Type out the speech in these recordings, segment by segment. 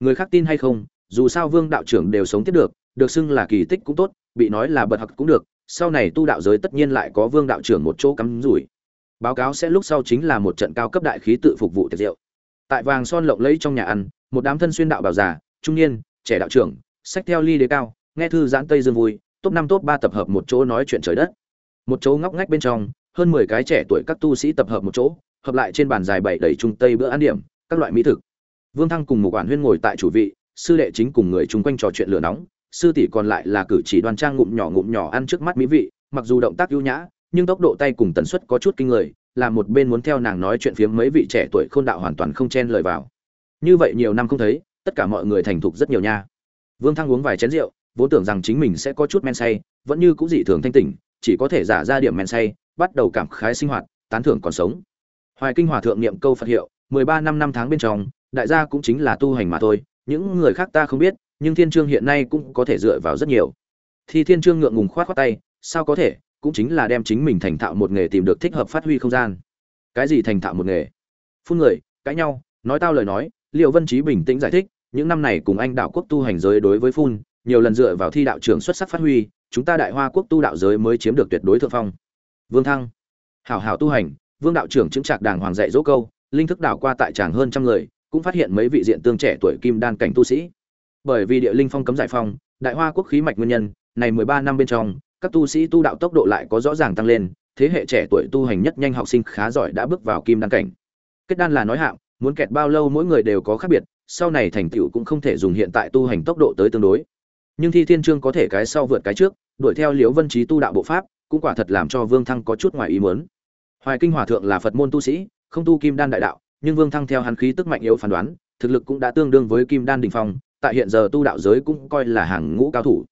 người khác tin hay không, dù sao vương đạo trưởng đều sống tiếp được được xưng là kỳ tích cũng tốt, bị nói là bật học cũng được, sau này tu đạo giới tất nhiên lại có vương đạo trưởng một chỗ cắm rủi. Báo cáo sẽ lúc sau chính là một trận cao cấp đại khí tự phục vụ tiệc rượu. Tại vàng son lộng lẫy trong nhà ăn, một đám thân xuyên đạo bảo già, trung niên, trẻ đạo trưởng, sách theo ly đế cao, nghe thư giãn tây dương vui, top năm top ba tập hợp một chỗ nói chuyện trời đất. Một chỗ ngóc ngách bên trong, hơn mười cái trẻ tuổi các tu sĩ tập hợp một chỗ, hợp lại trên bàn dài bảy đầy trung tây bữa ăn điểm, các loại mỹ thực vương thăng cùng một quản huyên ngồi tại chủ vị, sư đệ chính cùng người chung quanh trò chuyện lửa nóng, sư tỷ còn lại là cử chỉ đoan trang ngụm nhỏ ngụm nhỏ ăn trước mắt mỹ vị, mặc dù động tác ưu nhã, nhưng tốc độ tay cùng tần suất có chút kinh người, là một bên muốn theo nàng nói chuyện phiếm mấy vị trẻ tuổi khôn đạo hoàn toàn không chen lời vào. Như vậy nhiều năm không thấy, tất cả mọi người thành thục rất nhiều nha. Vương thăng uống vài chén rượu, vốn tưởng rằng chính mình sẽ có chút men say, vẫn như cũng dị thường thanh tỉnh, chỉ có thể giả ra điểm men say, bắt đầu cảm khái sinh hoạt, tán thưởng còn sống. Hoài kinh hòa thượng niệm câu phật hiệu, mười ba năm năm tháng bên trong đại gia cũng chính là tu hành mà thôi, những người khác ta không biết, nhưng thiên trương hiện nay cũng có thể dựa vào rất nhiều. Thì thiên trương ngượng ngùng khoát khoát tay, sao có thể, cũng chính là đem chính mình thành thạo một nghề tìm được thích hợp phát huy không gian. Cái gì thành thạo một nghề? Phun người, cãi nhau, nói tao lời nói liệu vân trí bình tĩnh giải thích, những năm này cùng anh đạo quốc tu hành giới đối với phun, nhiều lần dựa vào thi đạo trưởng xuất sắc phát huy, chúng ta đại hoa quốc tu đạo giới mới chiếm được tuyệt đối thượng phong. Vương thăng. Hảo hảo tu hành, vương đạo trưởng chứng trạc đàng hoàng dạy dỗ câu, linh thức đảo qua tại tràng hơn trăm người cũng phát hiện mấy vị diện tương trẻ tuổi kim đan cảnh tu sĩ. Bởi vì địa linh phong cấm giải phong, đại hoa quốc khí mạch nguyên nhân, này mười ba năm bên trong, các tu sĩ tu đạo tốc độ lại có rõ ràng tăng lên, thế hệ trẻ tuổi tu hành nhất nhanh học sinh khá giỏi đã bước vào kim đan cảnh. Kết đan là nói hạng, muốn kẹt bao lâu mỗi người đều có khác biệt, sau này thành tựu cũng không thể dùng hiện tại tu hành tốc độ tới tương đối. Nhưng thi thiên trương có thể cái sau vượt cái trước, đuổi theo liễu vân trí tu đạo bộ pháp, cũng quả thật làm cho vương thăng có chút ngoài ý muốn. Hoài kinh hòa thượng là phật môn tu sĩ, không tu kim đan đại đạo nhưng vương thăng theo hắn khí tức mạnh yếu phán đoán, thực lực cũng đã tương đương với kim đan đỉnh phong, tại hiện giờ tu đạo giới cũng coi là hàng ngũ cao thủ.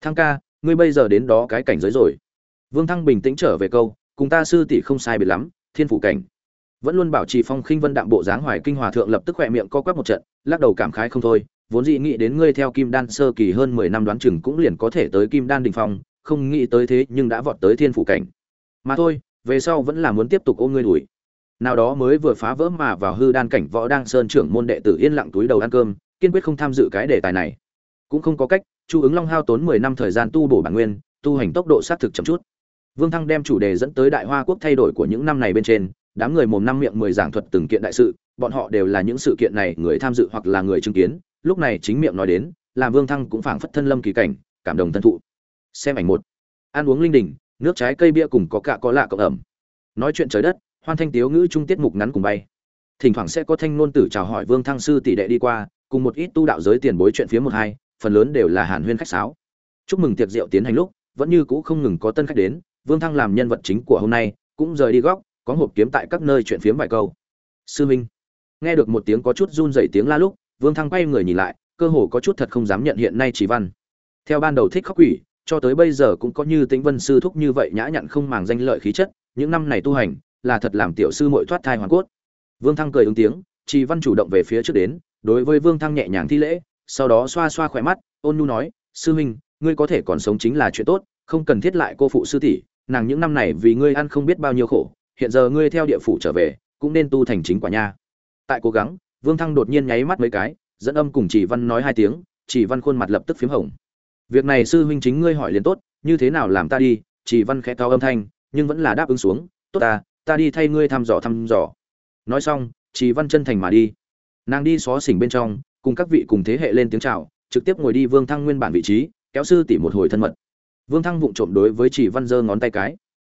Thăng ca, ngươi bây giờ đến đó cái cảnh giới rồi. Vương thăng bình tĩnh trở về câu, cùng ta sư tỷ không sai biệt lắm, thiên phủ cảnh. Vẫn luôn bảo trì phong khinh vân đạm bộ dáng hoài kinh hòa thượng lập tức khỏe miệng co quắp một trận, lắc đầu cảm khái không thôi, vốn dĩ nghĩ đến ngươi theo kim đan sơ kỳ hơn mười năm đoán chừng cũng liền có thể tới kim đan đỉnh phong, không nghĩ tới thế nhưng đã vọt tới thiên phủ cảnh. Mà thôi, về sau vẫn là muốn tiếp tục ôm ngươi đuổi nào đó mới vừa phá vỡ mà vào hư đan cảnh võ đang sơn trưởng môn đệ tử yên lặng túi đầu ăn cơm, kiên quyết không tham dự cái đề tài này. Cũng không có cách, chu ứng long hao tốn mười năm thời gian tu bổ bản nguyên, tu hành tốc độ sát thực chậm chút. Vương thăng đem chủ đề dẫn tới đại hoa quốc thay đổi của những năm này bên trên, đám người mồm năm miệng mười giảng thuật từng kiện đại sự, bọn họ đều là những sự kiện này người tham dự hoặc là người chứng kiến, lúc này chính miệng nói đến làm vương thăng cũng phảng phất thân lâm kỳ cảnh, cảm đồng thân thụ. Xem ảnh một. Ăn uống linh đình, nước trái cây bia cùng có cạ có lạ cộng ẩm. Nói chuyện trời đất hoan thanh tiếu ngữ trung tiết mục ngắn cùng bay. Thỉnh thoảng sẽ có thanh nôn tử chào hỏi vương thăng sư tỷ đệ đi qua, cùng một ít tu đạo giới tiền bối chuyện phía một hai, phần lớn đều là hàn huyên khách sáo. Chúc mừng tiệc rượu tiến hành lúc, vẫn như cũ không ngừng có tân khách đến, vương thăng làm nhân vật chính của hôm nay, cũng rời đi góc, có hộp kiếm tại các nơi chuyện phiếm vài câu. Sư minh, nghe được một tiếng có chút run dày tiếng la lúc, vương thăng quay người nhìn lại, cơ hồ có chút thật không dám nhận hiện nay chỉ văn. Theo ban đầu thích khóc quỷ, cho tới bây giờ cũng có như tĩnh vân sư thúc như vậy nhã nhặn không màng danh lợi khí chất, những năm này tu hành là thật làm tiểu sư muội thoát thai hoàn cốt. Vương thăng cười ứng tiếng, trì văn chủ động về phía trước đến, đối với vương thăng nhẹ nhàng thi lễ, sau đó xoa xoa khỏe mắt, ôn nhu nói, sư huynh, ngươi có thể còn sống chính là chuyện tốt, không cần thiết lại cô phụ sư tỷ, nàng những năm này vì ngươi ăn không biết bao nhiêu khổ, hiện giờ ngươi theo địa phủ trở về, cũng nên tu thành chính quả nha. Tại cố gắng, vương thăng đột nhiên nháy mắt mấy cái, dẫn âm cùng chỉ văn nói hai tiếng chỉ văn khuôn mặt lập tức phím hồng. Việc này sư huynh chính ngươi hỏi liền tốt, như thế nào làm ta đi? Chỉ văn khẽ cao âm thanh, nhưng vẫn là đáp ứng xuống, tốt ta ta đi thay ngươi thăm dò thăm dò. Nói xong chỉ văn chân thành mà đi. Nàng đi xó xỉnh bên trong, cùng các vị cùng thế hệ lên tiếng chào, trực tiếp ngồi đi vương thăng nguyên bản vị trí, kéo sư tỉ một hồi thân mật. Vương thăng vụng trộm đối với chỉ văn giơ ngón tay cái.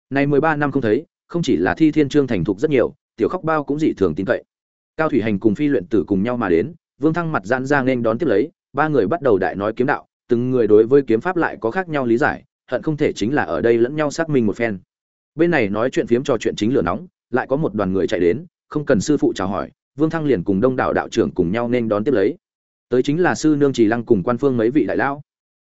Này mười ba năm không thấy, không chỉ là thi thiên trương thành thục rất nhiều, tiểu khóc bao cũng dị thường tin cậy. Cao thủy hành cùng phi luyện tử cùng nhau mà đến, vương thăng mặt giãn ra nên đón tiếp lấy, ba người bắt đầu đại nói kiếm đạo, từng người đối với kiếm pháp lại có khác nhau lý giải, hận không thể chính là ở đây lẫn nhau xác minh một phen bên này nói chuyện phiếm trò chuyện chính lửa nóng, lại có một đoàn người chạy đến, không cần sư phụ chào hỏi, vương thăng liền cùng đông đảo đạo trưởng cùng nhau nên đón tiếp lấy. Tới chính là sư nương trì lăng cùng quan phương mấy vị đại lão.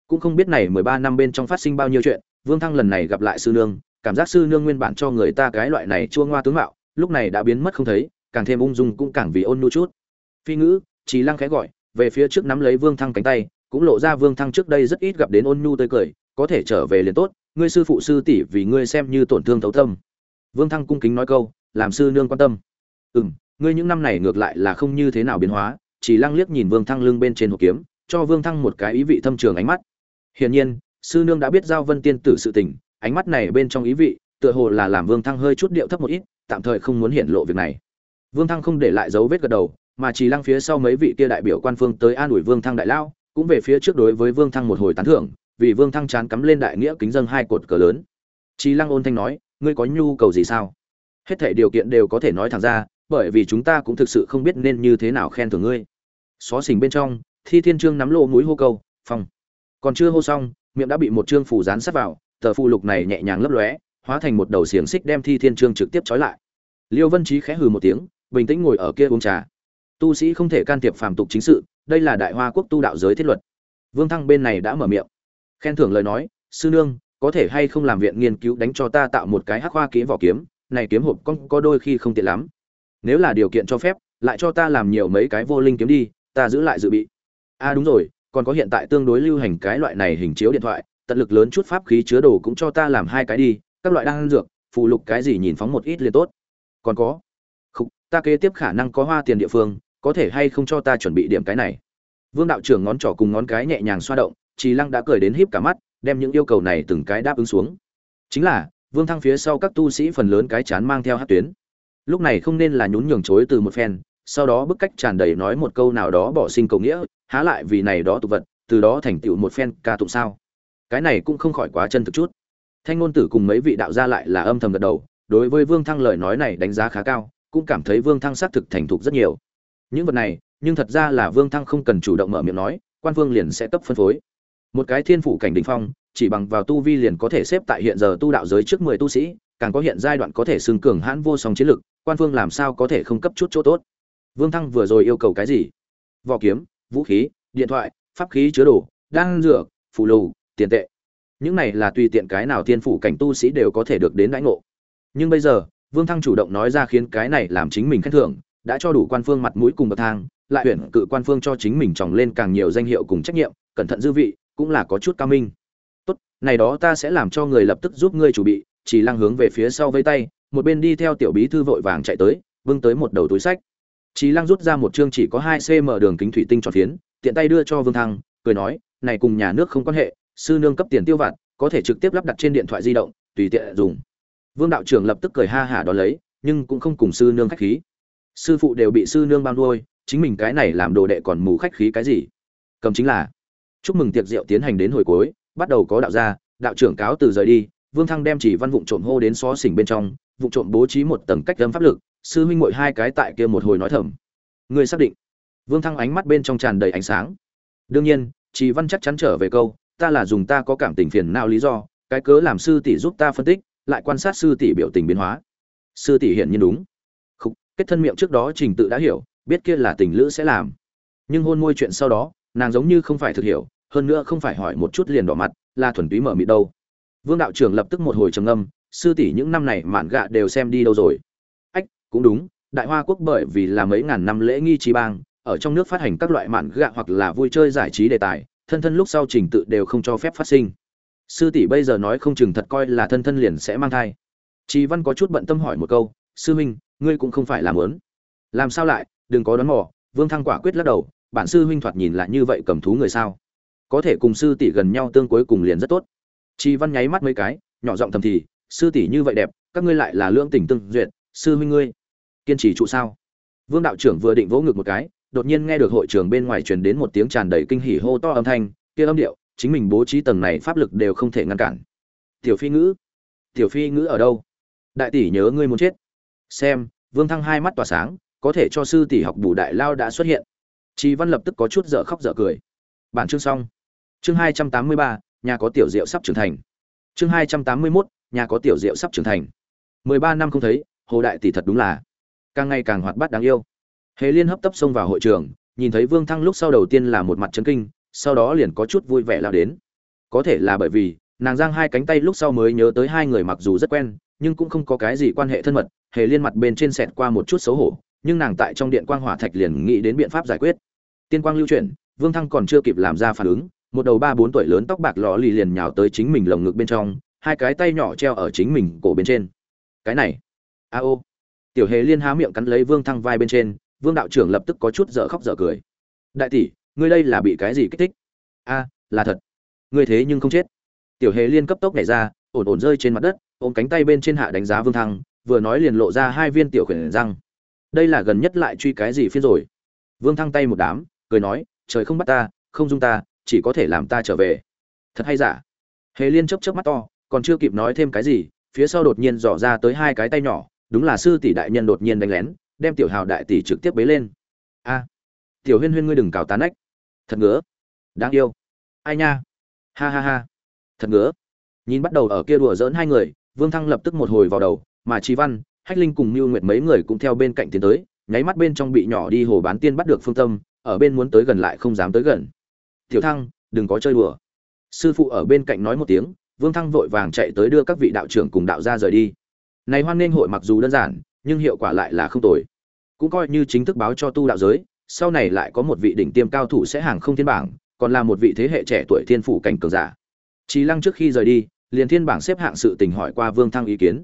Cũng không biết này mười ba năm bên trong phát sinh bao nhiêu chuyện, vương thăng lần này gặp lại sư nương, cảm giác sư nương nguyên bản cho người ta cái loại này chua ngoa tướng mạo, lúc này đã biến mất không thấy, càng thêm ung dung cũng càng vì ôn nhu chút. Phi ngữ trì lăng khẽ gọi, về phía trước nắm lấy vương thăng cánh tay, cũng lộ ra vương thăng trước đây rất ít gặp đến ôn nhu tươi cười, có thể trở về liền tốt ngươi sư phụ sư tỷ vì ngươi xem như tổn thương thấu tâm. Vương thăng cung kính nói câu, làm sư nương quan tâm. Ừ m ngươi những năm này ngược lại là không như thế nào biến hóa, chỉ lăng liếc nhìn vương thăng lưng bên trên hộp kiếm, cho vương thăng một cái ý vị thâm trường ánh mắt. Hiển nhiên, sư nương đã biết giao vân tiên tử sự tình, ánh mắt này bên trong ý vị, tựa hồ là làm vương thăng hơi chút điệu thấp một ít, tạm thời không muốn hiện lộ việc này. Vương thăng không để lại dấu vết gật đầu, mà chỉ lăng phía sau mấy vị kia đại biểu quan phương tới an ủi vương thăng đại lao, cũng về phía trước đối với vương thăng một hồi tán thưởng vì vương thăng chán cắm lên đại nghĩa kính dân hai cột cờ lớn. Chi lăng ôn thanh nói, ngươi có nhu cầu gì sao? Hết thảy điều kiện đều có thể nói thẳng ra, bởi vì chúng ta cũng thực sự không biết nên như thế nào khen thưởng ngươi. Xó xỉnh bên trong, thi thiên trương nắm lô mũi hô câu, phong. Còn chưa hô xong, miệng đã bị một trương phủ dán sát vào, tờ phù lục này nhẹ nhàng lấp lóe, hóa thành một đầu xiềng xích đem thi thiên trương trực tiếp trói lại. Liêu vân trí khẽ hừ một tiếng, bình tĩnh ngồi ở kia uống trà. Tu sĩ không thể can thiệp phàm tục chính sự, đây là đại hoa quốc tu đạo giới thiết luật. Vương thăng bên này đã mở miệng khen thưởng lời nói, sư nương, có thể hay không làm viện nghiên cứu đánh cho ta tạo một cái hắc hoa kỹ vỏ kiếm, này kiếm hộp con có đôi khi không tiện lắm. Nếu là điều kiện cho phép, lại cho ta làm nhiều mấy cái vô linh kiếm đi, ta giữ lại dự bị. A à đúng rồi, còn có hiện tại tương đối lưu hành cái loại này hình chiếu điện thoại, tận lực lớn chút pháp khí chứa đồ cũng cho ta làm hai cái đi, các loại đang dược, phụ lục cái gì nhìn phóng một ít liền tốt. Còn có? Không ta kế tiếp khả năng có hoa tiền địa phương, có thể hay không cho ta chuẩn bị điểm cái này? Vương đạo trưởng ngón trỏ cùng ngón cái nhẹ nhàng xoa động trì lăng đã cười đến híp cả mắt, đem những yêu cầu này từng cái đáp ứng xuống. Chính là, vương thăng phía sau các tu sĩ phần lớn cái chán mang theo hắc tuyến. Lúc này không nên là nhún nhường chối từ một phen, sau đó bức cách tràn đầy nói một câu nào đó bỏ sinh cầu nghĩa, há lại vì này đó tục vật, từ đó thành tựu một phen ca tụng sao. Cái này cũng không khỏi quá chân thực chút. Thanh ngôn tử cùng mấy vị đạo gia lại là âm thầm gật đầu, đối với vương thăng lời nói này đánh giá khá cao, cũng cảm thấy vương thăng xác thực thành thục rất nhiều. Những vật này, nhưng thật ra là vương thăng không cần chủ động mở miệng nói, quan vương liền sẽ cấp phân phối một cái thiên phủ cảnh đỉnh phong, chỉ bằng vào tu vi liền có thể xếp tại hiện giờ tu đạo giới trước mười tu sĩ, càng có hiện giai đoạn có thể xưng cường hãn vô song chiến lực, quan phương làm sao có thể không cấp chút chỗ tốt? Vương thăng vừa rồi yêu cầu cái gì? Vỏ kiếm, vũ khí, điện thoại, pháp khí chứa đồ, đan dược, phù lù, tiền tệ. Những này là tùy tiện cái nào thiên phủ cảnh tu sĩ đều có thể được đến đãi ngộ. Nhưng bây giờ, vương thăng chủ động nói ra khiến cái này làm chính mình khen thưởng, đã cho đủ quan phương mặt mũi cùng bậc thang, lại tuyển cự quan phương cho chính mình tròng lên càng nhiều danh hiệu cùng trách nhiệm, cẩn thận dư vị cũng là có chút cao minh. Tốt, này đó ta sẽ làm cho người lập tức giúp ngươi chủ bị, chỉ lăng hướng về phía sau vây tay, một bên đi theo tiểu bí thư vội vàng chạy tới vâng tới một đầu túi sách. Chỉ lăng rút ra một chương chỉ có hai cm đường kính thủy tinh tròn phiến, tiện tay đưa cho vương thăng, cười nói, này cùng nhà nước không quan hệ, sư nương cấp tiền tiêu vặt, có thể trực tiếp lắp đặt trên điện thoại di động, tùy tiện dùng. Vương đạo trưởng lập tức cười ha hả đó lấy, nhưng cũng không cùng sư nương khách khí. Sư phụ đều bị sư nương bao nuôi, chính mình cái này làm đồ đệ còn mù khách khí cái gì? Cầm chính là chúc mừng tiệc rượu tiến hành đến hồi cuối bắt đầu có đạo gia đạo trưởng cáo từ rời đi vương thăng đem chỉ văn vụng trộm hô đến xó xỉnh bên trong vụ trộm bố trí một tầng cách âm pháp lực sư huynh mội hai cái tại kia một hồi nói thầm. Người xác định. Vương thăng ánh mắt bên trong tràn đầy ánh sáng. Đương nhiên chỉ văn chắc chắn trở về câu ta là dùng ta có cảm tình phiền não lý do cái cớ làm sư tỷ giúp ta phân tích lại quan sát sư tỷ biểu tình biến hóa. Sư tỷ hiện nhiên đúng. Khúc, kết thân miệng trước đó trình tự đã hiểu biết kia là tình lữ sẽ làm. Nhưng hôn môi chuyện sau đó nàng giống như không phải thực hiểu hơn nữa không phải hỏi một chút liền đỏ mặt là thuần túy mở mịt đâu vương đạo trưởng lập tức một hồi trầm ngâm sư tỷ những năm này mạn gạ đều xem đi đâu rồi ách cũng đúng đại hoa quốc bởi vì là mấy ngàn năm lễ nghi trí bang ở trong nước phát hành các loại mạn gạ hoặc là vui chơi giải trí đề tài thân thân lúc sau trình tự đều không cho phép phát sinh sư tỷ bây giờ nói không chừng thật coi là thân thân liền sẽ mang thai Trí Văn có chút bận tâm hỏi một câu, "Sư huynh, ngươi cũng không phải làm muốn?" "Làm sao lại, đừng có đoán mò." Vương Thăng quả quyết lắc đầu, "Bản sư huynh thoạt nhìn lại như vậy cầm thú người sao? Có thể cùng sư tỷ gần nhau tương cuối cùng liền rất tốt." Chi Văn nháy mắt mấy cái, nhỏ giọng thầm thì, "Sư tỷ như vậy đẹp, các ngươi lại là lương tình tương duyệt, sư huynh ngươi, kiên trì trụ sao?" Vương đạo trưởng vừa định vỗ ngực một cái, đột nhiên nghe được hội trường bên ngoài truyền đến một tiếng tràn đầy kinh hỉ hô to âm thanh, kia âm điệu, chính mình bố trí tầng này pháp lực đều không thể ngăn cản. Tiểu Phi ngữ, Tiểu Phi ngữ ở đâu? Đại tỷ nhớ ngươi muốn chết. Xem, Vương Thăng hai mắt tỏa sáng, có thể cho sư tỷ học bù đại lao đã xuất hiện. Chi Văn lập tức có chút dở khóc dở cười. Bản chương xong. Chương hai trăm tám mươi ba, nhà có tiểu diệu sắp trưởng thành. Chương hai trăm tám mươi 281, nhà có tiểu diệu sắp trưởng thành. Mười ba năm không thấy, Hồ đại tỷ thật đúng là càng ngày càng hoạt bát đáng yêu. Hề Liên hấp tấp xông vào hội trường, nhìn thấy Vương Thăng lúc sau đầu tiên là một mặt chấn kinh, sau đó liền có chút vui vẻ lao đến. Có thể là bởi vì, nàng giang hai cánh tay lúc sau mới nhớ tới hai người mặc dù rất quen, nhưng cũng không có cái gì quan hệ thân mật, Hề Liên mặt bên trên sẹt qua một chút xấu hổ, nhưng nàng tại trong điện quang hỏa thạch liền nghĩ đến biện pháp giải quyết. Tiên quang lưu chuyển, Vương Thăng còn chưa kịp làm ra phản ứng, một đầu ba bốn tuổi lớn tóc bạc lò lì liền nhào tới chính mình lồng ngực bên trong, hai cái tay nhỏ treo ở chính mình cổ bên trên. Cái này, a ô. Tiểu Hề Liên há miệng cắn lấy Vương Thăng vai bên trên, vương đạo trưởng lập tức có chút dở khóc dở cười. Đại tỷ ngươi đây là bị cái gì kích thích? A là thật. Ngươi thế nhưng không chết. Tiểu hề liên cấp tốc nhảy ra ổn ổn rơi trên mặt đất ôm cánh tay bên trên hạ đánh giá vương thăng vừa nói liền lộ ra hai viên tiểu khuyển răng. Đây là gần nhất lại truy cái gì phiên rồi? Vương thăng tay một đám cười nói trời không bắt ta không dung ta chỉ có thể làm ta trở về. Thật hay giả? Hề liên chấp chấp mắt to, còn chưa kịp nói thêm cái gì, phía sau đột nhiên dò ra tới hai cái tay nhỏ, đúng là sư tỷ đại nhân đột nhiên đánh lén, đem tiểu hào đại tỷ trực tiếp bế lên. A, tiểu huyên huyên ngươi đừng cào tán ách. Thật ngứa. Đáng yêu. Ai nha? Ha ha ha. Thật ngứa. Nhìn bắt đầu ở kia đùa dỡn hai người, vương thăng lập tức một hồi vào đầu, mà trí văn, hách linh cùng mưu nguyệt mấy người cũng theo bên cạnh tiến tới, nháy mắt bên trong bị nhỏ đi hồ bán tiên bắt được phương tâm, ở bên muốn tới gần lại không dám tới gần tiểu thăng, đừng có chơi đùa. Sư phụ ở bên cạnh nói một tiếng, vương thăng vội vàng chạy tới đưa các vị đạo trưởng cùng đạo ra rời đi. Này hoan nghênh hội mặc dù đơn giản, nhưng hiệu quả lại là không tồi. Cũng coi như chính thức báo cho tu đạo giới, sau này lại có một vị đỉnh tiêm cao thủ sẽ hàng không thiên bảng, còn là một vị thế hệ trẻ tuổi thiên phủ cảnh cường giả. Trí lăng trước khi rời đi, liền thiên bảng xếp hạng sự tình hỏi qua vương thăng ý kiến.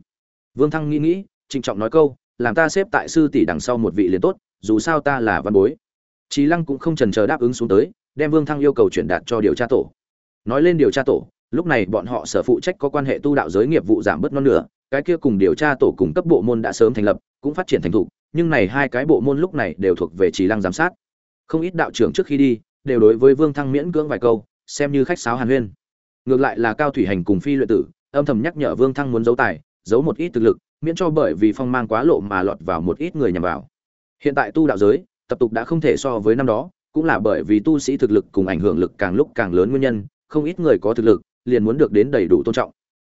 Vương thăng nghĩ nghĩ, trịnh trọng nói câu, làm ta xếp tại sư tỷ đằng sau một vị liền tốt, dù sao ta là văn bối. Trí lăng cũng không trần chờ đáp ứng xuống tới đem vương thăng yêu cầu chuyển đạt cho điều tra tổ. Nói lên điều tra tổ, lúc này bọn họ sở phụ trách có quan hệ tu đạo giới nghiệp vụ giảm bớt non nửa, cái kia cùng điều tra tổ cùng cấp bộ môn đã sớm thành lập, cũng phát triển thành thục, nhưng này hai cái bộ môn lúc này đều thuộc về trí lăng giám sát. Không ít đạo trưởng trước khi đi, đều đối với vương thăng miễn cưỡng vài câu, xem như khách sáo hàn huyên. Ngược lại là cao thủy hành cùng phi luyện tử, âm thầm nhắc nhở vương thăng muốn giấu tài, giấu một ít thực lực, miễn cho bởi vì phong mang quá lộ mà lọt vào một ít người nhằm vào. Hiện tại tu đạo giới, tập tục đã không thể so với năm đó cũng là bởi vì tu sĩ thực lực cùng ảnh hưởng lực càng lúc càng lớn nguyên nhân, không ít người có thực lực, liền muốn được đến đầy đủ tôn trọng.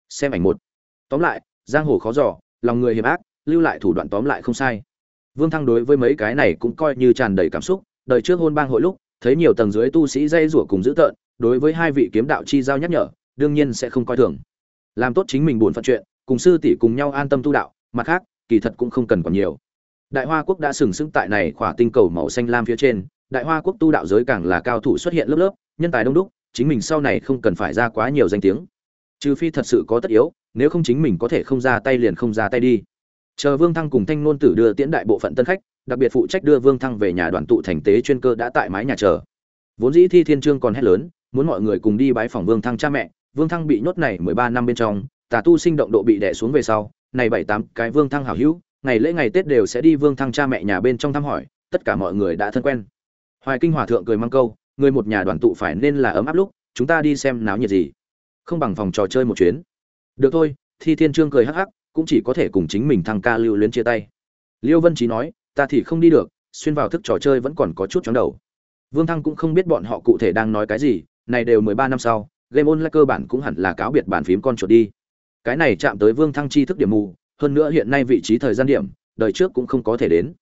Xem ảnh một. Tóm lại, giang hồ khó giỏ lòng người hiểm ác, lưu lại thủ đoạn tóm lại không sai. Vương thăng đối với mấy cái này cũng coi như tràn đầy cảm xúc, đời trước hôn bang hội lúc, thấy nhiều tầng dưới tu sĩ dây rủa cùng dữ tợn, đối với hai vị kiếm đạo chi giao nhắc nhở, đương nhiên sẽ không coi thường. Làm tốt chính mình buồn phận chuyện, cùng sư tỷ cùng nhau an tâm tu đạo, mặt khác, kỳ thật cũng không cần còn nhiều. Đại hoa quốc đã sừng sững tại này khỏa tinh cầu màu xanh lam phía trên đại hoa quốc tu đạo giới càng là cao thủ xuất hiện lớp lớp, nhân tài đông đúc, chính mình sau này không cần phải ra quá nhiều danh tiếng. Trừ phi thật sự có tất yếu, nếu không chính mình có thể không ra tay liền không ra tay đi. Chờ vương thăng cùng thanh nôn tử đưa tiễn đại bộ phận tân khách, đặc biệt phụ trách đưa vương thăng về nhà đoàn tụ thành tế chuyên cơ đã tại mái nhà chờ. Vốn dĩ thi thiên trương còn hét lớn, muốn mọi người cùng đi bái phòng vương thăng cha mẹ, vương thăng bị nhốt này mười ba năm bên trong, tà tu sinh động độ bị đè xuống về sau, này bảy tám cái vương thăng hảo hữu, ngày lễ ngày tết đều sẽ đi vương thăng cha mẹ nhà bên trong thăm hỏi, tất cả mọi người đã thân quen hoài kinh hòa thượng cười mang câu, người một nhà đoàn tụ phải nên là ấm áp lúc, chúng ta đi xem náo nhiệt gì. Không bằng phòng trò chơi một chuyến. Được thôi, thi thiên trương cười hắc hắc, cũng chỉ có thể cùng chính mình thăng ca lưu luyến chia tay. Liêu vân trí nói, ta thì không đi được, xuyên vào thức trò chơi vẫn còn có chút chóng đầu. Vương thăng cũng không biết bọn họ cụ thể đang nói cái gì, này đều mười ba năm sau, game online cơ bản cũng hẳn là cáo biệt bàn phím con chuột đi. Cái này chạm tới vương thăng chi thức điểm mù, hơn nữa hiện nay vị trí thời gian điểm, đời trước cũng không có thể đến.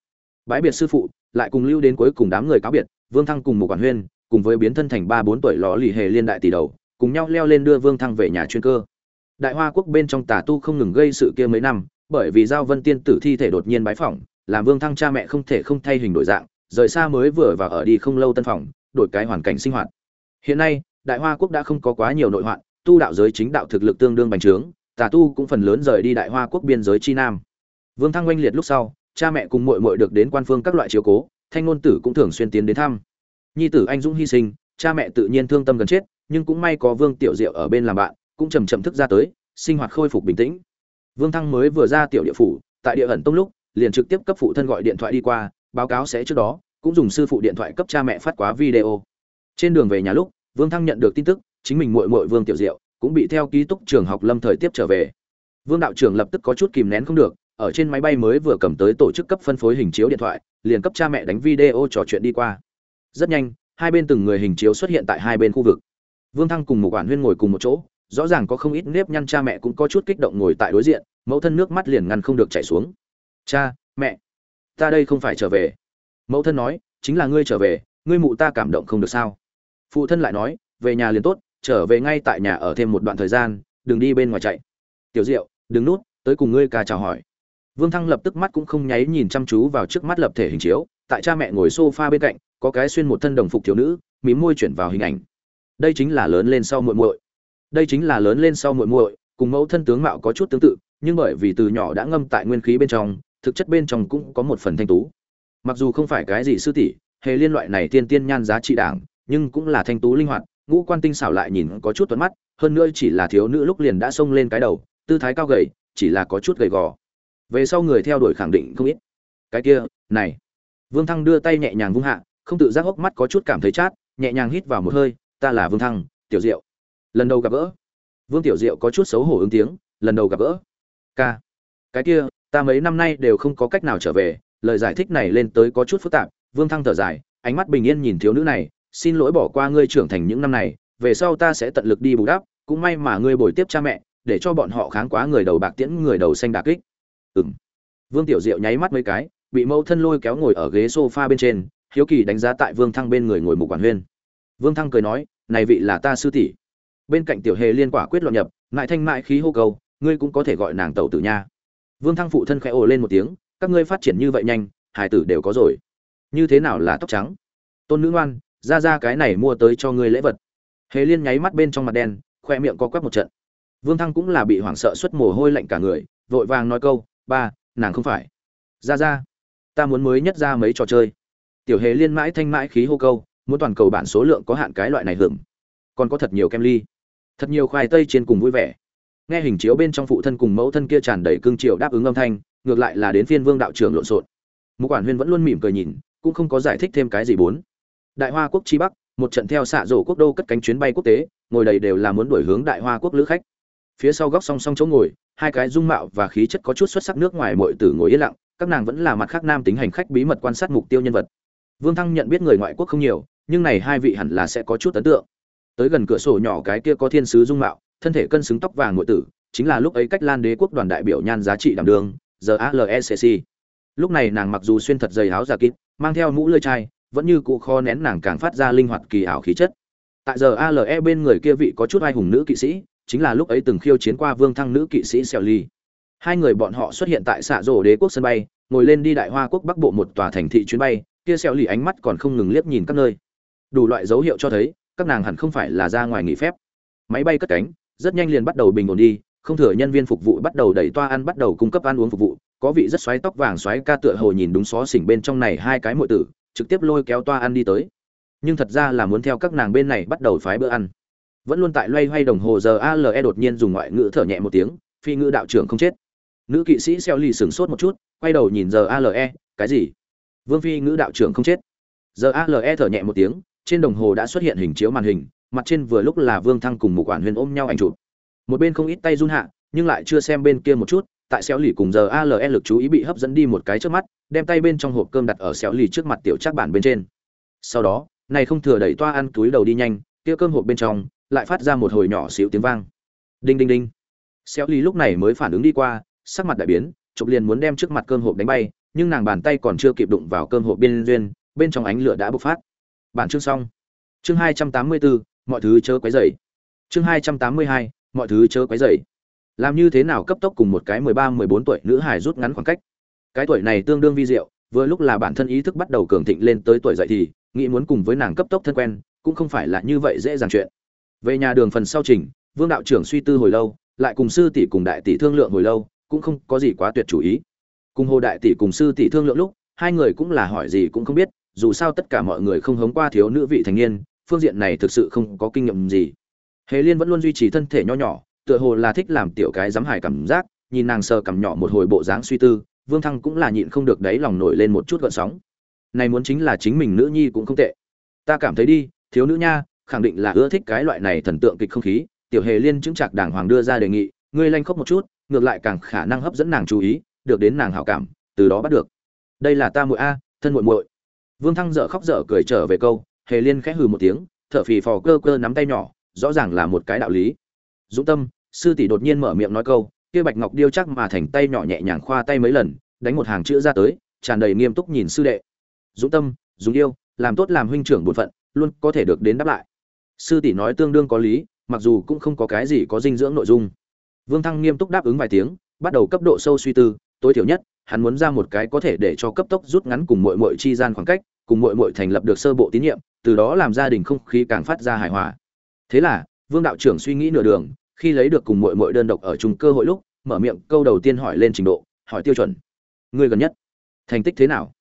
Bãi biệt sư phụ lại cùng lưu đến cuối cùng đám người cáo biệt, vương thăng cùng một quản huyên, cùng với biến thân thành ba bốn tuổi lò lì hề liên đại tỷ đầu, cùng nhau leo lên đưa vương thăng về nhà chuyên cơ. Đại hoa quốc bên trong tà tu không ngừng gây sự kia mấy năm, bởi vì giao vân tiên tử thi thể đột nhiên bái phỏng, làm vương thăng cha mẹ không thể không thay hình đổi dạng, rời xa mới vừa và ở đi không lâu tân phòng, đổi cái hoàn cảnh sinh hoạt. Hiện nay, đại hoa quốc đã không có quá nhiều nội hoạn, tu đạo giới chính đạo thực lực tương đương bành trướng, tà tu cũng phần lớn rời đi đại hoa quốc biên giới chi nam. Vương thăng oanh liệt lúc sau cha mẹ cùng muội muội được đến quan phương các loại chiếu cố, thanh ngôn tử cũng thường xuyên tiến đến thăm. Nhi tử anh dũng hy sinh, cha mẹ tự nhiên thương tâm gần chết, nhưng cũng may có vương tiểu diệu ở bên làm bạn, cũng chậm chậm thức ra tới, sinh hoạt khôi phục bình tĩnh. Vương thăng mới vừa ra tiểu địa phủ, tại địa ẩn tông lúc, liền trực tiếp cấp phụ thân gọi điện thoại đi qua, báo cáo sẽ trước đó, cũng dùng sư phụ điện thoại cấp cha mẹ phát quá video. Trên đường về nhà lúc, vương thăng nhận được tin tức, chính mình muội muội vương tiểu diệu cũng bị theo ký túc trường học lâm thời tiếp trở về. Vương đạo trưởng lập tức có chút kìm nén không được ở trên máy bay mới vừa cầm tới tổ chức cấp phân phối hình chiếu điện thoại, liền cấp cha mẹ đánh video trò chuyện đi qua. Rất nhanh, hai bên từng người hình chiếu xuất hiện tại hai bên khu vực. Vương thăng cùng một quản huyên ngồi cùng một chỗ, rõ ràng có không ít nếp nhăn cha mẹ cũng có chút kích động ngồi tại đối diện, mẫu thân nước mắt liền ngăn không được chảy xuống. Cha, mẹ, ta đây không phải trở về. Mẫu thân nói, chính là ngươi trở về, ngươi mụ ta cảm động không được sao? Phụ thân lại nói, về nhà liền tốt, trở về ngay tại nhà ở thêm một đoạn thời gian, đừng đi bên ngoài chạy. Tiểu diệu, đừng nút tới cùng ngươi ca chào hỏi vương thăng lập tức mắt cũng không nháy nhìn chăm chú vào trước mắt lập thể hình chiếu, tại cha mẹ ngồi sofa bên cạnh, có cái xuyên một thân đồng phục thiếu nữ, mím môi chuyển vào hình ảnh. Đây chính là lớn lên sau muội muội. Đây chính là lớn lên sau muội muội, cùng mẫu thân tướng mạo có chút tương tự, nhưng bởi vì từ nhỏ đã ngâm tại nguyên khí bên trong, thực chất bên trong cũng có một phần thanh tú. Mặc dù không phải cái gì sư tỷ, hề liên loại này tiên tiên nhan giá trị đảng, nhưng cũng là thanh tú linh hoạt, ngũ quan tinh xảo lại nhìn có chút tuấn mắt, hơn nữa chỉ là thiếu nữ lúc liền đã xông lên cái đầu, tư thái cao gầy, chỉ là có chút gầy gò về sau người theo đuổi khẳng định không ít. Cái kia, này. Vương thăng đưa tay nhẹ nhàng vung hạ, không tự giác hốc mắt có chút cảm thấy chát, nhẹ nhàng hít vào một hơi, ta là vương thăng, tiểu diệu. Lần đầu gặp gỡ. Vương tiểu diệu có chút xấu hổ ứng tiếng, lần đầu gặp gỡ. Ca. Cái kia, ta mấy năm nay đều không có cách nào trở về, lời giải thích này lên tới có chút phức tạp. Vương thăng thở dài, ánh mắt bình yên nhìn thiếu nữ này, xin lỗi bỏ qua ngươi trưởng thành những năm này, về sau ta sẽ tận lực đi bù đắp, cũng may mà ngươi bồi tiếp cha mẹ, để cho bọn họ kháng quá người đầu bạc tiễn, người đầu xanh đà kích ừng vương tiểu diệu nháy mắt mấy cái, bị mẫu thân lôi kéo ngồi ở ghế sofa bên trên, hiếu kỳ đánh giá tại vương thăng bên người ngồi mục quản huyên vương thăng cười nói, này vị là ta sư tỷ. Bên cạnh tiểu hề liên quả quyết luận nhập, ngại thanh mại khí hô cầu, ngươi cũng có thể gọi nàng tẩu tử nha. Vương thăng phụ thân khẽ ồ lên một tiếng, các ngươi phát triển như vậy nhanh hải tử đều có rồi. Như thế nào là tóc trắng? Tôn nữ ngoan, ra ra cái này mua tới cho ngươi lễ vật. Hề liên nháy mắt bên trong mặt đen, khoe miệng co quắp một trận. Vương thăng cũng là bị hoảng sợ xuất mồ hôi lạnh cả người, vội vàng nói câu ba, nàng không phải. Ra ra, ta muốn mới nhất ra mấy trò chơi. Tiểu hề liên mãi thanh mãi khí hô câu, muốn toàn cầu bản số lượng có hạn cái loại này hưởng. Còn có thật nhiều kem ly. Thật nhiều khoai tây trên cùng vui vẻ. Nghe hình chiếu bên trong phụ thân cùng mẫu thân kia tràn đầy cương triều đáp ứng âm thanh, ngược lại là đến phiên vương đạo trưởng lộn xộn. Một quản huyên vẫn luôn mỉm cười nhìn, cũng không có giải thích thêm cái gì bốn. Đại hoa quốc chi bắc, một trận theo xạ rổ quốc đô cất cánh chuyến bay quốc tế, ngồi đầy đều là muốn đổi hướng đại hoa quốc lữ khách phía sau góc song song chỗ ngồi, hai cái dung mạo và khí chất có chút xuất sắc nước ngoài mọi tử ngồi yên lặng, các nàng vẫn là mặt khác nam tính hành khách bí mật quan sát mục tiêu nhân vật. Vương thăng nhận biết người ngoại quốc không nhiều, nhưng này hai vị hẳn là sẽ có chút ấn tượng. Tới gần cửa sổ nhỏ cái kia có thiên sứ dung mạo, thân thể cân xứng tóc vàng nội tử, chính là lúc ấy cách lan đế quốc đoàn đại biểu nhan giá trị đảm đường giờ alecc lúc này nàng mặc dù xuyên thật dày áo giả kín mang theo mũ lơi chai, vẫn như cụ kho nén nàng càng phát ra linh hoạt kỳ ảo khí chất. Tại giờ ale bên người kia vị có chút ai hùng nữ kỵ sĩ chính là lúc ấy từng khiêu chiến qua vương thăng nữ kỵ sĩ xẻo ly. Hai người bọn họ xuất hiện tại xạ rổ đế quốc sân bay, ngồi lên đi đại hoa quốc bắc bộ một tòa thành thị chuyến bay, kia xẻo ly ánh mắt còn không ngừng liếc nhìn các nơi. Đủ loại dấu hiệu cho thấy, các nàng hẳn không phải là ra ngoài nghỉ phép. Máy bay cất cánh, rất nhanh liền bắt đầu bình ổn đi, không thừa nhân viên phục vụ bắt đầu đẩy toa ăn, bắt đầu cung cấp ăn uống phục vụ. Có vị rất xoáy tóc vàng xoáy ca tựa hồ nhìn đúng xó xỉnh bên trong này hai cái muội tử, trực tiếp lôi kéo toa ăn đi tới. Nhưng thật ra là muốn theo các nàng bên này bắt đầu phái bữa ăn vẫn luôn tại loay hoay đồng hồ giờ ale đột nhiên dùng ngoại ngữ thở nhẹ một tiếng, phi ngữ đạo trưởng không chết. Nữ kỵ sĩ xeo lì sửng sốt một chút, quay đầu nhìn giờ ale cái gì? Vương phi ngữ đạo trưởng không chết. Giờ ale thở nhẹ một tiếng, trên đồng hồ đã xuất hiện hình chiếu màn hình, mặt trên vừa lúc là vương thăng cùng một quản huyền ôm nhau ảnh chụp. Một bên không ít tay run hạ, nhưng lại chưa xem bên kia một chút, tại xéo lì cùng giờ ale lực chú ý bị hấp dẫn đi một cái trước mắt, đem tay bên trong hộp cơm đặt ở xéo lì trước mặt tiểu chắc bản bên trên. Sau đó, này không thừa đẩy toa ăn túi đầu đi nhanh, kia cơm hộp bên trong lại phát ra một hồi nhỏ xíu tiếng vang. Đinh đinh đinh. Xéo Ly lúc này mới phản ứng đi qua, sắc mặt đại biến, chụp liền muốn đem trước mặt cơm hộp đánh bay, nhưng nàng bàn tay còn chưa kịp đụng vào cơm hộp bên duyên, bên trong ánh lửa đã bộc phát. Bản chương xong. Chương hai trăm tám mươi bốn mọi thứ chớ quấy rầy. Chương hai trăm tám mươi hai, mọi thứ chớ quấy rầy. Làm như thế nào cấp tốc cùng một cái mười ba, mười bốn tuổi nữ hài rút ngắn khoảng cách. Cái tuổi này tương đương vi diệu, vừa lúc là bản thân ý thức bắt đầu cường thịnh lên tới tuổi dậy thì, nghĩ muốn cùng với nàng cấp tốc thân quen, cũng không phải là như vậy dễ dàng chuyện về nhà đường phần sau trình, vương đạo trưởng suy tư hồi lâu, lại cùng sư tỷ cùng đại tỷ thương lượng hồi lâu, cũng không có gì quá tuyệt chủ ý. Cùng hồ đại tỷ cùng sư tỷ thương lượng lúc, hai người cũng là hỏi gì cũng không biết, dù sao tất cả mọi người không hống qua thiếu nữ vị thành niên, phương diện này thực sự không có kinh nghiệm gì. Hề liên vẫn luôn duy trì thân thể nho nhỏ, tựa hồ là thích làm tiểu cái dám hài cảm giác, nhìn nàng sờ cằm nhỏ một hồi bộ dáng suy tư, vương thăng cũng là nhịn không được đáy lòng nổi lên một chút gợn sóng. Này muốn chính là chính mình nữ nhi cũng không tệ. Ta cảm thấy đi, thiếu nữ nha khẳng định là ưa thích cái loại này thần tượng kịch không khí, tiểu hề liên chứng chặt đàng hoàng đưa ra đề nghị, ngươi lanh khóc một chút, ngược lại càng khả năng hấp dẫn nàng chú ý, được đến nàng hảo cảm, từ đó bắt được. Đây là ta muội a, thân muội muội. Vương thăng dở khóc dở cười trở về câu, hề liên khẽ hừ một tiếng, thở phì phò cơ cơ nắm tay nhỏ, rõ ràng là một cái đạo lý. Dũng tâm, sư tỷ đột nhiên mở miệng nói câu, kia bạch ngọc điêu chắc mà thành tay nhỏ nhẹ nhàng khoa tay mấy lần, đánh một hàng chữ ra tới, tràn đầy nghiêm túc nhìn sư đệ. Dũng tâm dùng yêu làm tốt làm huynh trưởng bổn phận, luôn có thể được đến đáp lại sư tỷ nói tương đương có lý, mặc dù cũng không có cái gì có dinh dưỡng nội dung. Vương thăng nghiêm túc đáp ứng vài tiếng, bắt đầu cấp độ sâu suy tư, tối thiểu nhất, hắn muốn ra một cái có thể để cho cấp tốc rút ngắn cùng muội muội chi gian khoảng cách, cùng muội muội thành lập được sơ bộ tín nhiệm, từ đó làm gia đình không khí càng phát ra hài hòa. Thế là, vương đạo trưởng suy nghĩ nửa đường, khi lấy được cùng muội muội đơn độc ở chung cơ hội lúc, mở miệng câu đầu tiên hỏi lên trình độ, hỏi tiêu chuẩn. Người gần nhất, thành tích thế nào?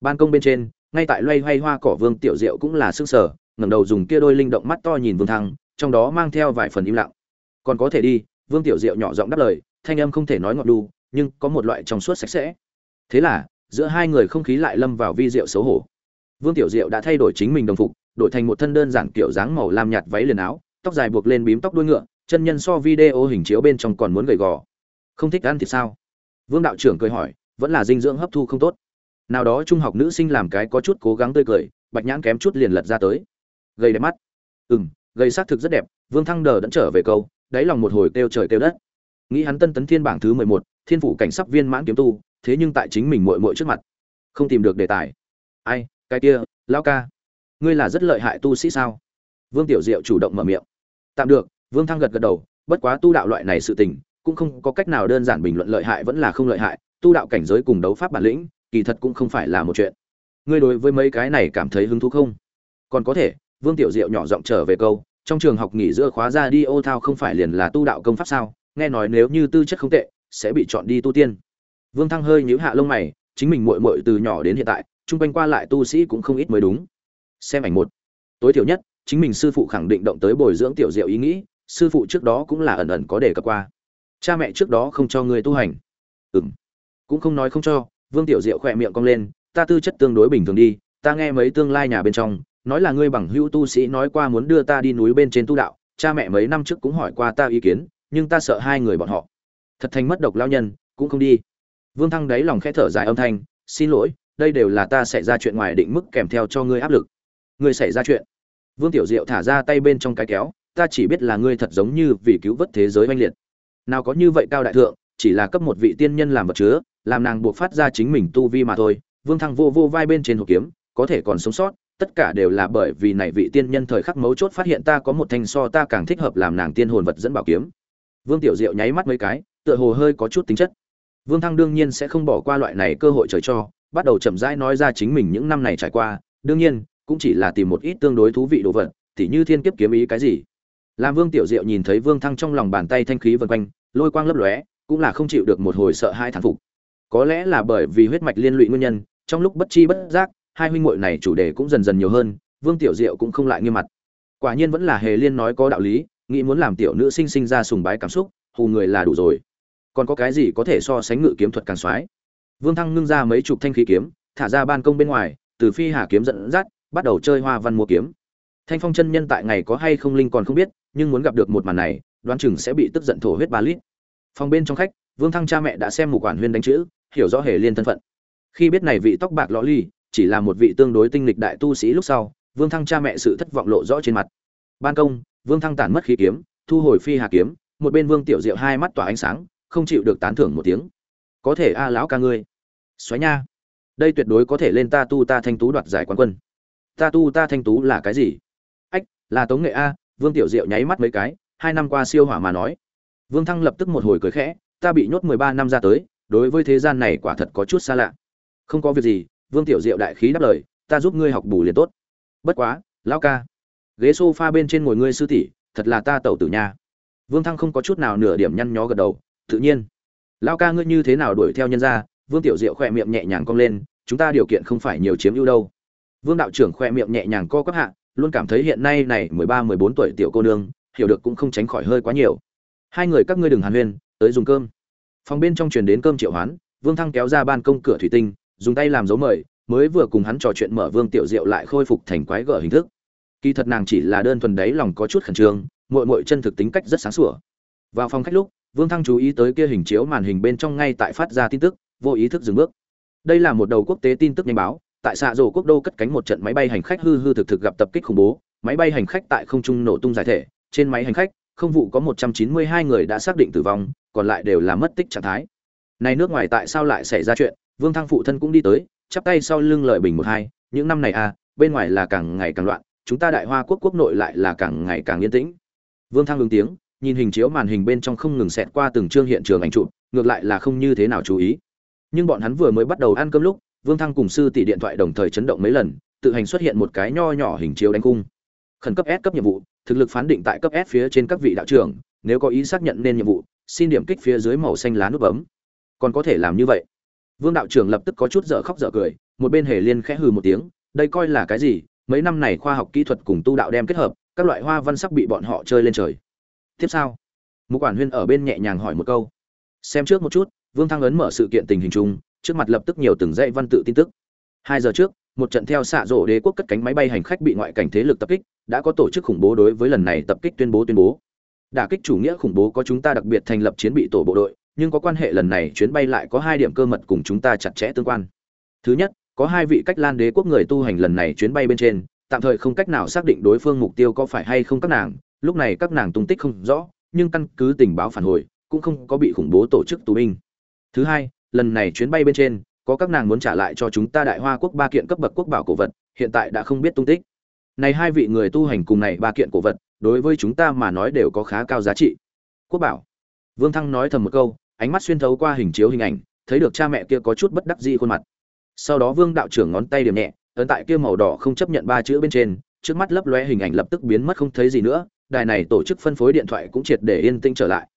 Ban công bên trên, ngay tại loay hoay hoa cỏ vương tiểu diệu cũng là sức sở ngẩng đầu dùng kia đôi linh động mắt to nhìn vương thăng, trong đó mang theo vài phần im lặng. Còn có thể đi. Vương tiểu diệu nhỏ giọng đáp lời, thanh âm không thể nói ngọt đu nhưng có một loại trong suốt sạch sẽ. Thế là, giữa hai người không khí lại lâm vào vi diệu xấu hổ. Vương tiểu diệu đã thay đổi chính mình đồng phục, đổi thành một thân đơn giản kiểu dáng màu lam nhạt váy liền áo, tóc dài buộc lên bím tóc đuôi ngựa, chân nhân so video hình chiếu bên trong còn muốn gầy gò. Không thích ăn thì sao? Vương đạo trưởng cười hỏi, vẫn là dinh dưỡng hấp thu không tốt. Nào đó trung học nữ sinh làm cái có chút cố gắng tươi cười, bạch nhãn kém chút liền lật ra tới gây đẹp mắt. Ừ m gầy xác thực rất đẹp, vương thăng đờ đẫn trở về câu, đáy lòng một hồi kêu trời kêu đất. Nghĩ hắn tân tấn thiên bảng thứ mười một, thiên phủ cảnh sắp viên mãn kiếm tu, thế nhưng tại chính mình mội mội trước mặt, không tìm được đề tài. Ai, cái kia lao ca, ngươi là rất lợi hại tu sĩ sao? Vương tiểu diệu chủ động mở miệng. Tạm được, vương thăng gật gật đầu, bất quá tu đạo loại này sự tình, cũng không có cách nào đơn giản bình luận lợi hại vẫn là không lợi hại, tu đạo cảnh giới cùng đấu pháp bản lĩnh, kỳ thật cũng không phải là một chuyện. Ngươi đối với mấy cái này cảm thấy hứng thú không? Còn có thể vương tiểu diệu nhỏ giọng trở về câu, trong trường học nghỉ giữa khóa ra đi, ô thao không phải liền là tu đạo công pháp sao? Nghe nói nếu như tư chất không tệ, sẽ bị chọn đi tu tiên. Vương thăng hơi nhíu hạ lông mày, chính mình muội muội từ nhỏ đến hiện tại, chung quanh qua lại tu sĩ cũng không ít mới đúng. Xem ảnh một. Tối thiểu nhất, chính mình sư phụ khẳng định động tới bồi dưỡng tiểu diệu ý nghĩ, sư phụ trước đó cũng là ẩn ẩn có đề cập qua. Cha mẹ trước đó không cho người tu hành. Ừm. Cũng không nói không cho, vương tiểu diệu khỏe miệng cong lên, ta tư chất tương đối bình thường đi, ta nghe mấy tương lai nhà bên trong nói là ngươi bằng hữu tu sĩ nói qua muốn đưa ta đi núi bên trên tu đạo, cha mẹ mấy năm trước cũng hỏi qua ta ý kiến, nhưng ta sợ hai người bọn họ. Thật thành mất độc lao nhân, cũng không đi. Vương thăng đáy lòng khẽ thở dài âm thanh, xin lỗi, đây đều là ta xảy ra chuyện ngoài định mức kèm theo cho ngươi áp lực. Ngươi xảy ra chuyện. Vương tiểu diệu thả ra tay bên trong cái kéo, ta chỉ biết là ngươi thật giống như vì cứu vớt thế giới oanh liệt. Nào có như vậy cao đại thượng, chỉ là cấp một vị tiên nhân làm vật chứa, làm nàng buộc phát ra chính mình tu vi mà thôi. Vương thăng vô vô vai bên trên hồ kiếm, có thể còn sống sót tất cả đều là bởi vì này vị tiên nhân thời khắc mấu chốt phát hiện ta có một thanh so ta càng thích hợp làm nàng tiên hồn vật dẫn bảo kiếm. Vương tiểu diệu nháy mắt mấy cái, tựa hồ hơi có chút tính chất. Vương thăng đương nhiên sẽ không bỏ qua loại này cơ hội trời cho, bắt đầu chậm rãi nói ra chính mình những năm này trải qua. Đương nhiên, cũng chỉ là tìm một ít tương đối thú vị đồ vật, tỉ như thiên kiếp kiếm ý cái gì. Làm vương tiểu diệu nhìn thấy vương thăng trong lòng bàn tay thanh khí vân quanh, lôi quang lấp lóe, cũng là không chịu được một hồi sợ hai thán phục. Có lẽ là bởi vì huyết mạch liên lụy nguyên nhân, trong lúc bất chi bất giác hai huynh muội này chủ đề cũng dần dần nhiều hơn, vương tiểu diệu cũng không lại nghiêm mặt. Quả nhiên vẫn là hề liên nói có đạo lý, nghĩ muốn làm tiểu nữ sinh sinh ra sùng bái cảm xúc, hù người là đủ rồi. Còn có cái gì có thể so sánh ngự kiếm thuật càng xoái? vương thăng ngưng ra mấy chục thanh khí kiếm, thả ra ban công bên ngoài, từ phi hà kiếm dẫn dắt, bắt đầu chơi hoa văn mua kiếm. Thanh phong chân nhân tại ngày có hay không linh còn không biết, nhưng muốn gặp được một màn này, đoán chừng sẽ bị tức giận thổ huyết ba lít. Phòng bên trong khách, vương thăng cha mẹ đã xem mục quản huyên đánh chữ, hiểu rõ hề liên thân phận. Khi biết này vị tóc bạc lọ ly chỉ là một vị tương đối tinh lịch đại tu sĩ lúc sau, vương thăng cha mẹ sự thất vọng lộ rõ trên mặt. Ban công, vương thăng tản mất khí kiếm, thu hồi phi hà kiếm, một bên vương tiểu diệu hai mắt tỏa ánh sáng, không chịu được tán thưởng một tiếng. Có thể a, lão ca ngươi. Xoáy nha, đây tuyệt đối có thể lên ta tu ta thanh tú đoạt giải quán quân. Ta tu ta thanh tú là cái gì? Ách, là tống nghệ a. Vương tiểu diệu nháy mắt mấy cái, hai năm qua siêu hỏa mà nói. Vương thăng lập tức một hồi cười khẽ, ta bị nhốt mười ba năm ra tới, đối với thế gian này quả thật có chút xa lạ. Không có việc gì vương tiểu diệu đại khí đáp lời ta giúp ngươi học bù liền tốt. Bất quá lão ca ghế sofa bên trên ngồi ngươi sư tỷ thật là ta tẩu tử nha. Vương thăng không có chút nào nửa điểm nhăn nhó gật đầu tự nhiên. Lão ca ngươi như thế nào đuổi theo nhân gia, vương tiểu diệu khẽ miệng nhẹ nhàng cong lên chúng ta điều kiện không phải nhiều chiếm ưu đâu. Vương đạo trưởng khẽ miệng nhẹ nhàng co quắp hạ luôn cảm thấy hiện nay này mười ba mười bốn tuổi tiểu cô nương hiểu được cũng không tránh khỏi hơi quá nhiều. Hai người các ngươi đừng hàn huyên tới dùng cơm. Phòng bên trong truyền đến cơm triệu hoán vương thăng kéo ra ban công cửa thủy tinh dùng tay làm dấu mời, mới vừa cùng hắn trò chuyện mở vương tiểu diệu lại khôi phục thành quái gở hình thức. Kỳ thật nàng chỉ là đơn thuần đấy lòng có chút khẩn trương mội mội chân thực tính cách rất sáng sủa. Vào phòng khách lúc, vương thăng chú ý tới kia hình chiếu màn hình bên trong ngay tại phát ra tin tức, vô ý thức dừng bước. Đây là một đầu quốc tế tin tức nhanh báo, tại xạ rổ quốc đô cất cánh một trận máy bay hành khách hư hư thực thực gặp tập kích khủng bố, máy bay hành khách tại không trung nổ tung giải thể, trên máy hành khách, không vụ có 192 người đã xác định tử vong, còn lại đều là mất tích trạng thái. Này nước ngoài tại sao lại xảy ra chuyện? Vương thăng phụ thân cũng đi tới, chắp tay sau lưng lợi bình một hai, những năm này à bên ngoài là càng ngày càng loạn, chúng ta đại hoa quốc quốc nội lại là càng ngày càng yên tĩnh. Vương thăng ứng tiếng, nhìn hình chiếu màn hình bên trong không ngừng xẹt qua từng chương hiện trường ảnh chụp, ngược lại là không như thế nào chú ý. Nhưng bọn hắn vừa mới bắt đầu ăn cơm lúc, vương thăng cùng sư tỷ điện thoại đồng thời chấn động mấy lần, tự hành xuất hiện một cái nho nhỏ hình chiếu đánh cung khẩn cấp s cấp nhiệm vụ, thực lực phán định tại cấp s phía trên các vị đạo trưởng, nếu có ý xác nhận nên nhiệm vụ, xin điểm kích phía dưới màu xanh lá nút bấm. Còn có thể làm như vậy vương đạo trưởng lập tức có chút dở khóc dở cười, một bên hề liên khẽ hừ một tiếng, đây coi là cái gì? Mấy năm này khoa học kỹ thuật cùng tu đạo đem kết hợp, các loại hoa văn sắc bị bọn họ chơi lên trời. Tiếp sau, mục quản huyên ở bên nhẹ nhàng hỏi một câu. Xem trước một chút, vương thăng ấn mở sự kiện tình hình chung, trước mặt lập tức nhiều từng dãy văn tự tin tức. Hai giờ trước, một trận theo xạ rổ đế quốc cất cánh máy bay hành khách bị ngoại cảnh thế lực tập kích, đã có tổ chức khủng bố đối với lần này tập kích tuyên bố tuyên bố. Đả kích chủ nghĩa khủng bố có chúng ta đặc biệt thành lập chiến bị tổ bộ đội nhưng có quan hệ lần này chuyến bay lại có hai điểm cơ mật cùng chúng ta chặt chẽ tương quan. Thứ nhất, có hai vị cách lan đế quốc người tu hành lần này chuyến bay bên trên, tạm thời không cách nào xác định đối phương mục tiêu có phải hay không các nàng, lúc này các nàng tung tích không rõ, nhưng căn cứ tình báo phản hồi, cũng không có bị khủng bố tổ chức tù binh. Thứ hai, lần này chuyến bay bên trên, có các nàng muốn trả lại cho chúng ta đại hoa quốc ba kiện cấp bậc quốc bảo cổ vật, hiện tại đã không biết tung tích. Này hai vị người tu hành cùng này ba kiện cổ vật, đối với chúng ta mà nói đều có khá cao giá trị. Quốc bảo. Vương thăng nói thầm một câu ánh mắt xuyên thấu qua hình chiếu hình ảnh, thấy được cha mẹ kia có chút bất đắc dĩ khuôn mặt. Sau đó vương đạo trưởng ngón tay điểm nhẹ, ấn tại kia màu đỏ không chấp nhận ba chữ bên trên, trước mắt lấp lóe hình ảnh lập tức biến mất không thấy gì nữa, đài này tổ chức phân phối điện thoại cũng triệt để yên tĩnh trở lại.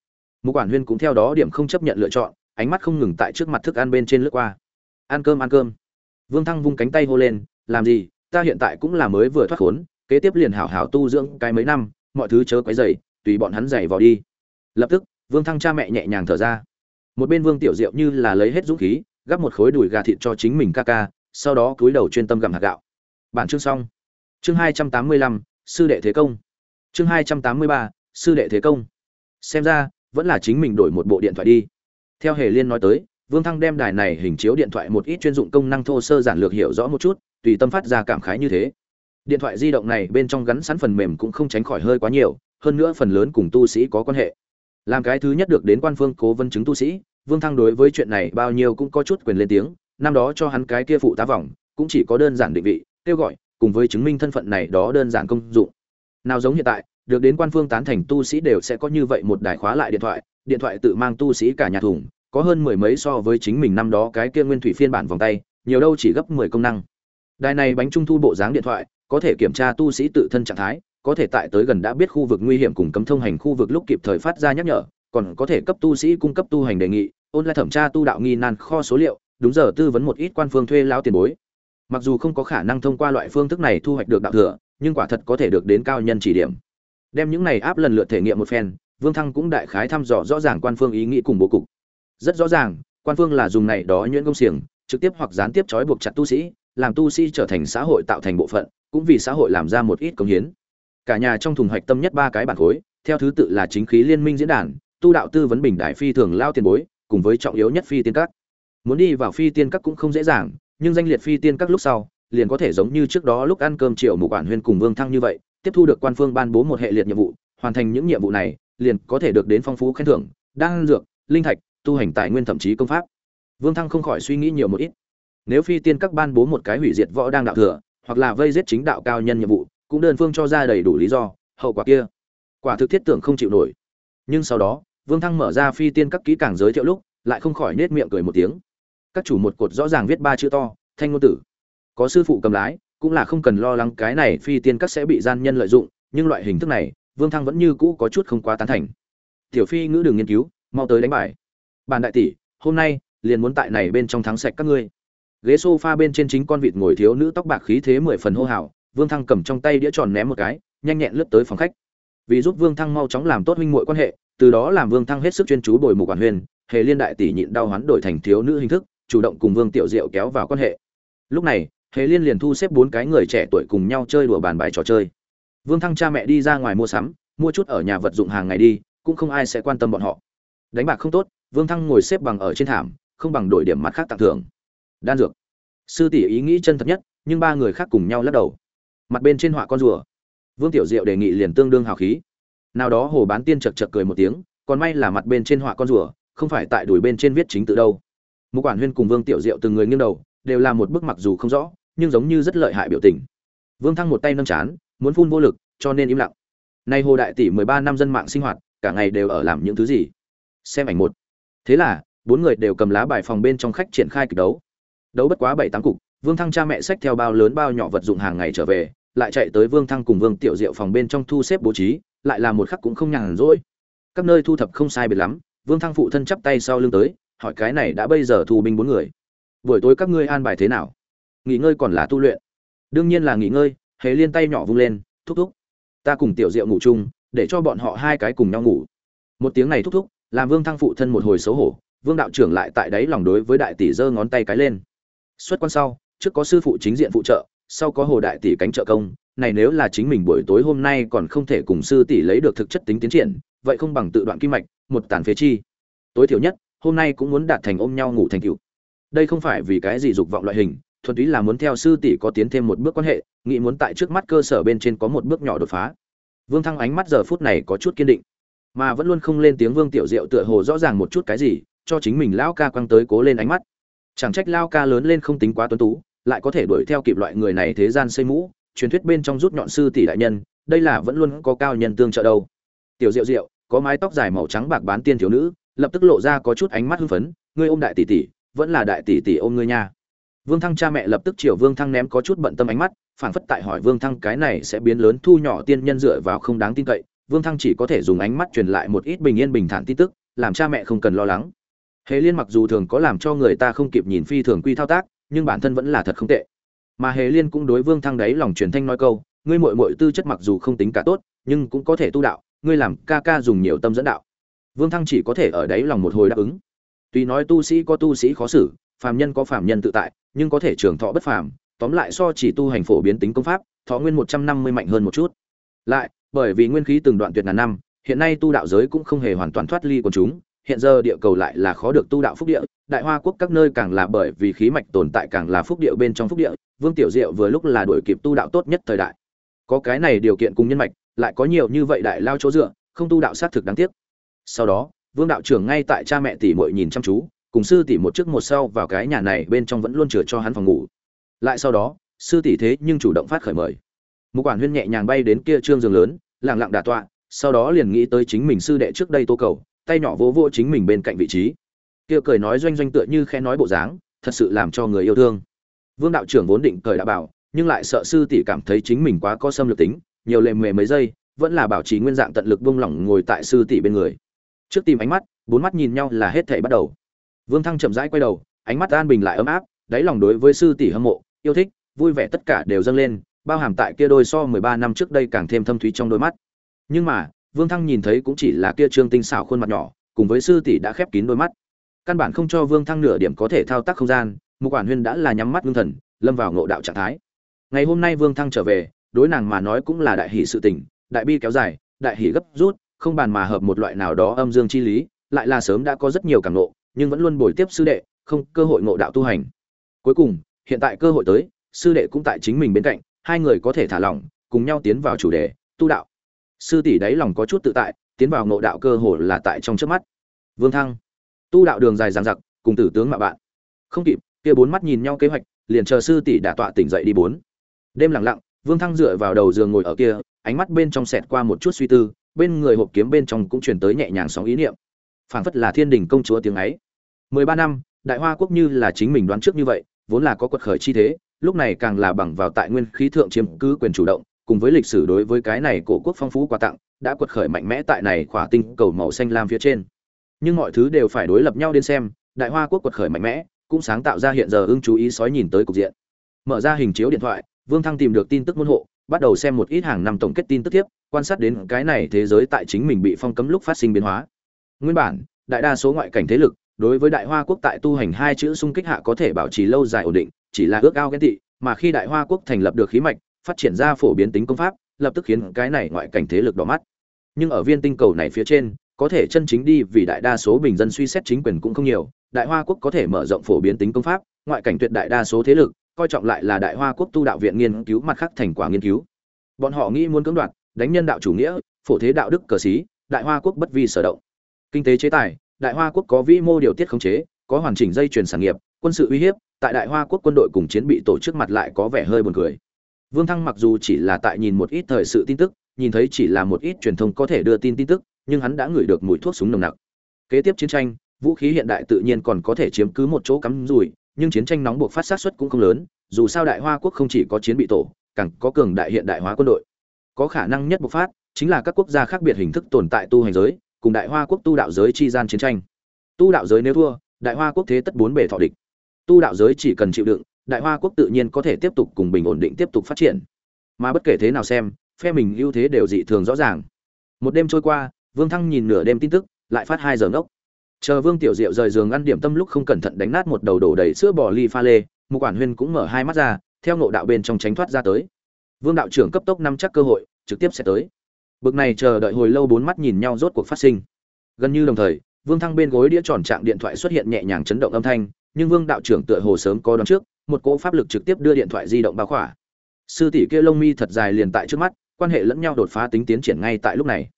Mục quản huyên cũng theo đó điểm không chấp nhận lựa chọn, ánh mắt không ngừng tại trước mặt thức ăn bên trên lướt qua. Ăn cơm ăn cơm. Vương thăng vung cánh tay hô lên, làm gì? Ta hiện tại cũng là mới vừa thoát khốn, kế tiếp liền hảo hảo tu dưỡng cái mấy năm, mọi thứ chớ quấy dày tùy bọn hắn giày vào đi. Lập tức, vương thăng cha mẹ nhẹ nhàng thở ra một bên vương tiểu diệu như là lấy hết dũng khí, gắp một khối đùi gà thịt cho chính mình ca ca, sau đó cúi đầu chuyên tâm gặm hạt gạo. Bản chương xong. Chương hai trăm tám mươi lăm, sư đệ thế công. Chương hai trăm tám mươi ba, sư đệ thế công. Xem ra, vẫn là chính mình đổi một bộ điện thoại đi. Theo hề liên nói tới, vương thăng đem đài này hình chiếu điện thoại một ít chuyên dụng công năng thô sơ giản lược hiểu rõ một chút, tùy tâm phát ra cảm khái như thế. Điện thoại di động này bên trong gắn sẵn phần mềm cũng không tránh khỏi hơi quá nhiều, hơn nữa phần lớn cùng tu sĩ có quan hệ làm cái thứ nhất được đến quan phương cố vấn chứng tu sĩ, vương thăng đối với chuyện này bao nhiêu cũng có chút quyền lên tiếng, năm đó cho hắn cái kia phụ tá vòng, cũng chỉ có đơn giản định vị, kêu gọi, cùng với chứng minh thân phận này đó đơn giản công dụng. Nào giống hiện tại, được đến quan phương tán thành tu sĩ đều sẽ có như vậy một đài khóa lại điện thoại điện thoại tự mang tu sĩ cả nhà thùng, có hơn mười mấy so với chính mình năm đó cái kia nguyên thủy phiên bản vòng tay, nhiều đâu chỉ gấp mười công năng. Đài này bánh trung thu bộ dáng điện thoại, có thể kiểm tra tu sĩ tự thân trạng thái có thể tại tới gần đã biết khu vực nguy hiểm cùng cấm thông hành khu vực lúc kịp thời phát ra nhắc nhở, còn có thể cấp tu sĩ cung cấp tu hành đề nghị, ôn lại thẩm tra tu đạo nghi nan kho số liệu, đúng giờ tư vấn một ít quan phương thuê lao tiền bối. Mặc dù không có khả năng thông qua loại phương thức này thu hoạch được đạo thừa, nhưng quả thật có thể được đến cao nhân chỉ điểm. Đem những này áp lần lượt thể nghiệm một phen, vương thăng cũng đại khái thăm dò rõ ràng quan phương ý nghĩ cùng bố cục. Rất rõ ràng, quan phương là dùng này đó nhuyễn công xiềng, trực tiếp hoặc gián tiếp trói buộc chặt tu sĩ, làm tu sĩ trở thành xã hội tạo thành bộ phận, cũng vì xã hội làm ra một ít công hiến cả nhà trong thùng hoạch tâm nhất ba cái bản khối, theo thứ tự là chính khí liên minh diễn đàn, tu đạo tư vấn bình đại phi thường lao tiền bối, cùng với trọng yếu nhất phi tiên các. Muốn đi vào phi tiên các cũng không dễ dàng, nhưng danh liệt phi tiên các lúc sau, liền có thể giống như trước đó lúc ăn cơm triệu mục quản huyên cùng vương thăng như vậy, tiếp thu được quan phương ban bố một hệ liệt nhiệm vụ, hoàn thành những nhiệm vụ này, liền có thể được đến phong phú khen thưởng, đan dược, linh thạch, tu hành tài nguyên thậm chí công pháp. Vương thăng không khỏi suy nghĩ nhiều một ít. Nếu phi tiên các ban bố một cái hủy diệt võ đang đạo thừa, hoặc là vây giết chính đạo cao nhân nhiệm vụ cũng đơn phương cho ra đầy đủ lý do, hậu quả kia, quả thực thiết tưởng không chịu nổi. Nhưng sau đó, vương thăng mở ra phi tiên các kỹ càng giới thiệu lúc, lại không khỏi nết miệng cười một tiếng. Các chủ một cột rõ ràng viết ba chữ to, thanh ngôn tử. Có sư phụ cầm lái, cũng là không cần lo lắng cái này phi tiên các sẽ bị gian nhân lợi dụng, nhưng loại hình thức này, vương thăng vẫn như cũ có chút không quá tán thành. Tiểu phi ngữ đường nghiên cứu, mau tới đánh bài. Bàn đại tỷ, hôm nay, liền muốn tại này bên trong thắng sạch các ngươi. Ghế sofa bên trên chính con vịt ngồi thiếu nữ tóc bạc khí thế mười phần hô hào vương thăng cầm trong tay đĩa tròn ném một cái, nhanh nhẹn lướt tới phòng khách. Vì giúp vương thăng mau chóng làm tốt huynh muội quan hệ, từ đó làm vương thăng hết sức chuyên chú bồi mục quản huyền, hề liên đại tỷ nhịn đau hoán đổi thành thiếu nữ hình thức, chủ động cùng vương tiểu diệu kéo vào quan hệ. Lúc này, hề liên liền thu xếp bốn cái người trẻ tuổi cùng nhau chơi đùa bàn bài trò chơi. Vương thăng cha mẹ đi ra ngoài mua sắm, mua chút ở nhà vật dụng hàng ngày đi, cũng không ai sẽ quan tâm bọn họ. Đánh bạc không tốt, vương thăng ngồi xếp bằng ở trên thảm, không bằng đổi điểm mặt khác tặng thưởng. Đan dược. Sư tỷ ý nghĩ chân thật nhất, nhưng ba người khác cùng nhau lắc đầu mặt bên trên họa con rùa. Vương tiểu diệu đề nghị liền tương đương hào khí. Nào đó hồ bán tiên chật chật cười một tiếng, còn may là mặt bên trên họa con rùa, không phải tại đuổi bên trên viết chính tự đâu. Mục quản huyên cùng vương tiểu diệu từng người nghiêng đầu, đều là một bức mặc dù không rõ, nhưng giống như rất lợi hại biểu tình. Vương thăng một tay nâng chán, muốn phun vô lực, cho nên im lặng. Nay hồ đại tỷ mười ba năm dân mạng sinh hoạt, cả ngày đều ở làm những thứ gì? Xem ảnh một. Thế là, bốn người đều cầm lá bài phòng bên trong khách triển khai kịch đấu. Đấu bất quá bảy tám cục vương thăng cha mẹ xách theo bao lớn bao nhỏ vật dụng hàng ngày trở về, lại chạy tới vương thăng cùng vương tiểu diệu phòng bên trong thu xếp bố trí, lại là một khắc cũng không nhàn rỗi. Các nơi thu thập không sai biệt lắm, vương thăng phụ thân chắp tay sau lưng tới, hỏi cái này đã bây giờ thu binh bốn người. Buổi tối các ngươi an bài thế nào? Nghỉ ngơi còn là tu luyện. Đương nhiên là nghỉ ngơi hề liên tay nhỏ vung lên, thúc thúc. Ta cùng tiểu diệu ngủ chung, để cho bọn họ hai cái cùng nhau ngủ. Một tiếng này thúc thúc, làm vương thăng phụ thân một hồi xấu hổ, vương đạo trưởng lại tại đấy lòng đối với đại tỷ giơ ngón tay cái lên. Xuất quan sau trước có sư phụ chính diện phụ trợ, sau có hồ đại tỷ cánh trợ công, này nếu là chính mình buổi tối hôm nay còn không thể cùng sư tỷ lấy được thực chất tính tiến triển, vậy không bằng tự đoạn kim mạch, một tàn phế chi. Tối thiểu nhất, hôm nay cũng muốn đạt thành ôm nhau ngủ thành cựu đây không phải vì cái gì dục vọng loại hình, thuần túy là muốn theo sư tỷ có tiến thêm một bước quan hệ, nghĩ muốn tại trước mắt cơ sở bên trên có một bước nhỏ đột phá. Vương thăng ánh mắt giờ phút này có chút kiên định, mà vẫn luôn không lên tiếng vương tiểu diệu tựa hồ rõ ràng một chút cái gì, cho chính mình lão ca quăng tới cố lên ánh mắt. Chẳng trách lao ca lớn lên không tính quá tuấn tú lại có thể đuổi theo kịp loại người này thế gian xây mũ, truyền thuyết bên trong rút nhọn sư tỷ đại nhân, đây là vẫn luôn có cao nhân tương trợ đâu. Tiểu diệu diệu, có mái tóc dài màu trắng bạc bán tiên thiếu nữ, lập tức lộ ra có chút ánh mắt hưng phấn, ngươi ôm đại tỷ tỷ, vẫn là đại tỷ tỷ ôm ngươi nha. Vương thăng cha mẹ lập tức chiều vương thăng ném có chút bận tâm ánh mắt, phảng phất tại hỏi vương thăng cái này sẽ biến lớn thu nhỏ tiên nhân dựa vào không đáng tin cậy. Vương thăng chỉ có thể dùng ánh mắt truyền lại một ít bình yên bình thản tin tức, làm cha mẹ không cần lo lắng. Hề liên mặc dù thường có làm cho người ta không kịp nhìn phi thường quy thao tác nhưng bản thân vẫn là thật không tệ. Mà hề liên cũng đối vương thăng đấy lòng truyền thanh nói câu, ngươi mội mội tư chất mặc dù không tính cả tốt, nhưng cũng có thể tu đạo, ngươi làm ca ca dùng nhiều tâm dẫn đạo. Vương thăng chỉ có thể ở đấy lòng một hồi đáp ứng. Tuy nói tu sĩ có tu sĩ khó xử, phàm nhân có phàm nhân tự tại, nhưng có thể trường thọ bất phàm, tóm lại so chỉ tu hành phổ biến tính công pháp, thọ nguyên một trăm năm mươi mạnh hơn một chút. Lại, bởi vì nguyên khí từng đoạn tuyệt ngàn năm, hiện nay tu đạo giới cũng không hề hoàn toàn thoát ly quần chúng, hiện giờ địa cầu lại là khó được tu đạo phúc địa đại hoa quốc các nơi càng là bởi vì khí mạch tồn tại càng là phúc địa bên trong phúc địa, vương tiểu diệu vừa lúc là đuổi kịp tu đạo tốt nhất thời đại. Có cái này điều kiện cùng nhân mạch, lại có nhiều như vậy đại lao chỗ dựa, không tu đạo sát thực đáng tiếc. Sau đó, vương đạo trưởng ngay tại cha mẹ tỷ muội nhìn chăm chú, cùng sư tỷ một trước một sau vào cái nhà này bên trong vẫn luôn chừa cho hắn phòng ngủ. Lại sau đó, sư tỷ thế nhưng chủ động phát khởi mời. Một quản huyên nhẹ nhàng bay đến kia trương giường lớn, lặng lặng đà tọa, sau đó liền nghĩ tới chính mình sư đệ trước đây tô cầu, tay nhỏ vỗ vỗ chính mình bên cạnh vị trí kia cười nói doanh doanh tựa như khẽ nói bộ dáng, thật sự làm cho người yêu thương. Vương đạo trưởng vốn định cười đã bảo, nhưng lại sợ sư tỷ cảm thấy chính mình quá có xâm lược tính, nhiều lệ mề mấy giây, vẫn là bảo trì nguyên dạng tận lực buông lỏng ngồi tại sư tỷ bên người. Trước tìm ánh mắt, bốn mắt nhìn nhau là hết thảy bắt đầu. Vương thăng chậm rãi quay đầu, ánh mắt an bình lại ấm áp, đáy lòng đối với sư tỷ hâm mộ, yêu thích, vui vẻ tất cả đều dâng lên, bao hàm tại kia đôi so mười ba năm trước đây càng thêm thâm thúy trong đôi mắt. Nhưng mà, vương thăng nhìn thấy cũng chỉ là kia trương tinh xảo khuôn mặt nhỏ, cùng với sư tỷ đã khép kín đôi mắt căn bản không cho vương thăng nửa điểm có thể thao tác không gian, Mục quản huyên đã là nhắm mắt ngưng thần, lâm vào ngộ đạo trạng thái. Ngày hôm nay vương thăng trở về, đối nàng mà nói cũng là đại hỷ sự tình, đại bi kéo dài, đại hỷ gấp rút, không bàn mà hợp một loại nào đó âm dương chi lý, lại là sớm đã có rất nhiều cảm ngộ, nhưng vẫn luôn bồi tiếp sư đệ, không cơ hội ngộ đạo tu hành. Cuối cùng, hiện tại cơ hội tới, sư đệ cũng tại chính mình bên cạnh, hai người có thể thả lỏng, cùng nhau tiến vào chủ đề, tu đạo. Sư tỷ đáy lòng có chút tự tại, tiến vào ngộ đạo cơ hội là tại trong trước mắt. Vương thăng tu đạo đường dài dằng dặc, cùng tử tướng mà bạn. Không kịp, kia bốn mắt nhìn nhau kế hoạch, liền chờ sư tỷ đả tọa tỉnh dậy đi bốn. Đêm lặng lặng, vương thăng dựa vào đầu giường ngồi ở kia, ánh mắt bên trong xẹt qua một chút suy tư, bên người hộp kiếm bên trong cũng truyền tới nhẹ nhàng sóng ý niệm. Phảng phất là thiên đình công chúa tiếng ấy. Mười ba năm, đại hoa quốc như là chính mình đoán trước như vậy, vốn là có quật khởi chi thế, lúc này càng là bằng vào tại nguyên khí thượng chiếm cứ quyền chủ động, cùng với lịch sử đối với cái này cổ quốc phong phú quà tặng, đã quật khởi mạnh mẽ tại này khỏa tinh cầu màu xanh lam phía trên nhưng mọi thứ đều phải đối lập nhau đến xem, đại hoa quốc quật khởi mạnh mẽ, cũng sáng tạo ra hiện giờ ưng chú ý sói nhìn tới cục diện. Mở ra hình chiếu điện thoại, vương thăng tìm được tin tức môn hộ, bắt đầu xem một ít hàng năm tổng kết tin tức tiếp, quan sát đến cái này thế giới tại chính mình bị phong cấm lúc phát sinh biến hóa. Nguyên bản, đại đa số ngoại cảnh thế lực, đối với đại hoa quốc tại tu hành hai chữ xung kích hạ có thể bảo trì lâu dài ổn định, chỉ là ước ao ghen tị, mà khi đại hoa quốc thành lập được khí mạch, phát triển ra phổ biến tính công pháp, lập tức khiến cái này ngoại cảnh thế lực đỏ mắt. Nhưng ở viên tinh cầu này phía trên có thể chân chính đi vì đại đa số bình dân suy xét chính quyền cũng không nhiều, đại hoa quốc có thể mở rộng phổ biến tính công pháp, ngoại cảnh tuyệt đại đa số thế lực, coi trọng lại là đại hoa quốc tu đạo viện nghiên cứu mặt khác thành quả nghiên cứu. Bọn họ nghĩ muốn cưỡng đoạt, đánh nhân đạo chủ nghĩa, phổ thế đạo đức cờ xí, đại hoa quốc bất vi sở động. Kinh tế chế tài, đại hoa quốc có vĩ mô điều tiết khống chế, có hoàn chỉnh dây chuyển sản nghiệp, quân sự uy hiếp, tại đại hoa quốc quân đội cùng chiến bị tổ chức mặt lại có vẻ hơi buồn cười. Vương thăng mặc dù chỉ là tại nhìn một ít thời sự tin tức, nhìn thấy chỉ là một ít truyền thông có thể đưa tin tin tức nhưng hắn đã ngửi được mùi thuốc súng nồng nặc. Kế tiếp chiến tranh, vũ khí hiện đại tự nhiên còn có thể chiếm cứ một chỗ cắm rủi, nhưng chiến tranh nóng buộc phát sát xuất cũng không lớn, dù sao đại hoa quốc không chỉ có chiến bị tổ, càng có cường đại hiện đại hóa quân đội. Có khả năng nhất bộc phát chính là các quốc gia khác biệt hình thức tồn tại tu hành giới, cùng đại hoa quốc tu đạo giới chi gian chiến tranh. Tu đạo giới nếu thua, đại hoa quốc thế tất bốn bề thọ địch. Tu đạo giới chỉ cần chịu đựng, đại hoa quốc tự nhiên có thể tiếp tục cùng bình ổn định tiếp tục phát triển. Mà bất kể thế nào xem, phe mình ưu thế đều dị thường rõ ràng. Một đêm trôi qua vương thăng nhìn nửa đêm tin tức, lại phát hai giờ ngốc. Chờ vương tiểu diệu rời giường ăn điểm tâm lúc không cẩn thận đánh nát một đầu đổ đầy sữa bò ly pha lê, Mục quản huyên cũng mở hai mắt ra, theo ngộ đạo bên trong tránh thoát ra tới. Vương đạo trưởng cấp tốc nắm chắc cơ hội, trực tiếp sẽ tới. Bực này chờ đợi hồi lâu bốn mắt nhìn nhau rốt cuộc phát sinh. Gần như đồng thời, vương thăng bên gối đĩa tròn trạng điện thoại xuất hiện nhẹ nhàng chấn động âm thanh, nhưng vương đạo trưởng tựa hồ sớm có đón trước, một cỗ pháp lực trực tiếp đưa điện thoại di động bao khỏa. Sư tỷ kia lông mi thật dài liền tại trước mắt, quan hệ lẫn nhau đột phá tính tiến triển ngay tại lúc này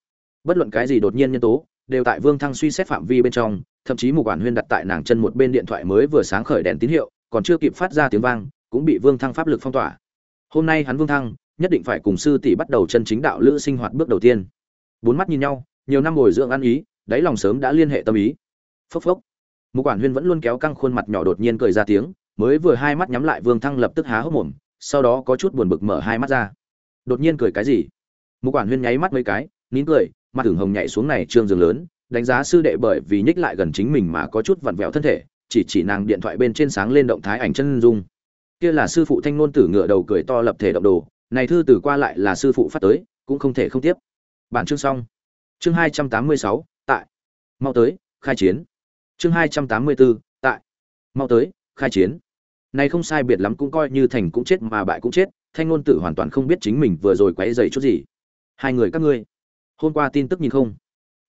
bất luận cái gì đột nhiên nhân tố, đều tại vương thăng suy xét phạm vi bên trong, thậm chí một quản huyên đặt tại nàng chân một bên điện thoại mới vừa sáng khởi đèn tín hiệu, còn chưa kịp phát ra tiếng vang, cũng bị vương thăng pháp lực phong tỏa. Hôm nay hắn vương thăng, nhất định phải cùng sư tỷ bắt đầu chân chính đạo lữ sinh hoạt bước đầu tiên. Bốn mắt nhìn nhau, nhiều năm ngồi dưỡng ăn ý, đáy lòng sớm đã liên hệ tâm ý. Phốc phốc. Một quản huyên vẫn luôn kéo căng khuôn mặt nhỏ đột nhiên cười ra tiếng, mới vừa hai mắt nhắm lại vương thăng lập tức há hốc mồm, sau đó có chút buồn bực mở hai mắt ra. Đột nhiên cười cái gì? Một quản huyên nháy mắt mấy cái, nín cười mặt tưởng hồng nhảy xuống này trương giường lớn, đánh giá sư đệ bởi vì nhích lại gần chính mình mà có chút vặn vẹo thân thể, chỉ chỉ nàng điện thoại bên trên sáng lên động thái ảnh chân dung. Kia là sư phụ thanh ngôn tử ngựa đầu cười to lập thể động đồ, này thư từ qua lại là sư phụ phát tới, cũng không thể không tiếp. Bản chương xong. Chương hai trăm tám mươi sáu, tại. Mau tới, khai chiến. Chương hai trăm tám mươi bốn tại. Mau tới, khai chiến. Này không sai biệt lắm cũng coi như thành cũng chết mà bại cũng chết, thanh ngôn tử hoàn toàn không biết chính mình vừa rồi quấy dày chút gì. Hai người các ngươi hôm qua tin tức nhìn không?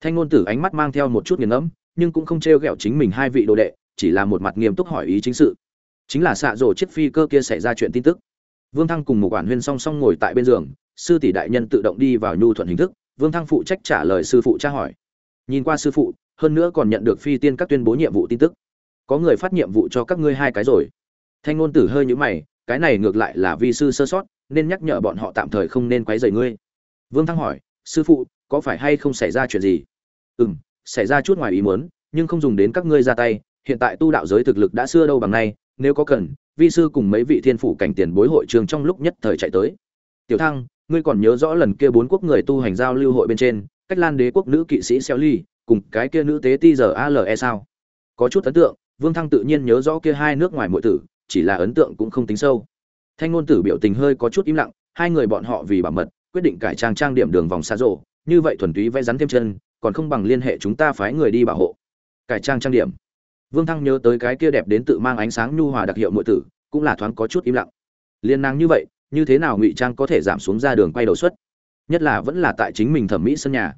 Thanh ngôn tử ánh mắt mang theo một chút nghiền ngẫm, nhưng cũng không trêu ghẹo chính mình hai vị đồ đệ, chỉ là một mặt nghiêm túc hỏi ý chính sự. Chính là xạ rổ chiếc phi cơ kia xảy ra chuyện tin tức. Vương thăng cùng một quản huyên song song ngồi tại bên giường, sư tỷ đại nhân tự động đi vào nhu thuận hình thức, vương thăng phụ trách trả lời sư phụ tra hỏi. Nhìn qua sư phụ, hơn nữa còn nhận được phi tiên các tuyên bố nhiệm vụ tin tức. Có người phát nhiệm vụ cho các ngươi hai cái rồi. Thanh ngôn tử hơi nhũ mày, cái này ngược lại là vi sư sơ sót, nên nhắc nhở bọn họ tạm thời không nên quấy rầy ngươi. Vương thăng hỏi, sư phụ có phải hay không xảy ra chuyện gì? Ừ m xảy ra chút ngoài ý muốn, nhưng không dùng đến các ngươi ra tay, hiện tại tu đạo giới thực lực đã xưa đâu bằng nay, nếu có cần, vi sư cùng mấy vị thiên phủ cảnh tiền bối hội trường trong lúc nhất thời chạy tới. Tiểu thăng, ngươi còn nhớ rõ lần kia bốn quốc người tu hành giao lưu hội bên trên, cách lan đế quốc nữ kỵ sĩ xeo ly, cùng cái kia nữ tế ti giờ ale sao? Có chút ấn tượng, vương thăng tự nhiên nhớ rõ kia hai nước ngoài muội tử, chỉ là ấn tượng cũng không tính sâu. Thanh ngôn tử biểu tình hơi có chút im lặng, hai người bọn họ vì bảo mật, quyết định cải trang trang điểm đường vòng xa rộ như vậy thuần túy vẽ rắn thêm chân, còn không bằng liên hệ chúng ta phái người đi bảo hộ. Cải trang trang điểm. Vương thăng nhớ tới cái kia đẹp đến tự mang ánh sáng nhu hòa đặc hiệu muội tử, cũng là thoáng có chút im lặng. Liên năng như vậy, như thế nào ngụy trang có thể giảm xuống ra đường quay đầu suất nhất là vẫn là tại chính mình thẩm mỹ sân nhà.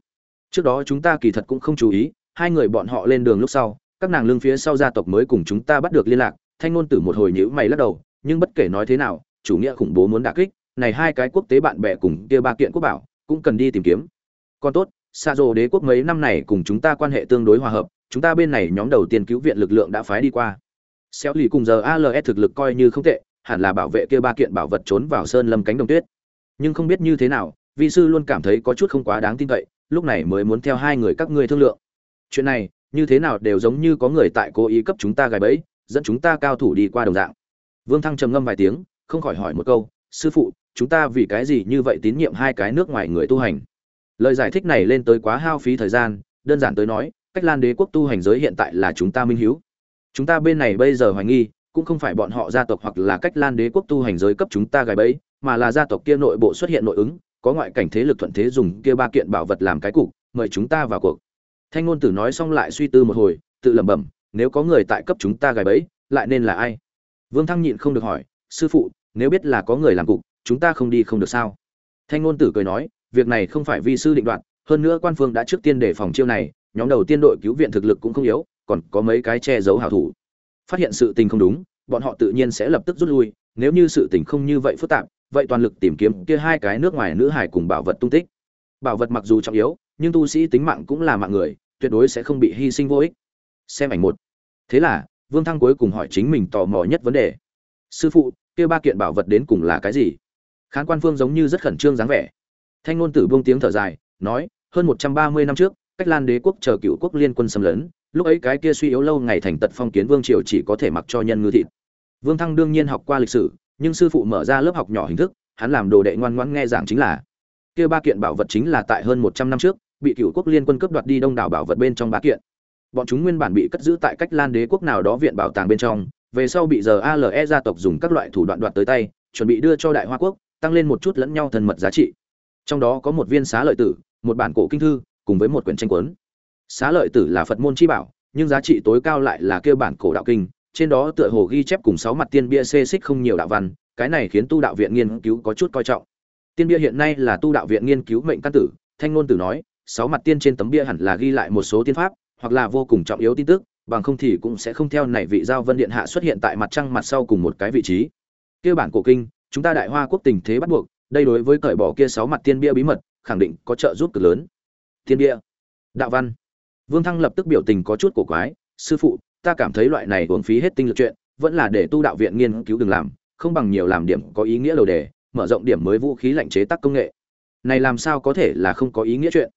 Trước đó chúng ta kỳ thật cũng không chú ý, hai người bọn họ lên đường lúc sau, các nàng lưng phía sau gia tộc mới cùng chúng ta bắt được liên lạc, thanh ngôn tử một hồi nhữ mày lắc đầu, nhưng bất kể nói thế nào, chủ nghĩa khủng bố muốn đả kích, này hai cái quốc tế bạn bè cùng kia ba kiện quốc bảo, cũng cần đi tìm kiếm còn tốt xa rồ đế quốc mấy năm này cùng chúng ta quan hệ tương đối hòa hợp, chúng ta bên này nhóm đầu tiên cứu viện lực lượng đã phái đi qua. Xéo lì cùng giờ als thực lực coi như không tệ, hẳn là bảo vệ kia ba kiện bảo vật trốn vào sơn lâm cánh đồng tuyết. Nhưng không biết như thế nào vi sư luôn cảm thấy có chút không quá đáng tin cậy, lúc này mới muốn theo hai người các ngươi thương lượng. Chuyện này, như thế nào đều giống như có người tại cố ý cấp chúng ta gài bẫy, dẫn chúng ta cao thủ đi qua đồng dạng. Vương thăng trầm ngâm vài tiếng, không khỏi hỏi một câu, sư phụ, chúng ta vì cái gì như vậy tín nhiệm hai cái nước ngoài người tu hành? Lời giải thích này lên tới quá hao phí thời gian, đơn giản tới nói, cách lan đế quốc tu hành giới hiện tại là chúng ta minh hiếu. Chúng ta bên này bây giờ hoài nghi, cũng không phải bọn họ gia tộc hoặc là cách lan đế quốc tu hành giới cấp chúng ta gài bẫy, mà là gia tộc kia nội bộ xuất hiện nội ứng, có ngoại cảnh thế lực thuận thế dùng kia ba kiện bảo vật làm cái cục, mời chúng ta vào cuộc. Thanh ngôn tử nói xong lại suy tư một hồi, tự lẩm bẩm, nếu có người tại cấp chúng ta gài bẫy, lại nên là ai? Vương thăng nhịn không được hỏi, sư phụ, nếu biết là có người làm cục, chúng ta không đi không được sao? Thanh ngôn tử cười nói việc này không phải vi sư định đoạt, hơn nữa quan phương đã trước tiên đề phòng chiêu này, nhóm đầu tiên đội cứu viện thực lực cũng không yếu, còn có mấy cái che giấu hảo thủ. Phát hiện sự tình không đúng, bọn họ tự nhiên sẽ lập tức rút lui, nếu như sự tình không như vậy phức tạp, vậy toàn lực tìm kiếm kia hai cái nước ngoài nữ hải cùng bảo vật tung tích. Bảo vật mặc dù trọng yếu, nhưng tu sĩ tính mạng cũng là mạng người, tuyệt đối sẽ không bị hy sinh vô ích. Xem ảnh một. Thế là, vương thăng cuối cùng hỏi chính mình tò mò nhất vấn đề. Sư phụ, kia ba kiện bảo vật đến cùng là cái gì? Khán quan phương giống như rất khẩn trương dáng vẻ thanh ngôn tử buông tiếng thở dài, nói, hơn một trăm ba mươi năm trước, cách lan đế quốc chờ cựu quốc liên quân xâm lấn, lúc ấy cái kia suy yếu lâu ngày thành tật phong kiến vương triều chỉ có thể mặc cho nhân ngư thịt. Vương thăng đương nhiên học qua lịch sử, nhưng sư phụ mở ra lớp học nhỏ hình thức, hắn làm đồ đệ ngoan ngoãn nghe giảng chính là, kia ba kiện bảo vật chính là tại hơn một trăm năm trước, bị cựu quốc liên quân cướp đoạt đi đông đảo bảo vật bên trong ba kiện. Bọn chúng nguyên bản bị cất giữ tại cách lan đế quốc nào đó viện bảo tàng bên trong, về sau bị giờ ale gia tộc dùng các loại thủ đoạn đoạt tới tay, chuẩn bị đưa cho đại hoa quốc, tăng lên một chút lẫn nhau thân mật giá trị trong đó có một viên xá lợi tử, một bản cổ kinh thư, cùng với một quyển tranh cuốn. Xá lợi tử là phật môn chi bảo, nhưng giá trị tối cao lại là kêu bản cổ đạo kinh, trên đó tựa hồ ghi chép cùng sáu mặt tiên bia xê xích không nhiều đạo văn, cái này khiến tu đạo viện nghiên cứu có chút coi trọng. Tiên bia hiện nay là tu đạo viện nghiên cứu mệnh căn tử, thanh ngôn tử nói, sáu mặt tiên trên tấm bia hẳn là ghi lại một số tiên pháp, hoặc là vô cùng trọng yếu tin tức, bằng không thì cũng sẽ không theo này vị giao vân điện hạ xuất hiện tại mặt trăng mặt sau cùng một cái vị trí. Kia bản cổ kinh, chúng ta đại hoa quốc tình thế bắt buộc đây đối với cởi bỏ kia sáu mặt tiên bia bí mật, khẳng định có trợ giúp cực lớn. Tiên bia. Đạo văn. Vương thăng lập tức biểu tình có chút cổ quái, sư phụ, ta cảm thấy loại này uống phí hết tinh lực chuyện, vẫn là để tu đạo viện nghiên cứu đừng làm, không bằng nhiều làm điểm có ý nghĩa lầu đề, mở rộng điểm mới vũ khí lạnh chế tác công nghệ. Này làm sao có thể là không có ý nghĩa chuyện?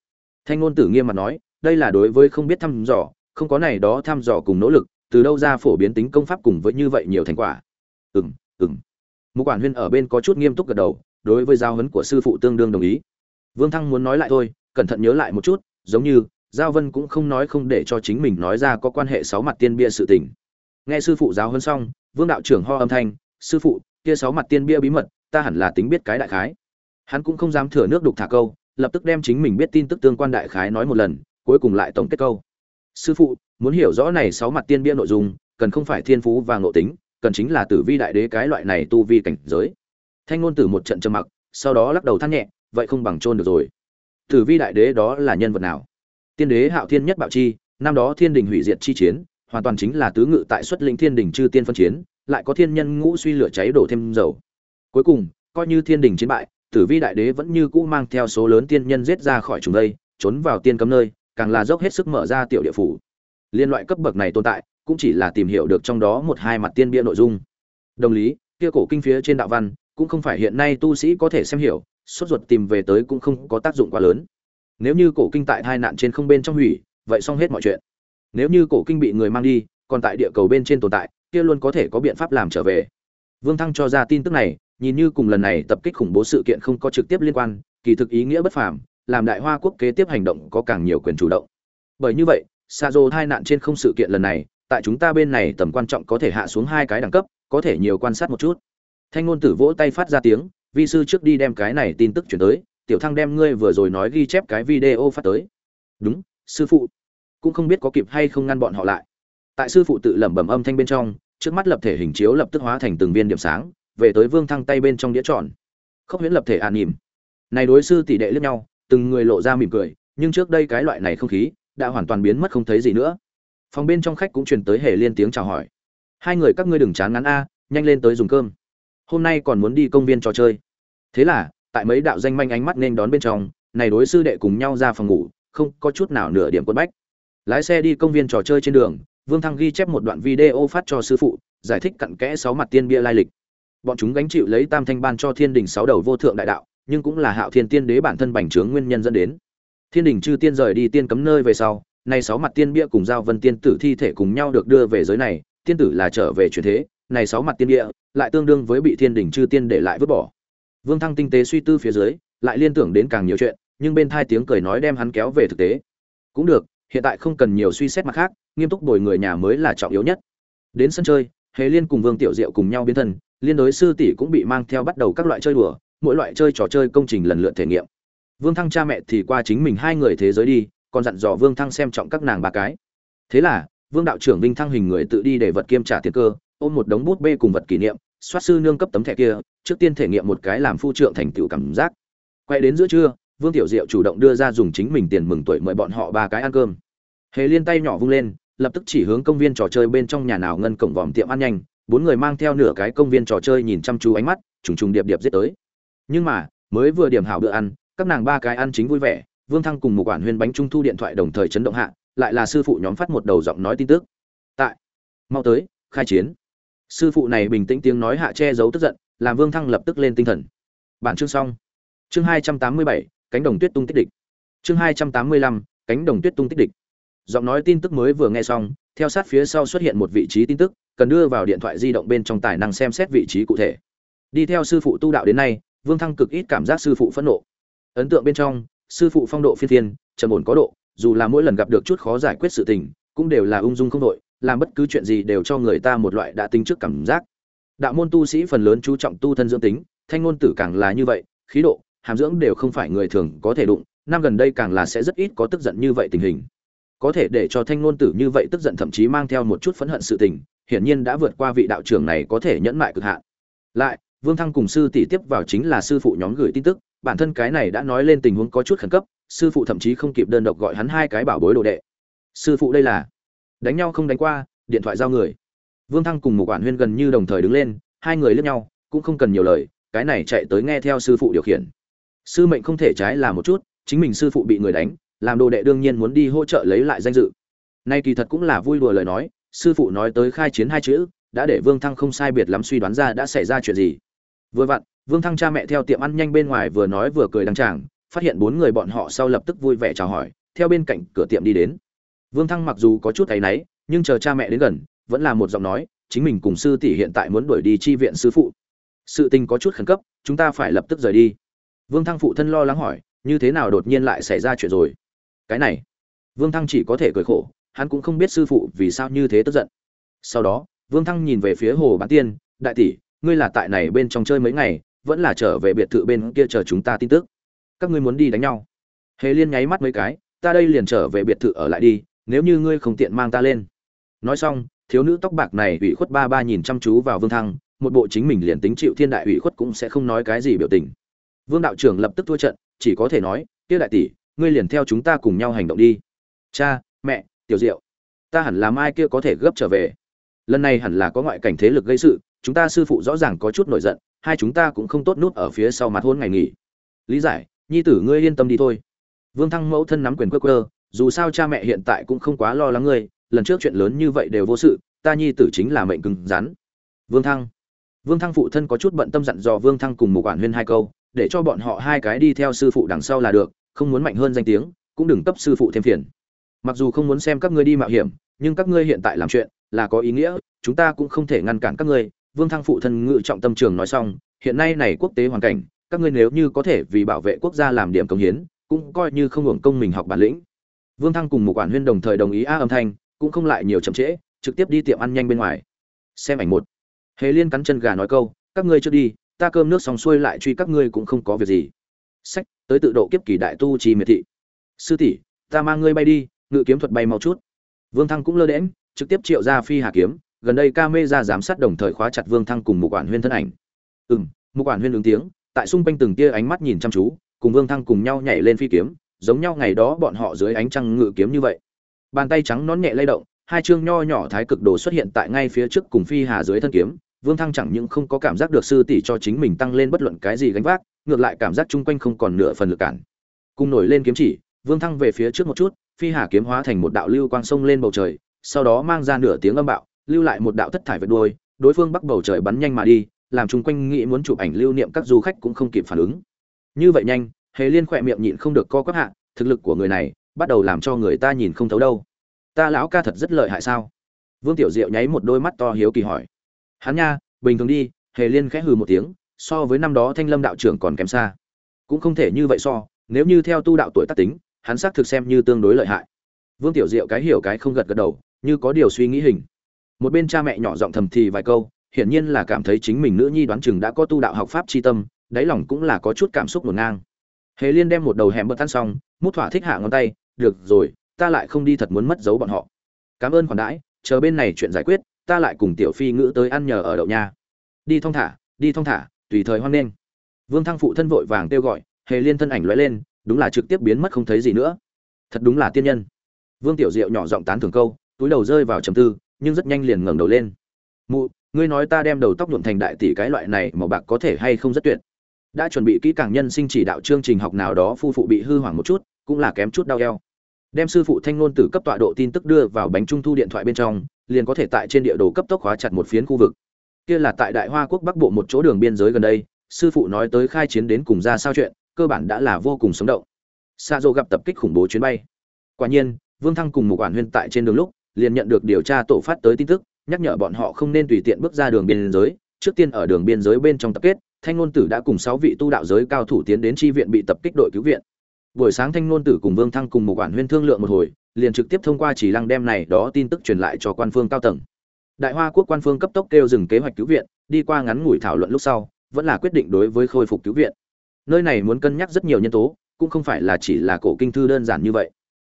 Thanh ngôn tử nghiêm mặt nói, đây là đối với không biết thăm dò, không có này đó thăm dò cùng nỗ lực, từ đâu ra phổ biến tính công pháp cùng với như vậy nhiều thành quả? Ừng ừng một quản huyên ở bên có chút nghiêm túc gật đầu đối với giao huấn của sư phụ tương đương đồng ý. Vương thăng muốn nói lại thôi, cẩn thận nhớ lại một chút, giống như, giao vân cũng không nói không để cho chính mình nói ra có quan hệ sáu mặt tiên bia sự tình. Nghe sư phụ giáo huấn xong, vương đạo trưởng ho âm thanh, sư phụ, kia sáu mặt tiên bia bí mật, ta hẳn là tính biết cái đại khái. Hắn cũng không dám thừa nước đục thả câu, lập tức đem chính mình biết tin tức tương quan đại khái nói một lần, cuối cùng lại tổng kết câu. Sư phụ, muốn hiểu rõ này sáu mặt tiên bia nội dung, cần không phải thiên phú và ngộ tính, cần chính là tử vi đại đế cái loại này tu vi cảnh giới thanh ngôn tử một trận trầm mặc, sau đó lắc đầu than nhẹ, vậy không bằng trôn được rồi. Tử vi đại đế đó là nhân vật nào? Tiên đế hạo thiên nhất bạo chi, năm đó thiên đình hủy diệt chi chiến, hoàn toàn chính là tứ ngự tại xuất linh thiên đình chư tiên phân chiến, lại có thiên nhân ngũ suy lửa cháy đổ thêm dầu. Cuối cùng, coi như thiên đình chiến bại, tử vi đại đế vẫn như cũ mang theo số lớn tiên nhân giết ra khỏi chúng đây, trốn vào tiên cấm nơi, càng là dốc hết sức mở ra tiểu địa phủ. Liên loại cấp bậc này tồn tại, cũng chỉ là tìm hiểu được trong đó một hai mặt tiên bia nội dung. Đồng lý, kia cổ kinh phía trên đạo văn cũng không phải hiện nay tu sĩ có thể xem hiểu, sốt ruột tìm về tới cũng không có tác dụng quá lớn. Nếu như cổ kinh tại hai nạn trên không bên trong hủy, vậy xong hết mọi chuyện. Nếu như cổ kinh bị người mang đi, còn tại địa cầu bên trên tồn tại, kia luôn có thể có biện pháp làm trở về. Vương thăng cho ra tin tức này, nhìn như cùng lần này tập kích khủng bố sự kiện không có trực tiếp liên quan, kỳ thực ý nghĩa bất phàm, làm đại hoa quốc kế tiếp hành động có càng nhiều quyền chủ động. Bởi như vậy, xa dô hai nạn trên không sự kiện lần này, tại chúng ta bên này tầm quan trọng có thể hạ xuống hai cái đẳng cấp, có thể nhiều quan sát một chút thanh ngôn tử vỗ tay phát ra tiếng, vi sư trước đi đem cái này tin tức chuyển tới, tiểu thăng đem ngươi vừa rồi nói ghi chép cái video phát tới. Đúng, sư phụ. Cũng không biết có kịp hay không ngăn bọn họ lại. Tại sư phụ tự lẩm bẩm âm thanh bên trong, trước mắt lập thể hình chiếu lập tức hóa thành từng viên điểm sáng, về tới vương thăng tay bên trong đĩa tròn. Không huyễn lập thể an nỉm. Này đối sư tỷ đệ lướt nhau, từng người lộ ra mỉm cười, nhưng trước đây cái loại này không khí, đã hoàn toàn biến mất không thấy gì nữa. Phòng bên trong khách cũng truyền tới hề liên tiếng chào hỏi. Hai người các ngươi đừng chán ngắn a, nhanh lên tới dùng cơm hôm nay còn muốn đi công viên trò chơi. Thế là, tại mấy đạo danh manh ánh mắt nên đón bên trong, này đối sư đệ cùng nhau ra phòng ngủ, không có chút nào nửa điểm quân bách. Lái xe đi công viên trò chơi trên đường, vương thăng ghi chép một đoạn video phát cho sư phụ, giải thích cặn kẽ sáu mặt tiên bia lai lịch. Bọn chúng gánh chịu lấy tam thanh ban cho thiên đình sáu đầu vô thượng đại đạo, nhưng cũng là hạo thiên tiên đế bản thân bành trướng nguyên nhân dẫn đến. Thiên đình chư tiên rời đi tiên cấm nơi về sau, nay sáu mặt tiên bia cùng giao vân tiên tử thi thể cùng nhau được đưa về giới này, tiên tử là trở về truyền thế này sáu mặt tiên địa, lại tương đương với bị thiên đỉnh chư tiên để lại vứt bỏ. Vương thăng tinh tế suy tư phía dưới, lại liên tưởng đến càng nhiều chuyện, nhưng bên thai tiếng cười nói đem hắn kéo về thực tế. Cũng được, hiện tại không cần nhiều suy xét mặt khác, nghiêm túc bồi người nhà mới là trọng yếu nhất. Đến sân chơi, hề liên cùng vương tiểu diệu cùng nhau biến thân, liên đối sư tỷ cũng bị mang theo bắt đầu các loại chơi đùa, mỗi loại chơi trò chơi công trình lần lượt thể nghiệm. Vương thăng cha mẹ thì qua chính mình hai người thế giới đi, còn dặn dò vương thăng xem trọng các nàng ba cái. Thế là, vương đạo trưởng vinh thăng hình người tự đi để vật kiêm trả tiền cơ ôm một đống bút bê cùng vật kỷ niệm soát sư nương cấp tấm thẻ kia, trước tiên thể nghiệm một cái làm phu trượng thành tựu cảm giác. Quay đến giữa trưa, vương tiểu diệu chủ động đưa ra dùng chính mình tiền mừng tuổi mời bọn họ ba cái ăn cơm. Hề liên tay nhỏ vung lên, lập tức chỉ hướng công viên trò chơi bên trong nhà nào ngân cổng vòm tiệm ăn nhanh, bốn người mang theo nửa cái công viên trò chơi nhìn chăm chú ánh mắt, trùng trùng điệp điệp giết tới. Nhưng mà, mới vừa điểm hảo bữa ăn, các nàng ba cái ăn chính vui vẻ, vương thăng cùng một quản huyên bánh trung thu điện thoại đồng thời chấn động hạ, lại là sư phụ nhóm phát một đầu giọng nói tin tức. Tại, mau tới, khai chiến sư phụ này bình tĩnh tiếng nói hạ che giấu tức giận làm vương thăng lập tức lên tinh thần. Bản chương xong. Chương hai trăm tám mươi bảy cánh đồng tuyết tung tích địch. Chương hai trăm tám mươi lăm cánh đồng tuyết tung tích địch. Giọng nói tin tức mới vừa nghe xong theo sát phía sau xuất hiện một vị trí tin tức cần đưa vào điện thoại di động bên trong tài năng xem xét vị trí cụ thể. Đi theo sư phụ tu đạo đến nay vương thăng cực ít cảm giác sư phụ phẫn nộ. Ấn tượng bên trong sư phụ phong độ phiên thiên, trầm ổn có độ dù là mỗi lần gặp được chút khó giải quyết sự tình cũng đều là ung dung không đội làm bất cứ chuyện gì đều cho người ta một loại đã tính trước cảm giác. Đạo môn tu sĩ phần lớn chú trọng tu thân dưỡng tính, thanh ngôn tử càng là như vậy, khí độ, hàm dưỡng đều không phải người thường có thể đụng, năm gần đây càng là sẽ rất ít có tức giận như vậy tình hình. Có thể để cho thanh ngôn tử như vậy tức giận thậm chí mang theo một chút phẫn hận sự tình, hiển nhiên đã vượt qua vị đạo trưởng này có thể nhẫn mại cực hạn. Lại, vương thăng cùng sư tỷ tiếp vào chính là sư phụ nhóm gửi tin tức, bản thân cái này đã nói lên tình huống có chút khẩn cấp, sư phụ thậm chí không kịp đơn độc gọi hắn hai cái bảo bối đồ đệ. Sư phụ đây là đánh nhau không đánh qua, điện thoại giao người. Vương thăng cùng một quản huyên gần như đồng thời đứng lên, hai người lướt nhau, cũng không cần nhiều lời, cái này chạy tới nghe theo sư phụ điều khiển. Sư mệnh không thể trái là một chút, chính mình sư phụ bị người đánh, làm đồ đệ đương nhiên muốn đi hỗ trợ lấy lại danh dự. Nay kỳ thật cũng là vui đùa lời nói, sư phụ nói tới khai chiến hai chữ, đã để vương thăng không sai biệt lắm suy đoán ra đã xảy ra chuyện gì. Vừa vặn, vương thăng cha mẹ theo tiệm ăn nhanh bên ngoài vừa nói vừa cười đăng tràng, phát hiện bốn người bọn họ sau lập tức vui vẻ chào hỏi, theo bên cạnh cửa tiệm đi đến vương thăng mặc dù có chút thấy náy, nhưng chờ cha mẹ đến gần, vẫn là một giọng nói, chính mình cùng sư tỷ hiện tại muốn đuổi đi chi viện sư phụ. Sự tình có chút khẩn cấp, chúng ta phải lập tức rời đi. Vương thăng phụ thân lo lắng hỏi, như thế nào đột nhiên lại xảy ra chuyện rồi? Cái này, vương thăng chỉ có thể cười khổ, hắn cũng không biết sư phụ vì sao như thế tức giận. Sau đó, vương thăng nhìn về phía hồ bán tiên, đại tỷ, ngươi là tại này bên trong chơi mấy ngày, vẫn là trở về biệt thự bên kia chờ chúng ta tin tức. Các ngươi muốn đi đánh nhau. Hề liên nháy mắt mấy cái, ta đây liền trở về biệt thự ở lại đi nếu như ngươi không tiện mang ta lên. Nói xong, thiếu nữ tóc bạc này ủy khuất ba ba nhìn chăm chú vào vương thăng, một bộ chính mình liền tính chịu thiên đại ủy khuất cũng sẽ không nói cái gì biểu tình. Vương đạo trưởng lập tức thua trận, chỉ có thể nói, kia đại tỷ, ngươi liền theo chúng ta cùng nhau hành động đi. Cha, mẹ, tiểu diệu, ta hẳn làm ai kia có thể gấp trở về. Lần này hẳn là có ngoại cảnh thế lực gây sự, chúng ta sư phụ rõ ràng có chút nổi giận, hai chúng ta cũng không tốt nút ở phía sau mặt hôn ngày nghỉ. Lý giải, nhi tử ngươi yên tâm đi thôi. Vương thăng mẫu thân nắm quyền quơ quơ dù sao cha mẹ hiện tại cũng không quá lo lắng ngươi, lần trước chuyện lớn như vậy đều vô sự, ta nhi tử chính là mệnh cứng rắn. Vương thăng. Vương thăng phụ thân có chút bận tâm dặn dò vương thăng cùng một quản huyên hai câu, để cho bọn họ hai cái đi theo sư phụ đằng sau là được, không muốn mạnh hơn danh tiếng, cũng đừng cấp sư phụ thêm phiền. Mặc dù không muốn xem các ngươi đi mạo hiểm, nhưng các ngươi hiện tại làm chuyện, là có ý nghĩa, chúng ta cũng không thể ngăn cản các ngươi. Vương thăng phụ thân ngự trọng tâm trường nói xong, hiện nay này quốc tế hoàn cảnh, các ngươi nếu như có thể vì bảo vệ quốc gia làm điểm công hiến, cũng coi như không hưởng công mình học bản lĩnh vương thăng cùng một quản huyên đồng thời đồng ý a âm thanh, cũng không lại nhiều chậm trễ, trực tiếp đi tiệm ăn nhanh bên ngoài. Xem ảnh một. Hề liên cắn chân gà nói câu, các ngươi trước đi, ta cơm nước xong xuôi lại truy các ngươi cũng không có việc gì. Sách, tới tự độ kiếp kỳ đại tu trì miệt thị. Sư tỷ, ta mang ngươi bay đi, ngự kiếm thuật bay mau chút. Vương thăng cũng lơ đễm trực tiếp triệu ra phi hà kiếm, gần đây ca mê ra giám sát đồng thời khóa chặt vương thăng cùng một quản huyên thân ảnh. Ừ Mục một quản huyên ứng tiếng, tại xung quanh từng tia ánh mắt nhìn chăm chú, cùng vương thăng cùng nhau nhảy lên phi kiếm giống nhau ngày đó bọn họ dưới ánh trăng ngự kiếm như vậy. Bàn tay trắng nón nhẹ lay động, hai chương nho nhỏ thái cực đồ xuất hiện tại ngay phía trước cùng phi hà dưới thân kiếm. Vương thăng chẳng những không có cảm giác được sư tỷ cho chính mình tăng lên bất luận cái gì gánh vác, ngược lại cảm giác chung quanh không còn nửa phần lực cản. Cùng nổi lên kiếm chỉ, vương thăng về phía trước một chút, phi hà kiếm hóa thành một đạo lưu quang sông lên bầu trời, sau đó mang ra nửa tiếng âm bạo, lưu lại một đạo thất thải vật đuôi, đối phương bắc bầu trời bắn nhanh mà đi, làm chung quanh nghĩ muốn chụp ảnh lưu niệm các du khách cũng không kịp phản ứng. Như vậy nhanh hề liên khỏe miệng nhịn không được co quắp hạ, thực lực của người này bắt đầu làm cho người ta nhìn không thấu đâu. Ta lão ca thật rất lợi hại sao? Vương tiểu diệu nháy một đôi mắt to hiếu kỳ hỏi. Hắn nha, bình thường đi, hề liên khẽ hừ một tiếng, so với năm đó thanh lâm đạo trưởng còn kém xa. Cũng không thể như vậy so, nếu như theo tu đạo tuổi tác tính, hắn xác thực xem như tương đối lợi hại. Vương tiểu diệu cái hiểu cái không gật gật đầu, như có điều suy nghĩ hình. Một bên cha mẹ nhỏ giọng thầm thì vài câu, hiển nhiên là cảm thấy chính mình nữ nhi đoán chừng đã có tu đạo học pháp chi tâm, đáy lòng cũng là có chút cảm xúc ngổn ngang hề liên đem một đầu hẻm bật tan xong, mút thỏa thích hạ ngón tay, được rồi, ta lại không đi thật muốn mất dấu bọn họ. Cảm ơn khoản đãi, chờ bên này chuyện giải quyết, ta lại cùng tiểu phi ngữ tới ăn nhờ ở đậu nha. Đi thong thả, đi thong thả, tùy thời hoan nghênh. Vương thăng phụ thân vội vàng kêu gọi, hề liên thân ảnh lóe lên, đúng là trực tiếp biến mất không thấy gì nữa. Thật đúng là tiên nhân. Vương tiểu diệu nhỏ giọng tán thưởng câu, túi đầu rơi vào trầm tư, nhưng rất nhanh liền ngẩng đầu lên. Mụ, ngươi nói ta đem đầu tóc nhuộm thành đại tỷ cái loại này màu bạc có thể hay không rất tuyệt đã chuẩn bị kỹ càng nhân sinh chỉ đạo chương trình học nào đó, phu phụ bị hư hoảng một chút, cũng là kém chút đau eo. Đem sư phụ thanh ngôn tử cấp tọa độ tin tức đưa vào bánh trung thu điện thoại bên trong, liền có thể tại trên địa đồ cấp tốc hóa chặt một phiến khu vực. Kia là tại đại hoa quốc bắc bộ một chỗ đường biên giới gần đây, sư phụ nói tới khai chiến đến cùng ra sao chuyện, cơ bản đã là vô cùng sống động. Xa dô gặp tập kích khủng bố chuyến bay. Quả nhiên, vương thăng cùng một quản huyên tại trên đường lúc, liền nhận được điều tra tổ phát tới tin tức, nhắc nhở bọn họ không nên tùy tiện bước ra đường biên giới, trước tiên ở đường biên giới bên trong tập kết thanh ngôn tử đã cùng sáu vị tu đạo giới cao thủ tiến đến tri viện bị tập kích đội cứu viện. Buổi sáng thanh ngôn tử cùng vương thăng cùng một quản huyên thương lượng một hồi, liền trực tiếp thông qua chỉ lăng đem này đó tin tức truyền lại cho quan phương cao tầng. Đại hoa quốc quan phương cấp tốc kêu dừng kế hoạch cứu viện, đi qua ngắn ngủi thảo luận lúc sau, vẫn là quyết định đối với khôi phục cứu viện. Nơi này muốn cân nhắc rất nhiều nhân tố, cũng không phải là chỉ là cổ kinh thư đơn giản như vậy.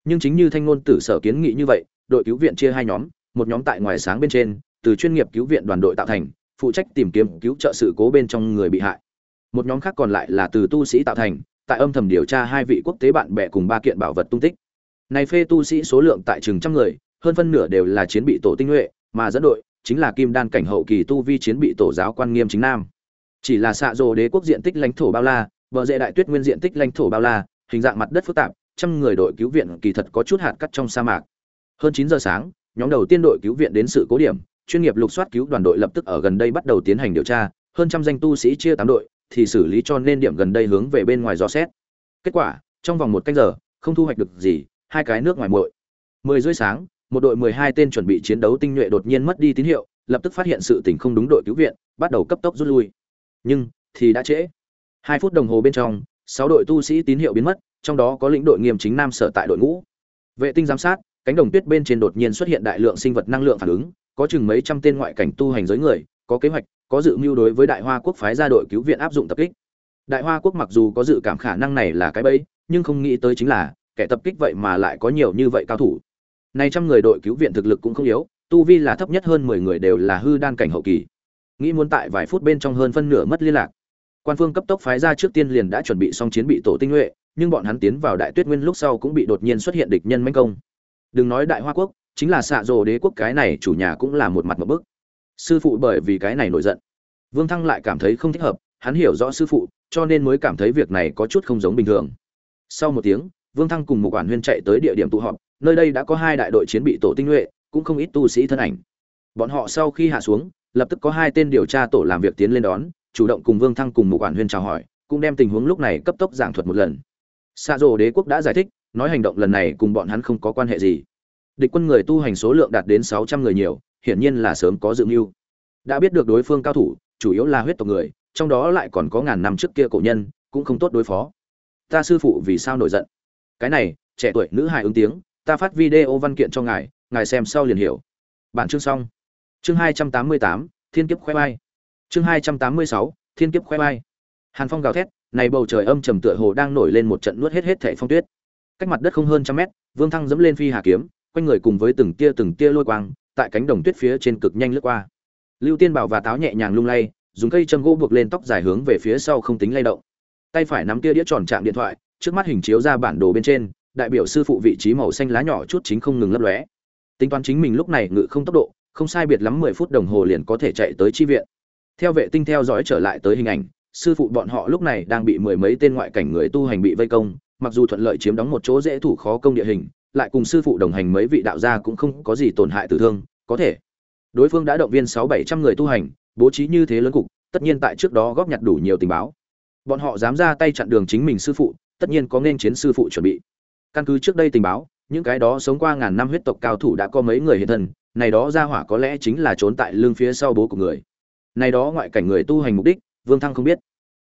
Nhưng chính như thanh ngôn tử sở kiến nghị như vậy, đội cứu viện chia hai nhóm, một nhóm tại ngoài sáng bên trên, từ chuyên nghiệp cứu viện đoàn đội tạo thành phụ trách tìm kiếm cứu trợ sự cố bên trong người bị hại. Một nhóm khác còn lại là từ tu sĩ tạo thành, tại âm thầm điều tra hai vị quốc tế bạn bè cùng ba kiện bảo vật tung tích. Này phê tu sĩ số lượng tại chừng trăm người, hơn phân nửa đều là chiến bị tổ tinh nhuệ, mà dẫn đội chính là kim đan cảnh hậu kỳ tu vi chiến bị tổ giáo quan nghiêm chính nam. Chỉ là xạ rồ đế quốc diện tích lãnh thổ bao la, bờ rễ đại tuyết nguyên diện tích lãnh thổ bao la, hình dạng mặt đất phức tạp, trăm người đội cứu viện kỳ thật có chút hạt cắt trong sa mạc. Hơn chín giờ sáng, nhóm đầu tiên đội cứu viện đến sự cố điểm chuyên nghiệp lục soát cứu đoàn đội lập tức ở gần đây bắt đầu tiến hành điều tra, hơn trăm danh tu sĩ chia tám đội thì xử lý cho nên điểm gần đây hướng về bên ngoài dò xét. Kết quả, trong vòng một canh giờ, không thu hoạch được gì, hai cái nước ngoài muội. Mười rưỡi sáng, một đội mười hai tên chuẩn bị chiến đấu tinh nhuệ đột nhiên mất đi tín hiệu, lập tức phát hiện sự tình không đúng đội cứu viện, bắt đầu cấp tốc rút lui. Nhưng, thì đã trễ. Hai phút đồng hồ bên trong, sáu đội tu sĩ tín hiệu biến mất, trong đó có lĩnh đội nghiêm chính nam sở tại đội ngũ. Vệ tinh giám sát, cánh đồng tuyết bên trên đột nhiên xuất hiện đại lượng sinh vật năng lượng phản ứng có chừng mấy trăm tên ngoại cảnh tu hành giới người, có kế hoạch, có dự mưu đối với đại hoa quốc phái ra đội cứu viện áp dụng tập kích. Đại hoa quốc mặc dù có dự cảm khả năng này là cái bẫy, nhưng không nghĩ tới chính là, kẻ tập kích vậy mà lại có nhiều như vậy cao thủ. Này trăm người đội cứu viện thực lực cũng không yếu, tu vi là thấp nhất hơn mười người đều là hư đan cảnh hậu kỳ. Nghĩ muốn tại vài phút bên trong hơn phân nửa mất liên lạc. Quan phương cấp tốc phái ra trước tiên liền đã chuẩn bị xong chiến bị tổ tinh nhuệ, nhưng bọn hắn tiến vào đại tuyết nguyên lúc sau cũng bị đột nhiên xuất hiện địch nhân manh công. Đừng nói đại hoa quốc chính là xạ rồ đế quốc cái này chủ nhà cũng là một mặt một bức. Sư phụ bởi vì cái này nổi giận. Vương thăng lại cảm thấy không thích hợp, hắn hiểu rõ sư phụ, cho nên mới cảm thấy việc này có chút không giống bình thường. Sau một tiếng, vương thăng cùng một quản huyên chạy tới địa điểm tụ họp, nơi đây đã có hai đại đội chiến bị tổ tinh nhuệ, cũng không ít tu sĩ thân ảnh. Bọn họ sau khi hạ xuống, lập tức có hai tên điều tra tổ làm việc tiến lên đón, chủ động cùng vương thăng cùng một quản huyên chào hỏi, cũng đem tình huống lúc này cấp tốc giảng thuật một lần. Xa rồ đế quốc đã giải thích, nói hành động lần này cùng bọn hắn không có quan hệ gì địch quân người tu hành số lượng đạt đến sáu trăm người nhiều, hiển nhiên là sớm có dự mưu. Đã biết được đối phương cao thủ, chủ yếu là huyết tộc người, trong đó lại còn có ngàn năm trước kia cổ nhân, cũng không tốt đối phó. Ta sư phụ vì sao nổi giận? Cái này, trẻ tuổi nữ hài ứng tiếng, ta phát video văn kiện cho ngài ngài xem sau liền hiểu. Bản chương xong. Chương hai trăm tám mươi tám, thiên kiếp khoe bay chương hai trăm tám mươi sáu, thiên kiếp khoe bay hàn phong gào thét, này bầu trời âm trầm tựa hồ đang nổi lên một trận nuốt hết hết thảy phong tuyết. Cách mặt đất không hơn trăm mét, vương thăng dẫm lên phi hà kiếm quanh người cùng với từng tia từng tia lôi quang, tại cánh đồng tuyết phía trên cực nhanh lướt qua. Lưu tiên bảo và táo nhẹ nhàng lung lay, dùng cây châm gỗ buộc lên tóc dài hướng về phía sau không tính lay động. Tay phải nắm tia đĩa tròn chạm điện thoại, trước mắt hình chiếu ra bản đồ bên trên, đại biểu sư phụ vị trí màu xanh lá nhỏ chút chính không ngừng lấp lóe. Tính toán chính mình lúc này ngự không tốc độ, không sai biệt lắm mười phút đồng hồ liền có thể chạy tới chi viện. Theo vệ tinh theo dõi trở lại tới hình ảnh, sư phụ bọn họ lúc này đang bị mười mấy tên ngoại cảnh người tu hành bị vây công, mặc dù thuận lợi chiếm đóng một chỗ dễ thủ khó công địa hình lại cùng sư phụ đồng hành mấy vị đạo gia cũng không có gì tổn hại tử thương, có thể. Đối phương đã động viên sáu bảy trăm người tu hành, bố trí như thế lớn cục, tất nhiên tại trước đó góp nhặt đủ nhiều tình báo. Bọn họ dám ra tay chặn đường chính mình sư phụ, tất nhiên có nên chiến sư phụ chuẩn bị. Căn cứ trước đây tình báo, những cái đó sống qua ngàn năm huyết tộc cao thủ đã có mấy người hiện thân, này đó ra hỏa có lẽ chính là trốn tại lưng phía sau bố của người. Này đó ngoại cảnh người tu hành mục đích, vương thăng không biết.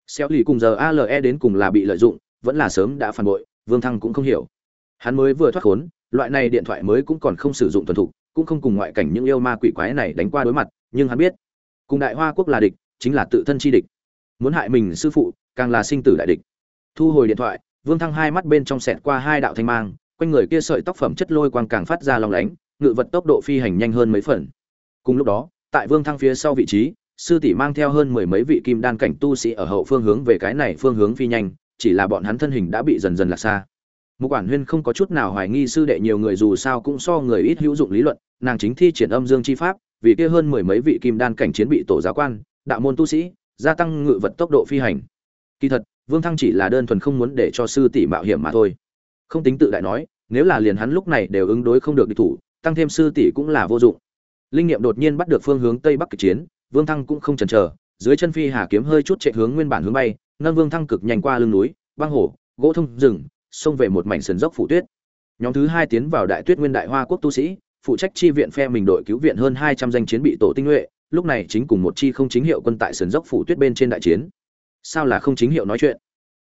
Xéo lì cùng giờ ale đến cùng là bị lợi dụng, vẫn là sớm đã phản bội, vương thăng cũng không hiểu hắn mới vừa thoát khốn, loại này điện thoại mới cũng còn không sử dụng thuần thục, cũng không cùng ngoại cảnh những yêu ma quỷ quái này đánh qua đối mặt, nhưng hắn biết, cùng đại hoa quốc là địch, chính là tự thân chi địch. Muốn hại mình sư phụ, càng là sinh tử đại địch. Thu hồi điện thoại, vương thăng hai mắt bên trong sẹt qua hai đạo thanh mang, quanh người kia sợi tóc phẩm chất lôi quang càng phát ra lòng lánh, ngự vật tốc độ phi hành nhanh hơn mấy phần. Cùng lúc đó, tại vương thăng phía sau vị trí, sư tỷ mang theo hơn mười mấy vị kim đan cảnh tu sĩ ở hậu phương hướng về cái này phương hướng phi nhanh, chỉ là bọn hắn thân hình đã bị dần dần lạc xa. Mục quản huyên không có chút nào hoài nghi sư đệ nhiều người dù sao cũng so người ít hữu dụng lý luận, nàng chính thi triển âm dương chi pháp, vì kia hơn mười mấy vị kim đan cảnh chiến bị tổ giáo quan, đạo môn tu sĩ, gia tăng ngự vật tốc độ phi hành. Kỳ thật, Vương Thăng chỉ là đơn thuần không muốn để cho sư tỷ mạo hiểm mà thôi. Không tính tự đại nói, nếu là liền hắn lúc này đều ứng đối không được địch thủ, tăng thêm sư tỷ cũng là vô dụng. Linh nghiệm đột nhiên bắt được phương hướng tây bắc cực chiến, Vương Thăng cũng không chần chờ, dưới chân phi hà kiếm hơi chút chạy hướng nguyên bản hướng bay, nâng Vương Thăng cực nhanh qua lưng núi, băng hồ, gỗ thông rừng, xông về một mảnh sườn dốc phủ tuyết. Nhóm thứ hai tiến vào Đại Tuyết Nguyên Đại Hoa quốc tu sĩ, phụ trách chi viện phe mình đội cứu viện hơn hai trăm danh chiến bị tổ tinh nhuệ, lúc này chính cùng một chi không chính hiệu quân tại sườn dốc phủ tuyết bên trên đại chiến. Sao là không chính hiệu nói chuyện?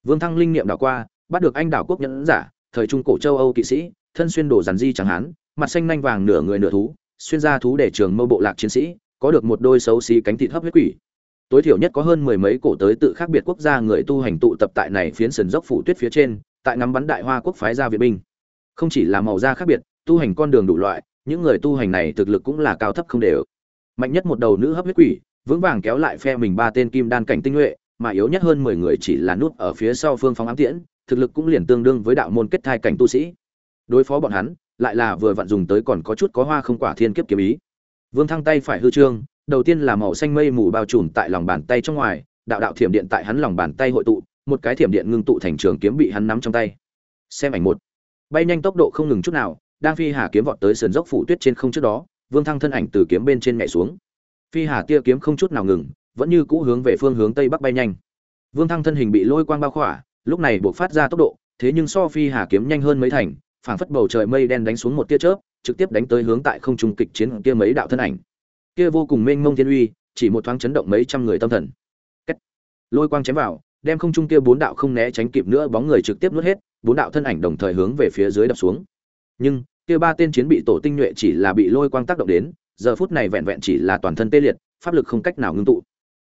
Vương Thăng linh niệm đảo qua, bắt được anh đảo quốc nhẫn giả, thời trung cổ châu Âu kỵ sĩ, thân xuyên đồ rắn di chẳng hán mặt xanh nanh vàng nửa người nửa thú xuyên ra thú để trường mâu bộ lạc chiến sĩ có được một đôi xấu xí cánh thịt hấp huyết quỷ tối thiểu nhất có hơn mười mấy cổ tới tự khác biệt quốc gia người tu hành tụ tập tại này phiến sườn dốc phủ tuyết phía trên tại ngắm bắn đại hoa quốc phái ra viện binh. Không chỉ là màu da khác biệt, tu hành con đường đủ loại, những người tu hành này thực lực cũng là cao thấp không đều. Mạnh nhất một đầu nữ hấp huyết quỷ, vững vàng kéo lại phe mình ba tên kim đan cảnh tinh nhuệ, mà yếu nhất hơn mười người chỉ là nút ở phía sau phương phóng ám tiễn, thực lực cũng liền tương đương với đạo môn kết thai cảnh tu sĩ. Đối phó bọn hắn, lại là vừa vặn dùng tới còn có chút có hoa không quả thiên kiếp kiếm ý. Vương thăng tay phải hư trương, đầu tiên là màu xanh mây mù bao trùm tại lòng bàn tay trong ngoài, đạo đạo thiểm điện tại hắn lòng bàn tay hội tụ một cái thiểm điện ngưng tụ thành trường kiếm bị hắn nắm trong tay. Xem ảnh một. Bay nhanh tốc độ không ngừng chút nào, đang phi hà kiếm vọt tới sườn dốc phủ tuyết trên không trước đó, vương thăng thân ảnh từ kiếm bên trên nhảy xuống. Phi hà tia kiếm không chút nào ngừng, vẫn như cũ hướng về phương hướng tây bắc bay nhanh. Vương thăng thân hình bị lôi quang bao khỏa, lúc này buộc phát ra tốc độ, thế nhưng so phi hà kiếm nhanh hơn mấy thành, phảng phất bầu trời mây đen đánh xuống một tia chớp, trực tiếp đánh tới hướng tại không trung kịch chiến kia mấy đạo thân ảnh. Kia vô cùng mênh mông thiên uy, chỉ một thoáng chấn động mấy trăm người tâm thần. Kết. lôi quang chém vào đem không trung kia bốn đạo không né tránh kịp nữa bóng người trực tiếp nuốt hết, bốn đạo thân ảnh đồng thời hướng về phía dưới đập xuống. Nhưng, kia ba tên chiến bị tổ tinh nhuệ chỉ là bị lôi quang tác động đến, giờ phút này vẹn vẹn chỉ là toàn thân tê liệt, pháp lực không cách nào ngưng tụ.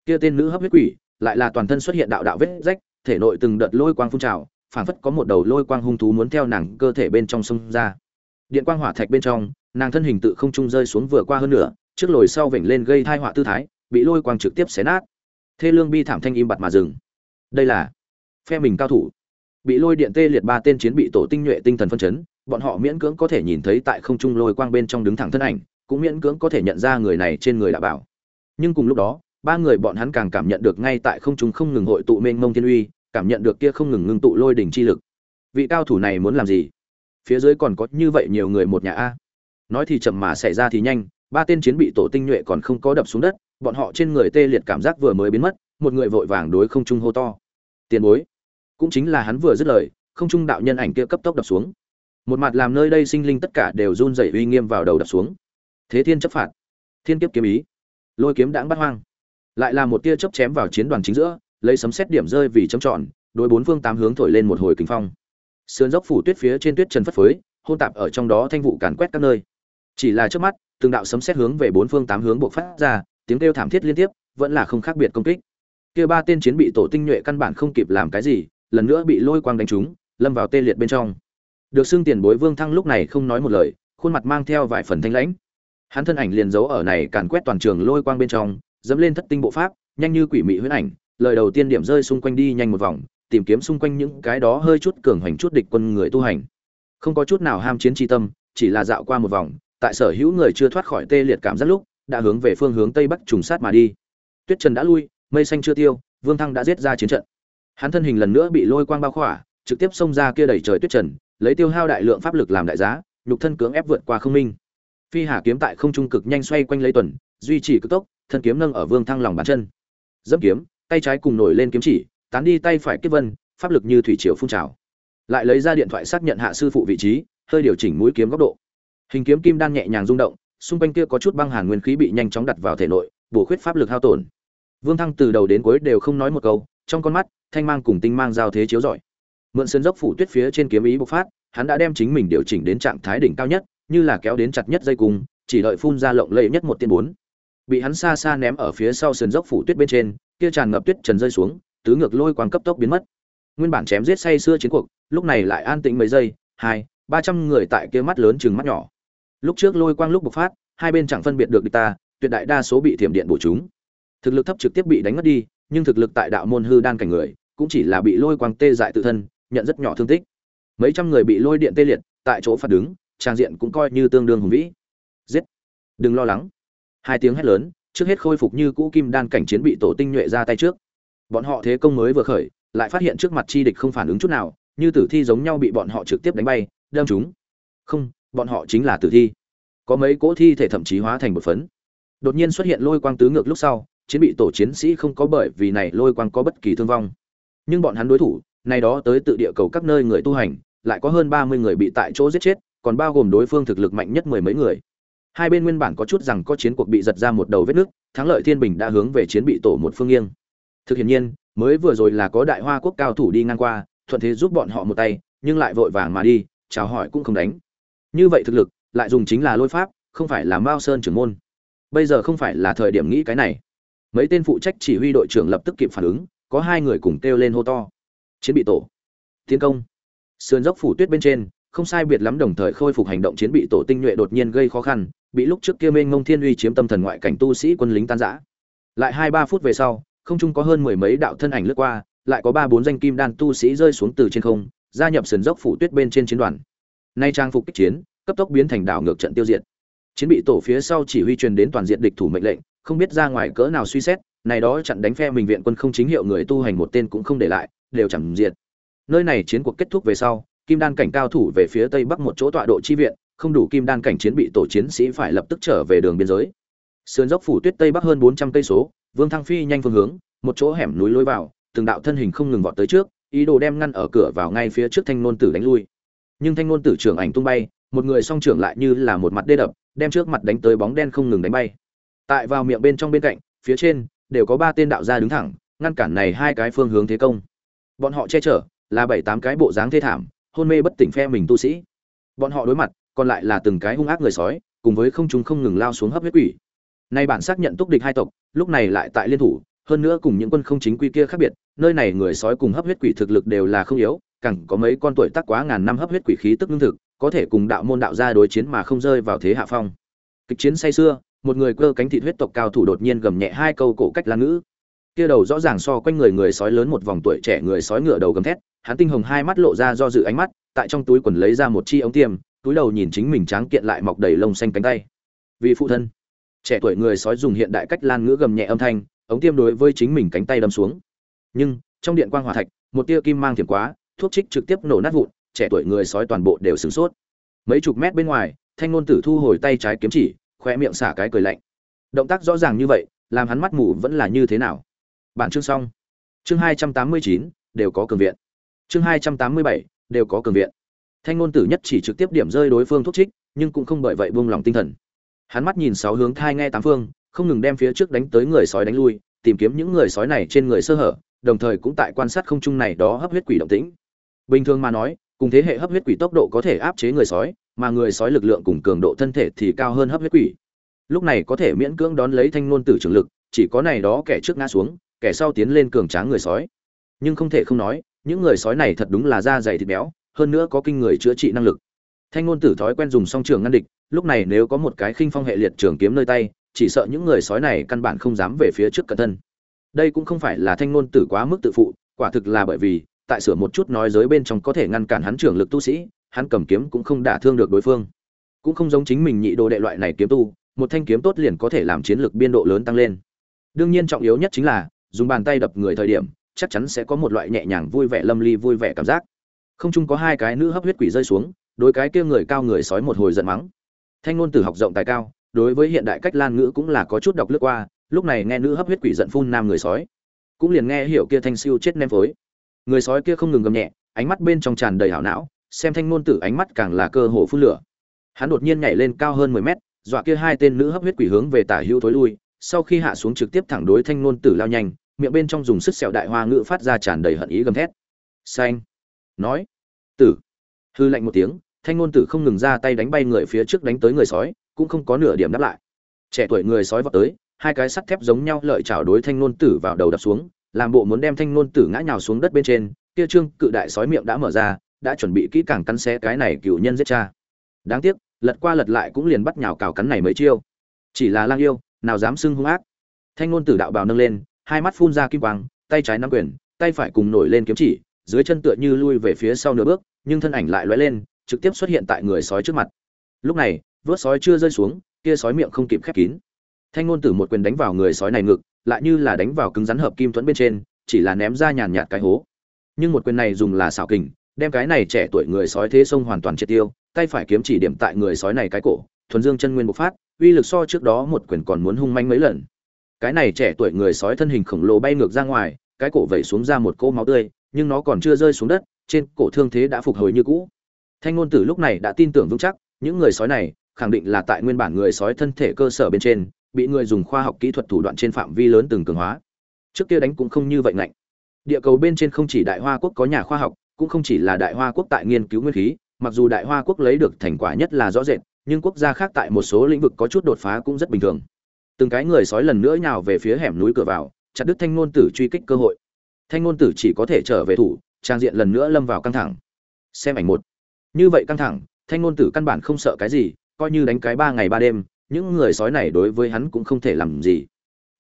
Kia tên nữ hấp huyết quỷ, lại là toàn thân xuất hiện đạo đạo vết rách, thể nội từng đợt lôi quang phun trào, phảng phất có một đầu lôi quang hung thú muốn theo nàng cơ thể bên trong xông ra. Điện quang hỏa thạch bên trong, nàng thân hình tự không trung rơi xuống vừa qua hơn nửa, trước lồi sau vểnh lên gây thai họa tư thái, bị lôi quang trực tiếp xé nát. Thê lương bi thảm thanh im bặt mà dừng đây là phe mình cao thủ. Bị lôi điện tê liệt ba tên chiến bị tổ tinh nhuệ tinh thần phân chấn, bọn họ miễn cưỡng có thể nhìn thấy tại không trung lôi quang bên trong đứng thẳng thân ảnh, cũng miễn cưỡng có thể nhận ra người này trên người đã bảo. Nhưng cùng lúc đó, ba người bọn hắn càng cảm nhận được ngay tại không trung không ngừng hội tụ mênh mông thiên uy, cảm nhận được kia không ngừng ngưng tụ lôi đỉnh chi lực. Vị cao thủ này muốn làm gì? Phía dưới còn có như vậy nhiều người một nhà a. Nói thì chậm mà xảy ra thì nhanh, ba tên chiến bị tổ tinh nhuệ còn không có đập xuống đất, bọn họ trên người tê liệt cảm giác vừa mới biến mất, một người vội vàng đối không trung hô to tiền bối. Cũng chính là hắn vừa dứt lời, không trung đạo nhân ảnh kia cấp tốc đập xuống. Một mặt làm nơi đây sinh linh tất cả đều run rẩy uy nghiêm vào đầu đập xuống. Thế thiên chấp phạt. Thiên kiếp kiếm ý. Lôi kiếm đãng bắt hoang. Lại là một tia chớp chém vào chiến đoàn chính giữa, lấy sấm xét điểm rơi vì chấm tròn, đối bốn phương tám hướng thổi lên một hồi kính phong. Sườn dốc phủ tuyết phía trên tuyết trần phất phới, hôn tạp ở trong đó thanh vụ càn quét các nơi. Chỉ là trước mắt, từng đạo sấm xét hướng về bốn phương tám hướng buộc phát ra, tiếng kêu thảm thiết liên tiếp, vẫn là không khác biệt công kích kia ba tên chiến bị tổ tinh nhuệ căn bản không kịp làm cái gì, lần nữa bị lôi quang đánh trúng, lâm vào tê liệt bên trong. Được xưng tiền bối vương thăng lúc này không nói một lời, khuôn mặt mang theo vài phần thanh lãnh. Hắn thân ảnh liền giấu ở này càn quét toàn trường lôi quang bên trong, dẫm lên thất tinh bộ pháp, nhanh như quỷ mị huyễn ảnh, lời đầu tiên điểm rơi xung quanh đi nhanh một vòng, tìm kiếm xung quanh những cái đó hơi chút cường hành chút địch quân người tu hành. Không có chút nào ham chiến tri tâm, chỉ là dạo qua một vòng, tại sở hữu người chưa thoát khỏi tê liệt cảm giác lúc, đã hướng về phương hướng tây bắc trùng sát mà đi. Tuyết trần đã lui mây xanh chưa tiêu, vương thăng đã giết ra chiến trận. Hắn thân hình lần nữa bị lôi quang bao khỏa, trực tiếp xông ra kia đẩy trời tuyết trần, lấy tiêu hao đại lượng pháp lực làm đại giá, nhục thân cưỡng ép vượt qua không minh. Phi hà kiếm tại không trung cực nhanh xoay quanh lấy tuần, duy trì cực tốc, thân kiếm nâng ở vương thăng lòng bàn chân. Dẫm kiếm, tay trái cùng nổi lên kiếm chỉ, tán đi tay phải kết vân, pháp lực như thủy triều phun trào. Lại lấy ra điện thoại xác nhận hạ sư phụ vị trí, hơi điều chỉnh mũi kiếm góc độ. Hình kiếm kim đan nhẹ nhàng rung động, xung quanh kia có chút băng hàn nguyên khí bị nhanh chóng đặt vào thể nội, bổ khuyết pháp lực hao tổn vương thăng từ đầu đến cuối đều không nói một câu, trong con mắt, thanh mang cùng tinh mang giao thế chiếu rọi. Mượn sơn dốc phủ tuyết phía trên kiếm ý bộc phát, hắn đã đem chính mình điều chỉnh đến trạng thái đỉnh cao nhất, như là kéo đến chặt nhất dây cung, chỉ đợi phun ra lộng lẫy nhất một tiên bốn. Bị hắn xa xa ném ở phía sau sườn dốc phủ tuyết bên trên, kia tràn ngập tuyết trần rơi xuống, tứ ngược lôi quang cấp tốc biến mất. Nguyên bản chém giết say xưa chiến cuộc, lúc này lại an tĩnh mấy giây, hai, ba trăm người tại kia mắt lớn chừng mắt nhỏ. Lúc trước lôi quang lúc bộc phát, hai bên chẳng phân biệt được địch ta, tuyệt đại đa số bị thiểm điện bổ chúng thực lực thấp trực tiếp bị đánh mất đi, nhưng thực lực tại đạo môn hư đan cảnh người, cũng chỉ là bị lôi quang tê dại tự thân, nhận rất nhỏ thương tích. Mấy trăm người bị lôi điện tê liệt, tại chỗ phạt đứng, trang diện cũng coi như tương đương hùng vĩ. Giết! Đừng lo lắng. Hai tiếng hét lớn, trước hết khôi phục như cũ kim đan cảnh chiến bị tổ tinh nhuệ ra tay trước. Bọn họ thế công mới vừa khởi, lại phát hiện trước mặt chi địch không phản ứng chút nào, như tử thi giống nhau bị bọn họ trực tiếp đánh bay, đâm chúng. Không, bọn họ chính là tử thi. Có mấy cỗ thi thể thậm chí hóa thành một phấn. Đột nhiên xuất hiện lôi quang tứ ngược lúc sau chiến bị tổ chiến sĩ không có bởi vì này lôi quang có bất kỳ thương vong. Nhưng bọn hắn đối thủ nay đó tới tự địa cầu các nơi người tu hành, lại có hơn ba mươi người bị tại chỗ giết chết, còn bao gồm đối phương thực lực mạnh nhất mười mấy người. Hai bên nguyên bản có chút rằng có chiến cuộc bị giật ra một đầu vết nước, thắng lợi thiên bình đã hướng về chiến bị tổ một phương nghiêng. Thực hiện nhiên, mới vừa rồi là có đại hoa quốc cao thủ đi ngang qua, thuận thế giúp bọn họ một tay, nhưng lại vội vàng mà đi, chào hỏi cũng không đánh. Như vậy thực lực, lại dùng chính là lôi pháp, không phải là mao sơn trưởng môn. Bây giờ không phải là thời điểm nghĩ cái này mấy tên phụ trách chỉ huy đội trưởng lập tức kịp phản ứng, có hai người cùng kêu lên hô to. Chiến bị tổ. Tiến công. Sườn dốc phủ tuyết bên trên, không sai biệt lắm đồng thời khôi phục hành động chiến bị tổ tinh nhuệ đột nhiên gây khó khăn, bị lúc trước kia mênh ngông thiên uy chiếm tâm thần ngoại cảnh tu sĩ quân lính tan giã lại hai ba phút về sau, không trung có hơn mười mấy đạo thân ảnh lướt qua, lại có ba bốn danh kim đan tu sĩ rơi xuống từ trên không, gia nhập sườn dốc phủ tuyết bên trên chiến đoàn. Nay trang phục kích chiến, cấp tốc biến thành đảo ngược trận tiêu diệt. Chiến bị tổ phía sau chỉ huy truyền đến toàn diện địch thủ mệnh lệnh không biết ra ngoài cỡ nào suy xét, này đó chặn đánh phe mình viện quân không chính hiệu người tu hành một tên cũng không để lại, đều chẳng diệt. Nơi này chiến cuộc kết thúc về sau, kim đan cảnh cao thủ về phía tây bắc một chỗ tọa độ chi viện, không đủ kim đan cảnh chiến bị tổ chiến sĩ phải lập tức trở về đường biên giới. Sườn dốc phủ tuyết tây bắc hơn bốn trăm cây số, vương thăng phi nhanh phương hướng, một chỗ hẻm núi lối vào, từng đạo thân hình không ngừng vọt tới trước, ý đồ đem ngăn ở cửa vào ngay phía trước thanh nôn tử đánh lui. Nhưng thanh nôn tử trưởng ảnh tung bay, một người song trưởng lại như là một mặt đê đập, đem trước mặt đánh tới bóng đen không ngừng đánh bay tại vào miệng bên trong bên cạnh, phía trên đều có ba tên đạo gia đứng thẳng, ngăn cản này hai cái phương hướng thế công. Bọn họ che chở là bảy tám cái bộ dáng thê thảm, hôn mê bất tỉnh phe mình tu sĩ. Bọn họ đối mặt, còn lại là từng cái hung ác người sói, cùng với không chúng không ngừng lao xuống hấp huyết quỷ. Nay bản xác nhận túc địch hai tộc, lúc này lại tại liên thủ, hơn nữa cùng những quân không chính quy kia khác biệt, nơi này người sói cùng hấp huyết quỷ thực lực đều là không yếu cẳng có mấy con tuổi tác quá ngàn năm hấp huyết quỷ khí tức lương thực, có thể cùng đạo môn đạo gia đối chiến mà không rơi vào thế hạ phong. Kịch chiến say xưa một người cơ cánh thịt huyết tộc cao thủ đột nhiên gầm nhẹ hai câu cổ cách lan ngữ. Kia đầu rõ ràng so quanh người người sói lớn một vòng tuổi trẻ người sói ngựa đầu gầm thét, hắn tinh hồng hai mắt lộ ra do dự ánh mắt, tại trong túi quần lấy ra một chi ống tiêm, túi đầu nhìn chính mình tráng kiện lại mọc đầy lông xanh cánh tay. Vì phụ thân. Trẻ tuổi người sói dùng hiện đại cách lan ngữ gầm nhẹ âm thanh, ống tiêm đối với chính mình cánh tay đâm xuống. Nhưng, trong điện quang hỏa thạch, một tia kim mang thiểm quá, thuốc trích trực tiếp nổ nát vụn, trẻ tuổi người sói toàn bộ đều sửng sốt. Mấy chục mét bên ngoài, thanh ngôn tử thu hồi tay trái kiếm chỉ khoe miệng xả cái cười lạnh. Động tác rõ ràng như vậy, làm hắn mắt mù vẫn là như thế nào? Bản chương xong. Chương hai trăm tám mươi chín, đều có cường viện. Chương hai trăm tám mươi bảy, đều có cường viện. Thanh ngôn tử nhất chỉ trực tiếp điểm rơi đối phương thuốc trích, nhưng cũng không bởi vậy buông lòng tinh thần. Hắn mắt nhìn sáu hướng thai nghe tám phương, không ngừng đem phía trước đánh tới người sói đánh lui, tìm kiếm những người sói này trên người sơ hở, đồng thời cũng tại quan sát không trung này đó hấp huyết quỷ động tĩnh. Bình thường mà nói cùng thế hệ hấp huyết quỷ tốc độ có thể áp chế người sói, mà người sói lực lượng cùng cường độ thân thể thì cao hơn hấp huyết quỷ. Lúc này có thể miễn cưỡng đón lấy thanh ngôn tử trường lực, chỉ có này đó kẻ trước ngã xuống, kẻ sau tiến lên cường tráng người sói. Nhưng không thể không nói, những người sói này thật đúng là da dày thịt béo, hơn nữa có kinh người chữa trị năng lực. Thanh ngôn tử thói quen dùng song trường ngăn địch, lúc này nếu có một cái khinh phong hệ liệt trường kiếm nơi tay, chỉ sợ những người sói này căn bản không dám về phía trước cẩn thân. Đây cũng không phải là thanh ngôn tử quá mức tự phụ, quả thực là bởi vì tại sửa một chút nói giới bên trong có thể ngăn cản hắn trưởng lực tu sĩ, hắn cầm kiếm cũng không đả thương được đối phương. Cũng không giống chính mình nhị đồ đệ loại này kiếm tu, một thanh kiếm tốt liền có thể làm chiến lực biên độ lớn tăng lên. Đương nhiên trọng yếu nhất chính là, dùng bàn tay đập người thời điểm, chắc chắn sẽ có một loại nhẹ nhàng vui vẻ lâm ly vui vẻ cảm giác. Không chung có hai cái nữ hấp huyết quỷ rơi xuống, đối cái kia người cao người sói một hồi giận mắng. Thanh ngôn tử học rộng tài cao, đối với hiện đại cách lan ngữ cũng là có chút đọc lướt qua, lúc này nghe nữ hấp huyết quỷ giận phun nam người sói, cũng liền nghe hiểu kia thanh siêu chết ném phối người sói kia không ngừng gầm nhẹ, ánh mắt bên trong tràn đầy hảo não, xem thanh ngôn tử ánh mắt càng là cơ hồ phun lửa. Hắn đột nhiên nhảy lên cao hơn mười mét, dọa kia hai tên nữ hấp huyết quỷ hướng về tả hữu thối lui, sau khi hạ xuống trực tiếp thẳng đối thanh ngôn tử lao nhanh, miệng bên trong dùng sức sẹo đại hoa ngữ phát ra tràn đầy hận ý gầm thét. Xanh. Nói. Tử. Hư lạnh một tiếng, thanh ngôn tử không ngừng ra tay đánh bay người phía trước đánh tới người sói, cũng không có nửa điểm đáp lại. Trẻ tuổi người sói vọt tới, hai cái sắt thép giống nhau lợi chảo đối thanh ngôn tử vào đầu đập xuống làm bộ muốn đem thanh ngôn tử ngã nhào xuống đất bên trên, kia trương cự đại sói miệng đã mở ra, đã chuẩn bị kỹ càng cắn xé cái này cựu nhân giết cha. Đáng tiếc, lật qua lật lại cũng liền bắt nhào cào cắn này mấy chiêu. Chỉ là lang yêu, nào dám xưng hung ác. Thanh ngôn tử đạo bào nâng lên, hai mắt phun ra kim quang, tay trái nắm quyền, tay phải cùng nổi lên kiếm chỉ, dưới chân tựa như lui về phía sau nửa bước, nhưng thân ảnh lại lóe lên, trực tiếp xuất hiện tại người sói trước mặt. Lúc này, vớt sói chưa rơi xuống, kia sói miệng không kịp khép kín. Thanh ngôn tử một quyền đánh vào người sói này ngực lại như là đánh vào cứng rắn hợp kim thuẫn bên trên, chỉ là ném ra nhàn nhạt cái hố. Nhưng một quyền này dùng là xảo kình, đem cái này trẻ tuổi người sói thế sông hoàn toàn triệt tiêu, tay phải kiếm chỉ điểm tại người sói này cái cổ, thuần dương chân nguyên bộc phát, uy lực so trước đó một quyền còn muốn hung manh mấy lần. Cái này trẻ tuổi người sói thân hình khổng lồ bay ngược ra ngoài, cái cổ vẩy xuống ra một cỗ máu tươi, nhưng nó còn chưa rơi xuống đất, trên cổ thương thế đã phục hồi như cũ. Thanh ngôn tử lúc này đã tin tưởng vững chắc, những người sói này khẳng định là tại nguyên bản người sói thân thể cơ sở bên trên bị người dùng khoa học kỹ thuật thủ đoạn trên phạm vi lớn từng cường hóa. Trước kia đánh cũng không như vậy ngạnh. Địa cầu bên trên không chỉ đại hoa quốc có nhà khoa học, cũng không chỉ là đại hoa quốc tại nghiên cứu nguyên khí, mặc dù đại hoa quốc lấy được thành quả nhất là rõ rệt, nhưng quốc gia khác tại một số lĩnh vực có chút đột phá cũng rất bình thường. Từng cái người sói lần nữa nhào về phía hẻm núi cửa vào, chặt đứt thanh ngôn tử truy kích cơ hội. Thanh ngôn tử chỉ có thể trở về thủ, trang diện lần nữa lâm vào căng thẳng. Xem ảnh một. Như vậy căng thẳng, thanh ngôn tử căn bản không sợ cái gì, coi như đánh cái ba ngày ba đêm những người sói này đối với hắn cũng không thể làm gì.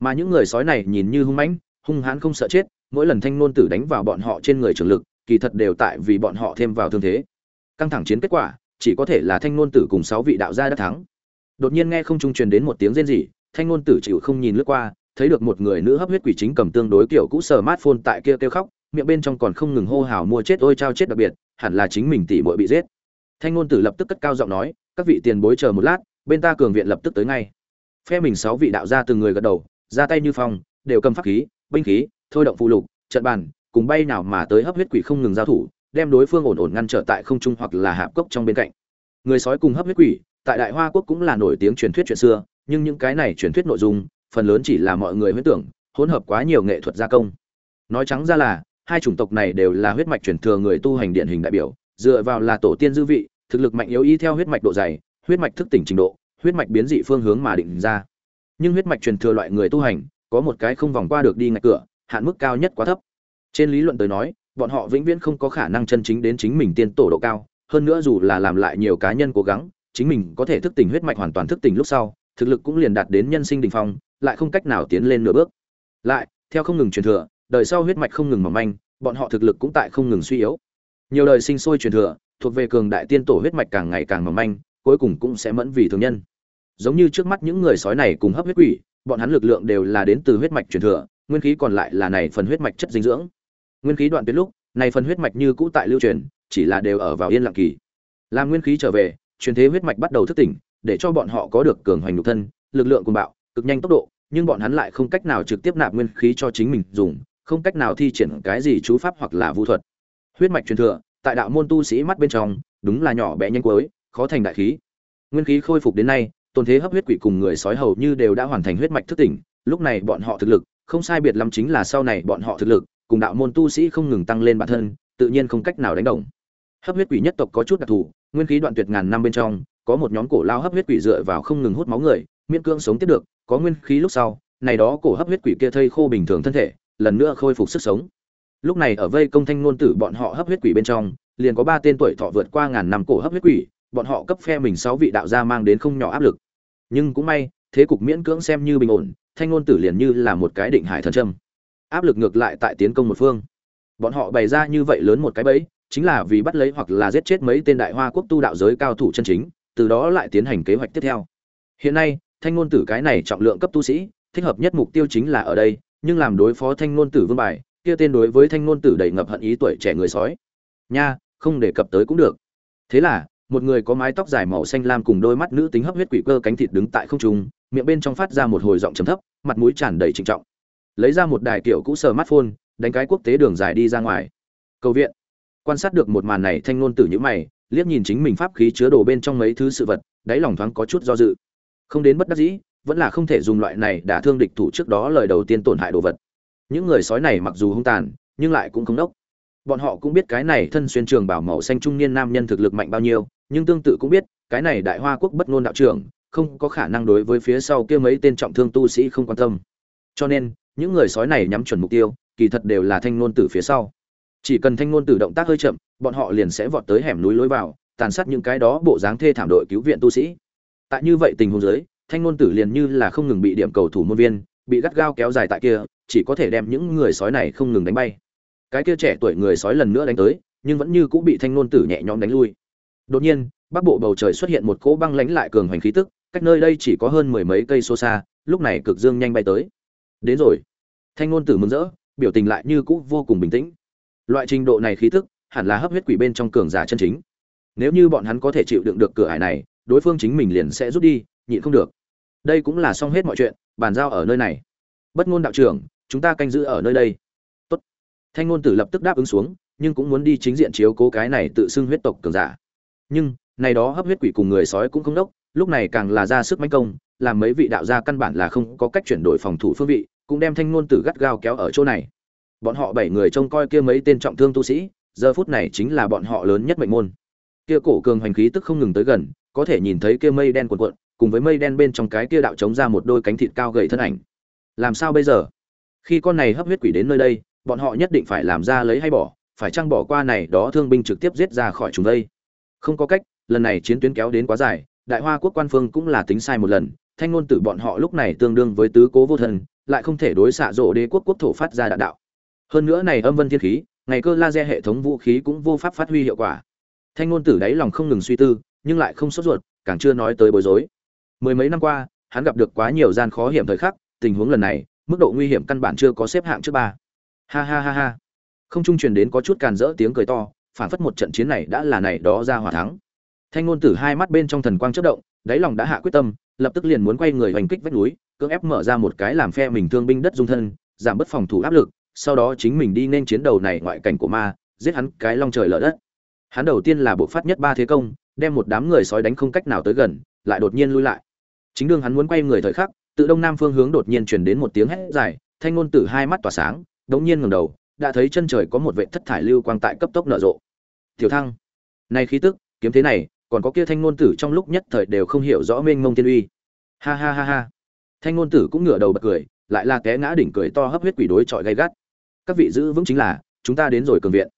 Mà những người sói này nhìn như hung mãnh, hung hãn không sợ chết, mỗi lần thanh ngôn tử đánh vào bọn họ trên người trường lực, kỳ thật đều tại vì bọn họ thêm vào thương thế. Căng thẳng chiến kết quả, chỉ có thể là thanh ngôn tử cùng sáu vị đạo gia đã thắng. Đột nhiên nghe không trung truyền đến một tiếng rên rỉ, thanh ngôn tử chịu không nhìn lướt qua, thấy được một người nữ hấp huyết quỷ chính cầm tương đối kiểu cũ sờ mát phôn tại kia kêu khóc, miệng bên trong còn không ngừng hô hào mua chết ôi trao chết đặc biệt, hẳn là chính mình tỷ muội bị giết. Thanh ngôn tử lập tức cất cao giọng nói, các vị tiền bối chờ một lát bên ta cường viện lập tức tới ngay. Phe mình sáu vị đạo gia từng người gật đầu, ra tay như phong, đều cầm pháp khí, binh khí, thôi động phụ lục, trận bàn, cùng bay nào mà tới hấp huyết quỷ không ngừng giao thủ, đem đối phương ổn ổn ngăn trở tại không trung hoặc là hạp cốc trong bên cạnh. Người sói cùng hấp huyết quỷ, tại đại hoa quốc cũng là nổi tiếng truyền thuyết chuyện xưa, nhưng những cái này truyền thuyết nội dung, phần lớn chỉ là mọi người huyết tưởng, hỗn hợp quá nhiều nghệ thuật gia công. Nói trắng ra là, hai chủng tộc này đều là huyết mạch truyền thừa người tu hành điển hình đại biểu, dựa vào là tổ tiên dư vị, thực lực mạnh yếu y theo huyết mạch độ dày huyết mạch thức tỉnh trình độ, huyết mạch biến dị phương hướng mà định ra. Nhưng huyết mạch truyền thừa loại người tu hành, có một cái không vòng qua được đi ngạch cửa, hạn mức cao nhất quá thấp. Trên lý luận tới nói, bọn họ vĩnh viễn không có khả năng chân chính đến chính mình tiên tổ độ cao, hơn nữa dù là làm lại nhiều cá nhân cố gắng, chính mình có thể thức tỉnh huyết mạch hoàn toàn thức tỉnh lúc sau, thực lực cũng liền đạt đến nhân sinh đỉnh phong, lại không cách nào tiến lên nửa bước. Lại, theo không ngừng truyền thừa, đời sau huyết mạch không ngừng mỏng manh, bọn họ thực lực cũng tại không ngừng suy yếu. Nhiều đời sinh sôi truyền thừa, thuộc về cường đại tiên tổ huyết mạch càng ngày càng mỏng manh cuối cùng cũng sẽ mẫn vì thường nhân. Giống như trước mắt những người sói này cùng hấp huyết quỷ, bọn hắn lực lượng đều là đến từ huyết mạch truyền thừa, nguyên khí còn lại là này phần huyết mạch chất dinh dưỡng. Nguyên khí đoạn tuyệt lúc, này phần huyết mạch như cũ tại lưu truyền, chỉ là đều ở vào yên lặng kỳ. Làm nguyên khí trở về, truyền thế huyết mạch bắt đầu thức tỉnh, để cho bọn họ có được cường hoành nhục thân, lực lượng cuồng bạo, cực nhanh tốc độ, nhưng bọn hắn lại không cách nào trực tiếp nạp nguyên khí cho chính mình dùng, không cách nào thi triển cái gì chú pháp hoặc là vũ thuật. Huyết mạch truyền thừa, tại đạo môn tu sĩ mắt bên trong, đúng là nhỏ bé nhanh cuối khó thành đại khí. Nguyên khí khôi phục đến nay tôn thế hấp huyết quỷ cùng người sói hầu như đều đã hoàn thành huyết mạch thức tỉnh, lúc này bọn họ thực lực, không sai biệt lắm chính là sau này bọn họ thực lực, cùng đạo môn tu sĩ không ngừng tăng lên bản thân, tự nhiên không cách nào đánh đồng. Hấp huyết quỷ nhất tộc có chút đặc thù, nguyên khí đoạn tuyệt ngàn năm bên trong, có một nhóm cổ lao hấp huyết quỷ dựa vào không ngừng hút máu người, miễn cưỡng sống tiếp được, có nguyên khí lúc sau, này đó cổ hấp huyết quỷ kia thây khô bình thường thân thể, lần nữa khôi phục sức sống. Lúc này ở vây công thanh ngôn tử bọn họ hấp huyết quỷ bên trong, liền có ba tên tuổi thọ vượt qua ngàn năm cổ hấp huyết quỷ bọn họ cấp phe mình sáu vị đạo gia mang đến không nhỏ áp lực. Nhưng cũng may, thế cục miễn cưỡng xem như bình ổn, thanh ngôn tử liền như là một cái định hải thần trâm áp lực ngược lại tại tiến công một phương. Bọn họ bày ra như vậy lớn một cái bẫy, chính là vì bắt lấy hoặc là giết chết mấy tên đại hoa quốc tu đạo giới cao thủ chân chính, từ đó lại tiến hành kế hoạch tiếp theo. Hiện nay, thanh ngôn tử cái này trọng lượng cấp tu sĩ, thích hợp nhất mục tiêu chính là ở đây, nhưng làm đối phó thanh ngôn tử vương bài, kia tên đối với thanh ngôn tử đầy ngập hận ý tuổi trẻ người sói. Nha, không đề cập tới cũng được. Thế là một người có mái tóc dài màu xanh lam cùng đôi mắt nữ tính hấp huyết quỷ cơ cánh thịt đứng tại không trung, miệng bên trong phát ra một hồi giọng trầm thấp, mặt mũi tràn đầy trịnh trọng. Lấy ra một đài kiểu cũ sờ mắt phone đánh cái quốc tế đường dài đi ra ngoài. Cầu viện. Quan sát được một màn này, thanh ngôn tử nhữ mày, liếc nhìn chính mình pháp khí chứa đồ bên trong mấy thứ sự vật, đáy lòng thoáng có chút do dự. Không đến bất đắc dĩ, vẫn là không thể dùng loại này đả thương địch thủ trước đó lời đầu tiên tổn hại đồ vật. Những người sói này mặc dù hung tàn, nhưng lại cũng không đốc. Bọn họ cũng biết cái này thân xuyên trường bảo màu xanh trung niên nam nhân thực lực mạnh bao nhiêu nhưng tương tự cũng biết, cái này đại hoa quốc bất ngôn đạo trưởng, không có khả năng đối với phía sau kia mấy tên trọng thương tu sĩ không quan tâm. Cho nên, những người sói này nhắm chuẩn mục tiêu, kỳ thật đều là thanh ngôn tử phía sau. Chỉ cần thanh ngôn tử động tác hơi chậm, bọn họ liền sẽ vọt tới hẻm núi lối vào, tàn sát những cái đó bộ dáng thê thảm đội cứu viện tu sĩ. Tại như vậy tình huống dưới, thanh ngôn tử liền như là không ngừng bị điểm cầu thủ môn viên, bị gắt gao kéo dài tại kia, chỉ có thể đem những người sói này không ngừng đánh bay. Cái kia trẻ tuổi người sói lần nữa đánh tới, nhưng vẫn như cũng bị thanh ngôn tử nhẹ nhõm đánh lui đột nhiên, bắc bộ bầu trời xuất hiện một cỗ băng lãnh lại cường hoành khí tức, cách nơi đây chỉ có hơn mười mấy cây số xa, lúc này cực dương nhanh bay tới. Đến rồi. Thanh ngôn tử mừng rỡ, biểu tình lại như cũ vô cùng bình tĩnh. Loại trình độ này khí tức, hẳn là hấp huyết quỷ bên trong cường giả chân chính. Nếu như bọn hắn có thể chịu đựng được cửa ải này, đối phương chính mình liền sẽ rút đi, nhịn không được. Đây cũng là xong hết mọi chuyện, bàn giao ở nơi này. Bất ngôn đạo trưởng, chúng ta canh giữ ở nơi đây. Tốt. thanh ngôn tử lập tức đáp ứng xuống, nhưng cũng muốn đi chính diện chiếu cố cái này tự xưng huyết tộc cường giả nhưng, này đó hấp huyết quỷ cùng người sói cũng không đốc, lúc này càng là ra sức mánh công, làm mấy vị đạo gia căn bản là không có cách chuyển đổi phòng thủ phương vị, cũng đem thanh ngôn tử gắt gao kéo ở chỗ này. Bọn họ bảy người trông coi kia mấy tên trọng thương tu sĩ, giờ phút này chính là bọn họ lớn nhất mệnh môn. Kia cổ cường hành khí tức không ngừng tới gần, có thể nhìn thấy kia mây đen cuộn cuộn, cùng với mây đen bên trong cái kia đạo chống ra một đôi cánh thịt cao gầy thân ảnh. Làm sao bây giờ? Khi con này hấp huyết quỷ đến nơi đây, bọn họ nhất định phải làm ra lấy hay bỏ, phải chăng bỏ qua này đó thương binh trực tiếp giết ra khỏi chúng đây? Không có cách, lần này chiến tuyến kéo đến quá dài, đại hoa quốc quan phương cũng là tính sai một lần, thanh ngôn tử bọn họ lúc này tương đương với tứ cố vô thần, lại không thể đối xạ rộ đế quốc quốc thổ phát ra đạn đạo. Hơn nữa này âm vân thiên khí, ngày cơ laser hệ thống vũ khí cũng vô pháp phát huy hiệu quả. Thanh ngôn tử đáy lòng không ngừng suy tư, nhưng lại không sốt ruột, càng chưa nói tới bối rối. Mười mấy năm qua, hắn gặp được quá nhiều gian khó hiểm thời khắc, tình huống lần này, mức độ nguy hiểm căn bản chưa có xếp hạng trước ba. Ha ha ha ha. Không trung truyền đến có chút càn rỡ tiếng cười to phản phất một trận chiến này đã là này đó ra hỏa thắng. Thanh ngôn tử hai mắt bên trong thần quang chớp động, đáy lòng đã hạ quyết tâm, lập tức liền muốn quay người hành kích vách núi, cưỡng ép mở ra một cái làm phe mình thương binh đất dung thân, giảm bớt phòng thủ áp lực, sau đó chính mình đi nên chiến đầu này ngoại cảnh của ma, giết hắn cái long trời lở đất. Hắn đầu tiên là bộ phát nhất ba thế công, đem một đám người sói đánh không cách nào tới gần, lại đột nhiên lui lại. Chính đương hắn muốn quay người thời khắc tự đông nam phương hướng đột nhiên truyền đến một tiếng hét dài, thanh ngôn tử hai mắt tỏa sáng, đống nhiên ngẩng đầu đã thấy chân trời có một vệ thất thải lưu quang tại cấp tốc nở rộ. Tiểu thăng, này khí tức, kiếm thế này, còn có kia thanh ngôn tử trong lúc nhất thời đều không hiểu rõ mênh mông tiên uy. Ha ha ha ha. Thanh ngôn tử cũng ngửa đầu bật cười, lại là té ngã đỉnh cười to hấp huyết quỷ đối chọi gay gắt. Các vị giữ vững chính là, chúng ta đến rồi cường viện.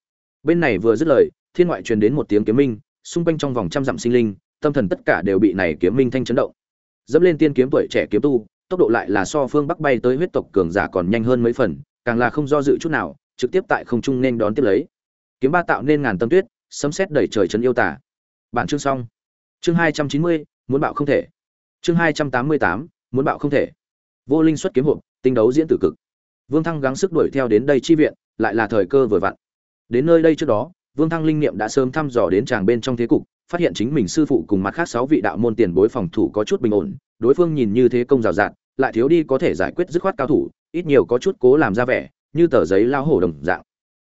Bên này vừa dứt lời, thiên ngoại truyền đến một tiếng kiếm minh, xung quanh trong vòng trăm dặm sinh linh, tâm thần tất cả đều bị này kiếm minh thanh chấn động. Dẫm lên tiên kiếm tuổi trẻ kiếm tu, tốc độ lại là so phương bắc bay tới huyết tộc cường giả còn nhanh hơn mấy phần, càng là không do dự chút nào trực tiếp tại không trung nên đón tiếp lấy. Kiếm ba tạo nên ngàn tâm tuyết, sấm sét đẩy trời trấn yêu tả. Bản chương xong. Chương hai trăm chín mươi, muốn bạo không thể. Chương hai trăm tám mươi tám, muốn bạo không thể. Vô linh xuất kiếm hộp, tinh đấu diễn tử cực. Vương thăng gắng sức đuổi theo đến đây chi viện, lại là thời cơ vừa vặn. Đến nơi đây trước đó, vương thăng linh niệm đã sớm thăm dò đến tràng bên trong thế cục, phát hiện chính mình sư phụ cùng mặt khác sáu vị đạo môn tiền bối phòng thủ có chút bình ổn, đối phương nhìn như thế công rào rạt, lại thiếu đi có thể giải quyết dứt khoát cao thủ, ít nhiều có chút cố làm ra vẻ như tờ giấy lao hổ đồng dạng.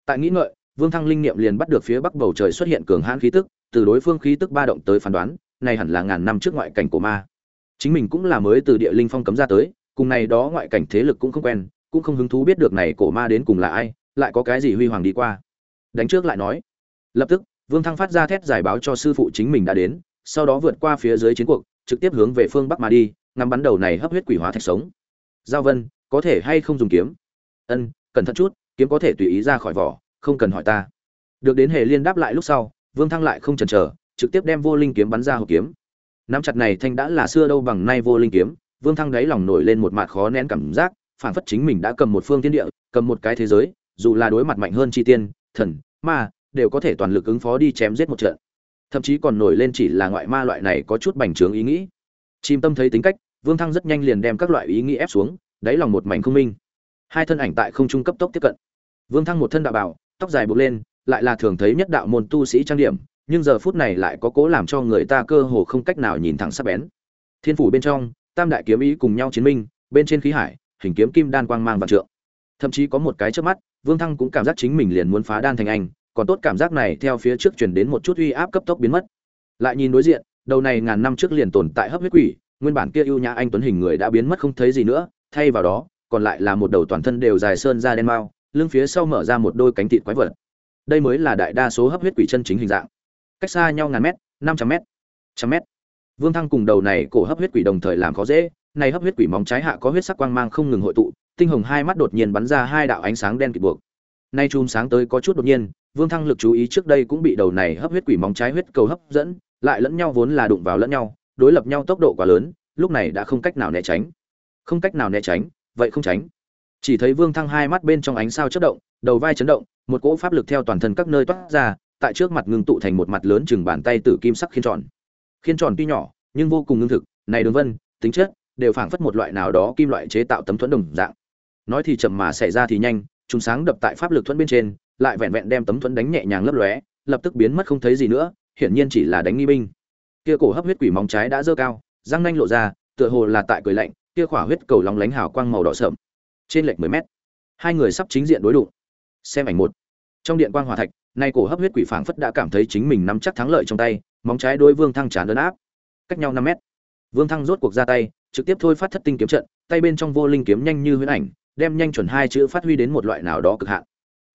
Tại nghĩ ngợi, vương thăng linh niệm liền bắt được phía bắc bầu trời xuất hiện cường hãn khí tức, từ đối phương khí tức ba động tới phán đoán, này hẳn là ngàn năm trước ngoại cảnh của ma. Chính mình cũng là mới từ địa linh phong cấm ra tới, cùng này đó ngoại cảnh thế lực cũng không quen, cũng không hứng thú biết được này cổ ma đến cùng là ai, lại có cái gì huy hoàng đi qua. Đánh trước lại nói. Lập tức, vương thăng phát ra thét giải báo cho sư phụ chính mình đã đến, sau đó vượt qua phía dưới chiến cuộc, trực tiếp hướng về phương bắc mà đi, ngắm bắn đầu này hấp huyết quỷ hóa thạch sống. Giao vân, có thể hay không dùng kiếm? Ân cẩn thận chút, kiếm có thể tùy ý ra khỏi vỏ, không cần hỏi ta. Được đến hề liên đáp lại lúc sau, vương thăng lại không chần chờ, trực tiếp đem vô linh kiếm bắn ra hộp kiếm. Nắm chặt này thanh đã là xưa đâu bằng nay vô linh kiếm, vương thăng đáy lòng nổi lên một mặt khó nén cảm giác phản phất chính mình đã cầm một phương thiên địa, cầm một cái thế giới, dù là đối mặt mạnh hơn chi tiên, thần, ma, đều có thể toàn lực ứng phó đi chém giết một trận. Thậm chí còn nổi lên chỉ là ngoại ma loại này có chút bành trướng ý nghĩ. Chim tâm thấy tính cách, vương thăng rất nhanh liền đem các loại ý nghĩ ép xuống, đáy lòng một mảnh không minh hai thân ảnh tại không trung cấp tốc tiếp cận. Vương thăng một thân đạo bảo, tóc dài buộc lên, lại là thường thấy nhất đạo môn tu sĩ trang điểm, nhưng giờ phút này lại có cố làm cho người ta cơ hồ không cách nào nhìn thẳng sắc bén. Thiên phủ bên trong, tam đại kiếm ý cùng nhau chiến minh, bên trên khí hải, hình kiếm kim đan quang mang vạn trượng. Thậm chí có một cái trước mắt, vương thăng cũng cảm giác chính mình liền muốn phá đan thành anh, còn tốt cảm giác này theo phía trước truyền đến một chút uy áp cấp tốc biến mất. Lại nhìn đối diện, đầu này ngàn năm trước liền tồn tại hấp huyết quỷ, nguyên bản kia ưu nhã anh tuấn hình người đã biến mất không thấy gì nữa, thay vào đó còn lại là một đầu toàn thân đều dài sơn da đen mao lưng phía sau mở ra một đôi cánh thịt quái vật. Đây mới là đại đa số hấp huyết quỷ chân chính hình dạng. Cách xa nhau ngàn mét, năm trăm mét trăm mét. Vương thăng cùng đầu này cổ hấp huyết quỷ đồng thời làm khó dễ, này hấp huyết quỷ móng trái hạ có huyết sắc quang mang không ngừng hội tụ, tinh hồng hai mắt đột nhiên bắn ra hai đạo ánh sáng đen kịt buộc. Nay chùm sáng tới có chút đột nhiên, vương thăng lực chú ý trước đây cũng bị đầu này hấp huyết quỷ móng trái huyết cầu hấp dẫn, lại lẫn nhau vốn là đụng vào lẫn nhau, đối lập nhau tốc độ quá lớn, lúc này đã không cách nào né tránh. Không cách nào né tránh vậy không tránh. Chỉ thấy vương thăng hai mắt bên trong ánh sao chất động, đầu vai chấn động, một cỗ pháp lực theo toàn thân các nơi toát ra, tại trước mặt ngưng tụ thành một mặt lớn chừng bàn tay tử kim sắc khiên tròn. Khiên tròn tuy nhỏ, nhưng vô cùng ngưng thực, này đường vân, tính chất, đều phảng phất một loại nào đó kim loại chế tạo tấm thuẫn đồng dạng. Nói thì chậm mà xảy ra thì nhanh, chúng sáng đập tại pháp lực thuẫn bên trên, lại vẹn vẹn đem tấm thuẫn đánh nhẹ nhàng lấp lóe, lập tức biến mất không thấy gì nữa, hiển nhiên chỉ là đánh nghi binh. Kia cổ hấp huyết quỷ móng trái đã dơ cao, răng nanh lộ ra, tựa hồ là tại cười lạnh kia khỏa huyết cầu long lánh hào quang màu đỏ sậm, trên lệch mười mét. Hai người sắp chính diện đối đụng. Xem ảnh một. Trong điện quang hòa thạch, nay cổ hấp huyết quỷ phảng phất đã cảm thấy chính mình nắm chắc thắng lợi trong tay, móng trái đối vương thăng chán đơn áp. Cách nhau năm mét. Vương thăng rốt cuộc ra tay, trực tiếp thôi phát thất tinh kiếm trận, tay bên trong vô linh kiếm nhanh như huyễn ảnh, đem nhanh chuẩn hai chữ phát huy đến một loại nào đó cực hạn.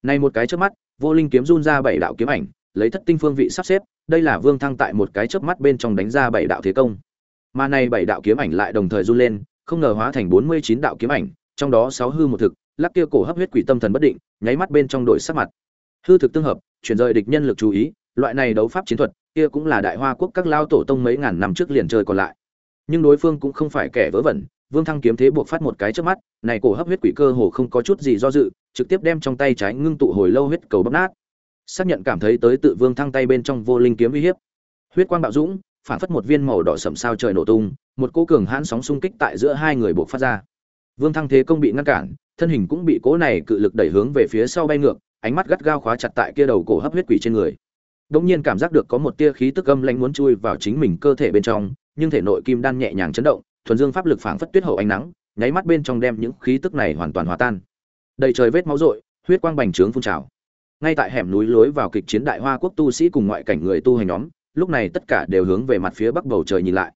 Này một cái trước mắt, vô linh kiếm run ra bảy đạo kiếm ảnh, lấy thất tinh phương vị sắp xếp, đây là vương thăng tại một cái chớp mắt bên trong đánh ra bảy đạo thế công. Mà này bảy đạo kiếm ảnh lại đồng thời run lên không ngờ hóa thành bốn mươi chín đạo kiếm ảnh, trong đó sáu hư một thực, lắc kia cổ hấp huyết quỷ tâm thần bất định, nháy mắt bên trong đổi sắc mặt. Hư thực tương hợp, chuyển rời địch nhân lực chú ý, loại này đấu pháp chiến thuật, kia cũng là đại hoa quốc các lao tổ tông mấy ngàn năm trước liền chơi còn lại. Nhưng đối phương cũng không phải kẻ vớ vẩn, vương thăng kiếm thế buộc phát một cái trước mắt, này cổ hấp huyết quỷ cơ hồ không có chút gì do dự, trực tiếp đem trong tay trái ngưng tụ hồi lâu huyết cầu bóp nát. Xác nhận cảm thấy tới tự vương thăng tay bên trong vô linh kiếm uy hiếp. Huyết quang bạo dũng, phản phất một viên màu đỏ sẫm sao trời nổ tung một cỗ cường hãn sóng xung kích tại giữa hai người buộc phát ra. Vương thăng thế công bị ngăn cản, thân hình cũng bị cỗ này cự lực đẩy hướng về phía sau bay ngược, ánh mắt gắt gao khóa chặt tại kia đầu cổ hấp huyết quỷ trên người. Đống nhiên cảm giác được có một tia khí tức âm lãnh muốn chui vào chính mình cơ thể bên trong, nhưng thể nội kim đan nhẹ nhàng chấn động, thuần dương pháp lực phảng phất tuyết hậu ánh nắng, nháy mắt bên trong đem những khí tức này hoàn toàn hòa tan. Đầy trời vết máu rội, huyết quang bành trướng phun trào. Ngay tại hẻm núi lối vào kịch chiến đại hoa quốc tu sĩ cùng ngoại cảnh người tu hành nhóm, lúc này tất cả đều hướng về mặt phía bắc bầu trời nhìn lại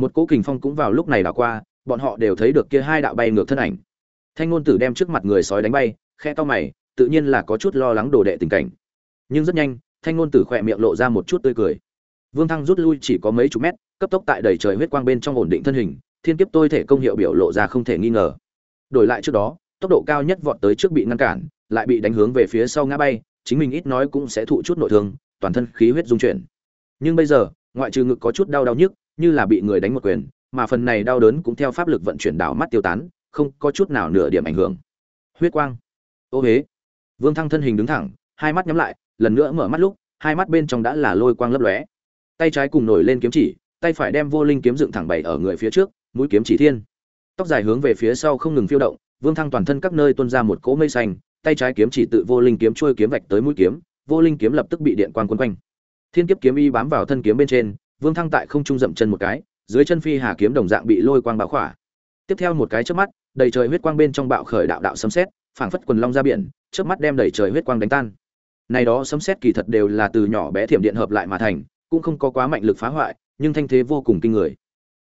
một cỗ kình phong cũng vào lúc này đảo qua, bọn họ đều thấy được kia hai đạo bay ngược thân ảnh. Thanh ngôn tử đem trước mặt người sói đánh bay, khe to mày, tự nhiên là có chút lo lắng đồ đệ tình cảnh. Nhưng rất nhanh, thanh ngôn tử khỏe miệng lộ ra một chút tươi cười. Vương thăng rút lui chỉ có mấy chục mét, cấp tốc tại đầy trời huyết quang bên trong ổn định thân hình, thiên kiếp tôi thể công hiệu biểu lộ ra không thể nghi ngờ. Đổi lại trước đó, tốc độ cao nhất vọt tới trước bị ngăn cản, lại bị đánh hướng về phía sau ngã bay, chính mình ít nói cũng sẽ thụ chút nội thương, toàn thân khí huyết dung chuyển. Nhưng bây giờ, ngoại trừ ngực có chút đau đau nhức như là bị người đánh một quyền, mà phần này đau đớn cũng theo pháp lực vận chuyển đảo mắt tiêu tán, không có chút nào nửa điểm ảnh hưởng. Huyết quang. Ô huế vương thăng thân hình đứng thẳng, hai mắt nhắm lại, lần nữa mở mắt lúc, hai mắt bên trong đã là lôi quang lấp lóe. Tay trái cùng nổi lên kiếm chỉ, tay phải đem vô linh kiếm dựng thẳng bày ở người phía trước, mũi kiếm chỉ thiên. Tóc dài hướng về phía sau không ngừng phiêu động, vương thăng toàn thân các nơi tuôn ra một cỗ mây xanh, tay trái kiếm chỉ tự vô linh kiếm trôi kiếm vạch tới mũi kiếm, vô linh kiếm lập tức bị điện quang quấn quanh. Thiên kiếp kiếm y bám vào thân kiếm bên trên vương thăng tại không trung dậm chân một cái, dưới chân phi hà kiếm đồng dạng bị lôi quang bão khỏa. Tiếp theo một cái chớp mắt, đầy trời huyết quang bên trong bạo khởi đạo đạo sấm sét, phảng phất quần long ra biển, chớp mắt đem đầy trời huyết quang đánh tan. Này đó sấm sét kỳ thật đều là từ nhỏ bé thiểm điện hợp lại mà thành, cũng không có quá mạnh lực phá hoại, nhưng thanh thế vô cùng kinh người.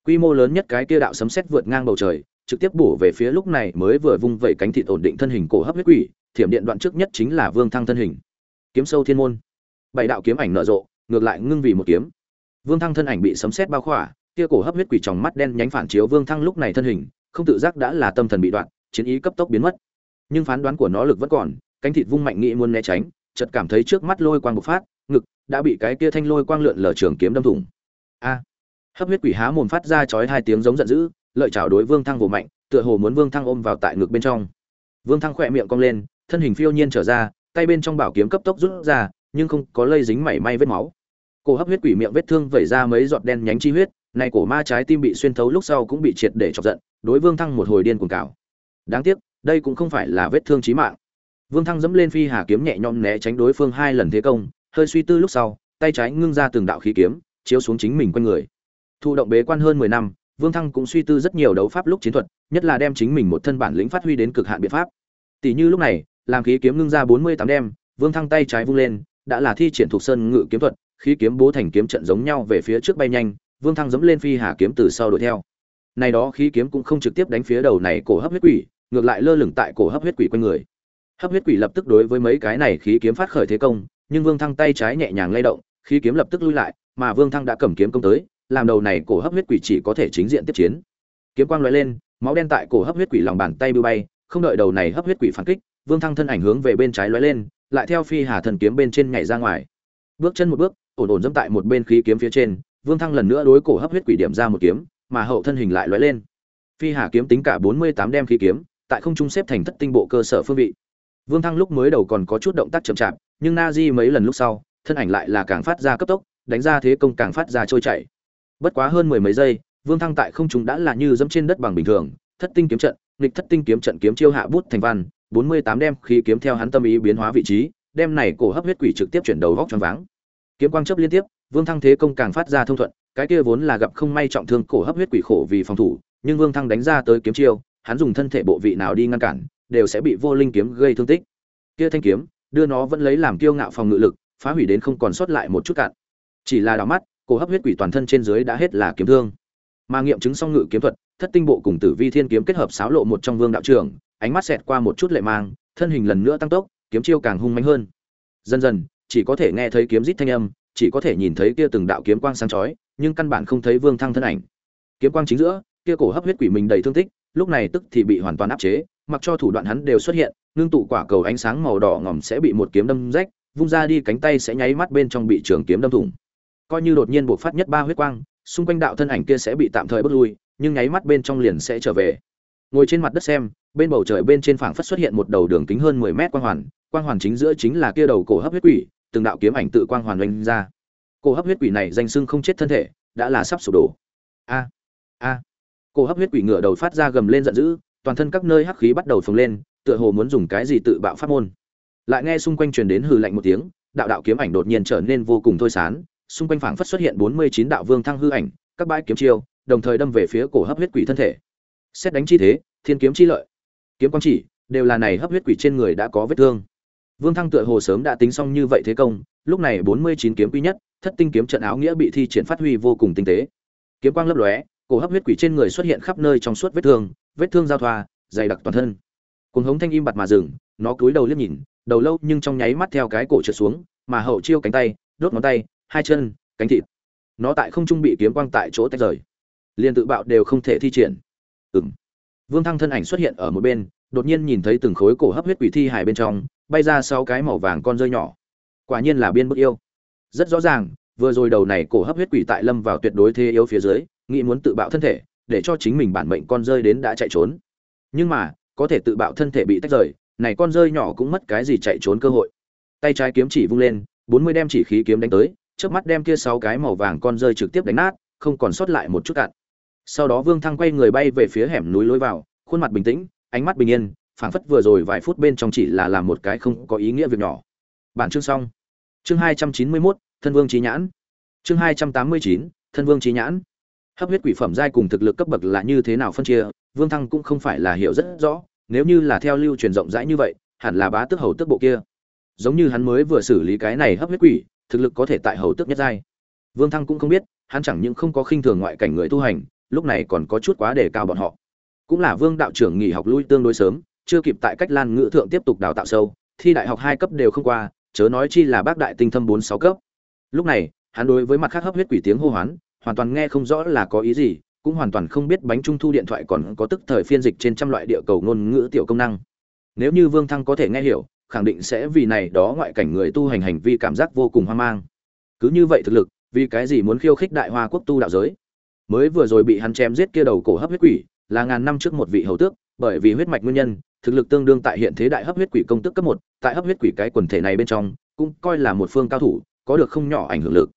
Quy mô lớn nhất cái kia đạo sấm sét vượt ngang bầu trời, trực tiếp bổ về phía lúc này mới vừa vung vẩy cánh thịt ổn định thân hình cổ hấp huyết quỷ, thiểm điện đoạn trước nhất chính là vương thăng thân hình. Kiếm sâu thiên môn. Bảy đạo kiếm ảnh nở rộ, ngược lại ngưng vì một kiếm vương thăng thân ảnh bị sấm sét bao khỏa, kia cổ hấp huyết quỷ trong mắt đen nhánh phản chiếu vương thăng lúc này thân hình, không tự giác đã là tâm thần bị đoạn, chiến ý cấp tốc biến mất. Nhưng phán đoán của nó lực vẫn còn, cánh thịt vung mạnh nghĩ muốn né tránh, chợt cảm thấy trước mắt lôi quang bộc phát, ngực đã bị cái kia thanh lôi quang lượn lờ trường kiếm đâm thủng. A! Hấp huyết quỷ há mồm phát ra chói hai tiếng giống giận dữ, lợi chảo đối vương thăng vồ mạnh, tựa hồ muốn vương thăng ôm vào tại ngực bên trong. Vương thăng khẽ miệng cong lên, thân hình phiêu nhiên trở ra, tay bên trong bảo kiếm cấp tốc rút ra, nhưng không có lây dính mảy may vết máu cổ hấp huyết quỷ miệng vết thương vẩy ra mấy giọt đen nhánh chi huyết, này cổ ma trái tim bị xuyên thấu lúc sau cũng bị triệt để chọc giận, đối vương thăng một hồi điên cuồng cào. Đáng tiếc, đây cũng không phải là vết thương chí mạng. Vương thăng dẫm lên phi hà kiếm nhẹ nhõm né tránh đối phương hai lần thế công, hơi suy tư lúc sau, tay trái ngưng ra từng đạo khí kiếm, chiếu xuống chính mình quanh người. Thụ động bế quan hơn mười năm, vương thăng cũng suy tư rất nhiều đấu pháp lúc chiến thuật, nhất là đem chính mình một thân bản lĩnh phát huy đến cực hạn biện pháp. Tỷ như lúc này, làm khí kiếm ngưng ra bốn mươi tám đem, vương thăng tay trái vung lên, đã là thi triển thuộc sơn ngự kiếm thuật khí kiếm bố thành kiếm trận giống nhau về phía trước bay nhanh, vương thăng giẫm lên phi hà kiếm từ sau đuổi theo. Này đó khí kiếm cũng không trực tiếp đánh phía đầu này cổ hấp huyết quỷ, ngược lại lơ lửng tại cổ hấp huyết quỷ quanh người. Hấp huyết quỷ lập tức đối với mấy cái này khí kiếm phát khởi thế công, nhưng vương thăng tay trái nhẹ nhàng lay động, khí kiếm lập tức lui lại, mà vương thăng đã cầm kiếm công tới, làm đầu này cổ hấp huyết quỷ chỉ có thể chính diện tiếp chiến. Kiếm quang lóe lên, máu đen tại cổ hấp huyết quỷ lòng bàn tay bưu bay, không đợi đầu này hấp huyết quỷ phản kích, vương thăng thân ảnh hướng về bên trái lóe lên, lại theo phi hà thần kiếm bên trên nhảy ra ngoài. Bước chân một bước ổn ổn dẫm tại một bên khí kiếm phía trên, vương thăng lần nữa đối cổ hấp huyết quỷ điểm ra một kiếm, mà hậu thân hình lại lóe lên. Phi hà kiếm tính cả bốn mươi tám đem khí kiếm, tại không trung xếp thành thất tinh bộ cơ sở phương vị. Vương thăng lúc mới đầu còn có chút động tác chậm chạp, nhưng na di mấy lần lúc sau, thân ảnh lại là càng phát ra cấp tốc, đánh ra thế công càng phát ra trôi chảy. Bất quá hơn mười mấy giây, vương thăng tại không trung đã là như dẫm trên đất bằng bình thường, thất tinh kiếm trận, nghịch thất tinh kiếm trận kiếm chiêu hạ bút thành văn, bốn mươi tám đem khí kiếm theo hắn tâm ý biến hóa vị trí, đem này cổ hấp huyết quỷ trực tiếp chuyển đầu vóc choáng váng kiếm quang chấp liên tiếp, vương thăng thế công càng phát ra thông thuận, cái kia vốn là gặp không may trọng thương cổ hấp huyết quỷ khổ vì phòng thủ, nhưng vương thăng đánh ra tới kiếm chiêu, hắn dùng thân thể bộ vị nào đi ngăn cản, đều sẽ bị vô linh kiếm gây thương tích. Kia thanh kiếm, đưa nó vẫn lấy làm kiêu ngạo phòng ngự lực, phá hủy đến không còn sót lại một chút cạn. Chỉ là đảo mắt, cổ hấp huyết quỷ toàn thân trên dưới đã hết là kiếm thương. Mà nghiệm chứng song ngự kiếm thuật, thất tinh bộ cùng tử vi thiên kiếm kết hợp xáo lộ một trong vương đạo trưởng, ánh mắt xẹt qua một chút lệ mang, thân hình lần nữa tăng tốc, kiếm chiêu càng hung mạnh hơn. Dần dần chỉ có thể nghe thấy kiếm rít thanh âm, chỉ có thể nhìn thấy kia từng đạo kiếm quang sáng chói, nhưng căn bản không thấy vương thăng thân ảnh. Kiếm quang chính giữa, kia cổ hấp huyết quỷ mình đầy thương tích, lúc này tức thì bị hoàn toàn áp chế, mặc cho thủ đoạn hắn đều xuất hiện nương tụ quả cầu ánh sáng màu đỏ ngòm sẽ bị một kiếm đâm rách, vung ra đi cánh tay sẽ nháy mắt bên trong bị trường kiếm đâm thủng. Coi như đột nhiên bộc phát nhất ba huyết quang, xung quanh đạo thân ảnh kia sẽ bị tạm thời bước lui, nhưng nháy mắt bên trong liền sẽ trở về. Ngồi trên mặt đất xem, bên bầu trời bên trên phảng phất xuất hiện một đầu đường kính hơn 10 mét quang hoàn quang hoàn chính giữa chính là kia đầu cổ hấp huyết quỷ từng đạo kiếm ảnh tự quang hoàn oanh ra. Cổ hấp huyết quỷ này danh sưng không chết thân thể, đã là sắp sụp đổ. A a. Cổ hấp huyết quỷ ngựa đầu phát ra gầm lên giận dữ, toàn thân các nơi hắc khí bắt đầu phồng lên, tựa hồ muốn dùng cái gì tự bạo pháp môn. Lại nghe xung quanh truyền đến hừ lạnh một tiếng, đạo đạo kiếm ảnh đột nhiên trở nên vô cùng thôi sán, xung quanh phảng phất xuất hiện 49 đạo vương thăng hư ảnh, các bãi kiếm chiêu, đồng thời đâm về phía cổ hấp huyết quỷ thân thể. Xét đánh chi thế, thiên kiếm chi lợi. Kiếm quang chỉ, đều là này hấp huyết quỷ trên người đã có vết thương vương thăng tựa hồ sớm đã tính xong như vậy thế công, lúc này 49 kiếm quy nhất, thất tinh kiếm trận áo nghĩa bị thi triển phát huy vô cùng tinh tế. Kiếm quang lấp lóe, cổ hấp huyết quỷ trên người xuất hiện khắp nơi trong suốt vết thương vết thương giao thoa, dày đặc toàn thân. Cuồng hống thanh im bặt mà dừng, nó cúi đầu liếc nhìn, đầu lâu nhưng trong nháy mắt theo cái cổ trượt xuống, mà hậu chiêu cánh tay, đốt ngón tay, hai chân, cánh thịt. Nó tại không trung bị kiếm quang tại chỗ tách rời. Liên tự bạo đều không thể thi triển. Ừm. vương thăng thân ảnh xuất hiện ở một bên đột nhiên nhìn thấy từng khối cổ hấp huyết quỷ thi hài bên trong, bay ra sau cái màu vàng con rơi nhỏ. Quả nhiên là biên bức yêu. Rất rõ ràng, vừa rồi đầu này cổ hấp huyết quỷ tại lâm vào tuyệt đối thế yếu phía dưới, nghĩ muốn tự bạo thân thể, để cho chính mình bản mệnh con rơi đến đã chạy trốn. Nhưng mà, có thể tự bạo thân thể bị tách rời, này con rơi nhỏ cũng mất cái gì chạy trốn cơ hội. Tay trái kiếm chỉ vung lên, bốn mươi đem chỉ khí kiếm đánh tới trước mắt đem kia sáu cái màu vàng con rơi trực tiếp đánh nát, không còn sót lại một chút cạn. Sau đó vương thăng quay người bay về phía hẻm núi lối vào, khuôn mặt bình tĩnh ánh mắt bình yên, phảng phất vừa rồi vài phút bên trong chỉ là làm một cái không có ý nghĩa việc nhỏ. Bản chương xong. Chương hai trăm chín mươi mốt, thân vương trí nhãn. Chương hai trăm tám mươi chín, thân vương trí nhãn. Hấp huyết quỷ phẩm giai cùng thực lực cấp bậc là như thế nào phân chia, vương thăng cũng không phải là hiểu rất rõ, nếu như là theo lưu truyền rộng rãi như vậy, hẳn là bá tước hầu tước bộ kia. Giống như hắn mới vừa xử lý cái này hấp huyết quỷ, thực lực có thể tại hầu tước nhất giai. Vương thăng cũng không biết, hắn chẳng những không có khinh thường ngoại cảnh người tu hành, lúc này còn có chút quá đề cao bọn họ cũng là vương đạo trưởng nghỉ học lui tương đối sớm, chưa kịp tại cách lan ngữ thượng tiếp tục đào tạo sâu, thi đại học hai cấp đều không qua, chớ nói chi là bác đại tinh thâm bốn sáu cấp. Lúc này, hắn đối với mặt khác hấp huyết quỷ tiếng hô hoán, hoàn toàn nghe không rõ là có ý gì, cũng hoàn toàn không biết bánh trung thu điện thoại còn có tức thời phiên dịch trên trăm loại địa cầu ngôn ngữ tiểu công năng. Nếu như vương thăng có thể nghe hiểu, khẳng định sẽ vì này đó ngoại cảnh người tu hành hành vi cảm giác vô cùng hoang mang. Cứ như vậy thực lực, vì cái gì muốn khiêu khích đại hoa quốc tu đạo giới? Mới vừa rồi bị hắn chém giết kia đầu cổ hấp huyết quỷ là ngàn năm trước một vị hầu tước, bởi vì huyết mạch nguyên nhân, thực lực tương đương tại hiện thế đại hấp huyết quỷ công tức cấp một, tại hấp huyết quỷ cái quần thể này bên trong, cũng coi là một phương cao thủ, có được không nhỏ ảnh hưởng lực.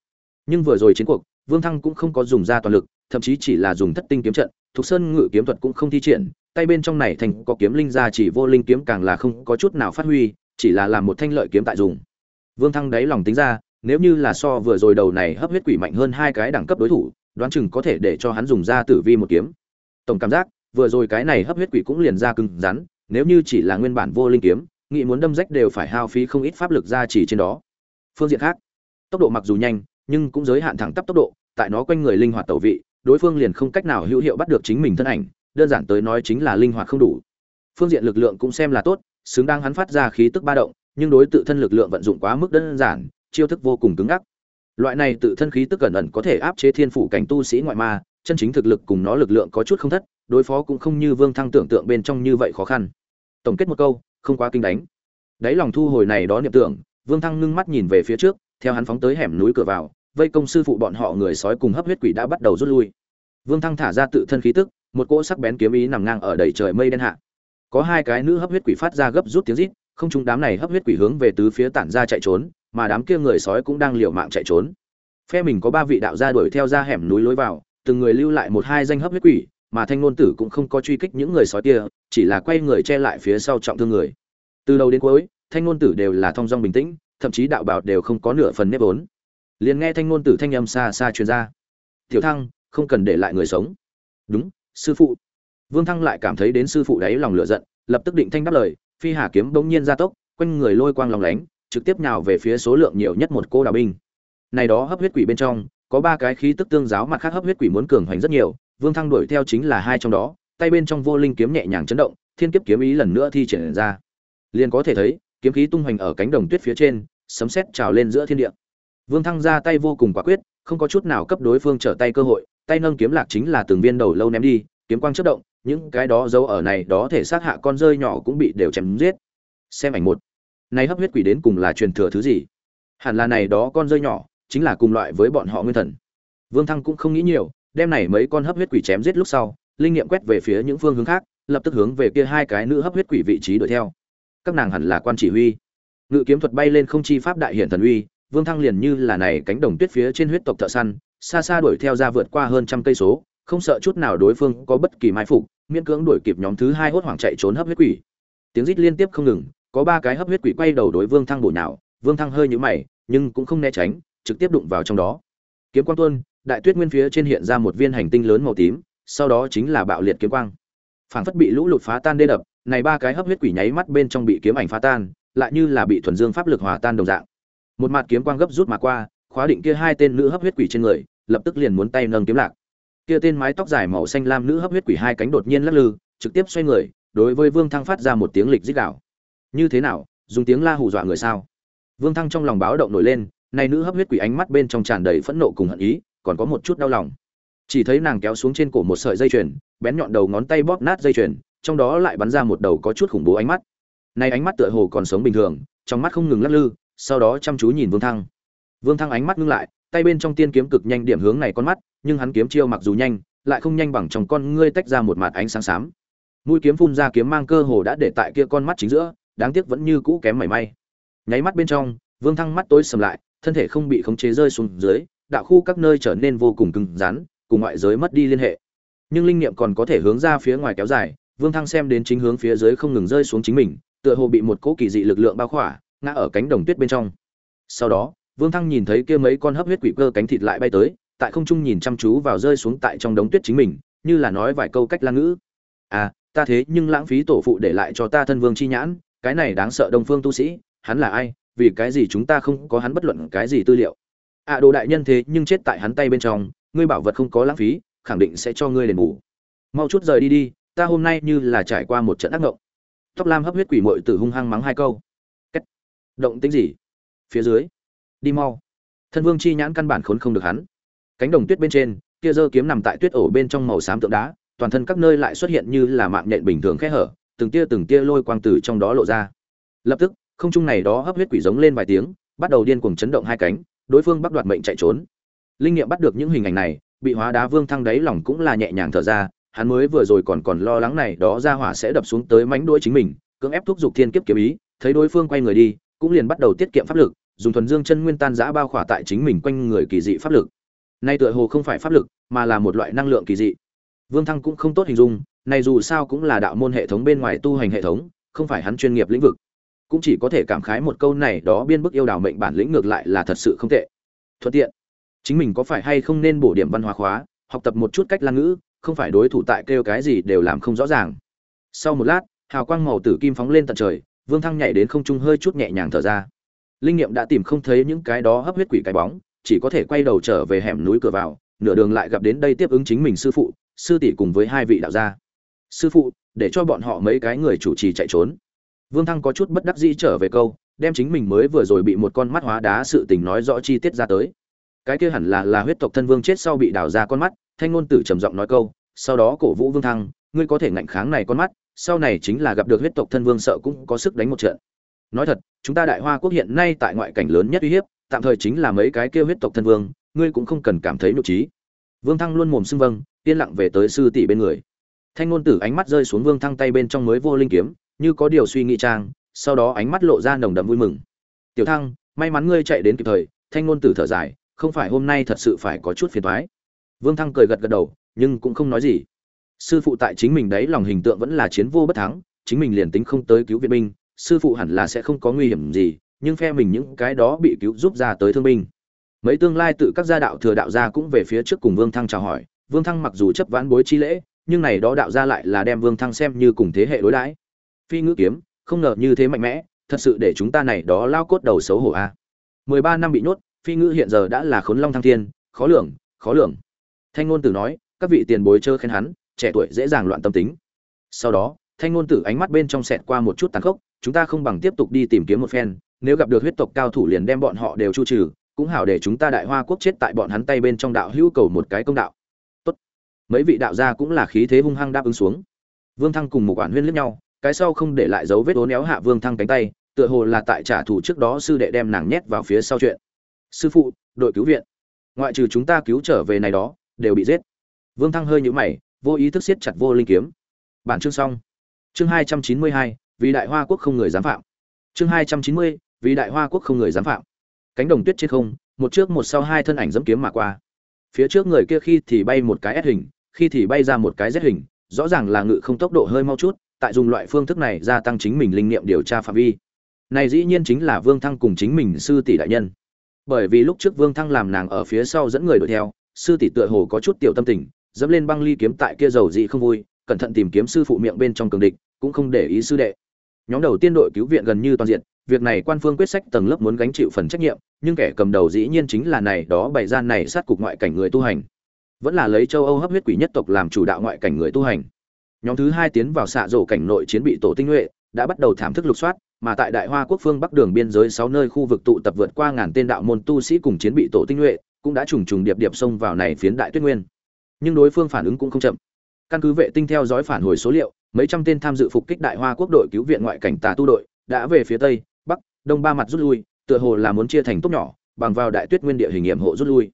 Nhưng vừa rồi chiến cuộc, vương thăng cũng không có dùng ra toàn lực, thậm chí chỉ là dùng thất tinh kiếm trận, thuộc sơn ngự kiếm thuật cũng không thi triển, tay bên trong này thành có kiếm linh ra chỉ vô linh kiếm càng là không có chút nào phát huy, chỉ là làm một thanh lợi kiếm tại dùng. Vương thăng đáy lòng tính ra, nếu như là so vừa rồi đầu này hấp huyết quỷ mạnh hơn hai cái đẳng cấp đối thủ, đoán chừng có thể để cho hắn dùng ra tử vi một kiếm tổng cảm giác, vừa rồi cái này hấp huyết quỷ cũng liền ra cứng rắn, nếu như chỉ là nguyên bản vô linh kiếm nghị muốn đâm rách đều phải hao phí không ít pháp lực ra chỉ trên đó phương diện khác, tốc độ mặc dù nhanh, nhưng cũng giới hạn thẳng tắp tốc độ, tại nó quanh người linh hoạt tẩu vị, đối phương liền không cách nào hữu hiệu bắt được chính mình thân ảnh, đơn giản tới nói chính là linh hoạt không đủ phương diện lực lượng cũng xem là tốt, xứng đáng hắn phát ra khí tức ba động, nhưng đối tự thân lực lượng vận dụng quá mức đơn giản, chiêu thức vô cùng cứng ngắc. loại này tự thân khí tức cẩn ẩn có thể áp chế thiên phủ cảnh tu sĩ ngoại ma chân chính thực lực cùng nó lực lượng có chút không thất, đối phó cũng không như vương thăng tưởng tượng bên trong như vậy khó khăn. Tổng kết một câu, không quá kinh đánh. Đáy lòng thu hồi này đó niệm tưởng, vương thăng ngưng mắt nhìn về phía trước, theo hắn phóng tới hẻm núi cửa vào, vây công sư phụ bọn họ người sói cùng hấp huyết quỷ đã bắt đầu rút lui. Vương thăng thả ra tự thân khí tức, một cỗ sắc bén kiếm ý nằm ngang ở đầy trời mây đen hạ. Có hai cái nữ hấp huyết quỷ phát ra gấp rút tiếng rít, không chúng đám này hấp huyết quỷ hướng về tứ phía tản ra chạy trốn, mà đám kia người sói cũng đang liều mạng chạy trốn. Phe mình có ba vị đạo gia đuổi theo ra hẻm núi lối vào từng người lưu lại một hai danh hấp huyết quỷ, mà thanh ngôn tử cũng không có truy kích những người sói kia, chỉ là quay người che lại phía sau trọng thương người. Từ đầu đến cuối, thanh ngôn tử đều là thong dong bình tĩnh, thậm chí đạo bảo đều không có nửa phần nếp vốn. Liền nghe thanh ngôn tử thanh âm xa xa truyền ra. Tiểu thăng, không cần để lại người sống. Đúng, sư phụ. Vương thăng lại cảm thấy đến sư phụ đáy lòng lửa giận, lập tức định thanh đáp lời, phi hà kiếm bỗng nhiên ra tốc, quanh người lôi quang lòng lánh, trực tiếp nhào về phía số lượng nhiều nhất một cô đào binh. Này đó hấp huyết quỷ bên trong có ba cái khí tức tương giáo mặt khác hấp huyết quỷ muốn cường hoành rất nhiều, vương thăng đuổi theo chính là hai trong đó, tay bên trong vô linh kiếm nhẹ nhàng chấn động, thiên kiếp kiếm ý lần nữa thi triển ra. Liền có thể thấy, kiếm khí tung hoành ở cánh đồng tuyết phía trên, sấm sét trào lên giữa thiên địa. Vương thăng ra tay vô cùng quả quyết, không có chút nào cấp đối phương trở tay cơ hội, tay nâng kiếm lạc chính là từng viên đầu lâu ném đi, kiếm quang chất động, những cái đó giấu ở này đó thể xác hạ con rơi nhỏ cũng bị đều chém giết. Xem ảnh một. Này hấp huyết quỷ đến cùng là truyền thừa thứ gì? Hẳn là này đó con rơi nhỏ chính là cùng loại với bọn họ nguyên thần. Vương thăng cũng không nghĩ nhiều, đem này mấy con hấp huyết quỷ chém giết lúc sau, linh nghiệm quét về phía những phương hướng khác, lập tức hướng về kia hai cái nữ hấp huyết quỷ vị trí đuổi theo. Các nàng hẳn là quan chỉ huy. Ngự kiếm thuật bay lên không chi pháp đại hiện thần uy, vương thăng liền như là này cánh đồng tuyết phía trên huyết tộc thợ săn, xa xa đuổi theo ra vượt qua hơn trăm cây số, không sợ chút nào đối phương có bất kỳ mai phục, miễn cưỡng đuổi kịp nhóm thứ hai hốt hoảng chạy trốn hấp huyết quỷ. Tiếng rít liên tiếp không ngừng, có ba cái hấp huyết quỷ quay đầu đối vương thăng bổ nhào, vương thăng hơi nhũ mày, nhưng cũng không né tránh trực tiếp đụng vào trong đó. Kiếm quang tuôn, đại tuyết nguyên phía trên hiện ra một viên hành tinh lớn màu tím, sau đó chính là bạo liệt kiếm quang. Phảng phất bị lũ lụt phá tan đê đập, này ba cái hấp huyết quỷ nháy mắt bên trong bị kiếm ảnh phá tan, lại như là bị thuần dương pháp lực hòa tan đồng dạng. Một mặt kiếm quang gấp rút mà qua, khóa định kia hai tên nữ hấp huyết quỷ trên người, lập tức liền muốn tay nâng kiếm lạc. Kia tên mái tóc dài màu xanh lam nữ hấp huyết quỷ hai cánh đột nhiên lắc lư, trực tiếp xoay người, đối với vương thăng phát ra một tiếng lịch dích đạo như thế nào? Dùng tiếng la hù dọa người sao? Vương thăng trong lòng báo động nổi lên nay nữ hấp huyết quỷ ánh mắt bên trong tràn đầy phẫn nộ cùng hận ý, còn có một chút đau lòng. Chỉ thấy nàng kéo xuống trên cổ một sợi dây chuyền, bén nhọn đầu ngón tay bóp nát dây chuyền, trong đó lại bắn ra một đầu có chút khủng bố ánh mắt. Nay ánh mắt tựa hồ còn sống bình thường, trong mắt không ngừng lắc lư, sau đó chăm chú nhìn vương thăng. Vương thăng ánh mắt ngưng lại, tay bên trong tiên kiếm cực nhanh điểm hướng này con mắt, nhưng hắn kiếm chiêu mặc dù nhanh, lại không nhanh bằng trong con ngươi tách ra một mặt ánh sáng xám. Mũi kiếm phun ra kiếm mang cơ hồ đã để tại kia con mắt chính giữa, đáng tiếc vẫn như cũ kém mảy may. Nháy mắt bên trong, vương thăng mắt tối sầm lại thân thể không bị khống chế rơi xuống dưới, đạo khu các nơi trở nên vô cùng cứng rắn, cùng ngoại giới mất đi liên hệ. Nhưng linh niệm còn có thể hướng ra phía ngoài kéo dài, vương thăng xem đến chính hướng phía dưới không ngừng rơi xuống chính mình, tựa hồ bị một cỗ kỳ dị lực lượng bao khỏa, ngã ở cánh đồng tuyết bên trong. Sau đó, vương thăng nhìn thấy kia mấy con hấp huyết quỷ cơ cánh thịt lại bay tới, tại không trung nhìn chăm chú vào rơi xuống tại trong đống tuyết chính mình, như là nói vài câu cách lan ngữ. À ta thế nhưng lãng phí tổ phụ để lại cho ta thân vương chi nhãn, cái này đáng sợ đông phương tu sĩ, hắn là ai? Vì cái gì chúng ta không có hắn bất luận cái gì tư liệu? À đồ đại nhân thế nhưng chết tại hắn tay bên trong, ngươi bảo vật không có lãng phí, khẳng định sẽ cho ngươi đền bù. Mau chút rời đi đi, ta hôm nay như là trải qua một trận ác ngộng. Tóc lam hấp huyết quỷ mội tử hung hăng mắng hai câu. Cách. động tính gì? Phía dưới. Đi mau. Thân vương chi nhãn căn bản khốn không được hắn. Cánh đồng tuyết bên trên, kia dơ kiếm nằm tại tuyết ổ bên trong màu xám tượng đá, toàn thân các nơi lại xuất hiện như là mạng nhện bình thường khẽ hở, từng tia từng tia lôi quang tử trong đó lộ ra. Lập tức không trung này đó hấp huyết quỷ giống lên vài tiếng, bắt đầu điên cuồng chấn động hai cánh, đối phương bắt đoạt mệnh chạy trốn. Linh nghiệm bắt được những hình ảnh này, bị hóa đá vương thăng đáy lòng cũng là nhẹ nhàng thở ra, hắn mới vừa rồi còn còn lo lắng này đó ra hỏa sẽ đập xuống tới mánh đuôi chính mình, cưỡng ép thúc giục thiên kiếp kiếm ý, thấy đối phương quay người đi, cũng liền bắt đầu tiết kiệm pháp lực, dùng thuần dương chân nguyên tan giã bao khỏa tại chính mình quanh người kỳ dị pháp lực. Nay tựa hồ không phải pháp lực, mà là một loại năng lượng kỳ dị. Vương thăng cũng không tốt hình dung, này dù sao cũng là đạo môn hệ thống bên ngoài tu hành hệ thống, không phải hắn chuyên nghiệp lĩnh vực cũng chỉ có thể cảm khái một câu này, đó biên bức yêu đào mệnh bản lĩnh ngược lại là thật sự không tệ. Thuận tiện. Chính mình có phải hay không nên bổ điểm văn hóa khóa, học tập một chút cách lan ngữ, không phải đối thủ tại kêu cái gì đều làm không rõ ràng. Sau một lát, hào quang màu tử kim phóng lên tận trời, vương thăng nhảy đến không trung hơi chút nhẹ nhàng thở ra. Linh nghiệm đã tìm không thấy những cái đó hấp huyết quỷ cái bóng, chỉ có thể quay đầu trở về hẻm núi cửa vào, nửa đường lại gặp đến đây tiếp ứng chính mình sư phụ, sư tỷ cùng với hai vị đạo gia. Sư phụ, để cho bọn họ mấy cái người chủ trì chạy trốn vương thăng có chút bất đắc dĩ trở về câu, đem chính mình mới vừa rồi bị một con mắt hóa đá sự tình nói rõ chi tiết ra tới. Cái kia hẳn là là huyết tộc thân vương chết sau bị đào ra con mắt, thanh ngôn tử trầm giọng nói câu, sau đó cổ vũ vương thăng, ngươi có thể ngạnh kháng này con mắt, sau này chính là gặp được huyết tộc thân vương sợ cũng có sức đánh một trận. Nói thật, chúng ta đại hoa quốc hiện nay tại ngoại cảnh lớn nhất uy hiếp, tạm thời chính là mấy cái kia huyết tộc thân vương, ngươi cũng không cần cảm thấy nhục trí. Vương thăng luôn mồm xưng vâng yên lặng về tới sư tỷ bên người. Thanh ngôn tử ánh mắt rơi xuống vương thăng tay bên trong mới vô linh kiếm như có điều suy nghĩ trang, sau đó ánh mắt lộ ra nồng đậm vui mừng. Tiểu thăng, may mắn ngươi chạy đến kịp thời, thanh ngôn tử thở dài, không phải hôm nay thật sự phải có chút phiền toái. Vương thăng cười gật gật đầu, nhưng cũng không nói gì. Sư phụ tại chính mình đấy lòng hình tượng vẫn là chiến vô bất thắng, chính mình liền tính không tới cứu viện binh, sư phụ hẳn là sẽ không có nguy hiểm gì, nhưng phe mình những cái đó bị cứu giúp ra tới thương binh. Mấy tương lai tự các gia đạo thừa đạo gia cũng về phía trước cùng vương thăng chào hỏi. Vương thăng mặc dù chấp vãn bối chi lễ, nhưng này đó đạo gia lại là đem vương thăng xem như cùng thế hệ đối đãi phi ngữ kiếm, không ngờ như thế mạnh mẽ, thật sự để chúng ta này đó lao cốt đầu xấu hổ a. Mười ba năm bị nhốt, phi ngữ hiện giờ đã là khốn long thăng thiên, khó lường khó lường. Thanh ngôn tử nói, các vị tiền bối chớ khen hắn, trẻ tuổi dễ dàng loạn tâm tính. Sau đó, thanh ngôn tử ánh mắt bên trong sẹt qua một chút tàn khốc, chúng ta không bằng tiếp tục đi tìm kiếm một phen, nếu gặp được huyết tộc cao thủ liền đem bọn họ đều chu trừ, cũng hảo để chúng ta đại hoa quốc chết tại bọn hắn tay bên trong đạo hữu cầu một cái công đạo. Tốt. Mấy vị đạo gia cũng là khí thế hung hăng đáp ứng xuống. Vương thăng cùng một quản huyên liếc nhau cái sau không để lại dấu vết ố néo hạ vương thăng cánh tay, tựa hồ là tại trả thù trước đó sư đệ đem nàng nhét vào phía sau chuyện. Sư phụ, đội cứu viện. Ngoại trừ chúng ta cứu trở về này đó, đều bị giết. Vương thăng hơi nhũ mày, vô ý thức siết chặt vô linh kiếm. Bản chương xong. Chương hai trăm chín mươi hai, vì đại hoa quốc không người dám phạm. Chương hai trăm chín mươi, vì đại hoa quốc không người dám phạm. Cánh đồng tuyết trên không, một trước một sau hai thân ảnh dẫm kiếm mà qua. Phía trước người kia khi thì bay một cái S hình, khi thì bay ra một cái Z hình, rõ ràng là ngự không tốc độ hơi mau chút tại dùng loại phương thức này gia tăng chính mình linh nghiệm điều tra phạm vi. Này dĩ nhiên chính là vương thăng cùng chính mình sư tỷ đại nhân. Bởi vì lúc trước vương thăng làm nàng ở phía sau dẫn người đuổi theo, sư tỷ tựa hồ có chút tiểu tâm tình, dẫm lên băng ly kiếm tại kia dầu dị không vui, cẩn thận tìm kiếm sư phụ miệng bên trong cường địch, cũng không để ý sư đệ. Nhóm đầu tiên đội cứu viện gần như toàn diện, việc này quan phương quyết sách tầng lớp muốn gánh chịu phần trách nhiệm, nhưng kẻ cầm đầu dĩ nhiên chính là này đó bày gian này sát cục ngoại cảnh người tu hành. Vẫn là lấy châu âu hấp huyết quỷ nhất tộc làm chủ đạo ngoại cảnh người tu hành nhóm thứ hai tiến vào xạ rổ cảnh nội chiến bị tổ tinh nhuệ, đã bắt đầu thảm thức lục soát, mà tại đại hoa quốc phương bắc đường biên giới sáu nơi khu vực tụ tập vượt qua ngàn tên đạo môn tu sĩ cùng chiến bị tổ tinh nhuệ, cũng đã trùng trùng điệp điệp xông vào này phiến đại tuyết nguyên. Nhưng đối phương phản ứng cũng không chậm. Căn cứ vệ tinh theo dõi phản hồi số liệu, mấy trăm tên tham dự phục kích đại hoa quốc đội cứu viện ngoại cảnh tà tu đội, đã về phía tây, bắc, đông ba mặt rút lui, tựa hồ là muốn chia thành tốt nhỏ, bằng vào đại tuyết nguyên địa hình nghiệm hộ rút lui.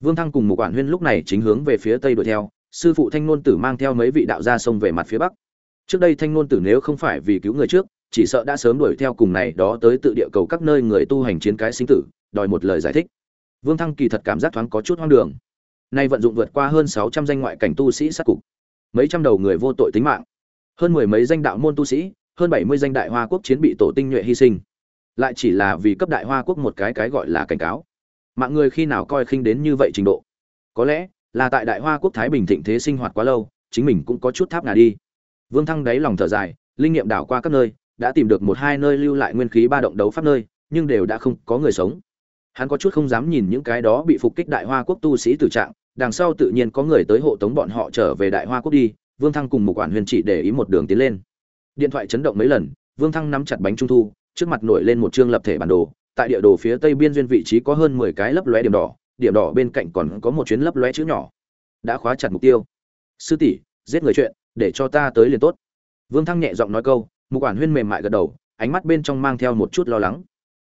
Vương thăng cùng một quản huyên lúc này chính hướng về phía tây đuổi theo sư phụ thanh ngôn tử mang theo mấy vị đạo gia sông về mặt phía bắc. Trước đây thanh ngôn tử nếu không phải vì cứu người trước, chỉ sợ đã sớm đuổi theo cùng này đó tới tự địa cầu các nơi người tu hành chiến cái sinh tử, đòi một lời giải thích. Vương thăng kỳ thật cảm giác thoáng có chút hoang đường. Nay vận dụng vượt qua hơn sáu trăm danh ngoại cảnh tu sĩ sát cục, mấy trăm đầu người vô tội tính mạng, hơn mười mấy danh đạo môn tu sĩ, hơn bảy mươi danh đại hoa quốc chiến bị tổ tinh nhuệ hy sinh. Lại chỉ là vì cấp đại hoa quốc một cái cái gọi là cảnh cáo. Mạng người khi nào coi khinh đến như vậy trình độ? Có lẽ là tại đại hoa quốc thái bình thịnh thế sinh hoạt quá lâu, chính mình cũng có chút tháp ngà đi. Vương thăng đáy lòng thở dài, linh nghiệm đảo qua các nơi, đã tìm được một hai nơi lưu lại nguyên khí ba động đấu pháp nơi, nhưng đều đã không có người sống. Hắn có chút không dám nhìn những cái đó bị phục kích đại hoa quốc tu sĩ tử trạng, đằng sau tự nhiên có người tới hộ tống bọn họ trở về đại hoa quốc đi, vương thăng cùng một quản huyền chỉ để ý một đường tiến lên. Điện thoại chấn động mấy lần, vương thăng nắm chặt bánh trung thu, trước mặt nổi lên một chương lập thể bản đồ, tại địa đồ phía tây biên duyên vị trí có hơn mười cái lấp lóe điểm đỏ điểm đỏ bên cạnh còn có một chuyến lấp lóe chữ nhỏ. Đã khóa chặt mục tiêu. Sư tỷ, giết người chuyện, để cho ta tới liền tốt. Vương thăng nhẹ giọng nói câu, mục quản huyên mềm mại gật đầu, ánh mắt bên trong mang theo một chút lo lắng.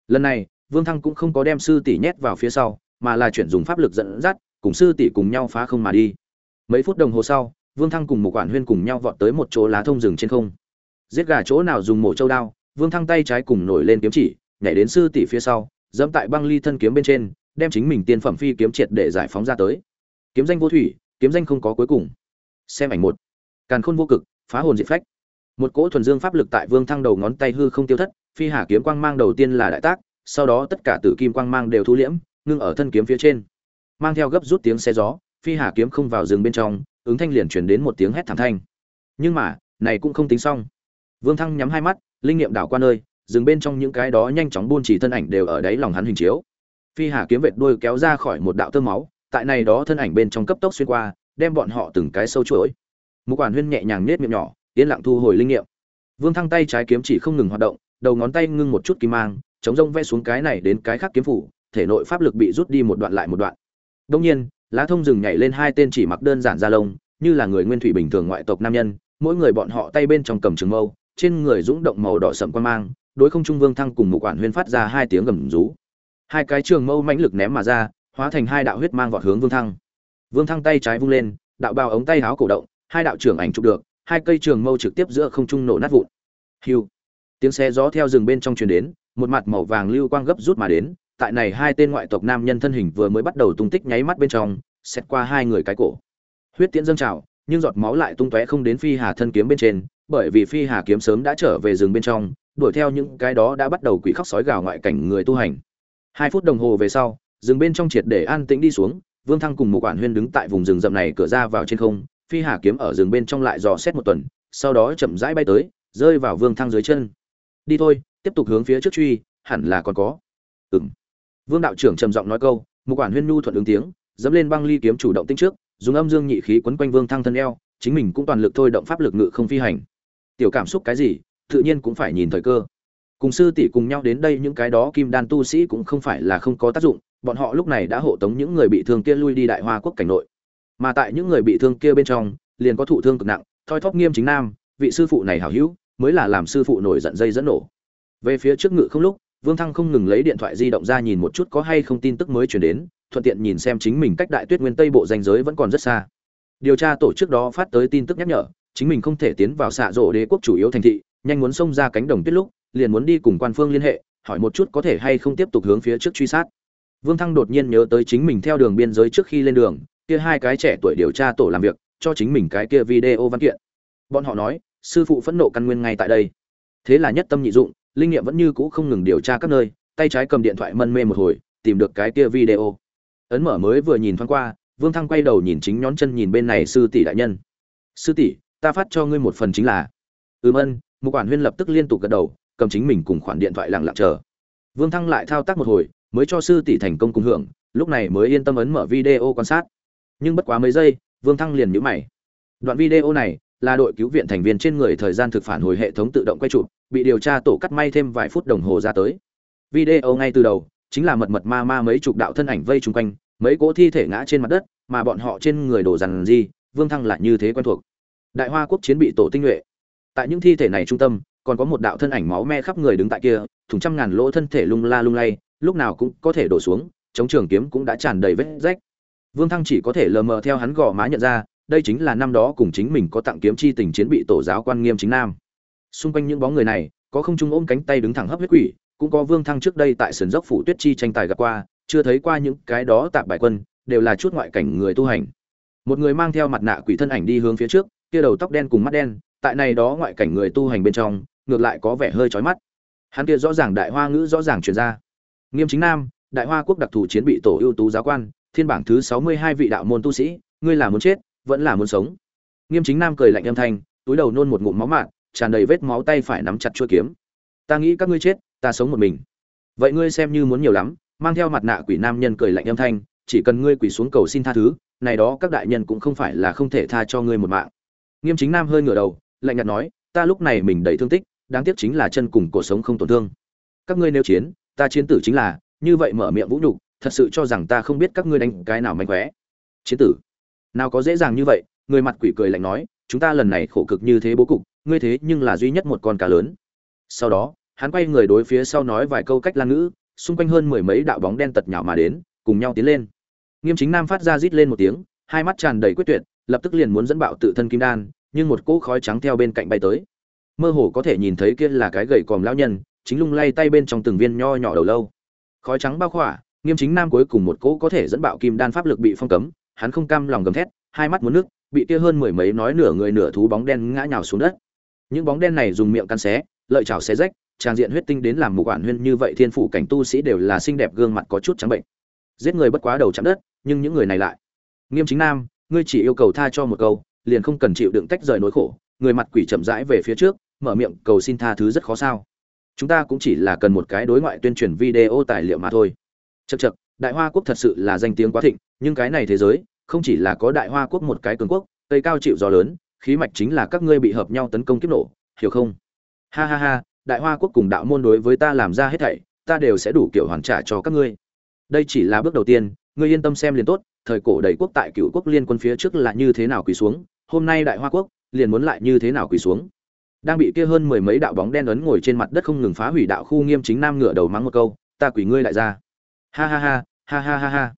Lần này, vương thăng cũng không có đem sư tỷ nhét vào phía sau, mà là chuyển dùng pháp lực dẫn dắt, cùng sư tỷ cùng nhau phá không mà đi. Mấy phút đồng hồ sau, vương thăng cùng mục quản huyên cùng nhau vọt tới một chỗ lá thông rừng trên không. Giết gà chỗ nào dùng mổ châu đao, vương thăng tay trái cùng nổi lên kiếm chỉ, nhảy đến sư tỷ phía sau, dẫm tại băng ly thân kiếm bên trên đem chính mình tiên phẩm phi kiếm triệt để giải phóng ra tới. Kiếm danh vô thủy, kiếm danh không có cuối cùng. Xem ảnh một. Càn khôn vô cực, phá hồn diệt phách. Một cỗ thuần dương pháp lực tại vương thăng đầu ngón tay hư không tiêu thất, phi hà kiếm quang mang đầu tiên là đại tác, sau đó tất cả tử kim quang mang đều thu liễm, ngưng ở thân kiếm phía trên. Mang theo gấp rút tiếng xe gió, phi hà kiếm không vào rừng bên trong, ứng thanh liền chuyển đến một tiếng hét thảm thanh. Nhưng mà, này cũng không tính xong. Vương thăng nhắm hai mắt, linh nghiệm đảo qua nơi, rừng bên trong những cái đó nhanh chóng buôn chỉ thân ảnh đều ở đáy lòng hắn hình chiếu phi hà kiếm vệt đuôi kéo ra khỏi một đạo tơ máu, tại này đó thân ảnh bên trong cấp tốc xuyên qua, đem bọn họ từng cái sâu chuỗi. Một quản huyên nhẹ nhàng nết miệng nhỏ, yên lặng thu hồi linh nghiệm. Vương thăng tay trái kiếm chỉ không ngừng hoạt động, đầu ngón tay ngưng một chút kim mang, chống rông vẽ xuống cái này đến cái khác kiếm phủ, thể nội pháp lực bị rút đi một đoạn lại một đoạn. Đông nhiên, lá thông rừng nhảy lên hai tên chỉ mặc đơn giản da lông, như là người nguyên thủy bình thường ngoại tộc nam nhân, mỗi người bọn họ tay bên trong cầm trường mâu, trên người dũng động màu đỏ sậm quan mang, đối không trung vương thăng cùng một quản huyên phát ra hai tiếng gầm rú hai cái trường mâu mãnh lực ném mà ra, hóa thành hai đạo huyết mang vọt hướng vương thăng. Vương thăng tay trái vung lên, đạo bao ống tay háo cổ động, hai đạo trưởng ảnh chụp được, hai cây trường mâu trực tiếp giữa không trung nổ nát vụn. Hiu! Tiếng xe gió theo rừng bên trong truyền đến, một mặt màu vàng lưu quang gấp rút mà đến, tại này hai tên ngoại tộc nam nhân thân hình vừa mới bắt đầu tung tích nháy mắt bên trong xét qua hai người cái cổ. Huyết tiễn dâng trào, nhưng giọt máu lại tung tóe không đến phi hà thân kiếm bên trên, bởi vì phi hà kiếm sớm đã trở về rừng bên trong, đuổi theo những cái đó đã bắt đầu quỷ khóc sói gào ngoại cảnh người tu hành hai phút đồng hồ về sau, rừng bên trong triệt để an tĩnh đi xuống, vương thăng cùng một quản huyên đứng tại vùng rừng rậm này cửa ra vào trên không, phi hà kiếm ở rừng bên trong lại dò xét một tuần, sau đó chậm rãi bay tới, rơi vào vương thăng dưới chân. Đi thôi, tiếp tục hướng phía trước truy, hẳn là còn có. Ừng vương đạo trưởng trầm giọng nói câu một quản huyên nhu thuận ứng tiếng, dẫm lên băng ly kiếm chủ động tinh trước, dùng âm dương nhị khí quấn quanh vương thăng thân eo, chính mình cũng toàn lực thôi động pháp lực ngự không phi hành. Tiểu cảm xúc cái gì, tự nhiên cũng phải nhìn thời cơ cùng sư tỷ cùng nhau đến đây những cái đó kim đan tu sĩ cũng không phải là không có tác dụng, bọn họ lúc này đã hộ tống những người bị thương kia lui đi đại hoa quốc cảnh nội. Mà tại những người bị thương kia bên trong, liền có thụ thương cực nặng, thoi thóp nghiêm chính nam, vị sư phụ này hảo hữu, mới là làm sư phụ nổi giận dây dẫn nổ. Về phía trước ngự không lúc, vương thăng không ngừng lấy điện thoại di động ra nhìn một chút có hay không tin tức mới chuyển đến, thuận tiện nhìn xem chính mình cách đại tuyết nguyên tây bộ danh giới vẫn còn rất xa. Điều tra tổ chức đó phát tới tin tức nhắc nhở, chính mình không thể tiến vào xạ rộ đế quốc chủ yếu thành thị, nhanh muốn xông ra cánh đồng tuyết lúc liền muốn đi cùng quan phương liên hệ, hỏi một chút có thể hay không tiếp tục hướng phía trước truy sát. Vương thăng đột nhiên nhớ tới chính mình theo đường biên giới trước khi lên đường, kia hai cái trẻ tuổi điều tra tổ làm việc, cho chính mình cái kia video văn kiện. Bọn họ nói, sư phụ phẫn nộ căn nguyên ngay tại đây. Thế là nhất tâm nhị dụng, linh nghiệm vẫn như cũ không ngừng điều tra các nơi, tay trái cầm điện thoại mân mê một hồi, tìm được cái kia video. Ấn mở mới vừa nhìn thoáng qua, vương thăng quay đầu nhìn chính nhón chân nhìn bên này sư tỷ đại nhân. Sư tỷ, ta phát cho ngươi một phần chính là. Ừm ân. Một quản huyên lập tức liên tục gật đầu cầm chính mình cùng khoản điện thoại lặng lặng chờ. Vương thăng lại thao tác một hồi, mới cho sư tỷ thành công cùng hưởng, lúc này mới yên tâm ấn mở video quan sát. Nhưng bất quá mấy giây, vương thăng liền nhíu mày. Đoạn video này là đội cứu viện thành viên trên người thời gian thực phản hồi hệ thống tự động quay chụp, bị điều tra tổ cắt may thêm vài phút đồng hồ ra tới. Video ngay từ đầu chính là mật mật ma ma mấy chục đạo thân ảnh vây chung quanh, mấy cỗ thi thể ngã trên mặt đất, mà bọn họ trên người đổ dằn gì vương thăng lại như thế quen thuộc. Đại hoa quốc chiến bị tổ tinh nhuệ. Tại những thi thể này trung tâm còn có một đạo thân ảnh máu me khắp người đứng tại kia, thùng trăm ngàn lỗ thân thể lung la lung lay, lúc nào cũng có thể đổ xuống, chống trường kiếm cũng đã tràn đầy vết rách. Vương thăng chỉ có thể lờ mờ theo hắn gò má nhận ra, đây chính là năm đó cùng chính mình có tặng kiếm chi tình chiến bị tổ giáo quan nghiêm chính nam. Xung quanh những bóng người này, có không trung ôm cánh tay đứng thẳng hấp huyết quỷ, cũng có vương thăng trước đây tại sườn dốc phủ tuyết chi tranh tài gặp qua, chưa thấy qua những cái đó tạp bài quân, đều là chút ngoại cảnh người tu hành. Một người mang theo mặt nạ quỷ thân ảnh đi hướng phía trước, kia đầu tóc đen cùng mắt đen, tại này đó ngoại cảnh người tu hành bên trong ngược lại có vẻ hơi chói mắt. Hắn kia rõ ràng đại hoa ngữ rõ ràng truyền ra. Nghiêm chính nam đại hoa quốc đặc thù chiến bị tổ ưu tú giáo quan thiên bảng thứ sáu mươi hai vị đạo môn tu sĩ ngươi là muốn chết vẫn là muốn sống. Nghiêm chính nam cười lạnh âm thanh túi đầu nôn một ngụm máu mặn, tràn đầy vết máu tay phải nắm chặt chuôi kiếm. Ta nghĩ các ngươi chết ta sống một mình. Vậy ngươi xem như muốn nhiều lắm mang theo mặt nạ quỷ nam nhân cười lạnh âm thanh chỉ cần ngươi quỳ xuống cầu xin tha thứ này đó các đại nhân cũng không phải là không thể tha cho ngươi một mạng. Nghiêm chính nam hơi ngửa đầu lạnh nhạt nói ta lúc này mình đầy thương tích đáng tiếc chính là chân cùng cuộc sống không tổn thương. Các ngươi nêu chiến, ta chiến tử chính là, như vậy mở miệng vũ nhục, thật sự cho rằng ta không biết các ngươi đánh cái nào manh khỏe. Chiến tử. Nào có dễ dàng như vậy, người mặt quỷ cười lạnh nói, chúng ta lần này khổ cực như thế bố cục, ngươi thế nhưng là duy nhất một con cá lớn. Sau đó, hắn quay người đối phía sau nói vài câu cách lan ngữ, xung quanh hơn mười mấy đạo bóng đen tật nhạo mà đến, cùng nhau tiến lên. Nghiêm chính nam phát ra rít lên một tiếng, hai mắt tràn đầy quyết tuyệt, lập tức liền muốn dẫn bạo tự thân kim đan, nhưng một cỗ khói trắng theo bên cạnh bay tới mơ hồ có thể nhìn thấy kia là cái gậy còm lão nhân, chính lung lay tay bên trong từng viên nho nhỏ đầu lâu. Khói trắng bao khỏa, nghiêm chính nam cuối cùng một cỗ có thể dẫn bạo kim đan pháp lực bị phong cấm, hắn không cam lòng gầm thét, hai mắt muốn nước, bị kia hơn mười mấy nói nửa người nửa thú bóng đen ngã nhào xuống đất. Những bóng đen này dùng miệng cắn xé, lợi chảo xé rách, trang diện huyết tinh đến làm mục quản huyên như vậy thiên phủ cảnh tu sĩ đều là xinh đẹp gương mặt có chút trắng bệnh. Giết người bất quá đầu chạm đất, nhưng những người này lại. Nghiêm chính nam, ngươi chỉ yêu cầu tha cho một câu, liền không cần chịu đựng tách rời nỗi khổ, người mặt quỷ chậm rãi về phía trước mở miệng cầu xin tha thứ rất khó sao. Chúng ta cũng chỉ là cần một cái đối ngoại tuyên truyền video tài liệu mà thôi. Chật chật đại hoa quốc thật sự là danh tiếng quá thịnh, nhưng cái này thế giới, không chỉ là có đại hoa quốc một cái cường quốc tây cao chịu gió lớn, khí mạch chính là các ngươi bị hợp nhau tấn công kiếp nổ, hiểu không? Ha ha ha, đại hoa quốc cùng đạo môn đối với ta làm ra hết thảy, ta đều sẽ đủ kiểu hoàn trả cho các ngươi. Đây chỉ là bước đầu tiên, ngươi yên tâm xem liền tốt, thời cổ đầy quốc tại cựu quốc liên quân phía trước là như thế nào quỳ xuống, hôm nay đại hoa quốc liền muốn lại như thế nào quỳ xuống đang bị kia hơn mười mấy đạo bóng đen ấn ngồi trên mặt đất không ngừng phá hủy đạo khu nghiêm chính nam ngửa đầu mắng một câu, ta quỷ ngươi lại ra. Ha ha ha ha ha ha ha.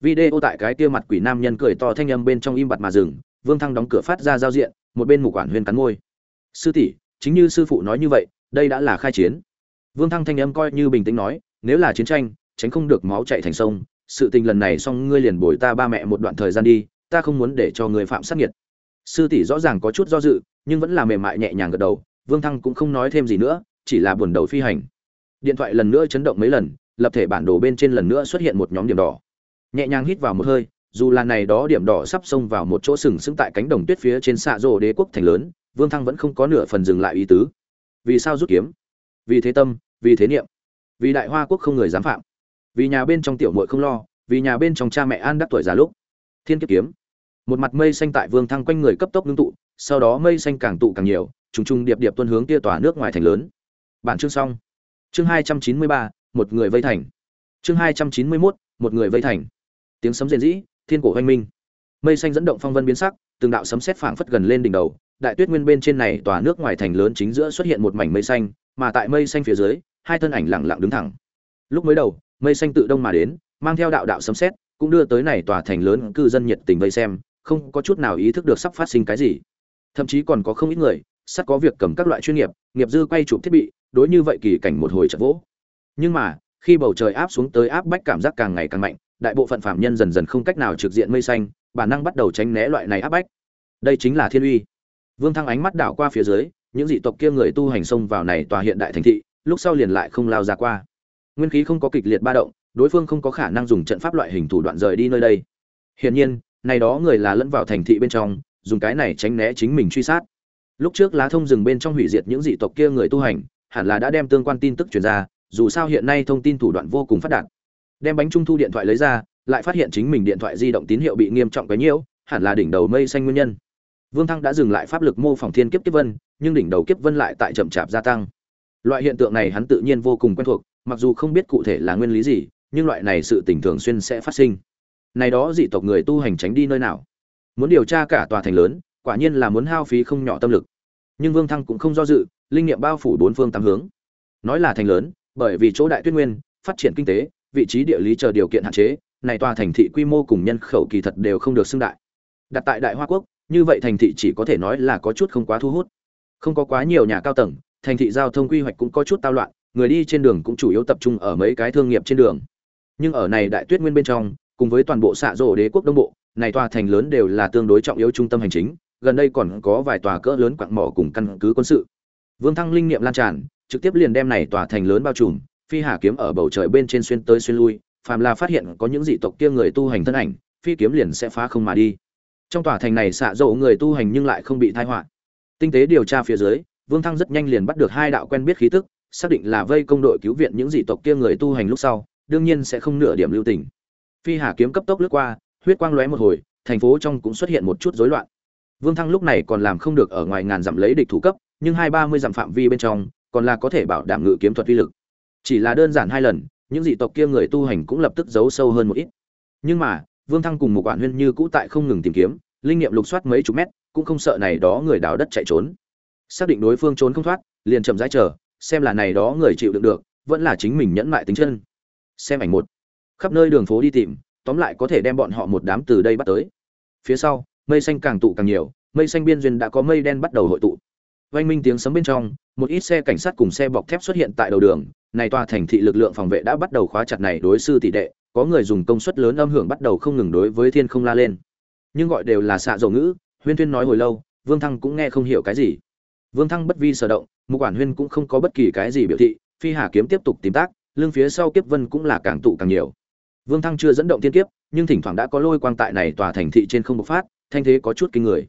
Video tại cái kia mặt quỷ nam nhân cười to thanh âm bên trong im bặt mà dừng, vương thăng đóng cửa phát ra giao diện, một bên mục quản huyên cắn môi. Sư tỷ, chính như sư phụ nói như vậy, đây đã là khai chiến. Vương thăng thanh âm coi như bình tĩnh nói, nếu là chiến tranh, tránh không được máu chạy thành sông. Sự tình lần này xong ngươi liền bồi ta ba mẹ một đoạn thời gian đi, ta không muốn để cho người phạm sát nghiệt. Sư tỷ rõ ràng có chút do dự nhưng vẫn là mềm mại nhẹ nhàng gật đầu, vương thăng cũng không nói thêm gì nữa, chỉ là buồn đầu phi hành. Điện thoại lần nữa chấn động mấy lần, lập thể bản đồ bên trên lần nữa xuất hiện một nhóm điểm đỏ. Nhẹ nhàng hít vào một hơi, dù là này đó điểm đỏ sắp xông vào một chỗ sừng sững tại cánh đồng tuyết phía trên xạ rồ đế quốc thành lớn, vương thăng vẫn không có nửa phần dừng lại ý tứ. Vì sao rút kiếm? Vì thế tâm, vì thế niệm. Vì đại hoa quốc không người dám phạm. Vì nhà bên trong tiểu muội không lo, vì nhà bên trong cha mẹ an đắc tuổi già lúc. Thiên kiếp kiếm một mặt mây xanh tại vương thăng quanh người cấp tốc ngưng tụ, sau đó mây xanh càng tụ càng nhiều, trùng trùng điệp điệp tuân hướng tia tỏa nước ngoài thành lớn. Bản chương xong. Chương hai trăm chín mươi ba, một người vây thành. Chương hai trăm chín mươi mốt, một người vây thành. Tiếng sấm rền rĩ, thiên cổ hoanh minh. Mây xanh dẫn động phong vân biến sắc, từng đạo sấm sét phảng phất gần lên đỉnh đầu. Đại tuyết nguyên bên trên này tòa nước ngoài thành lớn chính giữa xuất hiện một mảnh mây xanh, mà tại mây xanh phía dưới, hai thân ảnh lẳng lặng đứng thẳng. Lúc mới đầu, mây xanh tự đông mà đến, mang theo đạo đạo sấm sét, cũng đưa tới này tòa thành lớn cư dân nhiệt tình vây xem không có chút nào ý thức được sắp phát sinh cái gì. Thậm chí còn có không ít người, sắp có việc cầm các loại chuyên nghiệp nghiệp dư quay chụp thiết bị, đối như vậy kỳ cảnh một hồi chật vỗ. Nhưng mà, khi bầu trời áp xuống tới áp bách cảm giác càng ngày càng mạnh, đại bộ phận phạm nhân dần dần không cách nào trực diện mây xanh, bản năng bắt đầu tránh né loại này áp bách. Đây chính là thiên uy. Vương thăng ánh mắt đảo qua phía dưới, những dị tộc kia người tu hành xông vào này tòa hiện đại thành thị, lúc sau liền lại không lao ra qua. Nguyên khí không có kịch liệt ba động, đối phương không có khả năng dùng trận pháp loại hình thủ đoạn rời đi nơi đây. Hiển nhiên này đó người là lẫn vào thành thị bên trong, dùng cái này tránh né chính mình truy sát. Lúc trước lá thông rừng bên trong hủy diệt những dị tộc kia người tu hành, hẳn là đã đem tương quan tin tức truyền ra, dù sao hiện nay thông tin thủ đoạn vô cùng phát đạt. Đem bánh trung thu điện thoại lấy ra, lại phát hiện chính mình điện thoại di động tín hiệu bị nghiêm trọng cái nhiễu, hẳn là đỉnh đầu mây xanh nguyên nhân. Vương thăng đã dừng lại pháp lực mô phỏng thiên kiếp kiếp vân, nhưng đỉnh đầu kiếp vân lại tại chậm chạp gia tăng. Loại hiện tượng này hắn tự nhiên vô cùng quen thuộc, mặc dù không biết cụ thể là nguyên lý gì, nhưng loại này sự tình thường xuyên sẽ phát sinh này đó dị tộc người tu hành tránh đi nơi nào? Muốn điều tra cả tòa thành lớn, quả nhiên là muốn hao phí không nhỏ tâm lực. Nhưng vương thăng cũng không do dự, linh nghiệm bao phủ bốn phương tám hướng. Nói là thành lớn, bởi vì chỗ đại tuyết nguyên, phát triển kinh tế, vị trí địa lý chờ điều kiện hạn chế, này tòa thành thị quy mô cùng nhân khẩu kỳ thật đều không được xưng đại. Đặt tại đại hoa quốc, như vậy thành thị chỉ có thể nói là có chút không quá thu hút. Không có quá nhiều nhà cao tầng, thành thị giao thông quy hoạch cũng có chút tao loạn, người đi trên đường cũng chủ yếu tập trung ở mấy cái thương nghiệp trên đường. Nhưng ở này đại tuyết nguyên bên trong cùng với toàn bộ xạ rổ đế quốc đông bộ, này tòa thành lớn đều là tương đối trọng yếu trung tâm hành chính, gần đây còn có vài tòa cỡ lớn quặng mỏ cùng căn cứ quân sự. Vương thăng linh niệm lan tràn, trực tiếp liền đem này tòa thành lớn bao trùm, phi hà kiếm ở bầu trời bên trên xuyên tới xuyên lui, phàm là phát hiện có những dị tộc kia người tu hành thân ảnh, phi kiếm liền sẽ phá không mà đi. Trong tòa thành này xạ rổ người tu hành nhưng lại không bị thai họa. Tinh tế điều tra phía dưới, vương thăng rất nhanh liền bắt được hai đạo quen biết khí tức, xác định là vây công đội cứu viện những dị tộc kia người tu hành lúc sau, đương nhiên sẽ không nửa điểm lưu tình phi hà kiếm cấp tốc lướt qua, huyết quang lóe một hồi, thành phố trong cũng xuất hiện một chút rối loạn. Vương thăng lúc này còn làm không được ở ngoài ngàn dặm lấy địch thủ cấp, nhưng hai ba mươi dặm phạm vi bên trong, còn là có thể bảo đảm ngự kiếm thuật uy lực. Chỉ là đơn giản hai lần, những dị tộc kia người tu hành cũng lập tức giấu sâu hơn một ít. Nhưng mà, vương thăng cùng một quản huyên như cũ tại không ngừng tìm kiếm, linh nghiệm lục soát mấy chục mét, cũng không sợ này đó người đào đất chạy trốn. Xác định đối phương trốn không thoát, liền chậm rãi chờ, xem là này đó người chịu đựng được, vẫn là chính mình nhẫn mại tính chân. Xem ảnh một khắp nơi đường phố đi tìm, tóm lại có thể đem bọn họ một đám từ đây bắt tới. Phía sau, mây xanh càng tụ càng nhiều, mây xanh biên duyên đã có mây đen bắt đầu hội tụ. Vang minh tiếng sấm bên trong, một ít xe cảnh sát cùng xe bọc thép xuất hiện tại đầu đường. Này tòa thành thị lực lượng phòng vệ đã bắt đầu khóa chặt này đối sư tỷ đệ, có người dùng công suất lớn âm hưởng bắt đầu không ngừng đối với thiên không la lên. Nhưng gọi đều là xạ dầu ngữ, huyên tuyên nói hồi lâu, vương thăng cũng nghe không hiểu cái gì. Vương thăng bất vi sở động một quản huyên cũng không có bất kỳ cái gì biểu thị, phi hà kiếm tiếp tục tìm tác, lưng phía sau kiếp vân cũng là càng tụ càng nhiều vương thăng chưa dẫn động thiên kiếp, nhưng thỉnh thoảng đã có lôi quang tại này tòa thành thị trên không bộc phát, thanh thế có chút kinh người.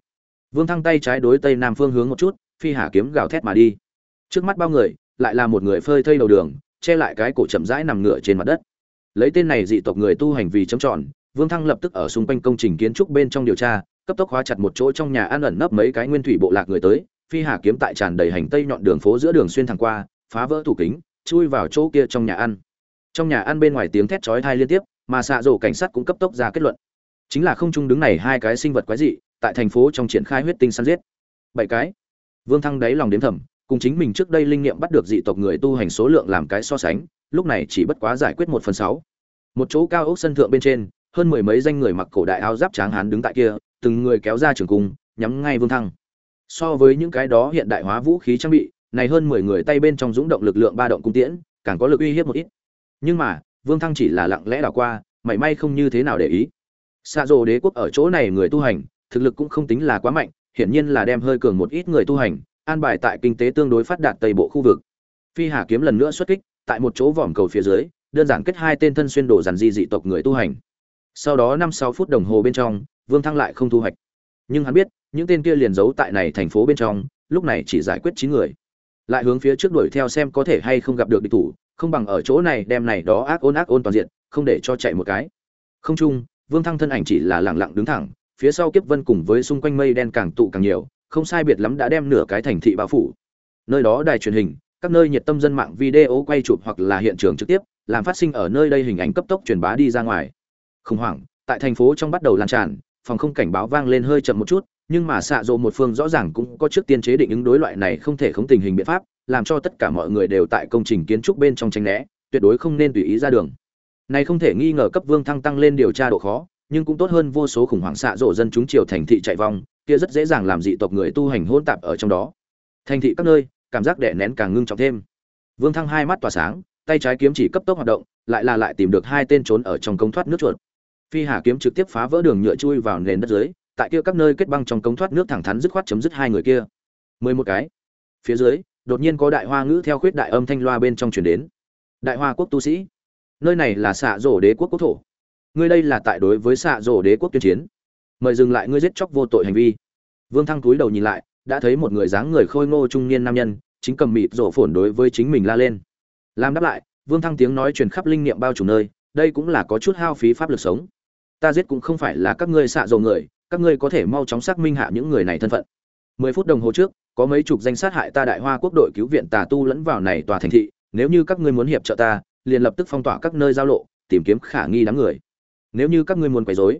Vương thăng tay trái đối tây nam phương hướng một chút, phi hà kiếm gào thét mà đi. Trước mắt bao người, lại là một người phơi thây đầu đường, che lại cái cổ chậm rãi nằm ngửa trên mặt đất. Lấy tên này dị tộc người tu hành vì chấm tròn, vương thăng lập tức ở xung quanh công trình kiến trúc bên trong điều tra, cấp tốc hóa chặt một chỗ trong nhà ăn ẩn nấp mấy cái nguyên thủy bộ lạc người tới, phi hà kiếm tại tràn đầy hành tây nhọn đường phố giữa đường xuyên thẳng qua, phá vỡ tủ kính, chui vào chỗ kia trong nhà ăn trong nhà ăn bên ngoài tiếng thét chói tai liên tiếp, mà xạ rổ cảnh sát cũng cấp tốc ra kết luận. Chính là không trung đứng này hai cái sinh vật quái dị, tại thành phố trong triển khai huyết tinh săn giết. Bảy cái. Vương thăng đáy lòng đếm thầm, cùng chính mình trước đây linh nghiệm bắt được dị tộc người tu hành số lượng làm cái so sánh, lúc này chỉ bất quá giải quyết một phần sáu. Một chỗ cao ốc sân thượng bên trên, hơn mười mấy danh người mặc cổ đại áo giáp tráng hán đứng tại kia, từng người kéo ra trường cung, nhắm ngay vương thăng. So với những cái đó hiện đại hóa vũ khí trang bị, này hơn mười người tay bên trong dũng động lực lượng ba động cung tiễn, càng có lực uy hiếp một ít nhưng mà, vương thăng chỉ là lặng lẽ đảo qua, mảy may không như thế nào để ý. Xạ rồ đế quốc ở chỗ này người tu hành, thực lực cũng không tính là quá mạnh, hiển nhiên là đem hơi cường một ít người tu hành, an bài tại kinh tế tương đối phát đạt tây bộ khu vực. Phi hà kiếm lần nữa xuất kích, tại một chỗ vòm cầu phía dưới, đơn giản kết hai tên thân xuyên đồ dàn di dị tộc người tu hành. Sau đó năm sáu phút đồng hồ bên trong, vương thăng lại không thu hoạch. Nhưng hắn biết, những tên kia liền giấu tại này thành phố bên trong, lúc này chỉ giải quyết chín người. Lại hướng phía trước đuổi theo xem có thể hay không gặp được địch thủ không bằng ở chỗ này đem này đó ác ôn ác ôn toàn diện, không để cho chạy một cái. Không chung, vương thăng thân ảnh chỉ là lẳng lặng đứng thẳng, phía sau kiếp vân cùng với xung quanh mây đen càng tụ càng nhiều, không sai biệt lắm đã đem nửa cái thành thị bao phủ. Nơi đó đài truyền hình, các nơi nhiệt tâm dân mạng video quay chụp hoặc là hiện trường trực tiếp, làm phát sinh ở nơi đây hình ảnh cấp tốc truyền bá đi ra ngoài. Khủng hoảng, tại thành phố trong bắt đầu lan tràn, phòng không cảnh báo vang lên hơi chậm một chút nhưng mà xạ rộ một phương rõ ràng cũng có trước tiên chế định ứng đối loại này không thể không tình hình biện pháp, làm cho tất cả mọi người đều tại công trình kiến trúc bên trong tranh né, tuyệt đối không nên tùy ý ra đường. Này không thể nghi ngờ cấp vương thăng tăng lên điều tra độ khó, nhưng cũng tốt hơn vô số khủng hoảng xạ rộ dân chúng triều thành thị chạy vong kia rất dễ dàng làm dị tộc người tu hành hôn tạp ở trong đó. Thành thị các nơi, cảm giác đẻ nén càng ngưng trọng thêm. Vương thăng hai mắt tỏa sáng, tay trái kiếm chỉ cấp tốc hoạt động, lại là lại tìm được hai tên trốn ở trong cống thoát nước chuột. Phi hà kiếm trực tiếp phá vỡ đường nhựa chui vào nền đất dưới tại kia các nơi kết băng trong cống thoát nước thẳng thắn dứt khoát chấm dứt hai người kia. Mười một cái. Phía dưới, đột nhiên có đại hoa ngữ theo khuyết đại âm thanh loa bên trong truyền đến. Đại hoa quốc tu sĩ. Nơi này là xạ rổ đế quốc quốc thổ. Ngươi đây là tại đối với xạ rổ đế quốc tuyên chiến. Mời dừng lại ngươi giết chóc vô tội hành vi. Vương thăng túi đầu nhìn lại, đã thấy một người dáng người khôi ngô trung niên nam nhân, chính cầm mịt rổ phồn đối với chính mình la lên. Làm đáp lại, vương thăng tiếng nói truyền khắp linh niệm bao trùm nơi, đây cũng là có chút hao phí pháp lực sống. Ta giết cũng không phải là các ngươi xạ rổ người các ngươi có thể mau chóng xác minh hạ những người này thân phận. Mười phút đồng hồ trước, có mấy chục danh sát hại ta đại hoa quốc đội cứu viện tà tu lẫn vào này tòa thành thị, nếu như các ngươi muốn hiệp trợ ta, liền lập tức phong tỏa các nơi giao lộ, tìm kiếm khả nghi đám người. Nếu như các ngươi muốn quấy rối,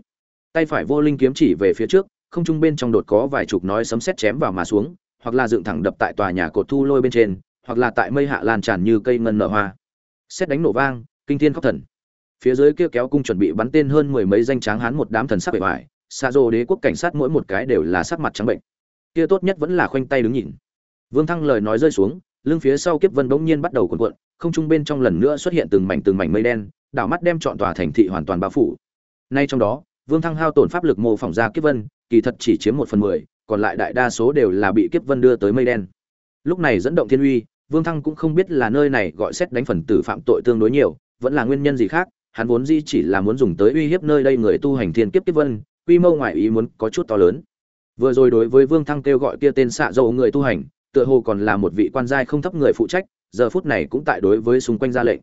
tay phải vô linh kiếm chỉ về phía trước, không trung bên trong đột có vài chục nói sấm sét chém vào mà xuống, hoặc là dựng thẳng đập tại tòa nhà cột thu lôi bên trên, hoặc là tại mây hạ lan tràn như cây ngân nở hoa. Xét đánh nổ vang, kinh thiên khóc thần. Phía dưới kia kéo cung chuẩn bị bắn tên hơn mười mấy danh tráng hán một đám thần sắc bề ngoài xa rô đế quốc cảnh sát mỗi một cái đều là sắc mặt trắng bệnh. Kia tốt nhất vẫn là khoanh tay đứng nhìn. Vương thăng lời nói rơi xuống, lưng phía sau kiếp vân bỗng nhiên bắt đầu cuộn cuộn, không trung bên trong lần nữa xuất hiện từng mảnh từng mảnh mây đen, đảo mắt đem trọn tòa thành thị hoàn toàn bao phủ. Nay trong đó, vương thăng hao tổn pháp lực mô phỏng ra kiếp vân, kỳ thật chỉ chiếm một phần mười, còn lại đại đa số đều là bị kiếp vân đưa tới mây đen. Lúc này dẫn động thiên uy, vương thăng cũng không biết là nơi này gọi xét đánh phần tử phạm tội tương đối nhiều, vẫn là nguyên nhân gì khác, hắn vốn di chỉ là muốn dùng tới uy hiếp nơi đây người tu hành thiên kiếp kiếp vân quy mô ngoại ý muốn có chút to lớn. Vừa rồi đối với vương thăng kêu gọi kia tên xạ dầu người tu hành, tựa hồ còn là một vị quan giai không thấp người phụ trách, giờ phút này cũng tại đối với xung quanh ra lệnh.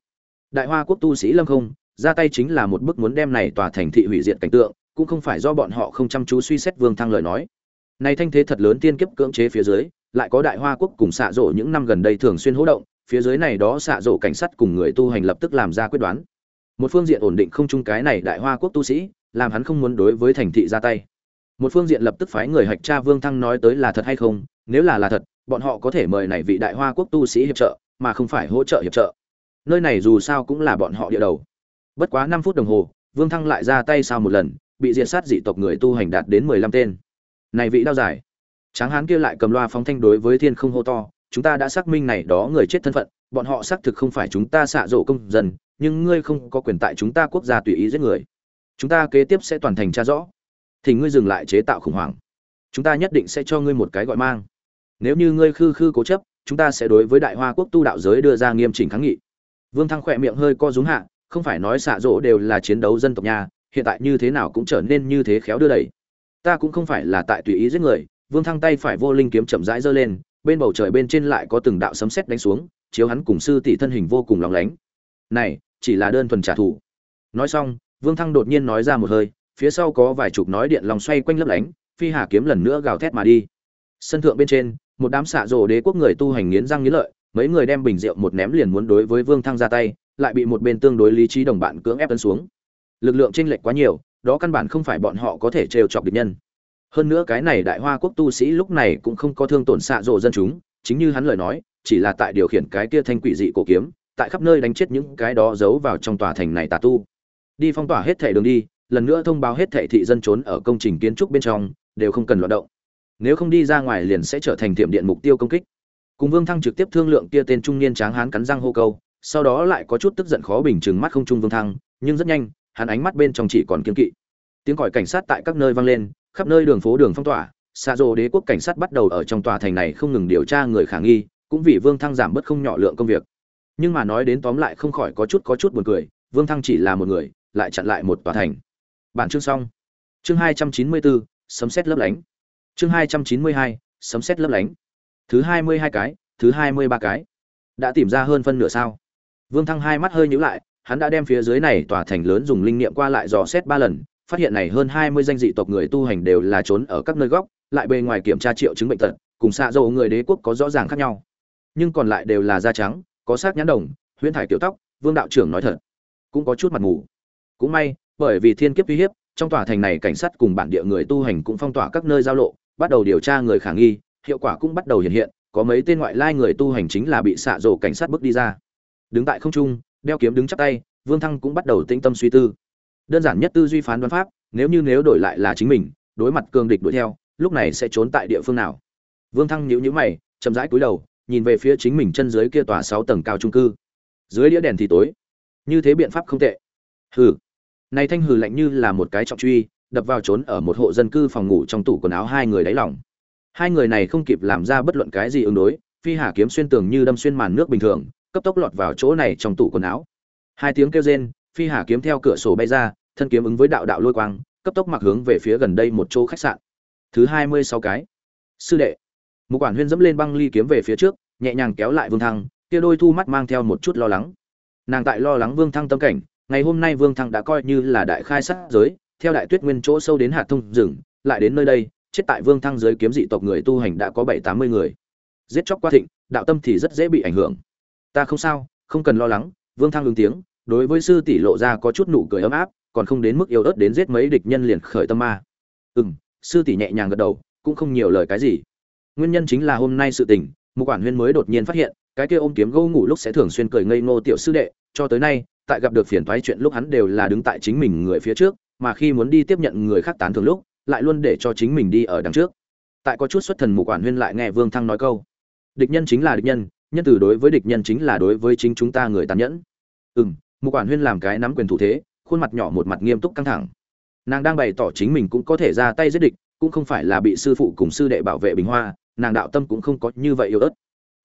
Đại hoa quốc tu sĩ lâm không, ra tay chính là một bức muốn đem này tòa thành thị hủy diệt cảnh tượng, cũng không phải do bọn họ không chăm chú suy xét vương thăng lời nói. Này thanh thế thật lớn tiên kiếp cưỡng chế phía dưới, lại có đại hoa quốc cùng xạ rổ những năm gần đây thường xuyên hỗ động, phía dưới này đó xạ rổ cảnh sát cùng người tu hành lập tức làm ra quyết đoán. Một phương diện ổn định không chung cái này đại hoa quốc tu sĩ làm hắn không muốn đối với thành thị ra tay. Một phương diện lập tức phái người hạch cha vương thăng nói tới là thật hay không, nếu là là thật, bọn họ có thể mời này vị đại hoa quốc tu sĩ hiệp trợ, mà không phải hỗ trợ hiệp trợ. Nơi này dù sao cũng là bọn họ địa đầu. Bất quá năm phút đồng hồ, vương thăng lại ra tay sau một lần, bị diệt sát dị tộc người tu hành đạt đến mười lăm tên. Này vị đao giải. Tráng hán kia lại cầm loa phóng thanh đối với thiên không hô to, chúng ta đã xác minh này đó người chết thân phận, bọn họ xác thực không phải chúng ta xạ rộ công dân, nhưng ngươi không có quyền tại chúng ta quốc gia tùy ý giết người chúng ta kế tiếp sẽ toàn thành tra rõ. Thì ngươi dừng lại chế tạo khủng hoảng. Chúng ta nhất định sẽ cho ngươi một cái gọi mang. Nếu như ngươi khư khư cố chấp, chúng ta sẽ đối với đại hoa quốc tu đạo giới đưa ra nghiêm chỉnh kháng nghị. Vương thăng khỏe miệng hơi co rúm hạ, không phải nói xạ rỗ đều là chiến đấu dân tộc nhà, hiện tại như thế nào cũng trở nên như thế khéo đưa đẩy. Ta cũng không phải là tại tùy ý giết người, vương thăng tay phải vô linh kiếm chậm rãi giơ lên, bên bầu trời bên trên lại có từng đạo sấm sét đánh xuống, chiếu hắn cùng sư tỷ thân hình vô cùng lóng lánh. Này, chỉ là đơn thuần trả thù. Nói xong vương thăng đột nhiên nói ra một hơi, phía sau có vài chục nói điện lòng xoay quanh lấp lánh, phi hà kiếm lần nữa gào thét mà đi. Sân thượng bên trên, một đám xạ rồ đế quốc người tu hành nghiến răng nghiến lợi, mấy người đem bình rượu một ném liền muốn đối với vương thăng ra tay, lại bị một bên tương đối lý trí đồng bạn cưỡng ép tấn xuống. Lực lượng chênh lệch quá nhiều, đó căn bản không phải bọn họ có thể trêu chọc địch nhân. Hơn nữa cái này đại hoa quốc tu sĩ lúc này cũng không có thương tổn xạ rồ dân chúng, chính như hắn lời nói, chỉ là tại điều khiển cái kia thanh quỷ dị cổ kiếm, tại khắp nơi đánh chết những cái đó giấu vào trong tòa thành này tà tu đi phong tỏa hết thảy đường đi, lần nữa thông báo hết thảy thị dân trốn ở công trình kiến trúc bên trong, đều không cần loạt động. Nếu không đi ra ngoài liền sẽ trở thành tiệm điện mục tiêu công kích. Cùng vương thăng trực tiếp thương lượng kia tên trung niên tráng hán cắn răng hô câu, sau đó lại có chút tức giận khó bình chừng mắt không trung vương thăng, nhưng rất nhanh, hắn ánh mắt bên trong chỉ còn kiên kỵ. Tiếng còi cảnh sát tại các nơi vang lên, khắp nơi đường phố đường phong tỏa xa rô đế quốc cảnh sát bắt đầu ở trong tòa thành này không ngừng điều tra người khả nghi, cũng vì vương thăng giảm bớt không nhỏ lượng công việc. Nhưng mà nói đến tóm lại không khỏi có chút có chút buồn cười, vương thăng chỉ là một người lại chặn lại một tòa thành. Bản chương xong. Chương hai trăm chín mươi bốn, sấm xét lấp lánh. Chương hai trăm chín mươi hai, sấm xét lấp lánh. Thứ hai mươi hai cái, thứ hai mươi ba cái. Đã tìm ra hơn phân nửa sao? Vương thăng hai mắt hơi nhíu lại, hắn đã đem phía dưới này tòa thành lớn dùng linh niệm qua lại dò xét ba lần, phát hiện này hơn hai mươi danh dị tộc người tu hành đều là trốn ở các nơi góc, lại bề ngoài kiểm tra triệu chứng bệnh tật, cùng xạ dầu người đế quốc có rõ ràng khác nhau. Nhưng còn lại đều là da trắng, có sát nhãn đồng, huyễn thải kiểu tóc, vương đạo trưởng nói thật, cũng có chút mặt ngủ cũng may, bởi vì thiên kiếp uy hiếp, trong tòa thành này cảnh sát cùng bản địa người tu hành cũng phong tỏa các nơi giao lộ, bắt đầu điều tra người khả nghi, hiệu quả cũng bắt đầu hiện hiện, có mấy tên ngoại lai người tu hành chính là bị xạ rổ cảnh sát bước đi ra. Đứng tại không trung, đeo kiếm đứng chắp tay, vương thăng cũng bắt đầu tĩnh tâm suy tư. Đơn giản nhất tư duy phán đoán pháp, nếu như nếu đổi lại là chính mình, đối mặt cường địch đuổi theo, lúc này sẽ trốn tại địa phương nào? Vương thăng nhíu nhíu mày, chậm rãi cúi đầu, nhìn về phía chính mình chân dưới kia tòa sáu tầng cao trung cư. Dưới đĩa đèn thì tối. Như thế biện pháp không tệ. Hừ này thanh hừ lạnh như là một cái trọng truy, đập vào trốn ở một hộ dân cư phòng ngủ trong tủ quần áo hai người đáy lỏng hai người này không kịp làm ra bất luận cái gì ứng đối, phi hà kiếm xuyên tường như đâm xuyên màn nước bình thường, cấp tốc lọt vào chỗ này trong tủ quần áo. Hai tiếng kêu rên, phi hà kiếm theo cửa sổ bay ra, thân kiếm ứng với đạo đạo lôi quang, cấp tốc mặc hướng về phía gần đây một chỗ khách sạn. Thứ hai mươi sáu cái. Sư đệ. Một quản huyên dẫm lên băng ly kiếm về phía trước, nhẹ nhàng kéo lại vương thăng, kia đôi thu mắt mang theo một chút lo lắng. Nàng tại lo lắng vương thăng tâm cảnh ngày hôm nay vương thăng đã coi như là đại khai sát giới, theo đại tuyết nguyên chỗ sâu đến hạt thông rừng, lại đến nơi đây, chết tại vương thăng giới kiếm dị tộc người tu hành đã có bảy tám mươi người. Giết chóc qua thịnh, đạo tâm thì rất dễ bị ảnh hưởng. Ta không sao, không cần lo lắng, vương thăng ứng tiếng, đối với sư tỷ lộ ra có chút nụ cười ấm áp, còn không đến mức yêu ớt đến giết mấy địch nhân liền khởi tâm ma. Ừ m sư tỷ nhẹ nhàng gật đầu, cũng không nhiều lời cái gì. Nguyên nhân chính là hôm nay sự tình một quản huyên mới đột nhiên phát hiện, cái kia ôm kiếm gâu ngủ lúc sẽ thường xuyên cười ngây ngô tiểu sư đệ, cho tới nay tại gặp được phiền toái chuyện lúc hắn đều là đứng tại chính mình người phía trước mà khi muốn đi tiếp nhận người khác tán thưởng lúc lại luôn để cho chính mình đi ở đằng trước. Tại có chút xuất thần mù quản huyên lại nghe vương thăng nói câu địch nhân chính là địch nhân nhân từ đối với địch nhân chính là đối với chính chúng ta người tàn nhẫn. Ừm, mục mù quản huyên làm cái nắm quyền thủ thế khuôn mặt nhỏ một mặt nghiêm túc căng thẳng. Nàng đang bày tỏ chính mình cũng có thể ra tay giết địch cũng không phải là bị sư phụ cùng sư đệ bảo vệ bình hoa nàng đạo tâm cũng không có như vậy yếu ớt.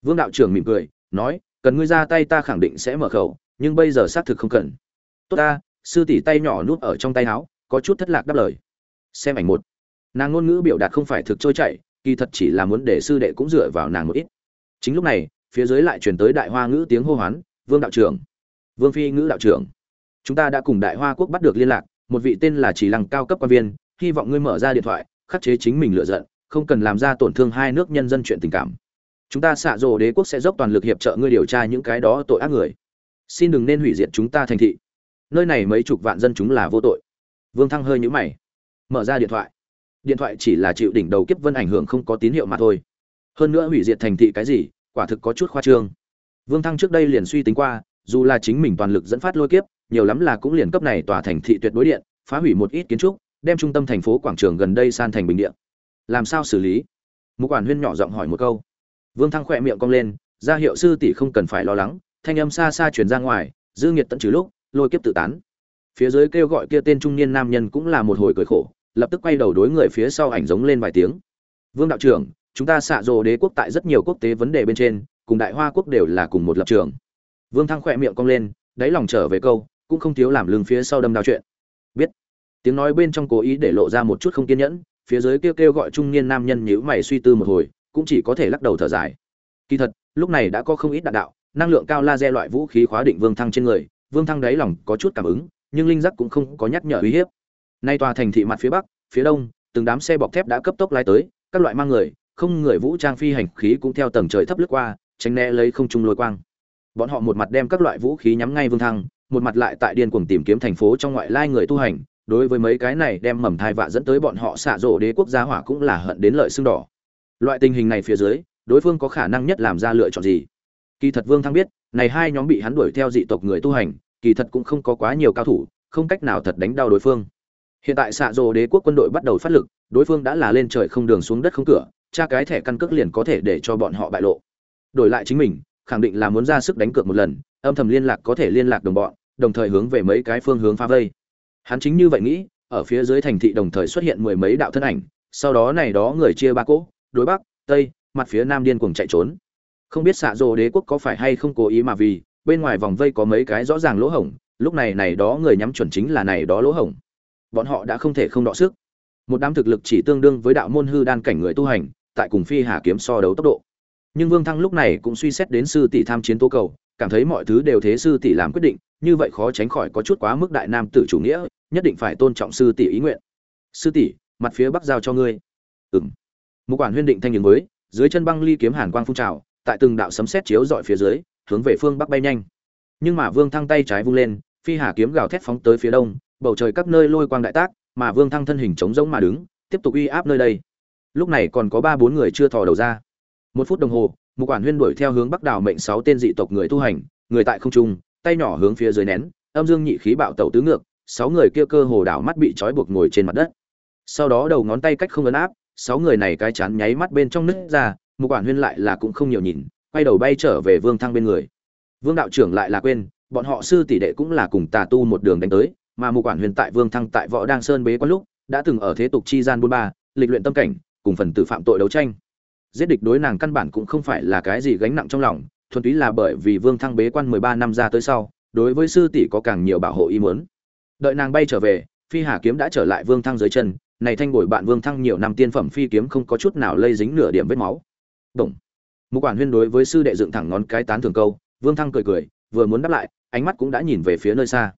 Vương đạo trưởng mỉm cười nói cần ngươi ra tay ta khẳng định sẽ mở khẩu nhưng bây giờ xác thực không cần. Tốt ta, sư tỷ tay nhỏ nuốt ở trong tay áo, có chút thất lạc đáp lời. Xem ảnh một. Nàng ngôn ngữ biểu đạt không phải thực trôi chảy, kỳ thật chỉ là muốn để sư đệ cũng dựa vào nàng một ít. Chính lúc này, phía dưới lại truyền tới đại hoa ngữ tiếng hô hoán, vương đạo trưởng, vương phi ngữ đạo trưởng, chúng ta đã cùng đại hoa quốc bắt được liên lạc, một vị tên là chỉ lăng cao cấp quan viên, hy vọng ngươi mở ra điện thoại, khắc chế chính mình lựa giận, không cần làm ra tổn thương hai nước nhân dân chuyện tình cảm. Chúng ta xạ rồ đế quốc sẽ dốc toàn lực hiệp trợ ngươi điều tra những cái đó tội ác người xin đừng nên hủy diệt chúng ta thành thị. Nơi này mấy chục vạn dân chúng là vô tội. Vương thăng hơi nhũ mày, mở ra điện thoại. Điện thoại chỉ là chịu đỉnh đầu kiếp vân ảnh hưởng không có tín hiệu mà thôi. Hơn nữa hủy diệt thành thị cái gì, quả thực có chút khoa trương. Vương thăng trước đây liền suy tính qua, dù là chính mình toàn lực dẫn phát lôi kiếp, nhiều lắm là cũng liền cấp này tòa thành thị tuyệt đối điện, phá hủy một ít kiến trúc, đem trung tâm thành phố quảng trường gần đây san thành bình điện làm sao xử lý? Một quản huyên nhỏ giọng hỏi một câu. Vương thăng khỏe miệng cong lên, ra hiệu sư tỷ không cần phải lo lắng thanh âm xa xa truyền ra ngoài, dư nghiệt tận trừ lúc, lôi kiếp tự tán. Phía dưới kêu gọi kia tên trung niên nam nhân cũng là một hồi cười khổ, lập tức quay đầu đối người phía sau ảnh giống lên vài tiếng. Vương đạo trưởng, chúng ta xạ rồ đế quốc tại rất nhiều quốc tế vấn đề bên trên, cùng đại hoa quốc đều là cùng một lập trường. Vương thăng khỏe miệng cong lên, đáy lòng trở về câu, cũng không thiếu làm lưng phía sau đâm đao chuyện. Biết. Tiếng nói bên trong cố ý để lộ ra một chút không kiên nhẫn, phía dưới kêu kêu gọi trung niên nam nhân nhíu mày suy tư một hồi, cũng chỉ có thể lắc đầu thở dài. Kỳ thật, lúc này đã có không ít đạn đạo năng lượng cao laser loại vũ khí khóa định vương thăng trên người, vương thăng đáy lòng có chút cảm ứng, nhưng linh giác cũng không có nhắc nhở uy hiếp. Nay tòa thành thị mặt phía bắc, phía đông, từng đám xe bọc thép đã cấp tốc lái tới, các loại mang người, không người vũ trang phi hành khí cũng theo tầng trời thấp lướt qua, tránh né lấy không trung lôi quang. Bọn họ một mặt đem các loại vũ khí nhắm ngay vương thăng, một mặt lại tại điên cuồng tìm kiếm thành phố trong ngoại lai người tu hành, đối với mấy cái này đem mầm thai vạ dẫn tới bọn họ xạ rộ đế quốc gia hỏa cũng là hận đến lợi xương đỏ. Loại tình hình này phía dưới, đối phương có khả năng nhất làm ra lựa chọn gì? Kỳ thật vương thăng biết, này hai nhóm bị hắn đuổi theo dị tộc người tu hành, kỳ thật cũng không có quá nhiều cao thủ, không cách nào thật đánh đau đối phương. Hiện tại xạ rồ đế quốc quân đội bắt đầu phát lực, đối phương đã là lên trời không đường xuống đất không cửa tra cái thẻ căn cước liền có thể để cho bọn họ bại lộ. Đổi lại chính mình, khẳng định là muốn ra sức đánh cược một lần, âm thầm liên lạc có thể liên lạc đồng bọn, đồng thời hướng về mấy cái phương hướng phá vây. Hắn chính như vậy nghĩ, ở phía dưới thành thị đồng thời xuất hiện mười mấy đạo thân ảnh, sau đó này đó người chia ba cỗ, đối bắc, tây, mặt phía nam điên cuồng chạy trốn không biết xạ rồ đế quốc có phải hay không cố ý mà vì, bên ngoài vòng vây có mấy cái rõ ràng lỗ hổng, lúc này này đó người nhắm chuẩn chính là này đó lỗ hổng. Bọn họ đã không thể không đọ sức. Một đám thực lực chỉ tương đương với đạo môn hư đan cảnh người tu hành, tại cùng phi hà kiếm so đấu tốc độ. Nhưng vương thăng lúc này cũng suy xét đến sư tỷ tham chiến tố cầu, cảm thấy mọi thứ đều thế sư tỷ làm quyết định, như vậy khó tránh khỏi có chút quá mức đại nam tử chủ nghĩa, nhất định phải tôn trọng sư tỷ ý nguyện. Sư tỷ, mặt phía bắc giao cho ngươi. Ừng một quản huyên định thanh nhường mới, dưới chân băng ly kiếm hàn quang phun trào tại từng đạo sấm sét chiếu dọi phía dưới, hướng về phương bắc bay nhanh. Nhưng mà vương thăng tay trái vung lên, phi hà kiếm gào thét phóng tới phía đông, bầu trời các nơi lôi quang đại tác, mà vương thăng thân hình trống rỗng mà đứng, tiếp tục uy áp nơi đây. Lúc này còn có ba bốn người chưa thò đầu ra. Một phút đồng hồ một quản huyên đuổi theo hướng bắc đảo mệnh sáu tên dị tộc người tu hành, người tại không trung, tay nhỏ hướng phía dưới nén, âm dương nhị khí bạo tẩu tứ ngược, sáu người kia cơ hồ đảo mắt bị trói buộc ngồi trên mặt đất. Sau đó đầu ngón tay cách không ấn áp, sáu người này cái chán nháy mắt bên trong nứt ra một quản huyên lại là cũng không nhiều nhìn, quay đầu bay trở về vương thăng bên người. Vương đạo trưởng lại là quên, bọn họ sư tỷ đệ cũng là cùng tà tu một đường đánh tới, mà một quản huyền tại vương thăng tại võ đang sơn bế quan lúc, đã từng ở thế tục chi gian buôn ba, lịch luyện tâm cảnh, cùng phần tử phạm tội đấu tranh. Giết địch đối nàng căn bản cũng không phải là cái gì gánh nặng trong lòng, thuần túy là bởi vì vương thăng bế quan mười ba năm ra tới sau, đối với sư tỷ có càng nhiều bảo hộ ý muốn. Đợi nàng bay trở về, phi hà kiếm đã trở lại vương thăng dưới chân, này thanh bồi bạn vương thăng nhiều năm tiên phẩm phi kiếm không có chút nào lây dính nửa điểm vết máu. Động. Mục quản huyên đối với sư đệ dựng thẳng ngón cái tán thưởng câu, Vương Thăng cười cười, vừa muốn đáp lại, ánh mắt cũng đã nhìn về phía nơi xa.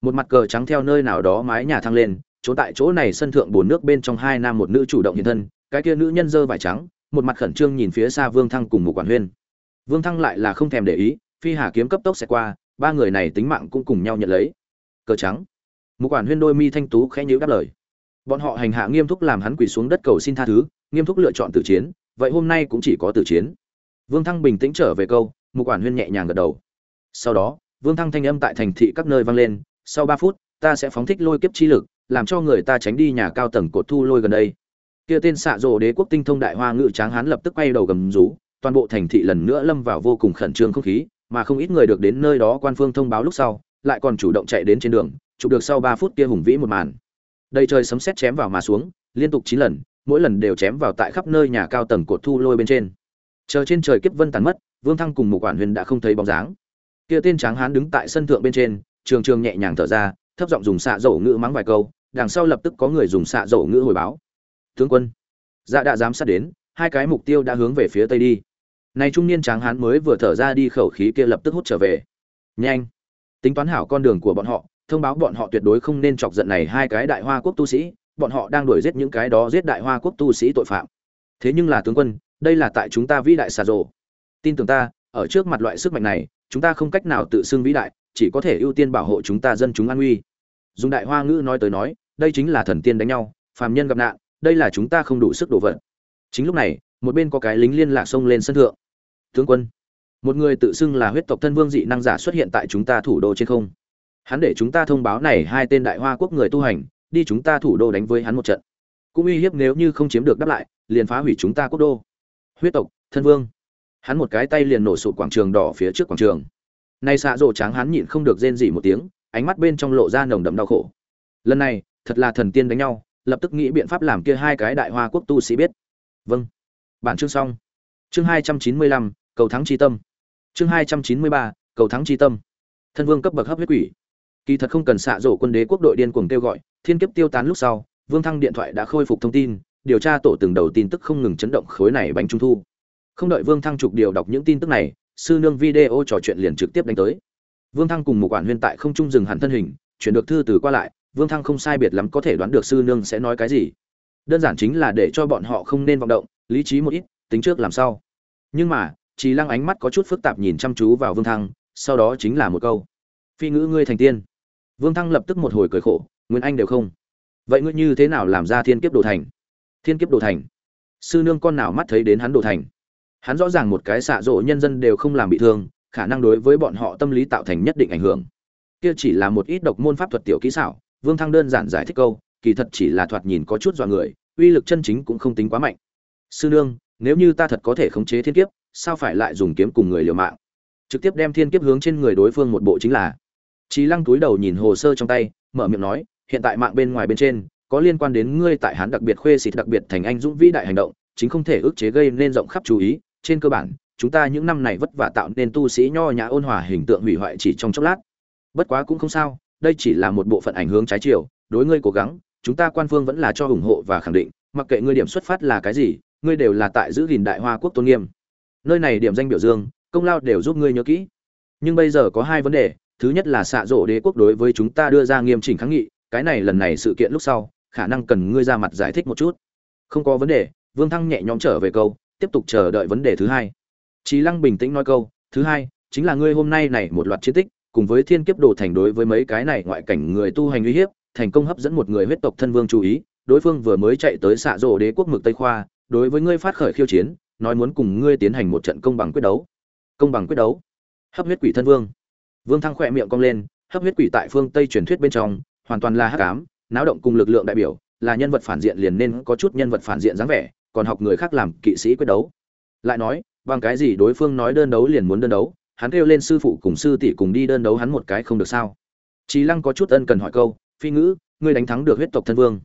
Một mặt cờ trắng theo nơi nào đó mái nhà thăng lên, chỗ tại chỗ này sân thượng bồn nước bên trong hai nam một nữ chủ động hiện thân, cái kia nữ nhân dơ vải trắng, một mặt khẩn trương nhìn phía xa Vương Thăng cùng Mục quản huyên. Vương Thăng lại là không thèm để ý, phi hà kiếm cấp tốc sẽ qua, ba người này tính mạng cũng cùng nhau nhận lấy. Cờ trắng. Mục quản huyên đôi mi thanh tú khẽ nhíu đáp lời. Bọn họ hành hạ nghiêm túc làm hắn quỳ xuống đất cầu xin tha thứ, nghiêm túc lựa chọn tử chiến, vậy hôm nay cũng chỉ có tử chiến. Vương Thăng bình tĩnh trở về câu, Mục Quản Huyên nhẹ nhàng gật đầu. Sau đó, Vương Thăng thanh âm tại thành thị các nơi vang lên, sau ba phút, ta sẽ phóng thích lôi kiếp chi lực, làm cho người ta tránh đi nhà cao tầng cột thu lôi gần đây. Kia tên xạ rồ đế quốc tinh thông đại hoa ngự tráng hán lập tức quay đầu gầm rú, toàn bộ thành thị lần nữa lâm vào vô cùng khẩn trương không khí, mà không ít người được đến nơi đó quan phương thông báo lúc sau, lại còn chủ động chạy đến trên đường, chụp được sau ba phút kia hùng vĩ một màn. Đây trời sấm sét chém vào mà xuống, liên tục chín lần, mỗi lần đều chém vào tại khắp nơi nhà cao tầng cột thu lôi bên trên. Chờ trên trời kiếp vân tàn mất, vương thăng cùng một quản huyền đã không thấy bóng dáng. Kia tên tráng hán đứng tại sân thượng bên trên, trường trường nhẹ nhàng thở ra, thấp giọng dùng xạ dầu ngữ mắng vài câu, đằng sau lập tức có người dùng xạ dầu ngữ hồi báo. Tướng quân. Dạ đã dám sát đến, hai cái mục tiêu đã hướng về phía tây đi. Này trung niên tráng hán mới vừa thở ra đi khẩu khí kia lập tức hút trở về. Nhanh, tính toán hảo con đường của bọn họ, thông báo bọn họ tuyệt đối không nên chọc giận này hai cái đại hoa quốc tu sĩ bọn họ đang đuổi giết những cái đó giết đại hoa quốc tu sĩ tội phạm. Thế nhưng là tướng quân, đây là tại chúng ta vĩ đại xà rồ. Tin tưởng ta, ở trước mặt loại sức mạnh này, chúng ta không cách nào tự xưng vĩ đại, chỉ có thể ưu tiên bảo hộ chúng ta dân chúng an nguy. Dùng đại hoa ngữ nói tới nói, đây chính là thần tiên đánh nhau, phàm nhân gặp nạn, đây là chúng ta không đủ sức đổ vật chính lúc này, một bên có cái lính liên lạc xông lên sân thượng. Tướng quân, một người tự xưng là huyết tộc thân vương dị năng giả xuất hiện tại chúng ta thủ đô trên không. Hắn để chúng ta thông báo này hai tên đại hoa quốc người tu hành đi chúng ta thủ đô đánh với hắn một trận. Cũng uy hiếp nếu như không chiếm được đáp lại, liền phá hủy chúng ta quốc đô. Huyết tộc, thân vương. Hắn một cái tay liền nổ sụt quảng trường đỏ phía trước quảng trường. Nay xạ rộ tráng hắn nhịn không được rên rỉ một tiếng, ánh mắt bên trong lộ ra nồng đậm đau khổ. Lần này, thật là thần tiên đánh nhau, lập tức nghĩ biện pháp làm kia hai cái đại hoa quốc tu sĩ biết. Vâng. Bản chương xong. Chương hai trăm chín mươi lăm, cầu thắng chi tâm. Chương hai trăm chín mươi ba, cầu thắng chi tâm. Thân vương cấp bậc hấp huyết quỷ kỳ thật không cần xạ rổ quân đế quốc đội điên cuồng kêu gọi, thiên kiếp tiêu tán lúc sau, vương thăng điện thoại đã khôi phục thông tin, điều tra tổ từng đầu tin tức không ngừng chấn động khối này bánh trung thu. Không đợi vương thăng trục điều đọc những tin tức này, sư nương video trò chuyện liền trực tiếp đánh tới. Vương thăng cùng một quản huyên tại không trung dừng hẳn thân hình, chuyển được thư từ qua lại, vương thăng không sai biệt lắm có thể đoán được sư nương sẽ nói cái gì. Đơn giản chính là để cho bọn họ không nên vọng động, lý trí một ít, tính trước làm sao nhưng mà chỉ lăng ánh mắt có chút phức tạp nhìn chăm chú vào vương thăng, sau đó chính là một câu. Phi ngữ ngươi thành tiên vương thăng lập tức một hồi cười khổ, nguyên anh đều không? Vậy ngươi như thế nào làm ra thiên kiếp đồ thành? Thiên kiếp đồ thành? Sư nương con nào mắt thấy đến hắn đồ thành? Hắn rõ ràng một cái xạ rộ nhân dân đều không làm bị thương, khả năng đối với bọn họ tâm lý tạo thành nhất định ảnh hưởng. Kia chỉ là một ít độc môn pháp thuật tiểu kỹ xảo, vương thăng đơn giản giải thích câu, kỳ thật chỉ là thoạt nhìn có chút dọa người, uy lực chân chính cũng không tính quá mạnh. Sư nương, nếu như ta thật có thể khống chế thiên kiếp, sao phải lại dùng kiếm cùng người liều mạng? Trực tiếp đem thiên kiếp hướng trên người đối phương một bộ chính là Chí Lăng túi đầu nhìn hồ sơ trong tay, mở miệng nói, hiện tại mạng bên ngoài bên trên, có liên quan đến ngươi tại hắn đặc biệt khuê xịt đặc biệt thành anh dũng vĩ đại hành động, chính không thể ức chế gây nên rộng khắp chú ý, trên cơ bản, chúng ta những năm này vất vả tạo nên tu sĩ nho nhã ôn hòa hình tượng hủy hoại chỉ trong chốc lát. Bất quá cũng không sao, đây chỉ là một bộ phận ảnh hướng trái chiều, đối ngươi cố gắng, chúng ta quan phương vẫn là cho ủng hộ và khẳng định, mặc kệ ngươi điểm xuất phát là cái gì, ngươi đều là tại giữ gìn đại hoa quốc tôn nghiêm. Nơi này điểm danh biểu dương, công lao đều giúp ngươi nhớ kỹ. Nhưng bây giờ có hai vấn đề, thứ nhất là xạ rộ đế quốc đối với chúng ta đưa ra nghiêm chỉnh kháng nghị cái này lần này sự kiện lúc sau khả năng cần ngươi ra mặt giải thích một chút không có vấn đề vương thăng nhẹ nhõm trở về câu tiếp tục chờ đợi vấn đề thứ hai Chí Lăng bình tĩnh nói câu, thứ hai, chính là ngươi hôm nay này một loạt chiến tích, cùng với thiên kiếp đồ thành đối với mấy cái này ngoại cảnh người tu hành uy hiếp, thành công hấp dẫn một người huyết tộc thân vương chú ý, đối phương vừa mới chạy tới xạ rồ đế quốc mực Tây khoa, đối với ngươi phát khởi khiêu chiến, nói muốn cùng ngươi tiến hành một trận công bằng quyết đấu. Công bằng quyết đấu? Hấp huyết quỷ thân vương. Vương Thăng khỏe miệng cong lên, hấp huyết quỷ tại phương Tây truyền thuyết bên trong, hoàn toàn là hắc ám, náo động cùng lực lượng đại biểu, là nhân vật phản diện liền nên có chút nhân vật phản diện dáng vẻ, còn học người khác làm kỵ sĩ quyết đấu. Lại nói, bằng cái gì đối phương nói đơn đấu liền muốn đơn đấu, hắn kêu lên sư phụ cùng sư tỷ cùng đi đơn đấu hắn một cái không được sao? Trí Lăng có chút ân cần hỏi câu, "Phi ngữ, ngươi đánh thắng được huyết tộc thân vương?"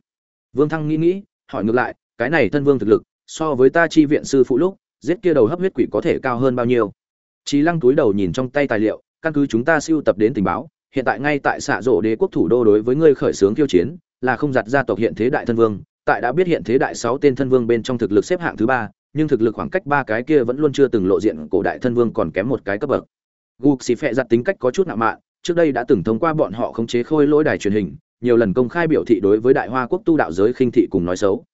Vương Thăng nghĩ nghĩ, hỏi ngược lại, "Cái này thân vương thực lực, so với ta chi viện sư phụ lúc, giết kia đầu hấp huyết quỷ có thể cao hơn bao nhiêu?" Trí Lăng túi đầu nhìn trong tay tài liệu, căn cứ chúng ta siêu tập đến tình báo, hiện tại ngay tại xạ rộ đế quốc thủ đô đối với ngươi khởi xướng tiêu chiến, là không giặt gia tộc hiện thế đại thân vương, tại đã biết hiện thế đại sáu tên thân vương bên trong thực lực xếp hạng thứ ba, nhưng thực lực khoảng cách ba cái kia vẫn luôn chưa từng lộ diện cổ đại thân vương còn kém một cái cấp bậc. Gục xì phệ giặt tính cách có chút nặng mạn, trước đây đã từng thông qua bọn họ khống chế khôi lỗi đài truyền hình, nhiều lần công khai biểu thị đối với đại hoa quốc tu đạo giới khinh thị cùng nói xấu.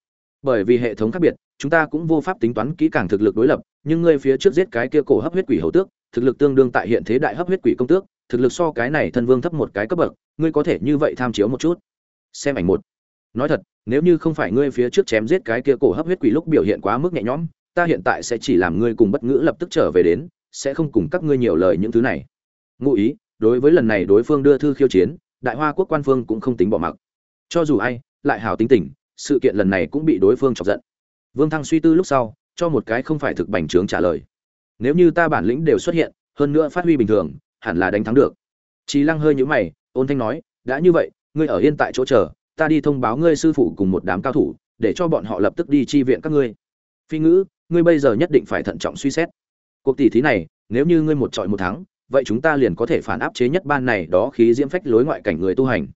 Bởi vì hệ thống khác biệt, chúng ta cũng vô pháp tính toán kỹ càng thực lực đối lập, nhưng ngươi phía trước giết cái kia cổ hấp huyết quỷ hầu tước, thực lực tương đương tại hiện thế đại hấp huyết quỷ công tước, thực lực so cái này thân vương thấp một cái cấp bậc, ngươi có thể như vậy tham chiếu một chút. Xem ảnh một. Nói thật, nếu như không phải ngươi phía trước chém giết cái kia cổ hấp huyết quỷ lúc biểu hiện quá mức nhẹ nhõm, ta hiện tại sẽ chỉ làm ngươi cùng bất ngữ lập tức trở về đến, sẽ không cùng các ngươi nhiều lời những thứ này. Ngụ ý, đối với lần này đối phương đưa thư khiêu chiến, đại hoa quốc quan phương cũng không tính bỏ mặc. Cho dù ai, lại hảo tính tình, sự kiện lần này cũng bị đối phương chọc giận. Vương Thăng suy tư lúc sau, cho một cái không phải thực bành trướng trả lời. Nếu như ta bản lĩnh đều xuất hiện, hơn nữa phát huy bình thường, hẳn là đánh thắng được. trí Lăng hơi nhũ mày, ôn thanh nói, đã như vậy, ngươi ở yên tại chỗ chờ, ta đi thông báo ngươi sư phụ cùng một đám cao thủ, để cho bọn họ lập tức đi chi viện các ngươi. Phi ngữ, ngươi bây giờ nhất định phải thận trọng suy xét. Cuộc tỷ thí này, nếu như ngươi một trọi một thắng, vậy chúng ta liền có thể phản áp chế nhất ban này đó khí diễm phách lối ngoại cảnh người tu hành.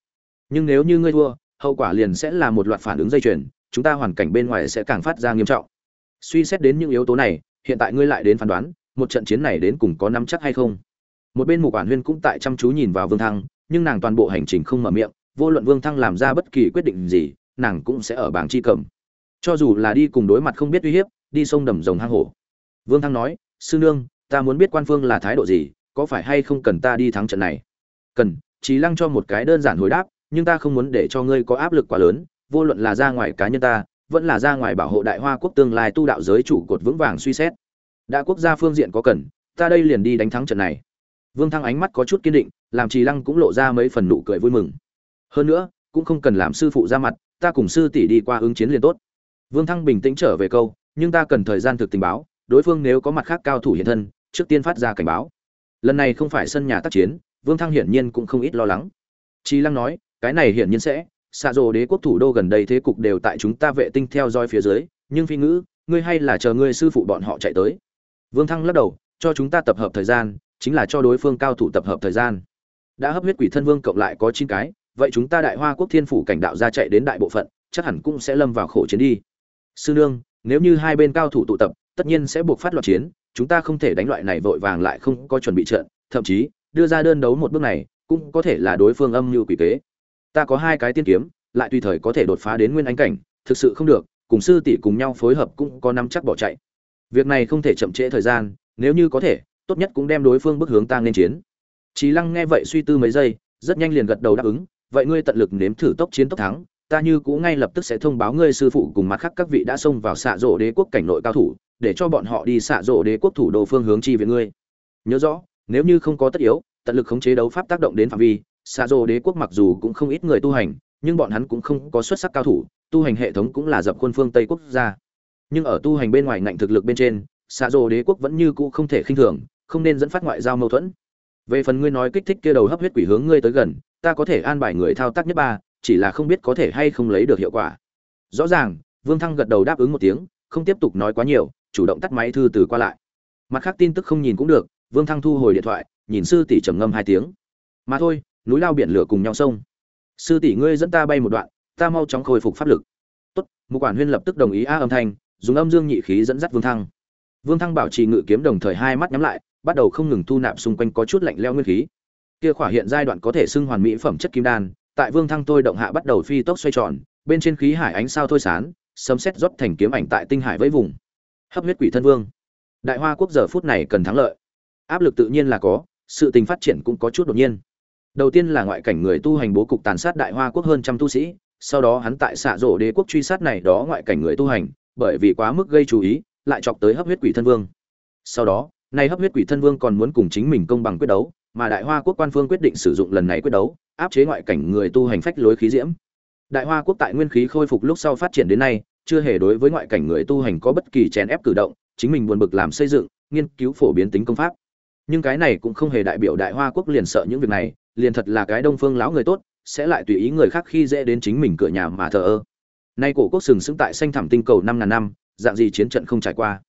Nhưng nếu như ngươi thua, hậu quả liền sẽ là một loạt phản ứng dây chuyền, chúng ta hoàn cảnh bên ngoài sẽ càng phát ra nghiêm trọng. Suy xét đến những yếu tố này, hiện tại ngươi lại đến phán đoán, một trận chiến này đến cùng có nắm chắc hay không? Một bên Mục Quản Huyên cũng tại chăm chú nhìn vào Vương Thăng, nhưng nàng toàn bộ hành trình không mở miệng, vô luận Vương Thăng làm ra bất kỳ quyết định gì, nàng cũng sẽ ở bảng chi cầm. Cho dù là đi cùng đối mặt không biết uy hiếp, đi sông đầm rồng hang hổ. Vương Thăng nói, "Sư nương, ta muốn biết quan phương là thái độ gì, có phải hay không cần ta đi thắng trận này?" "Cần." trí Lăng cho một cái đơn giản hồi đáp, "Nhưng ta không muốn để cho ngươi có áp lực quá lớn, vô luận là ra ngoài cá nhân ta, vẫn là ra ngoài bảo hộ đại hoa quốc tương lai tu đạo giới chủ cột vững vàng suy xét. Đã quốc gia phương diện có cần, ta đây liền đi đánh thắng trận này." Vương Thăng ánh mắt có chút kiên định, làm Trì Lăng cũng lộ ra mấy phần nụ cười vui mừng. Hơn nữa, cũng không cần làm sư phụ ra mặt, ta cùng sư tỷ đi qua ứng chiến liền tốt. Vương Thăng bình tĩnh trở về câu, nhưng ta cần thời gian thực tình báo, đối phương nếu có mặt khác cao thủ hiện thân, trước tiên phát ra cảnh báo. Lần này không phải sân nhà tác chiến, Vương Thăng hiển nhiên cũng không ít lo lắng. Trì Lăng nói, cái này hiển nhiên sẽ, xạ rồ đế quốc thủ đô gần đây thế cục đều tại chúng ta vệ tinh theo dõi phía dưới, nhưng phi ngữ, ngươi hay là chờ ngươi sư phụ bọn họ chạy tới. Vương Thăng lắc đầu, cho chúng ta tập hợp thời gian, chính là cho đối phương cao thủ tập hợp thời gian. Đã hấp huyết quỷ thân vương cộng lại có chín cái vậy chúng ta đại hoa quốc thiên phủ cảnh đạo ra chạy đến đại bộ phận chắc hẳn cũng sẽ lâm vào khổ chiến đi. Sư nương nếu như hai bên cao thủ tụ tập tất nhiên sẽ buộc phát loạt chiến chúng ta không thể đánh loại này vội vàng lại không có chuẩn bị trận thậm chí đưa ra đơn đấu một bước này cũng có thể là đối phương âm mưu quỷ kế ta có hai cái tiên kiếm lại tùy thời có thể đột phá đến nguyên anh cảnh thực sự không được cùng sư tỷ cùng nhau phối hợp cũng có năm chắc bỏ chạy việc này không thể chậm trễ thời gian nếu như có thể tốt nhất cũng đem đối phương bức hướng ta lên chiến Chí Lăng nghe vậy suy tư mấy giây, rất nhanh liền gật đầu đáp ứng, vậy ngươi tận lực nếm thử tốc chiến tốc thắng, ta như cũ ngay lập tức sẽ thông báo ngươi sư phụ cùng mặt khác các vị đã xông vào xạ rộ đế quốc cảnh nội cao thủ, để cho bọn họ đi xạ rộ đế quốc thủ đô phương hướng chi viện ngươi. Nhớ rõ, nếu như không có tất yếu, tận lực khống chế đấu pháp tác động đến phạm vi, xa dô đế quốc mặc dù cũng không ít người tu hành, nhưng bọn hắn cũng không có xuất sắc cao thủ, tu hành hệ thống cũng là dập khuôn phương Tây quốc gia. Nhưng ở tu hành bên ngoài ngạnh thực lực bên trên, xa dô đế quốc vẫn như cũ không thể khinh thường, không nên dẫn phát ngoại giao mâu thuẫn. Về phần ngươi nói kích thích kia đầu hấp huyết quỷ hướng ngươi tới gần ta có thể an bài người thao tác nhất ba chỉ là không biết có thể hay không lấy được hiệu quả. Rõ ràng vương thăng gật đầu đáp ứng một tiếng không tiếp tục nói quá nhiều chủ động tắt máy thư từ qua lại. Mặt khác tin tức không nhìn cũng được vương thăng thu hồi điện thoại nhìn sư tỷ trầm ngâm hai tiếng. Mà thôi núi lao biển lửa cùng nhau sông. Sư tỷ ngươi dẫn ta bay một đoạn, ta mau chóng khôi phục pháp lực. Tốt, Mục quản huyên lập tức đồng ý a âm thanh, dùng âm dương nhị khí dẫn dắt vương thăng. Vương thăng bảo trì ngự kiếm đồng thời hai mắt nhắm lại, bắt đầu không ngừng thu nạp xung quanh có chút lạnh leo nguyên khí. Kia khỏa hiện giai đoạn có thể xưng hoàn mỹ phẩm chất kim đan, tại vương thăng tôi động hạ bắt đầu phi tốc xoay tròn, bên trên khí hải ánh sao thôi sán, sấm sét rót thành kiếm ảnh tại tinh hải vẫy vùng. Hấp huyết quỷ thân vương. Đại hoa quốc giờ phút này cần thắng lợi. Áp lực tự nhiên là có, sự tình phát triển cũng có chút đột nhiên đầu tiên là ngoại cảnh người tu hành bố cục tàn sát đại hoa quốc hơn trăm tu sĩ, sau đó hắn tại xạ rổ đế quốc truy sát này đó ngoại cảnh người tu hành, bởi vì quá mức gây chú ý, lại chọc tới hấp huyết quỷ thân vương. Sau đó, nay hấp huyết quỷ thân vương còn muốn cùng chính mình công bằng quyết đấu, mà đại hoa quốc quan phương quyết định sử dụng lần này quyết đấu, áp chế ngoại cảnh người tu hành phách lối khí diễm. Đại hoa quốc tại nguyên khí khôi phục lúc sau phát triển đến nay, chưa hề đối với ngoại cảnh người tu hành có bất kỳ chèn ép cử động, chính mình buồn bực làm xây dựng, nghiên cứu phổ biến tính công pháp. Nhưng cái này cũng không hề đại biểu đại hoa quốc liền sợ những việc này liền thật là cái đông phương lão người tốt, sẽ lại tùy ý người khác khi dễ đến chính mình cửa nhà mà thờ ơ. Nay cổ quốc sừng sững tại xanh thẳm tinh cầu năm ngàn năm, dạng gì chiến trận không trải qua.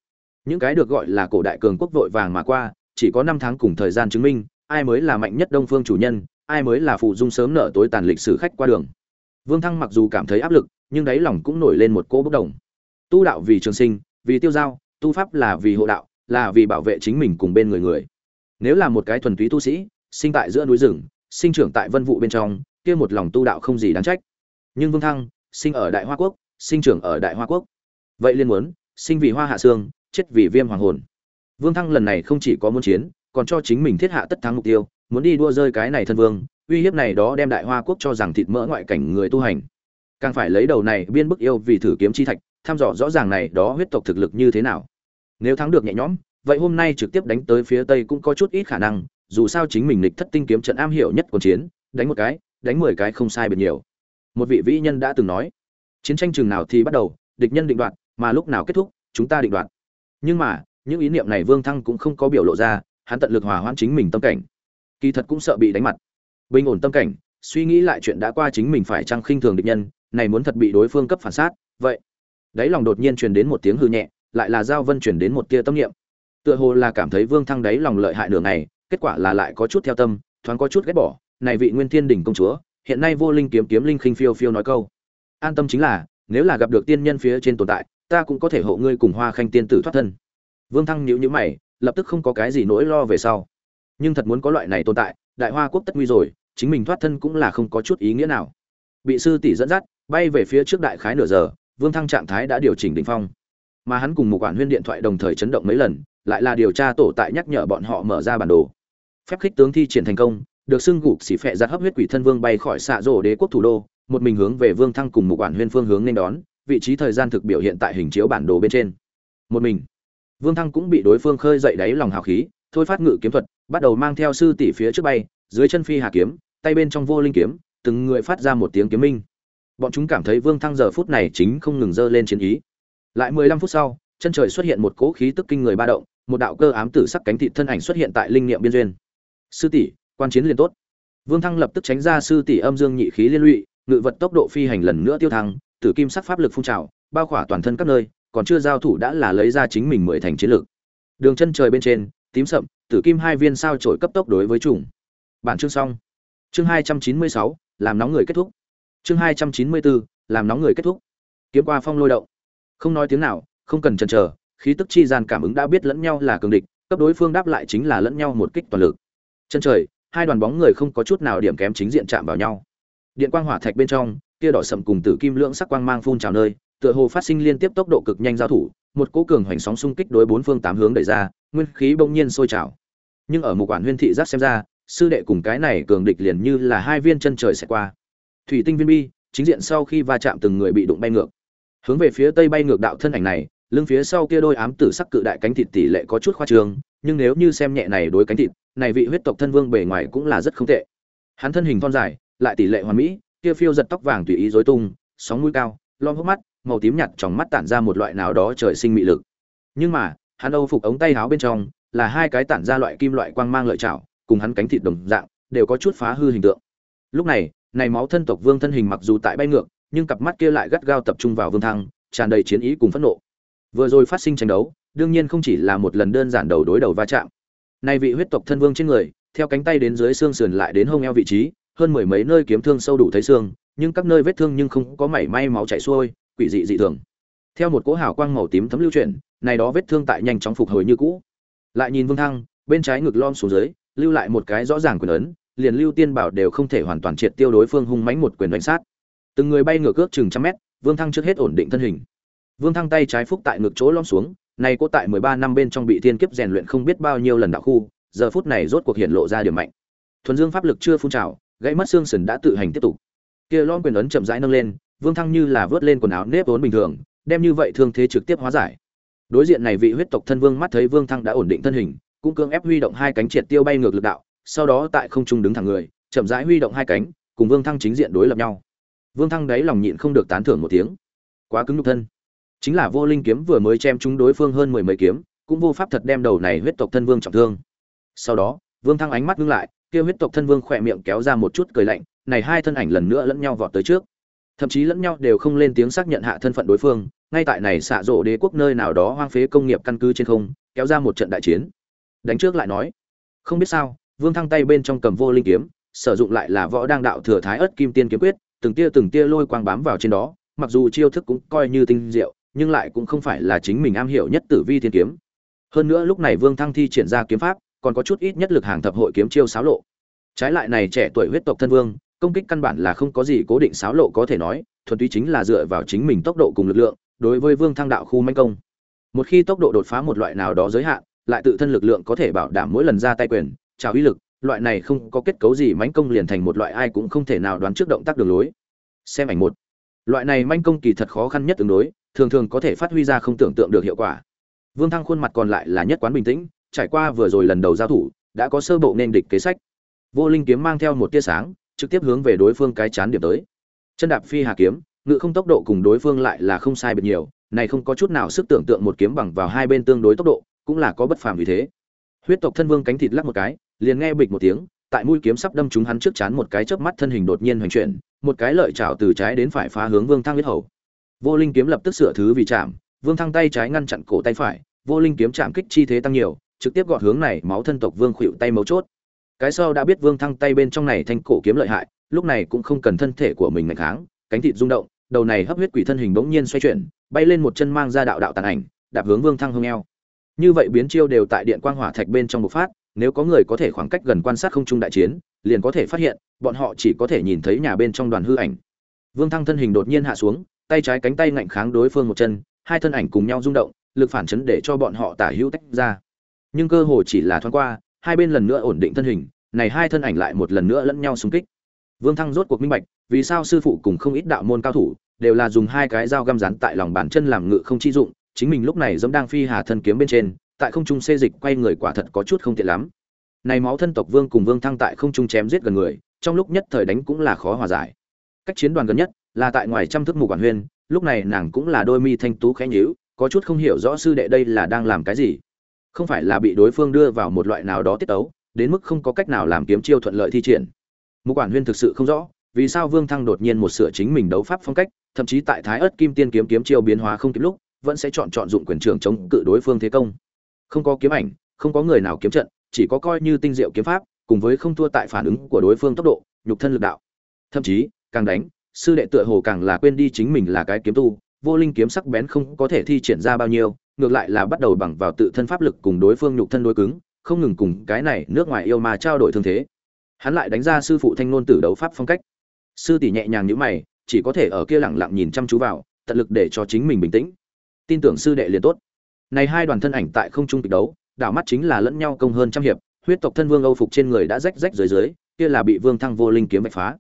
Những cái được gọi là cổ đại cường quốc vội vàng mà qua, chỉ có năm tháng cùng thời gian chứng minh, ai mới là mạnh nhất đông phương chủ nhân, ai mới là phụ dung sớm nở tối tàn lịch sử khách qua đường. Vương thăng mặc dù cảm thấy áp lực, nhưng đáy lòng cũng nổi lên một cỗ bốc đồng. Tu đạo vì trường sinh, vì tiêu giao, tu pháp là vì hộ đạo, là vì bảo vệ chính mình cùng bên người người. Nếu là một cái thuần túy tu sĩ, sinh tại giữa núi rừng sinh trưởng tại vân vụ bên trong, kia một lòng tu đạo không gì đáng trách. Nhưng vương thăng, sinh ở đại hoa quốc, sinh trưởng ở đại hoa quốc. Vậy liên muốn, sinh vì hoa hạ sương, chết vì viêm hoàng hồn. Vương thăng lần này không chỉ có muốn chiến, còn cho chính mình thiết hạ tất thắng mục tiêu, muốn đi đua rơi cái này thân vương, uy hiếp này đó đem đại hoa quốc cho rằng thịt mỡ ngoại cảnh người tu hành. Càng phải lấy đầu này biên bức yêu vì thử kiếm chi thạch, thăm dò rõ ràng này đó huyết tộc thực lực như thế nào. Nếu thắng được nhẹ nhõm, vậy hôm nay trực tiếp đánh tới phía tây cũng có chút ít khả năng dù sao chính mình lịch thất tinh kiếm trận am hiểu nhất quân chiến, đánh một cái, đánh mười cái không sai biệt nhiều. Một vị vĩ nhân đã từng nói, chiến tranh chừng nào thì bắt đầu, địch nhân định đoạt, mà lúc nào kết thúc, chúng ta định đoạt. Nhưng mà, những ý niệm này vương thăng cũng không có biểu lộ ra, hắn tận lực hòa hoãn chính mình tâm cảnh. Kỳ thật cũng sợ bị đánh mặt. Bình ổn tâm cảnh, suy nghĩ lại chuyện đã qua chính mình phải chăng khinh thường địch nhân, này muốn thật bị đối phương cấp phản sát, vậy. Đáy lòng đột nhiên truyền đến một tiếng hư nhẹ, lại là giao vân truyền đến một tia tâm niệm. Tựa hồ là cảm thấy vương thăng đáy lòng lợi hại nửa ngày kết quả là lại có chút theo tâm, thoáng có chút ghét bỏ, này vị nguyên thiên đỉnh công chúa, hiện nay vô linh kiếm kiếm linh khinh phiêu phiêu nói câu. An tâm chính là, nếu là gặp được tiên nhân phía trên tồn tại, ta cũng có thể hộ ngươi cùng hoa khanh tiên tử thoát thân. Vương thăng nhíu nhíu mày, lập tức không có cái gì nỗi lo về sau. Nhưng thật muốn có loại này tồn tại, đại hoa quốc tất nguy rồi, chính mình thoát thân cũng là không có chút ý nghĩa nào. Bị sư tỷ dẫn dắt, bay về phía trước đại khái nửa giờ, vương thăng trạng thái đã điều chỉnh đỉnh phong. Mà hắn cùng một quản huyên điện thoại đồng thời chấn động mấy lần, lại là điều tra tổ tại nhắc nhở bọn họ mở ra bản đồ phép khích tướng thi triển thành công, được xưng gục xỉ phệ giặt hấp huyết quỷ thân vương bay khỏi xạ rổ đế quốc thủ đô, một mình hướng về vương thăng cùng một quản huyên phương hướng nên đón, vị trí thời gian thực biểu hiện tại hình chiếu bản đồ bên trên. Một mình, vương thăng cũng bị đối phương khơi dậy đáy lòng hào khí, thôi phát ngự kiếm thuật, bắt đầu mang theo sư tỷ phía trước bay, dưới chân phi hà kiếm, tay bên trong vô linh kiếm, từng người phát ra một tiếng kiếm minh. Bọn chúng cảm thấy vương thăng giờ phút này chính không ngừng dơ lên chiến ý. Lại mười lăm phút sau, chân trời xuất hiện một cỗ khí tức kinh người ba động, một đạo cơ ám tử sắc cánh thị thân ảnh xuất hiện tại linh niệm biên duyên sư tỷ, quan chiến liền tốt. Vương thăng lập tức tránh ra sư tỷ âm dương nhị khí liên lụy, ngự vật tốc độ phi hành lần nữa tiêu thăng, tử kim sắc pháp lực phun trào, bao khỏa toàn thân các nơi, còn chưa giao thủ đã là lấy ra chính mình mười thành chiến lược đường chân trời bên trên, tím sậm, tử kim hai viên sao trổi cấp tốc đối với chủng bản chương xong. Chương hai trăm chín mươi sáu, làm nóng người kết thúc. Chương hai trăm chín mươi bốn làm nóng người kết thúc. Kiếm qua phong lôi động. Không nói tiếng nào, không cần chần chờ, khí tức chi gian cảm ứng đã biết lẫn nhau là cường địch, cấp đối phương đáp lại chính là lẫn nhau một kích toàn lực chân trời, hai đoàn bóng người không có chút nào điểm kém chính diện chạm vào nhau. Điện quang hỏa thạch bên trong kia đỏ sậm cùng tử kim lưỡng sắc quang mang phun trào nơi, tựa hồ phát sinh liên tiếp tốc độ cực nhanh giao thủ, một cố cường hoành sóng xung kích đối bốn phương tám hướng đẩy ra, nguyên khí bỗng nhiên sôi trào. Nhưng ở một quản huyên thị giác xem ra, sư đệ cùng cái này cường địch liền như là hai viên chân trời sẽ qua. Thủy tinh viên bi, chính diện sau khi va chạm từng người bị đụng bay ngược. Hướng về phía tây bay ngược đạo thân ảnh này, lưng phía sau kia đôi ám tử sắc cự đại cánh thịt tỷ lệ có chút khoa trương, nhưng nếu như xem nhẹ này đối cánh thịt này vị huyết tộc thân vương bề ngoài cũng là rất không tệ. Hắn thân hình thon dài, lại tỷ lệ hoàn mỹ, kia phiêu giật tóc vàng tùy ý rối tung, sóng mũi cao, lom hốc mắt, màu tím nhạt trong mắt tản ra một loại nào đó trời sinh mị lực. Nhưng mà, hắn âu phục ống tay áo bên trong là hai cái tản ra loại kim loại quang mang lợi chảo cùng hắn cánh thịt đồng dạng, đều có chút phá hư hình tượng. Lúc này này máu thân tộc vương thân hình mặc dù tại bay ngược, nhưng cặp mắt kia lại gắt gao tập trung vào vương thăng, tràn đầy chiến ý cùng phẫn nộ. Vừa rồi phát sinh tranh đấu, đương nhiên không chỉ là một lần đơn giản đầu đối đầu va chạm nay vị huyết tộc thân vương trên người, theo cánh tay đến dưới xương sườn lại đến hông eo vị trí, hơn mười mấy nơi kiếm thương sâu đủ thấy xương, nhưng các nơi vết thương nhưng không có mảy may máu chảy xuôi, quỷ dị dị thường. Theo một cỗ hào quang màu tím thấm lưu chuyển, này đó vết thương tại nhanh chóng phục hồi như cũ. Lại nhìn vương thăng, bên trái ngực lom xuống dưới, lưu lại một cái rõ ràng quyền ấn, liền lưu tiên bảo đều không thể hoàn toàn triệt tiêu đối phương hung mãnh một quyền đánh sát. Từng người bay ngược ước chừng trăm mét, vương thăng trước hết ổn định thân hình. Vương thăng tay trái phúc tại ngực chỗ lom xuống này cô tại 13 năm bên trong bị thiên kiếp rèn luyện không biết bao nhiêu lần đạo khu, giờ phút này rốt cuộc hiện lộ ra điểm mạnh. Thuần Dương pháp lực chưa phun trào, gãy mất xương sườn đã tự hành tiếp tục. Kia lon quyền ấn chậm rãi nâng lên, Vương Thăng như là vớt lên quần áo nếp vốn bình thường, đem như vậy thương thế trực tiếp hóa giải. Đối diện này vị huyết tộc thân vương mắt thấy Vương Thăng đã ổn định thân hình, cũng cương ép huy động hai cánh triệt tiêu bay ngược lực đạo, sau đó tại không trung đứng thẳng người, chậm rãi huy động hai cánh, cùng Vương Thăng chính diện đối lập nhau. Vương Thăng đáy lòng nhịn không được tán thưởng một tiếng. Quá cứng nhục thân. Chính là vô linh kiếm vừa mới chém chúng đối phương hơn mười mấy kiếm, cũng vô pháp thật đem đầu này huyết tộc thân vương trọng thương. Sau đó, Vương Thăng ánh mắt ngưng lại, kia huyết tộc thân vương khỏe miệng kéo ra một chút cười lạnh, này hai thân ảnh lần nữa lẫn nhau vọt tới trước. Thậm chí lẫn nhau đều không lên tiếng xác nhận hạ thân phận đối phương, ngay tại này xạ rộ đế quốc nơi nào đó hoang phế công nghiệp căn cứ trên không, kéo ra một trận đại chiến. Đánh trước lại nói, không biết sao, Vương Thăng tay bên trong cầm vô linh kiếm, sử dụng lại là võ đang đạo thừa thái ớt kim tiên kiếm quyết, từng tia từng tia lôi quang bám vào trên đó, mặc dù chiêu thức cũng coi như tinh diệu, nhưng lại cũng không phải là chính mình am hiểu nhất tử vi thiên kiếm. Hơn nữa lúc này Vương Thăng thi triển ra kiếm pháp, còn có chút ít nhất lực hàng thập hội kiếm chiêu xáo lộ. Trái lại này trẻ tuổi huyết tộc thân vương, công kích căn bản là không có gì cố định xáo lộ có thể nói, thuần túy chính là dựa vào chính mình tốc độ cùng lực lượng, đối với Vương Thăng đạo khu manh công. Một khi tốc độ đột phá một loại nào đó giới hạn, lại tự thân lực lượng có thể bảo đảm mỗi lần ra tay quyền, trào uy lực, loại này không có kết cấu gì manh công liền thành một loại ai cũng không thể nào đoán trước động tác đường lối. Xem ảnh một. Loại này manh công kỳ thật khó khăn nhất tương đối, thường thường có thể phát huy ra không tưởng tượng được hiệu quả. Vương Thăng khuôn mặt còn lại là nhất quán bình tĩnh, trải qua vừa rồi lần đầu giao thủ, đã có sơ bộ nên địch kế sách. Vô Linh kiếm mang theo một tia sáng, trực tiếp hướng về đối phương cái chán điểm tới. Chân đạp phi hà kiếm, ngự không tốc độ cùng đối phương lại là không sai biệt nhiều, này không có chút nào sức tưởng tượng một kiếm bằng vào hai bên tương đối tốc độ, cũng là có bất phàm vì thế. Huyết tộc thân vương cánh thịt lắc một cái, liền nghe bịch một tiếng, tại mũi kiếm sắp đâm trúng hắn trước chán một cái chớp mắt thân hình đột nhiên hoành chuyển, một cái lợi chảo từ trái đến phải phá hướng Vương Thăng huyết hầu. Vô Linh kiếm lập tức sửa thứ vì chạm, Vương Thăng tay trái ngăn chặn cổ tay phải, Vô Linh kiếm chạm kích chi thế tăng nhiều, trực tiếp gọt hướng này máu thân tộc Vương khuỵu tay mấu chốt. Cái sau đã biết Vương Thăng tay bên trong này thanh cổ kiếm lợi hại, lúc này cũng không cần thân thể của mình ngăn kháng, cánh thịt rung động, đầu này hấp huyết quỷ thân hình bỗng nhiên xoay chuyển, bay lên một chân mang ra đạo đạo tàn ảnh, đạp hướng Vương Thăng hung eo. Như vậy biến chiêu đều tại điện quang hỏa thạch bên trong bộc phát, nếu có người có thể khoảng cách gần quan sát không trung đại chiến, liền có thể phát hiện, bọn họ chỉ có thể nhìn thấy nhà bên trong đoàn hư ảnh. Vương Thăng thân hình đột nhiên hạ xuống, tay trái cánh tay ngạnh kháng đối phương một chân, hai thân ảnh cùng nhau rung động, lực phản chấn để cho bọn họ tả hữu tách ra. Nhưng cơ hồ chỉ là thoáng qua, hai bên lần nữa ổn định thân hình, này hai thân ảnh lại một lần nữa lẫn nhau xung kích. Vương Thăng rốt cuộc minh bạch, vì sao sư phụ cùng không ít đạo môn cao thủ đều là dùng hai cái dao găm rán tại lòng bàn chân làm ngự không chi dụng, chính mình lúc này giống đang phi hà thân kiếm bên trên, tại không trung xê dịch quay người quả thật có chút không tiện lắm này máu thân tộc vương cùng vương thăng tại không trung chém giết gần người trong lúc nhất thời đánh cũng là khó hòa giải cách chiến đoàn gần nhất là tại ngoài trăm thước mù quản huyên, lúc này nàng cũng là đôi mi thanh tú khẽ nhíu, có chút không hiểu rõ sư đệ đây là đang làm cái gì. Không phải là bị đối phương đưa vào một loại nào đó tiết tấu, đến mức không có cách nào làm kiếm chiêu thuận lợi thi triển. Mục quản huyên thực sự không rõ, vì sao vương thăng đột nhiên một sửa chính mình đấu pháp phong cách, thậm chí tại thái ớt kim tiên kiếm kiếm chiêu biến hóa không kịp lúc, vẫn sẽ chọn chọn dụng quyền trưởng chống cự đối phương thế công. Không có kiếm ảnh, không có người nào kiếm trận, chỉ có coi như tinh diệu kiếm pháp, cùng với không thua tại phản ứng của đối phương tốc độ, nhục thân lực đạo. Thậm chí, càng đánh sư đệ tựa hồ càng là quên đi chính mình là cái kiếm tu vô linh kiếm sắc bén không có thể thi triển ra bao nhiêu ngược lại là bắt đầu bằng vào tự thân pháp lực cùng đối phương nhục thân đối cứng không ngừng cùng cái này nước ngoài yêu mà trao đổi thương thế. Hắn lại đánh ra sư phụ thanh nôn tử đấu pháp phong cách. Sư tỷ nhẹ nhàng như mày chỉ có thể ở kia lẳng lặng nhìn chăm chú vào tận lực để cho chính mình bình tĩnh. Tin tưởng sư đệ liền tốt. Này hai đoàn thân ảnh tại không trung kịch đấu, đảo mắt chính là lẫn nhau công hơn trăm hiệp, huyết tộc thân vương Âu phục trên người đã rách rách dưới dưới, kia là bị Vương Thăng vô linh kiếm bạch phá.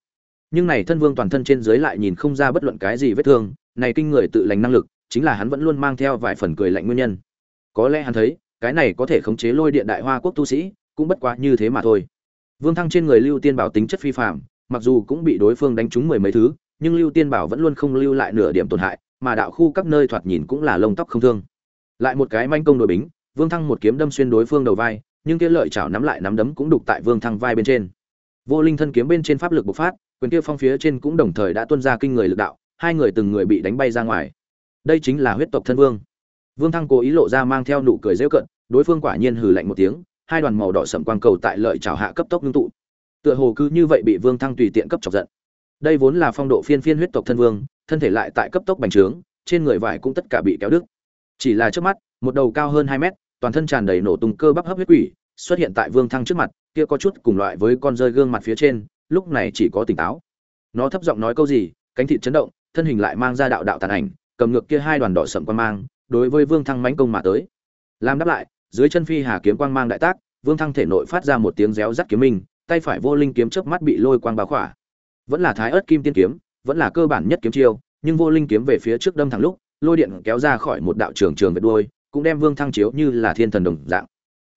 Nhưng này thân vương toàn thân trên dưới lại nhìn không ra bất luận cái gì vết thương, này kinh người tự lành năng lực, chính là hắn vẫn luôn mang theo vài phần cười lạnh nguyên nhân. Có lẽ hắn thấy, cái này có thể khống chế lôi điện đại hoa quốc tu sĩ, cũng bất quá như thế mà thôi. Vương Thăng trên người Lưu Tiên Bảo tính chất phi phàm, mặc dù cũng bị đối phương đánh trúng mười mấy thứ, nhưng Lưu Tiên Bảo vẫn luôn không lưu lại nửa điểm tổn hại, mà đạo khu các nơi thoạt nhìn cũng là lông tóc không thương lại một cái manh công đội bính vương thăng một kiếm đâm xuyên đối phương đầu vai nhưng kia lợi chảo nắm lại nắm đấm cũng đục tại vương thăng vai bên trên vô linh thân kiếm bên trên pháp lực bộc phát quyền kia phong phía trên cũng đồng thời đã tuôn ra kinh người lực đạo, hai người từng người bị đánh bay ra ngoài. Đây chính là huyết tộc thân vương. Vương thăng cố ý lộ ra mang theo nụ cười rêu cận đối phương quả nhiên hừ lạnh một tiếng, hai đoàn màu đỏ sậm quang cầu tại lợi chảo hạ cấp tốc ngưng tụ. Tựa hồ cứ như vậy bị vương thăng tùy tiện cấp chọc giận. Đây vốn là phong độ phiên phiên huyết tộc thân vương, thân thể lại tại cấp tốc bành trướng, trên người vải cũng tất cả bị kéo đứt. Chỉ là trước mắt, một đầu cao hơn hai mét, toàn thân tràn đầy nổ tung cơ bắp hấp huyết quỷ, xuất hiện tại vương thăng trước mặt, kia có chút cùng loại với con rơi gương mặt phía trên lúc này chỉ có tỉnh táo. Nó thấp giọng nói câu gì, cánh thịt chấn động, thân hình lại mang ra đạo đạo tàn ảnh, cầm ngược kia hai đoàn đỏ sậm quan mang, đối với vương thăng mãnh công mà tới. Làm đáp lại, dưới chân phi hà kiếm quang mang đại tác, vương thăng thể nội phát ra một tiếng réo rắt kiếm minh, tay phải vô linh kiếm chớp mắt bị lôi quang bao khỏa. Vẫn là thái ớt kim tiên kiếm, vẫn là cơ bản nhất kiếm chiêu, nhưng vô linh kiếm về phía trước đâm thẳng lúc, lôi điện kéo ra khỏi một đạo trường trường về đuôi, cũng đem vương thăng chiếu như là thiên thần đồng dạng.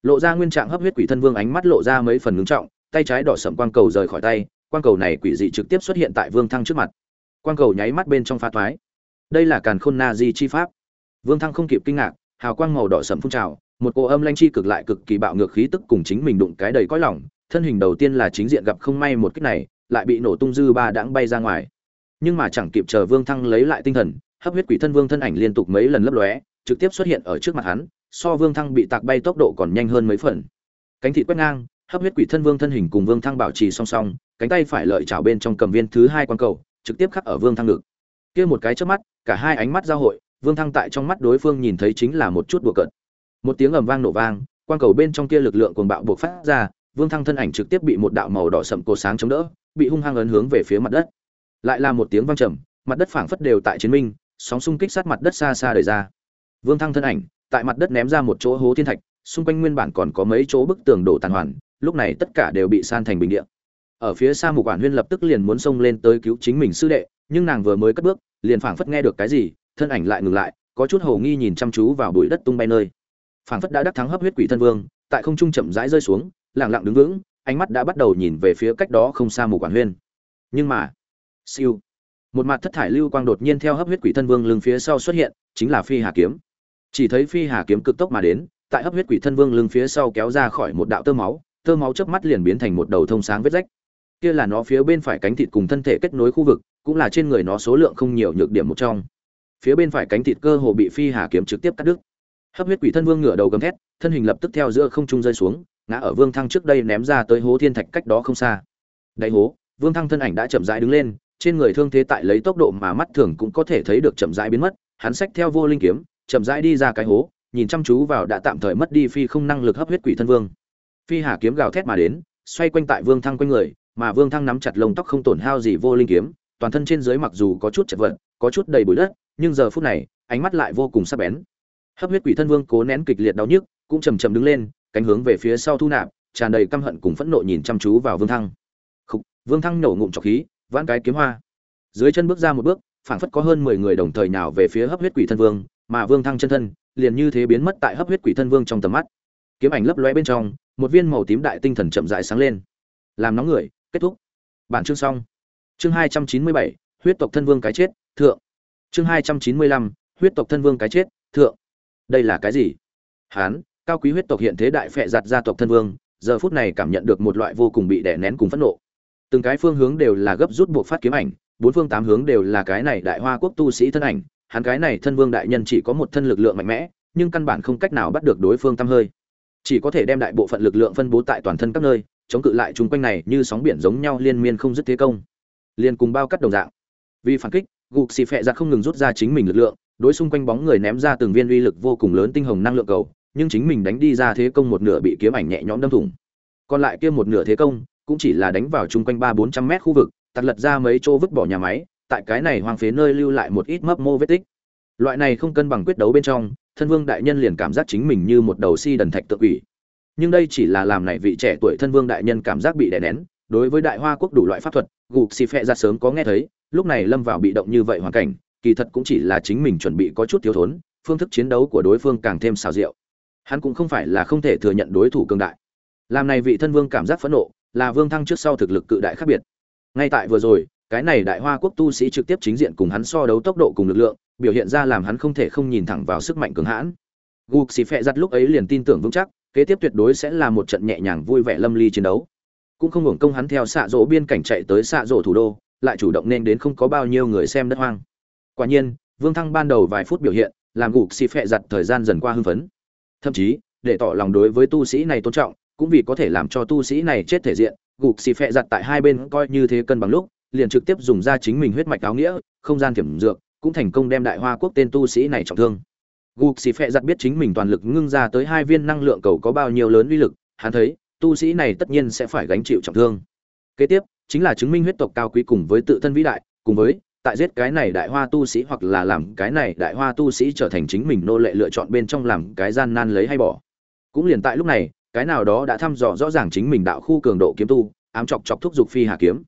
Lộ ra nguyên trạng hấp huyết quỷ thân vương ánh mắt lộ ra mấy phần ngưng trọng tay trái đỏ sậm quang cầu rời khỏi tay, quang cầu này quỷ dị trực tiếp xuất hiện tại vương thăng trước mặt. Quang cầu nháy mắt bên trong pha thoái đây là càn khôn na di chi pháp. Vương thăng không kịp kinh ngạc, hào quang màu đỏ sậm phun trào, một cô âm lanh chi cực lại cực kỳ bạo ngược khí tức cùng chính mình đụng cái đầy cõi lỏng thân hình đầu tiên là chính diện gặp không may một kích này, lại bị nổ tung dư ba đãng bay ra ngoài. Nhưng mà chẳng kịp chờ vương thăng lấy lại tinh thần, hấp huyết quỷ thân vương thân ảnh liên tục mấy lần lấp lóe, trực tiếp xuất hiện ở trước mặt hắn, so vương thăng bị tạc bay tốc độ còn nhanh hơn mấy phần. Cánh thịt quét ngang hấp huyết quỷ thân vương thân hình cùng vương thăng bảo trì song song, cánh tay phải lợi chảo bên trong cầm viên thứ hai quan cầu, trực tiếp khắc ở vương thăng ngực. Kia một cái trước mắt, cả hai ánh mắt giao hội, vương thăng tại trong mắt đối phương nhìn thấy chính là một chút bùa cợt. Một tiếng ầm vang nổ vang quan cầu bên trong kia lực lượng cuồng bạo buộc phát ra, vương thăng thân ảnh trực tiếp bị một đạo màu đỏ sậm cổ sáng chống đỡ, bị hung hăng ấn hướng về phía mặt đất. Lại là một tiếng vang trầm, mặt đất phảng phất đều tại chiến minh, sóng xung kích sát mặt đất xa xa đời ra. Vương thăng thân ảnh, tại mặt đất ném ra một chỗ hố thiên thạch, xung quanh nguyên bản còn có mấy chỗ bức tường đổ tàn hoàn lúc này tất cả đều bị san thành bình địa. Ở phía xa mục quản huyên lập tức liền muốn xông lên tới cứu chính mình sư đệ, nhưng nàng vừa mới cất bước, liền phảng phất nghe được cái gì, thân ảnh lại ngừng lại, có chút hồ nghi nhìn chăm chú vào bụi đất tung bay nơi. Phảng phất đã đắc thắng hấp huyết quỷ thân vương, tại không trung chậm rãi rơi xuống, lặng lặng đứng vững, ánh mắt đã bắt đầu nhìn về phía cách đó không xa mục quản huyên. Nhưng mà, siêu, một mặt thất thải lưu quang đột nhiên theo hấp huyết quỷ thân vương lưng phía sau xuất hiện, chính là phi hà kiếm. Chỉ thấy phi hà kiếm cực tốc mà đến, tại hấp huyết quỷ thân vương lưng phía sau kéo ra khỏi một đạo tơ máu tơ máu chớp mắt liền biến thành một đầu thông sáng vết rách. Kia là nó phía bên phải cánh thịt cùng thân thể kết nối khu vực, cũng là trên người nó số lượng không nhiều nhược điểm một trong. Phía bên phải cánh thịt cơ hồ bị phi hà kiếm trực tiếp cắt đứt. Hấp huyết quỷ thân vương ngửa đầu gầm thét, thân hình lập tức theo giữa không trung rơi xuống, ngã ở vương thăng trước đây ném ra tới hố thiên thạch cách đó không xa. Đáy hố, vương thăng thân ảnh đã chậm rãi đứng lên, trên người thương thế tại lấy tốc độ mà mắt thường cũng có thể thấy được chậm rãi biến mất, hắn xách theo vô linh kiếm, chậm rãi đi ra cái hố, nhìn chăm chú vào đã tạm thời mất đi phi không năng lực hấp huyết quỷ thân vương phi hà kiếm gào thét mà đến xoay quanh tại vương thăng quanh người mà vương thăng nắm chặt lông tóc không tổn hao gì vô linh kiếm toàn thân trên dưới mặc dù có chút chật vật có chút đầy bụi đất nhưng giờ phút này ánh mắt lại vô cùng sắc bén. Hấp huyết quỷ thân vương cố nén kịch liệt đau nhức cũng chầm chầm đứng lên cánh hướng về phía sau thu nạp tràn đầy căm hận cùng phẫn nộ nhìn chăm chú vào vương thăng. Khục, vương thăng nổ ngụm trọc khí vãn cái kiếm hoa. Dưới chân bước ra một bước phảng phất có hơn mười người đồng thời nào về phía hấp huyết quỷ thân vương mà vương thăng chân thân liền như thế biến mất tại hấp huyết quỷ thân vương trong tầm mắt. Kiếm ảnh lấp lóe bên trong một viên màu tím đại tinh thần chậm rãi sáng lên. Làm nóng người, kết thúc. Bản chương xong. Chương hai trăm chín mươi bảy, huyết tộc thân vương cái chết, thượng. Chương hai trăm chín mươi lăm, huyết tộc thân vương cái chết, thượng. Đây là cái gì? Hán, cao quý huyết tộc hiện thế đại phệ giặt gia tộc thân vương, giờ phút này cảm nhận được một loại vô cùng bị đè nén cùng phẫn nộ. Từng cái phương hướng đều là gấp rút buộc phát kiếm ảnh, bốn phương tám hướng đều là cái này đại hoa quốc tu sĩ thân ảnh, hắn cái này thân vương đại nhân chỉ có một thân lực lượng mạnh mẽ, nhưng căn bản không cách nào bắt được đối phương tăm hơi chỉ có thể đem đại bộ phận lực lượng phân bố tại toàn thân các nơi, chống cự lại chung quanh này như sóng biển giống nhau liên miên không dứt thế công. Liền cùng bao cắt đồng dạng. Vì phản kích, gục xì phẹ ra không ngừng rút ra chính mình lực lượng, đối xung quanh bóng người ném ra từng viên uy lực vô cùng lớn tinh hồng năng lượng cầu, nhưng chính mình đánh đi ra thế công một nửa bị kiếm ảnh nhẹ nhõm đâm thủng. Còn lại kia một nửa thế công, cũng chỉ là đánh vào chung quanh ba bốn trăm mét khu vực, tạt lật ra mấy chỗ vứt bỏ nhà máy, tại cái này hoang phế nơi lưu lại một ít mấp mô vết tích. Loại này không cân bằng quyết đấu bên trong thân vương đại nhân liền cảm giác chính mình như một đầu si đần thạch tự quỷ. Nhưng đây chỉ là làm này vị trẻ tuổi thân vương đại nhân cảm giác bị đè nén, đối với đại hoa quốc đủ loại pháp thuật gục xì phẹ ra sớm có nghe thấy, lúc này lâm vào bị động như vậy hoàn cảnh, kỳ thật cũng chỉ là chính mình chuẩn bị có chút thiếu thốn, phương thức chiến đấu của đối phương càng thêm xào rượu hắn cũng không phải là không thể thừa nhận đối thủ cường đại. Làm này vị thân vương cảm giác phẫn nộ, là vương thăng trước sau thực lực cự đại khác biệt. Ngay tại vừa rồi, cái này đại hoa quốc tu sĩ trực tiếp chính diện cùng hắn so đấu tốc độ cùng lực lượng biểu hiện ra làm hắn không thể không nhìn thẳng vào sức mạnh cường hãn. Gục xì phẹ giặt lúc ấy liền tin tưởng vững chắc, kế tiếp tuyệt đối sẽ là một trận nhẹ nhàng vui vẻ lâm ly chiến đấu. Cũng không hưởng công hắn theo xạ rỗ biên cảnh chạy tới xạ rỗ thủ đô, lại chủ động nên đến không có bao nhiêu người xem đất hoang. Quả nhiên, vương thăng ban đầu vài phút biểu hiện, làm gục xì phẹ giặt thời gian dần qua hưng phấn. Thậm chí, để tỏ lòng đối với tu sĩ này tôn trọng, cũng vì có thể làm cho tu sĩ này chết thể diện, gục xì phẹ giặt tại hai bên coi như thế cân bằng lúc, liền trực tiếp dùng ra chính mình huyết mạch áo nghĩa, không gian thiểm dược cũng thành công đem đại hoa quốc tên tu sĩ này trọng thương. Gục xì phẹ giặt biết chính mình toàn lực ngưng ra tới hai viên năng lượng cầu có bao nhiêu lớn uy lực, hắn thấy, tu sĩ này tất nhiên sẽ phải gánh chịu trọng thương. Kế tiếp, chính là chứng minh huyết tộc cao quý cùng với tự thân vĩ đại, cùng với, tại giết cái này đại hoa tu sĩ hoặc là làm cái này đại hoa tu sĩ trở thành chính mình nô lệ lựa chọn bên trong làm cái gian nan lấy hay bỏ. Cũng liền tại lúc này, cái nào đó đã thăm dò rõ ràng chính mình đạo khu cường độ kiếm tu, ám chọc chọc thúc giục phi hà kiếm.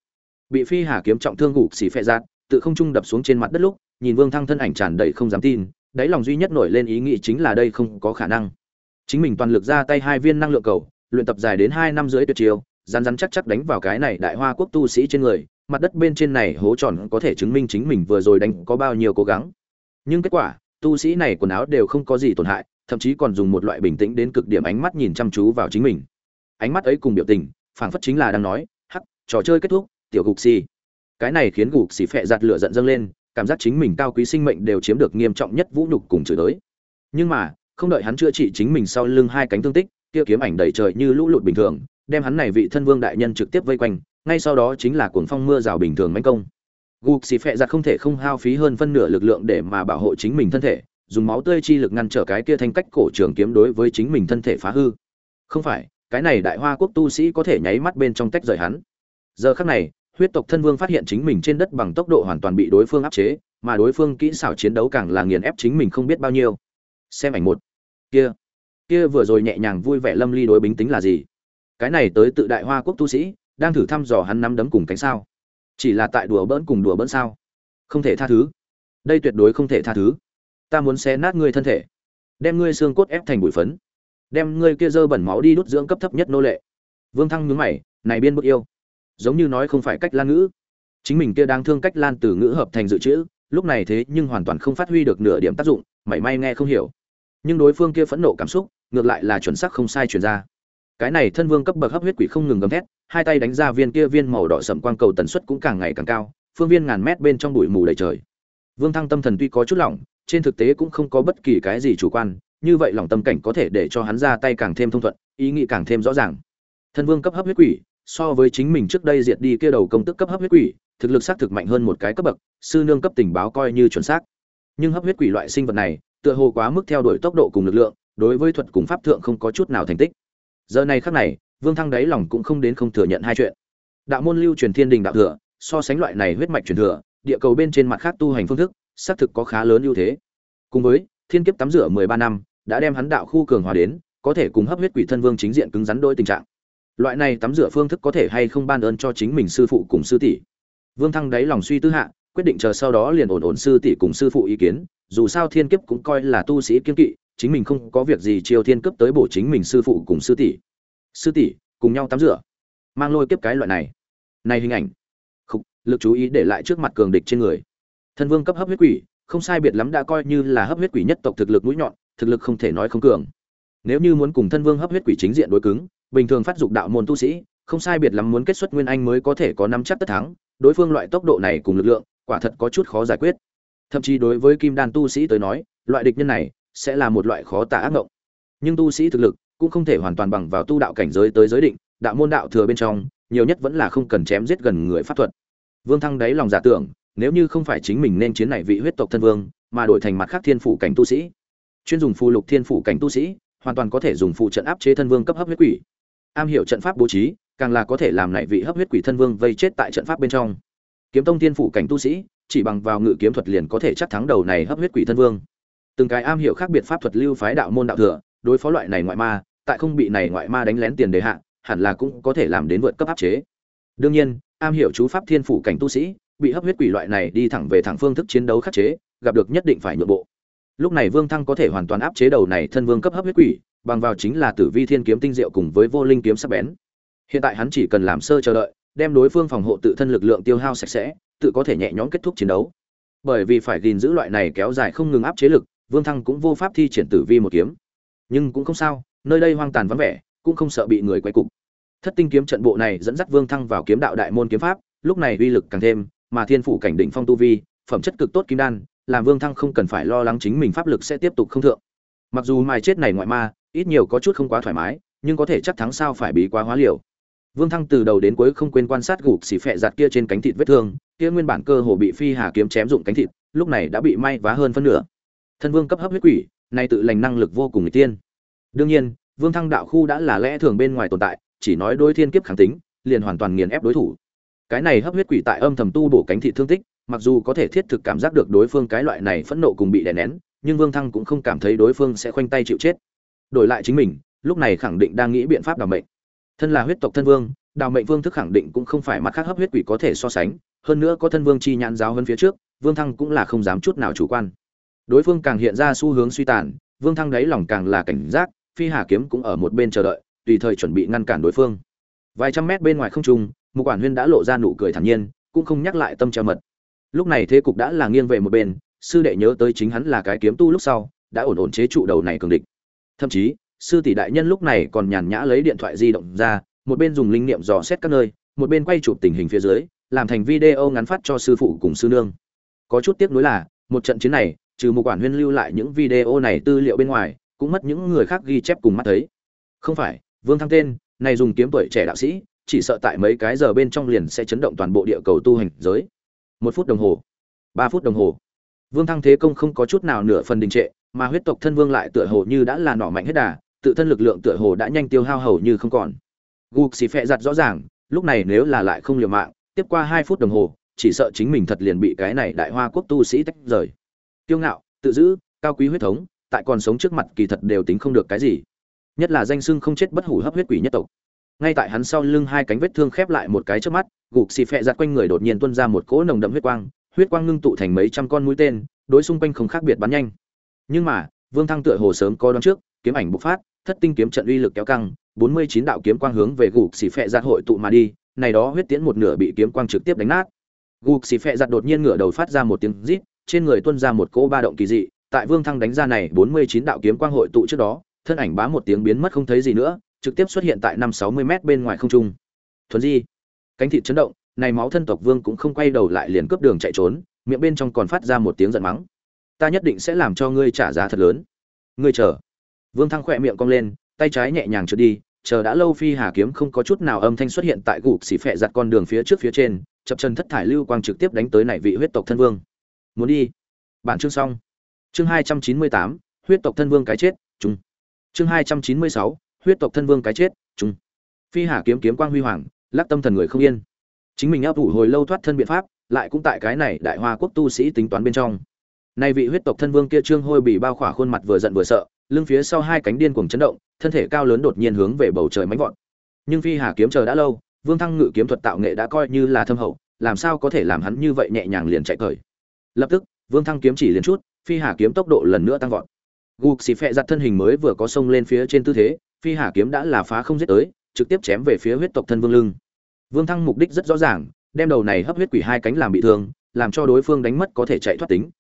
Bị phi hà kiếm trọng thương gục xì phệ giật tự không trung đập xuống trên mặt đất lúc, nhìn vương thăng thân ảnh tràn đầy không dám tin, đáy lòng duy nhất nổi lên ý nghĩ chính là đây không có khả năng. Chính mình toàn lực ra tay hai viên năng lượng cầu, luyện tập dài đến hai năm rưỡi tuyệt chiêu rán rán chắc chắc đánh vào cái này đại hoa quốc tu sĩ trên người, mặt đất bên trên này hố tròn có thể chứng minh chính mình vừa rồi đánh có bao nhiêu cố gắng. Nhưng kết quả, tu sĩ này quần áo đều không có gì tổn hại, thậm chí còn dùng một loại bình tĩnh đến cực điểm ánh mắt nhìn chăm chú vào chính mình. Ánh mắt ấy cùng biểu tình, phảng phất chính là đang nói, hắc, trò chơi kết thúc, tiểu gục xì cái này khiến gục xì phẹ giặt lửa giận dâng lên, cảm giác chính mình cao quý sinh mệnh đều chiếm được nghiêm trọng nhất vũ nhục cùng chửi tới nhưng mà, không đợi hắn chữa trị chính mình sau lưng hai cánh thương tích, kia kiếm ảnh đầy trời như lũ lụt bình thường, đem hắn này vị thân vương đại nhân trực tiếp vây quanh, ngay sau đó chính là cuồng phong mưa rào bình thường mãnh công. Gục xì phẹ giặt không thể không hao phí hơn phân nửa lực lượng để mà bảo hộ chính mình thân thể, dùng máu tươi chi lực ngăn trở cái kia thanh cách cổ trường kiếm đối với chính mình thân thể phá hư. Không phải, cái này đại hoa quốc tu sĩ có thể nháy mắt bên trong tách rời hắn. Giờ khắc này huyết tộc thân vương phát hiện chính mình trên đất bằng tốc độ hoàn toàn bị đối phương áp chế, mà đối phương kỹ xảo chiến đấu càng là nghiền ép chính mình không biết bao nhiêu. Xem ảnh một. Kia. Kia vừa rồi nhẹ nhàng vui vẻ lâm ly đối bính tính là gì? Cái này tới tự đại hoa quốc tu sĩ, đang thử thăm dò hắn nắm đấm cùng cánh sao. Chỉ là tại đùa bỡn cùng đùa bỡn sao. Không thể tha thứ. Đây tuyệt đối không thể tha thứ. Ta muốn xé nát ngươi thân thể. Đem ngươi xương cốt ép thành bụi phấn. Đem ngươi kia dơ bẩn máu đi đốt dưỡng cấp thấp nhất nô lệ. Vương thăng nhướng mày, này biên bức yêu giống như nói không phải cách lan ngữ. Chính mình kia đang thương cách lan từ ngữ hợp thành dự trữ, lúc này thế nhưng hoàn toàn không phát huy được nửa điểm tác dụng, mảy may nghe không hiểu. Nhưng đối phương kia phẫn nộ cảm xúc, ngược lại là chuẩn xác không sai truyền ra. Cái này thân vương cấp bậc hấp huyết quỷ không ngừng gầm thét, hai tay đánh ra viên kia viên màu đỏ sậm quang cầu tần suất cũng càng ngày càng cao, phương viên ngàn mét bên trong bụi mù đầy trời. Vương thăng tâm thần tuy có chút lỏng, trên thực tế cũng không có bất kỳ cái gì chủ quan, như vậy lòng tâm cảnh có thể để cho hắn ra tay càng thêm thông thuận, ý nghĩ càng thêm rõ ràng. Thân vương cấp hấp huyết quỷ so với chính mình trước đây diệt đi kia đầu công tức cấp hấp huyết quỷ, thực lực xác thực mạnh hơn một cái cấp bậc, sư nương cấp tình báo coi như chuẩn xác. Nhưng hấp huyết quỷ loại sinh vật này, tựa hồ quá mức theo đuổi tốc độ cùng lực lượng, đối với thuật cùng pháp thượng không có chút nào thành tích. Giờ này khắc này, vương thăng đáy lòng cũng không đến không thừa nhận hai chuyện. Đạo môn lưu truyền thiên đình đạo thừa, so sánh loại này huyết mạch truyền thừa, địa cầu bên trên mặt khác tu hành phương thức, xác thực có khá lớn ưu thế. Cùng với, thiên kiếp tắm rửa mười ba năm, đã đem hắn đạo khu cường hòa đến, có thể cùng hấp huyết quỷ thân vương chính diện cứng rắn đôi tình trạng loại này tắm rửa phương thức có thể hay không ban ơn cho chính mình sư phụ cùng sư tỷ? Vương thăng đáy lòng suy tư hạ, quyết định chờ sau đó liền ổn ổn sư tỷ cùng sư phụ ý kiến, dù sao thiên kiếp cũng coi là tu sĩ kiên kỵ, chính mình không có việc gì chiêu thiên cấp tới bổ chính mình sư phụ cùng sư tỷ. Sư tỷ, cùng nhau tắm rửa. Mang lôi kiếp cái loại này. Này hình ảnh. Không lực chú ý để lại trước mặt cường địch trên người. Thân vương cấp hấp huyết quỷ, không sai biệt lắm đã coi như là hấp huyết quỷ nhất tộc thực lực mũi nhọn, thực lực không thể nói không cường. Nếu như muốn cùng thân vương hấp huyết quỷ chính diện đối cứng bình thường phát dục đạo môn tu sĩ, không sai biệt lắm muốn kết xuất nguyên anh mới có thể có nắm chắc tất thắng, đối phương loại tốc độ này cùng lực lượng, quả thật có chút khó giải quyết. Thậm chí đối với kim đan tu sĩ tới nói, loại địch nhân này sẽ là một loại khó tả ác ngộng. Nhưng tu sĩ thực lực cũng không thể hoàn toàn bằng vào tu đạo cảnh giới tới giới định, đạo môn đạo thừa bên trong, nhiều nhất vẫn là không cần chém giết gần người pháp thuật. Vương thăng đáy lòng giả tưởng, nếu như không phải chính mình nên chiến này vị huyết tộc thân vương, mà đổi thành mặt khác thiên phủ cảnh tu sĩ. Chuyên dùng phù lục thiên phủ cảnh tu sĩ, hoàn toàn có thể dùng phụ trận áp chế thân vương cấp hấp huyết quỷ am hiểu trận pháp bố trí, càng là có thể làm nảy vị hấp huyết quỷ thân vương vây chết tại trận pháp bên trong. Kiếm tông thiên phủ cảnh tu sĩ, chỉ bằng vào ngự kiếm thuật liền có thể chắc thắng đầu này hấp huyết quỷ thân vương. Từng cái am hiểu khác biệt pháp thuật lưu phái đạo môn đạo thừa, đối phó loại này ngoại ma, tại không bị này ngoại ma đánh lén tiền đề hạ, hẳn là cũng có thể làm đến vượt cấp áp chế. Đương nhiên, am hiểu chú pháp thiên phủ cảnh tu sĩ, bị hấp huyết quỷ loại này đi thẳng về thẳng phương thức chiến đấu khắc chế, gặp được nhất định phải nhượng bộ. Lúc này vương thăng có thể hoàn toàn áp chế đầu này thân vương cấp hấp huyết quỷ bằng vào chính là tử vi thiên kiếm tinh diệu cùng với vô linh kiếm sắc bén. Hiện tại hắn chỉ cần làm sơ chờ đợi, đem đối phương phòng hộ tự thân lực lượng tiêu hao sạch sẽ, tự có thể nhẹ nhõm kết thúc chiến đấu. Bởi vì phải gìn giữ loại này kéo dài không ngừng áp chế lực, vương thăng cũng vô pháp thi triển tử vi một kiếm. Nhưng cũng không sao, nơi đây hoang tàn vắng vẻ, cũng không sợ bị người quay cục. Thất tinh kiếm trận bộ này dẫn dắt vương thăng vào kiếm đạo đại môn kiếm pháp, lúc này uy lực càng thêm, mà thiên phủ cảnh định phong tu vi, phẩm chất cực tốt kim đan, làm vương thăng không cần phải lo lắng chính mình pháp lực sẽ tiếp tục không thượng. Mặc dù mài chết này ngoại ma ít nhiều có chút không quá thoải mái, nhưng có thể chắc thắng sao phải bí quá hóa liều. Vương thăng từ đầu đến cuối không quên quan sát gục xỉ phẹ giặt kia trên cánh thịt vết thương, kia nguyên bản cơ hồ bị phi hà kiếm chém dụng cánh thịt, lúc này đã bị may vá hơn phân nửa. Thân vương cấp hấp huyết quỷ, nay tự lành năng lực vô cùng người tiên. Đương nhiên, vương thăng đạo khu đã là lẽ thường bên ngoài tồn tại, chỉ nói đôi thiên kiếp kháng tính, liền hoàn toàn nghiền ép đối thủ. Cái này hấp huyết quỷ tại âm thầm tu bổ cánh thị thương tích, mặc dù có thể thiết thực cảm giác được đối phương cái loại này phẫn nộ cùng bị đè nén, nhưng vương thăng cũng không cảm thấy đối phương sẽ khoanh tay chịu chết đổi lại chính mình, lúc này khẳng định đang nghĩ biện pháp đào mệnh. Thân là huyết tộc thân vương, đào mệnh vương thức khẳng định cũng không phải mặt khác hấp huyết quỷ có thể so sánh, hơn nữa có thân vương chi nhãn giáo hơn phía trước, vương thăng cũng là không dám chút nào chủ quan. Đối phương càng hiện ra xu hướng suy tàn, vương thăng đáy lòng càng là cảnh giác, phi hà kiếm cũng ở một bên chờ đợi, tùy thời chuẩn bị ngăn cản đối phương. Vài trăm mét bên ngoài không trung, một quản huyên đã lộ ra nụ cười thản nhiên, cũng không nhắc lại tâm treo mật. Lúc này thế cục đã là nghiêng về một bên, sư đệ nhớ tới chính hắn là cái kiếm tu lúc sau, đã ổn ổn chế trụ đầu này cường địch thậm chí, sư tỷ đại nhân lúc này còn nhàn nhã lấy điện thoại di động ra, một bên dùng linh niệm dò xét các nơi, một bên quay chụp tình hình phía dưới, làm thành video ngắn phát cho sư phụ cùng sư nương. Có chút tiếc nuối là, một trận chiến này, trừ một quản huyên lưu lại những video này tư liệu bên ngoài, cũng mất những người khác ghi chép cùng mắt thấy. Không phải, vương thăng tên, này dùng kiếm tuổi trẻ đạo sĩ, chỉ sợ tại mấy cái giờ bên trong liền sẽ chấn động toàn bộ địa cầu tu hành giới. Một phút đồng hồ. Ba phút đồng hồ vương thăng thế công không có chút nào nửa phần đình trệ, mà huyết tộc thân vương lại tựa hồ như đã là nỏ mạnh hết đà, tự thân lực lượng tựa hồ đã nhanh tiêu hao hầu như không còn. Gục xì phệ giặt rõ ràng, lúc này nếu là lại không liều mạng, tiếp qua hai phút đồng hồ, chỉ sợ chính mình thật liền bị cái này đại hoa quốc tu sĩ tách rời. Kiêu ngạo, tự giữ, cao quý huyết thống, tại còn sống trước mặt kỳ thật đều tính không được cái gì. Nhất là danh xưng không chết bất hủ hấp huyết quỷ nhất tộc. Ngay tại hắn sau lưng hai cánh vết thương khép lại một cái trước mắt, gục xì phệ giặt quanh người đột nhiên tuôn ra một cỗ nồng đậm huyết quang huyết quang ngưng tụ thành mấy trăm con mũi tên, đối xung quanh không khác biệt bắn nhanh. Nhưng mà, vương thăng tựa hồ sớm có đón trước, kiếm ảnh bộc phát, thất tinh kiếm trận uy lực kéo căng, bốn mươi chín đạo kiếm quang hướng về gục xì phẹ giặt hội tụ mà đi, này đó huyết tiễn một nửa bị kiếm quang trực tiếp đánh nát. Gục xì phẹ giặt đột nhiên ngửa đầu phát ra một tiếng rít, trên người tuôn ra một cỗ ba động kỳ dị, tại vương thăng đánh ra này bốn mươi chín đạo kiếm quang hội tụ trước đó, thân ảnh bá một tiếng biến mất không thấy gì nữa, trực tiếp xuất hiện tại năm sáu mươi m bên ngoài không trung. Thuần di, cánh thịt chấn động này máu thân tộc vương cũng không quay đầu lại liền cướp đường chạy trốn, miệng bên trong còn phát ra một tiếng giận mắng. Ta nhất định sẽ làm cho ngươi trả giá thật lớn. Ngươi chờ. Vương thăng khỏe miệng cong lên, tay trái nhẹ nhàng trượt đi, chờ đã lâu phi hà kiếm không có chút nào âm thanh xuất hiện tại gục xỉ phẹ giặt con đường phía trước phía trên, chập chân thất thải lưu quang trực tiếp đánh tới này vị huyết tộc thân vương. Muốn đi. Bản chương xong. Chương hai trăm chín mươi tám, huyết tộc thân vương cái chết chung chương hai trăm chín mươi sáu, huyết tộc thân vương cái chết chung phi hà kiếm kiếm quang huy hoàng, lắc tâm thần người không yên chính mình áp thủ hồi lâu thoát thân biện pháp, lại cũng tại cái này đại hoa quốc tu sĩ tính toán bên trong. Nay vị huyết tộc thân vương kia trương hôi bị bao khỏa khuôn mặt vừa giận vừa sợ, lưng phía sau hai cánh điên cuồng chấn động, thân thể cao lớn đột nhiên hướng về bầu trời mánh vọt. Nhưng phi hà kiếm chờ đã lâu, vương thăng ngự kiếm thuật tạo nghệ đã coi như là thâm hậu, làm sao có thể làm hắn như vậy nhẹ nhàng liền chạy cởi lập tức, vương thăng kiếm chỉ liền chút, phi hà kiếm tốc độ lần nữa tăng vọt. Gục xì phẹ giặt thân hình mới vừa có sông lên phía trên tư thế, phi hà kiếm đã là phá không giết tới, trực tiếp chém về phía huyết tộc thân vương lưng vương thăng mục đích rất rõ ràng, đem đầu này hấp huyết quỷ hai cánh làm bị thương, làm cho đối phương đánh mất có thể chạy thoát tính.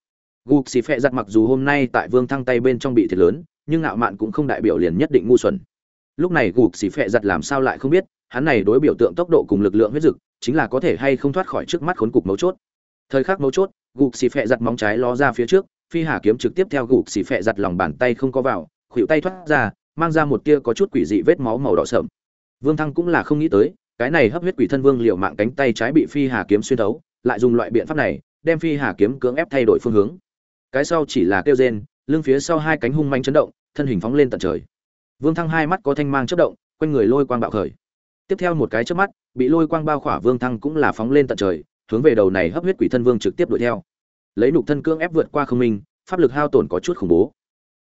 Gục xì phệ giặt mặc dù hôm nay tại vương thăng tay bên trong bị thiệt lớn, nhưng ngạo mạn cũng không đại biểu liền nhất định ngu xuẩn. Lúc này gục xì phệ giặt làm sao lại không biết, hắn này đối biểu tượng tốc độ cùng lực lượng huyết dực, chính là có thể hay không thoát khỏi trước mắt khốn cục mấu chốt. Thời khắc mấu chốt, gục xì phệ giặt móng trái ló ra phía trước, phi hà kiếm trực tiếp theo gục xì phệ giặt lòng bàn tay không có vào, khuỷu tay thoát ra, mang ra một tia có chút quỷ dị vết máu màu đỏ sậm vương thăng cũng là không nghĩ tới cái này hấp huyết quỷ thân vương liệu mạng cánh tay trái bị phi hà kiếm xuyên thấu, lại dùng loại biện pháp này, đem phi hà kiếm cưỡng ép thay đổi phương hướng. Cái sau chỉ là kêu rên, lưng phía sau hai cánh hung manh chấn động, thân hình phóng lên tận trời. Vương thăng hai mắt có thanh mang chớp động, quanh người lôi quang bạo khởi. Tiếp theo một cái chớp mắt, bị lôi quang bao khỏa vương thăng cũng là phóng lên tận trời, hướng về đầu này hấp huyết quỷ thân vương trực tiếp đuổi theo. Lấy nục thân cưỡng ép vượt qua không minh, pháp lực hao tổn có chút khủng bố.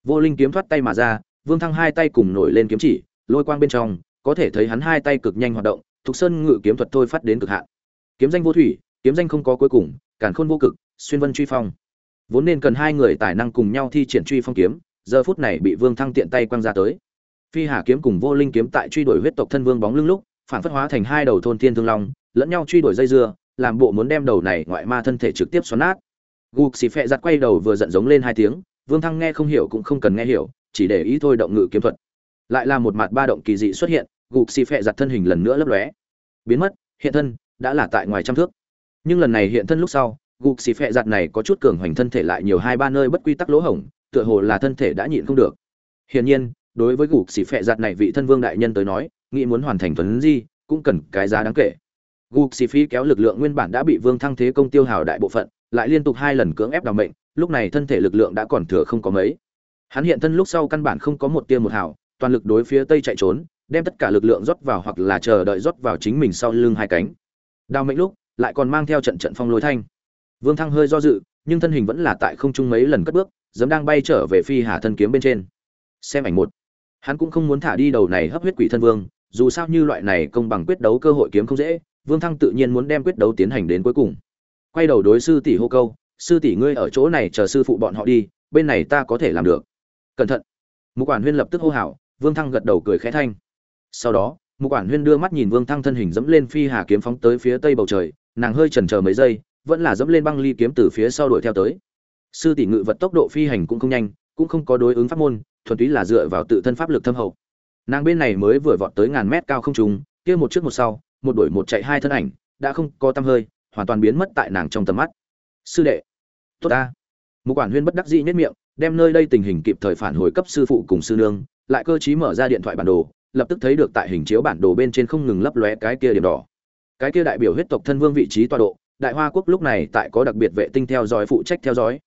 Vô linh kiếm thoát tay mà ra, vương thăng hai tay cùng nổi lên kiếm chỉ, lôi quang bên trong, có thể thấy hắn hai tay cực nhanh hoạt động thục sơn ngự kiếm thuật thôi phát đến cực hạn. Kiếm danh vô thủy, kiếm danh không có cuối cùng, càn khôn vô cực, xuyên vân truy phong. Vốn nên cần hai người tài năng cùng nhau thi triển truy phong kiếm, giờ phút này bị vương thăng tiện tay quăng ra tới. Phi hà kiếm cùng vô linh kiếm tại truy đuổi huyết tộc thân vương bóng lưng lúc, phản phất hóa thành hai đầu thôn thiên thương long, lẫn nhau truy đuổi dây dưa, làm bộ muốn đem đầu này ngoại ma thân thể trực tiếp xoắn nát. Gục xì phệ giật quay đầu vừa giận giống lên hai tiếng, vương thăng nghe không hiểu cũng không cần nghe hiểu, chỉ để ý thôi động ngự kiếm thuật. Lại là một mặt ba động kỳ dị xuất hiện gục xì phẹ giặt thân hình lần nữa lấp lóe. Biến mất, hiện thân đã là tại ngoài trăm thước. Nhưng lần này hiện thân lúc sau, gục xì phẹ giặt này có chút cường hoành thân thể lại nhiều hai ba nơi bất quy tắc lỗ hổng, tựa hồ là thân thể đã nhịn không được. Hiển nhiên, đối với gục xì phẹ giặt này vị thân vương đại nhân tới nói, nghĩ muốn hoàn thành tuấn di, cũng cần cái giá đáng kể. Gục xì phi kéo lực lượng nguyên bản đã bị vương thăng thế công tiêu hào đại bộ phận, lại liên tục hai lần cưỡng ép đ mệnh, lúc này thân thể lực lượng đã còn thừa không có mấy. Hắn hiện thân lúc sau căn bản không có một tia một hào, toàn lực đối phía tây chạy trốn đem tất cả lực lượng rót vào hoặc là chờ đợi rót vào chính mình sau lưng hai cánh. Đao mệnh lúc, lại còn mang theo trận trận phong lôi thanh. Vương thăng hơi do dự, nhưng thân hình vẫn là tại không trung mấy lần cất bước dấm đang bay trở về phi hà thân kiếm bên trên. Xem ảnh một. Hắn cũng không muốn thả đi đầu này hấp huyết quỷ thân vương, dù sao như loại này công bằng quyết đấu cơ hội kiếm không dễ, vương thăng tự nhiên muốn đem quyết đấu tiến hành đến cuối cùng. Quay đầu đối sư tỷ hô câu, sư tỷ ngươi ở chỗ này chờ sư phụ bọn họ đi, bên này ta có thể làm được. Cẩn thận. Mục quản huyên lập tức hô hào, vương thăng gật đầu cười khẽ thanh sau đó, mục quản huyên đưa mắt nhìn vương thăng thân hình dẫm lên phi hà kiếm phóng tới phía tây bầu trời, nàng hơi chần chờ mấy giây, vẫn là dẫm lên băng ly kiếm từ phía sau đuổi theo tới. Sư tỷ ngự vật tốc độ phi hành cũng không nhanh, cũng không có đối ứng pháp môn, thuần túy là dựa vào tự thân pháp lực thâm hậu. Nàng bên này mới vừa vọt tới ngàn mét cao không trùng kia một trước một sau, một đuổi một chạy hai thân ảnh, đã không có tăm hơi, hoàn toàn biến mất tại nàng trong tầm mắt. Sư đệ, tốt ta. Một quản huyên bất đắc dĩ nhất miệng, đem nơi đây tình hình kịp thời phản hồi cấp sư phụ cùng sư nương, lại cơ chí mở ra điện thoại bản đồ lập tức thấy được tại hình chiếu bản đồ bên trên không ngừng lấp lóe cái kia điểm đỏ. Cái kia đại biểu huyết tộc thân vương vị trí tọa độ, đại hoa quốc lúc này tại có đặc biệt vệ tinh theo dõi phụ trách theo dõi.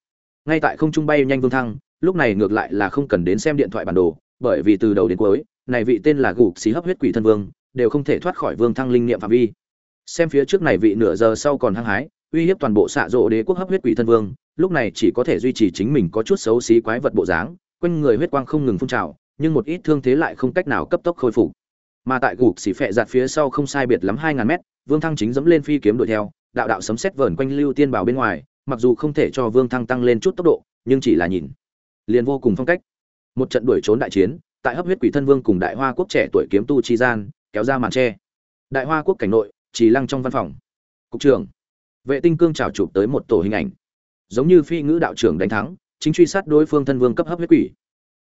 Ngay tại không trung bay nhanh vương thăng, lúc này ngược lại là không cần đến xem điện thoại bản đồ, bởi vì từ đầu đến cuối, này vị tên là gục xí hấp huyết quỷ thân vương, đều không thể thoát khỏi vương thăng linh niệm phạm vi. Xem phía trước này vị nửa giờ sau còn hăng hái, uy hiếp toàn bộ xạ rộ đế quốc hấp huyết quỷ thân vương, lúc này chỉ có thể duy trì chính mình có chút xấu xí quái vật bộ dáng, quanh người huyết quang không ngừng phun trào nhưng một ít thương thế lại không cách nào cấp tốc khôi phục. Mà tại gục xỉ phệ giạt phía sau không sai biệt lắm hai ngàn mét, vương thăng chính dẫm lên phi kiếm đuổi theo, đạo đạo sấm sét vờn quanh lưu tiên bảo bên ngoài, mặc dù không thể cho vương thăng tăng lên chút tốc độ, nhưng chỉ là nhìn, liền vô cùng phong cách. Một trận đuổi trốn đại chiến, tại hấp huyết quỷ thân vương cùng đại hoa quốc trẻ tuổi kiếm tu chi gian, kéo ra màn tre. Đại hoa quốc cảnh nội trì lăng trong văn phòng. Cục trưởng, vệ tinh cương trào chụp tới một tổ hình ảnh. Giống như phi ngữ đạo trưởng đánh thắng, chính truy sát đối phương thân vương cấp hấp huyết quỷ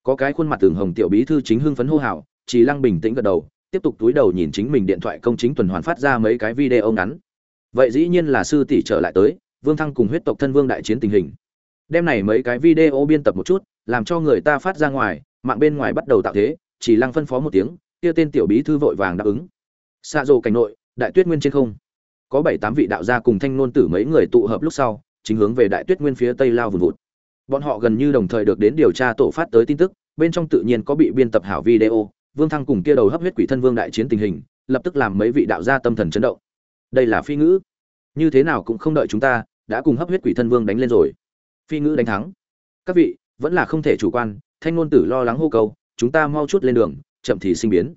có cái khuôn mặt tường hồng tiểu bí thư chính hưng phấn hô hào chỉ lăng bình tĩnh gật đầu, tiếp tục túi đầu nhìn chính mình điện thoại công chính tuần hoàn phát ra mấy cái video ngắn. Vậy dĩ nhiên là sư tỷ trở lại tới, vương thăng cùng huyết tộc thân vương đại chiến tình hình. Đem này mấy cái video biên tập một chút, làm cho người ta phát ra ngoài, mạng bên ngoài bắt đầu tạo thế chỉ lăng phân phó một tiếng, kia tên tiểu bí thư vội vàng đáp ứng. Xa rồ cảnh nội, đại tuyết nguyên trên không. Có bảy tám vị đạo gia cùng thanh nôn tử mấy người tụ hợp lúc sau, chính hướng về đại tuyết nguyên phía tây lao vùn vụt. Bọn họ gần như đồng thời được đến điều tra tổ phát tới tin tức bên trong tự nhiên có bị biên tập hảo video, vương thăng cùng kia đầu hấp huyết quỷ thân vương đại chiến tình hình, lập tức làm mấy vị đạo gia tâm thần chấn động. Đây là phi ngữ. Như thế nào cũng không đợi chúng ta, đã cùng hấp huyết quỷ thân vương đánh lên rồi. Phi ngữ đánh thắng. Các vị, vẫn là không thể chủ quan, thanh ngôn tử lo lắng hô cầu chúng ta mau chút lên đường, chậm thì sinh biến.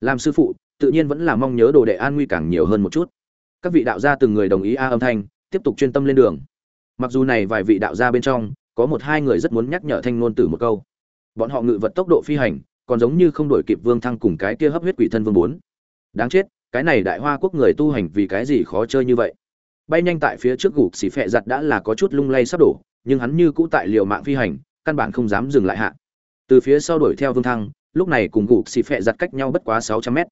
Làm sư phụ, tự nhiên vẫn là mong nhớ đồ đệ an nguy càng nhiều hơn một chút. Các vị đạo gia từng người đồng ý a âm thanh, tiếp tục chuyên tâm lên đường. Mặc dù này vài vị đạo gia bên trong, có một hai người rất muốn nhắc nhở thanh ngôn tử một câu bọn họ ngự vật tốc độ phi hành, còn giống như không đổi kịp vương thăng cùng cái kia hấp huyết quỷ thân vương bốn. Đáng chết, cái này đại hoa quốc người tu hành vì cái gì khó chơi như vậy? Bay nhanh tại phía trước gục xỉ phẹ giặt đã là có chút lung lay sắp đổ, nhưng hắn như cũ tại liều mạng phi hành, căn bản không dám dừng lại hạ. Từ phía sau đuổi theo vương thăng, lúc này cùng gục xỉ phẹ giặt cách nhau bất quá sáu trăm mét.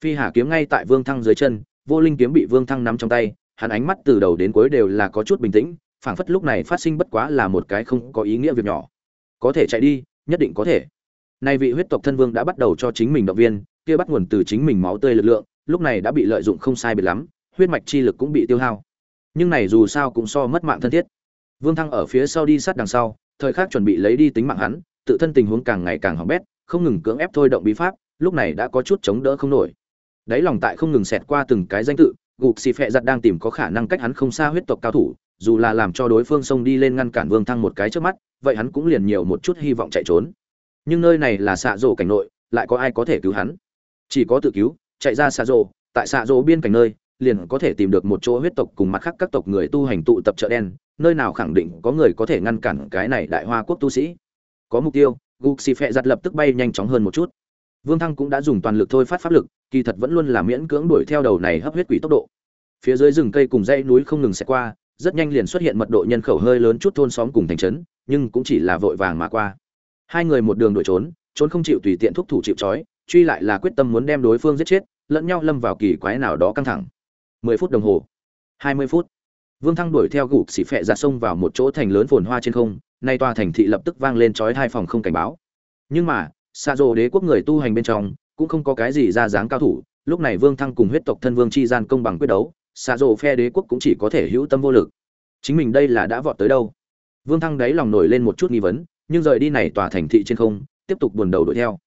Phi hà kiếm ngay tại vương thăng dưới chân, vô linh kiếm bị vương thăng nắm trong tay, hắn ánh mắt từ đầu đến cuối đều là có chút bình tĩnh, phảng phất lúc này phát sinh bất quá là một cái không có ý nghĩa việc nhỏ. Có thể chạy đi nhất định có thể. Nay vị huyết tộc thân vương đã bắt đầu cho chính mình động viên, kia bắt nguồn từ chính mình máu tươi lực lượng, lúc này đã bị lợi dụng không sai biệt lắm, huyết mạch chi lực cũng bị tiêu hao. Nhưng này dù sao cũng so mất mạng thân thiết. Vương thăng ở phía sau đi sát đằng sau, thời khắc chuẩn bị lấy đi tính mạng hắn, tự thân tình huống càng ngày càng hỏng bét, không ngừng cưỡng ép thôi động bí pháp, lúc này đã có chút chống đỡ không nổi. Đáy lòng tại không ngừng xẹt qua từng cái danh tự, gục xì phẹ giặt đang tìm có khả năng cách hắn không xa huyết tộc cao thủ, dù là làm cho đối phương xông đi lên ngăn cản vương thăng một cái trước mắt vậy hắn cũng liền nhiều một chút hy vọng chạy trốn. Nhưng nơi này là xạ rổ cảnh nội, lại có ai có thể cứu hắn? Chỉ có tự cứu, chạy ra xạ rổ tại xạ rổ biên cảnh nơi, liền có thể tìm được một chỗ huyết tộc cùng mặt khác các tộc người tu hành tụ tập chợ đen, nơi nào khẳng định có người có thể ngăn cản cái này đại hoa quốc tu sĩ. Có mục tiêu gục xì phẹ giặt lập tức bay nhanh chóng hơn một chút. Vương thăng cũng đã dùng toàn lực thôi phát pháp lực, kỳ thật vẫn luôn là miễn cưỡng đuổi theo đầu này hấp huyết quỷ tốc độ. Phía dưới rừng cây cùng dãy núi không ngừng xẹt qua, rất nhanh liền xuất hiện mật độ nhân khẩu hơi lớn chút thôn xóm cùng thành trấn nhưng cũng chỉ là vội vàng mà qua. Hai người một đường đuổi trốn trốn không chịu tùy tiện thúc thủ chịu trói, truy lại là quyết tâm muốn đem đối phương giết chết, lẫn nhau lâm vào kỳ quái nào đó căng thẳng. Mười phút đồng hồ. Hai mươi phút. Vương thăng đuổi theo gục xỉ phẹ ra sông vào một chỗ thành lớn phồn hoa trên không, nay tòa thành thị lập tức vang lên trói hai phòng không cảnh báo. Nhưng mà xa rồ đế quốc người tu hành bên trong, cũng không có cái gì ra dáng cao thủ, lúc này vương thăng cùng huyết tộc thân vương chi gian công bằng quyết đấu xa rồ phe đế quốc cũng chỉ có thể hữu tâm vô lực. Chính mình đây là đã vọt tới đâu? Vương thăng đáy lòng nổi lên một chút nghi vấn, nhưng rời đi này tòa thành thị trên không, tiếp tục buồn đầu đuổi theo.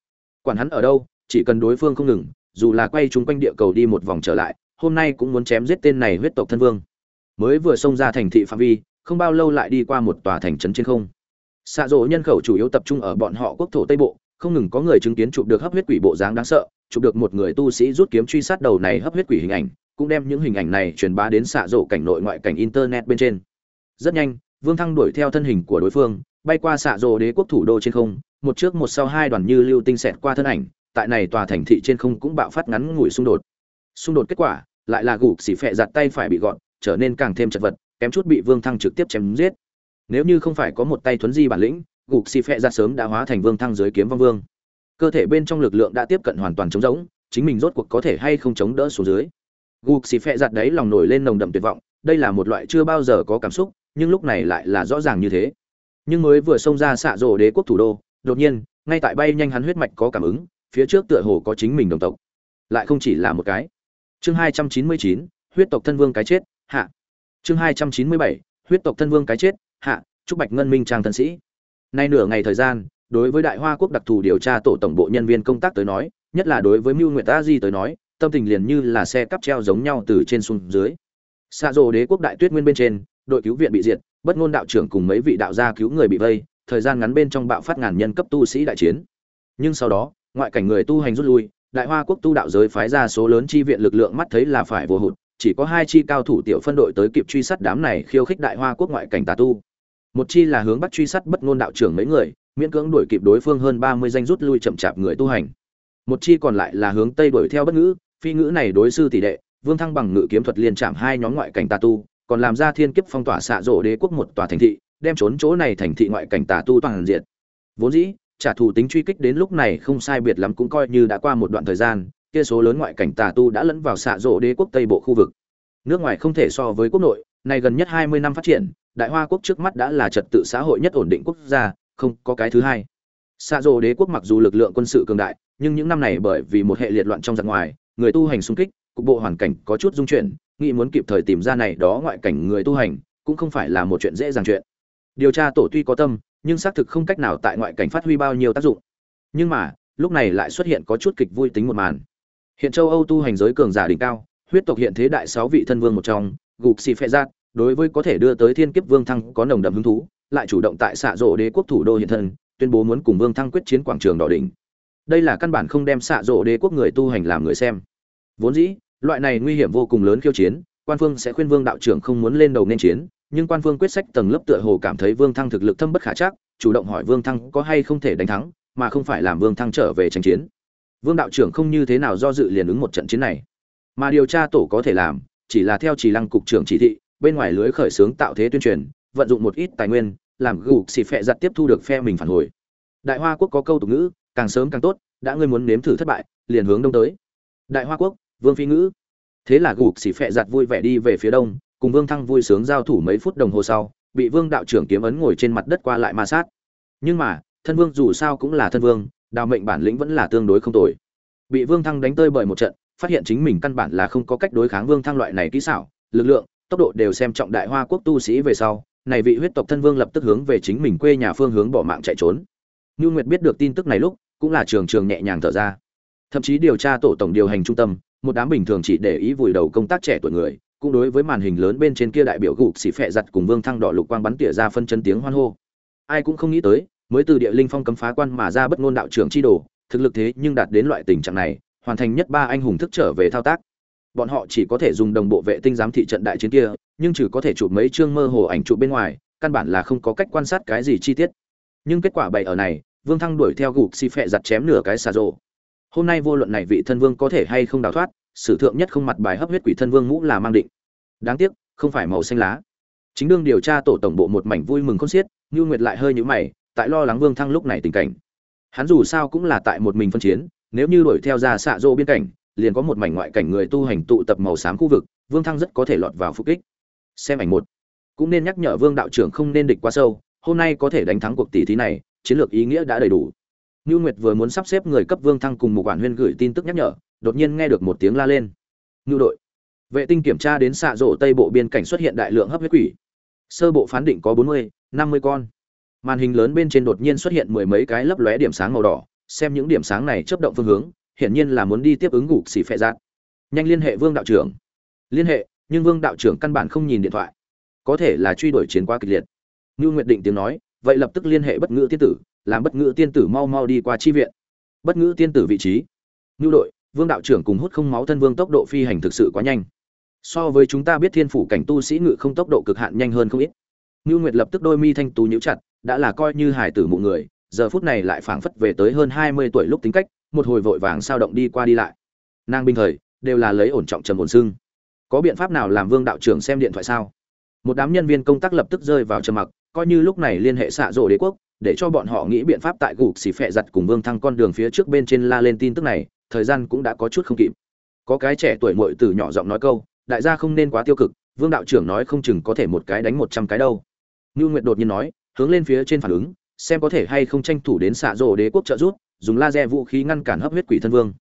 Quản hắn ở đâu, chỉ cần đối phương không ngừng, dù là quay chúng quanh địa cầu đi một vòng trở lại, hôm nay cũng muốn chém giết tên này huyết tộc thân vương. Mới vừa xông ra thành thị phạm vi, không bao lâu lại đi qua một tòa thành trấn trên không. Xạ rỗ nhân khẩu chủ yếu tập trung ở bọn họ quốc thổ tây bộ, không ngừng có người chứng kiến chụp được hấp huyết quỷ bộ dáng đáng sợ, chụp được một người tu sĩ rút kiếm truy sát đầu này hấp huyết quỷ hình ảnh, cũng đem những hình ảnh này truyền bá đến xạ rỗ cảnh nội ngoại cảnh internet bên trên. Rất nhanh vương thăng đuổi theo thân hình của đối phương, bay qua xạ rộ đế quốc thủ đô trên không, một trước một sau hai đoàn như lưu tinh xẹt qua thân ảnh, tại này tòa thành thị trên không cũng bạo phát ngắn ngủi xung đột. Xung đột kết quả, lại là gục xỉ phẹ giặt tay phải bị gọn, trở nên càng thêm chật vật, kém chút bị vương thăng trực tiếp chém giết. Nếu như không phải có một tay thuấn di bản lĩnh, gục xỉ phẹ giặt sớm đã hóa thành vương thăng dưới kiếm vong vương. Cơ thể bên trong lực lượng đã tiếp cận hoàn toàn chống rỗng, chính mình rốt cuộc có thể hay không chống đỡ xuống dưới. Gục xỉ phẹ giặt đấy lòng nổi lên nồng đậm tuyệt vọng, đây là một loại chưa bao giờ có cảm xúc nhưng lúc này lại là rõ ràng như thế. Nhưng mới vừa xông ra xạ rổ đế quốc thủ đô, đột nhiên, ngay tại bay nhanh hắn huyết mạch có cảm ứng, phía trước tựa hồ có chính mình đồng tộc. Lại không chỉ là một cái. Chương hai trăm chín mươi chín, huyết tộc thân vương cái chết, hạ. Chương hai trăm chín mươi bảy, huyết tộc thân vương cái chết, hạ trúc bạch ngân minh trang thân sĩ. Nay nửa ngày thời gian, đối với đại hoa quốc đặc thù điều tra tổ tổng bộ nhân viên công tác tới nói, nhất là đối với mưu nguyệt a di tới nói, tâm tình liền như là xe cắp treo giống nhau từ trên xuống dưới. Xa rồ đế quốc đại tuyết nguyên bên trên đội cứu viện bị diệt, bất ngôn đạo trưởng cùng mấy vị đạo gia cứu người bị vây, thời gian ngắn bên trong bạo phát ngàn nhân cấp tu sĩ đại chiến. Nhưng sau đó, ngoại cảnh người tu hành rút lui, đại hoa quốc tu đạo giới phái ra số lớn chi viện lực lượng mắt thấy là phải vô hụt, chỉ có hai chi cao thủ tiểu phân đội tới kịp truy sát đám này khiêu khích đại hoa quốc ngoại cảnh tà tu. Một chi là hướng bắt truy sát bất ngôn đạo trưởng mấy người, miễn cưỡng đuổi kịp đối phương hơn ba mươi danh rút lui chậm chạp người tu hành. Một chi còn lại là hướng tây đuổi theo bất ngữ, phi ngữ này đối sư tỷ đệ, vương thăng bằng ngự kiếm thuật liên chạm hai nhóm ngoại cảnh tà tu còn làm ra thiên kiếp phong tỏa xạ rộ đế quốc một tòa thành thị, đem trốn chỗ này thành thị ngoại cảnh tà tu toàn diện. Vốn dĩ, trả thù tính truy kích đến lúc này không sai biệt lắm cũng coi như đã qua một đoạn thời gian, kia số lớn ngoại cảnh tà tu đã lẫn vào xạ rộ đế quốc tây bộ khu vực. Nước ngoài không thể so với quốc nội này gần nhất hai mươi năm phát triển, đại hoa quốc trước mắt đã là trật tự xã hội nhất ổn định quốc gia, không có cái thứ hai. Xạ rộ đế quốc mặc dù lực lượng quân sự cường đại, nhưng những năm này bởi vì một hệ liệt loạn trong giặc ngoài, người tu hành xung kích, cục bộ hoàn cảnh có chút dung chuyển nghĩ muốn kịp thời tìm ra này đó ngoại cảnh người tu hành, cũng không phải là một chuyện dễ dàng chuyện. Điều tra tổ tuy có tâm, nhưng xác thực không cách nào tại ngoại cảnh phát huy bao nhiêu tác dụng. Nhưng mà, lúc này lại xuất hiện có chút kịch vui tính một màn. Hiện châu âu tu hành giới cường giả đỉnh cao, huyết tộc hiện thế đại sáu vị thân vương một trong, gục xì phệ giác, đối với có thể đưa tới thiên kiếp vương thăng có nồng đậm hứng thú, lại chủ động tại xạ rộ đế quốc thủ đô hiện thân, tuyên bố muốn cùng vương thăng quyết chiến quảng trường đỏ đỉnh. Đây là căn bản không đem xạ rộ đế quốc người tu hành làm người xem. Vốn dĩ loại này nguy hiểm vô cùng lớn khiêu chiến, quan phương sẽ khuyên vương đạo trưởng không muốn lên đầu nên chiến, nhưng quan phương quyết sách tầng lớp tựa hồ cảm thấy vương thăng thực lực thâm bất khả chắc, chủ động hỏi vương thăng có hay không thể đánh thắng, mà không phải làm vương thăng trở về tranh chiến. Vương đạo trưởng không như thế nào do dự liền ứng một trận chiến này. Mà điều tra tổ có thể làm, chỉ là theo chỉ lăng cục trưởng chỉ thị, bên ngoài lưới khởi xướng tạo thế tuyên truyền, vận dụng một ít tài nguyên, làm gục xì phẹ giặt tiếp thu được phe mình phản hồi. Đại hoa quốc có câu tục ngữ, càng sớm càng tốt, đã ngươi muốn nếm thử thất bại, liền hướng đông tới. Đại hoa quốc vương phi ngữ. Thế là gục xỉ phẹ giặt vui vẻ đi về phía đông, cùng vương thăng vui sướng giao thủ mấy phút đồng hồ sau, bị vương đạo trưởng kiếm ấn ngồi trên mặt đất qua lại ma sát. Nhưng mà, thân vương dù sao cũng là thân vương, đào mệnh bản lĩnh vẫn là tương đối không tồi. Bị vương thăng đánh tơi bởi một trận, phát hiện chính mình căn bản là không có cách đối kháng vương thăng loại này kỹ xảo, lực lượng, tốc độ đều xem trọng đại hoa quốc tu sĩ về sau, này vị huyết tộc thân vương lập tức hướng về chính mình quê nhà phương hướng bỏ mạng chạy trốn. Như nguyệt biết được tin tức này lúc, cũng là trường trường nhẹ nhàng thở ra. Thậm chí điều tra tổ tổng điều hành trung tâm một đám bình thường chỉ để ý vùi đầu công tác trẻ tuổi người, cũng đối với màn hình lớn bên trên kia đại biểu gục xỉ phẹ giặt cùng vương thăng đỏ lục quang bắn tỉa ra phân chân tiếng hoan hô. Ai cũng không nghĩ tới, mới từ địa linh phong cấm phá quan mà ra bất ngôn đạo trưởng chi đồ, thực lực thế nhưng đạt đến loại tình trạng này, hoàn thành nhất ba anh hùng thức trở về thao tác. Bọn họ chỉ có thể dùng đồng bộ vệ tinh giám thị trận đại chiến kia, nhưng chỉ có thể chụp mấy chương mơ hồ ảnh chụp bên ngoài, căn bản là không có cách quan sát cái gì chi tiết. Nhưng kết quả bày ở này, vương thăng đuổi theo gục xì phẹ giặt chém nửa cái xà rộ hôm nay vô luận này vị thân vương có thể hay không đào thoát, sử thượng nhất không mặt bài hấp huyết quỷ thân vương ngũ là mang định. Đáng tiếc, không phải màu xanh lá. Chính đương điều tra tổ tổng bộ một mảnh vui mừng khôn xiết như nguyệt lại hơi nhũ mày, tại lo lắng vương thăng lúc này tình cảnh. Hắn dù sao cũng là tại một mình phân chiến, nếu như đuổi theo ra xạ rô biên cảnh, liền có một mảnh ngoại cảnh người tu hành tụ tập màu xám khu vực, vương thăng rất có thể lọt vào phục kích. Xem ảnh một. Cũng nên nhắc nhở vương đạo trưởng không nên địch quá sâu, hôm nay có thể đánh thắng cuộc tỷ thí này, chiến lược ý nghĩa đã đầy đủ. Nưu Nguyệt vừa muốn sắp xếp người cấp Vương Thăng cùng một quản huyên gửi tin tức nhắc nhở, đột nhiên nghe được một tiếng la lên. Nưu đội. Vệ tinh kiểm tra đến xạ rộ Tây bộ biên cảnh xuất hiện đại lượng hấp huyết quỷ. Sơ bộ phán định có 40, 50 con. Màn hình lớn bên trên đột nhiên xuất hiện mười mấy cái lấp lóe điểm sáng màu đỏ, xem những điểm sáng này chớp động phương hướng, hiển nhiên là muốn đi tiếp ứng gục xỉ phệ dạng. Nhanh liên hệ Vương đạo trưởng. Liên hệ, nhưng vương đạo trưởng căn bản không nhìn điện thoại có thể là truy đuổi chiến quá kịch liệt ngưu nguyệt định tiếng nói vậy lập tức liên hệ bất ngữ tiên tử làm bất ngữ tiên tử mau mau đi qua chi viện. Bất ngữ tiên tử vị trí. Ngưu đội, vương đạo trưởng cùng hút không máu thân vương tốc độ phi hành thực sự quá nhanh. So với chúng ta biết thiên phủ cảnh tu sĩ ngự không tốc độ cực hạn nhanh hơn không ít. Ngưu nguyệt lập tức đôi mi thanh tú nhíu chặt, đã là coi như hải tử mụ người, giờ phút này lại phảng phất về tới hơn hai mươi tuổi lúc tính cách, một hồi vội vàng sao động đi qua đi lại. Nàng bình thời, đều là lấy ổn trọng trầm ổn xưng có biện pháp nào làm vương đạo trưởng xem điện thoại sao? Một đám nhân viên công tác lập tức rơi vào trầm mặc, coi như lúc này liên hệ xạ rộ đế quốc để cho bọn họ nghĩ biện pháp tại gục xì phẹ giặt cùng vương thăng con đường phía trước bên trên la lên tin tức này, thời gian cũng đã có chút không kịp. Có cái trẻ tuổi muội từ nhỏ giọng nói câu, đại gia không nên quá tiêu cực, vương đạo trưởng nói không chừng có thể một cái đánh một trăm cái đâu. Như nguyệt đột nhiên nói, hướng lên phía trên phản ứng, xem có thể hay không tranh thủ đến xạ rộ đế quốc trợ giúp, dùng laser vũ khí ngăn cản hấp huyết quỷ thân vương.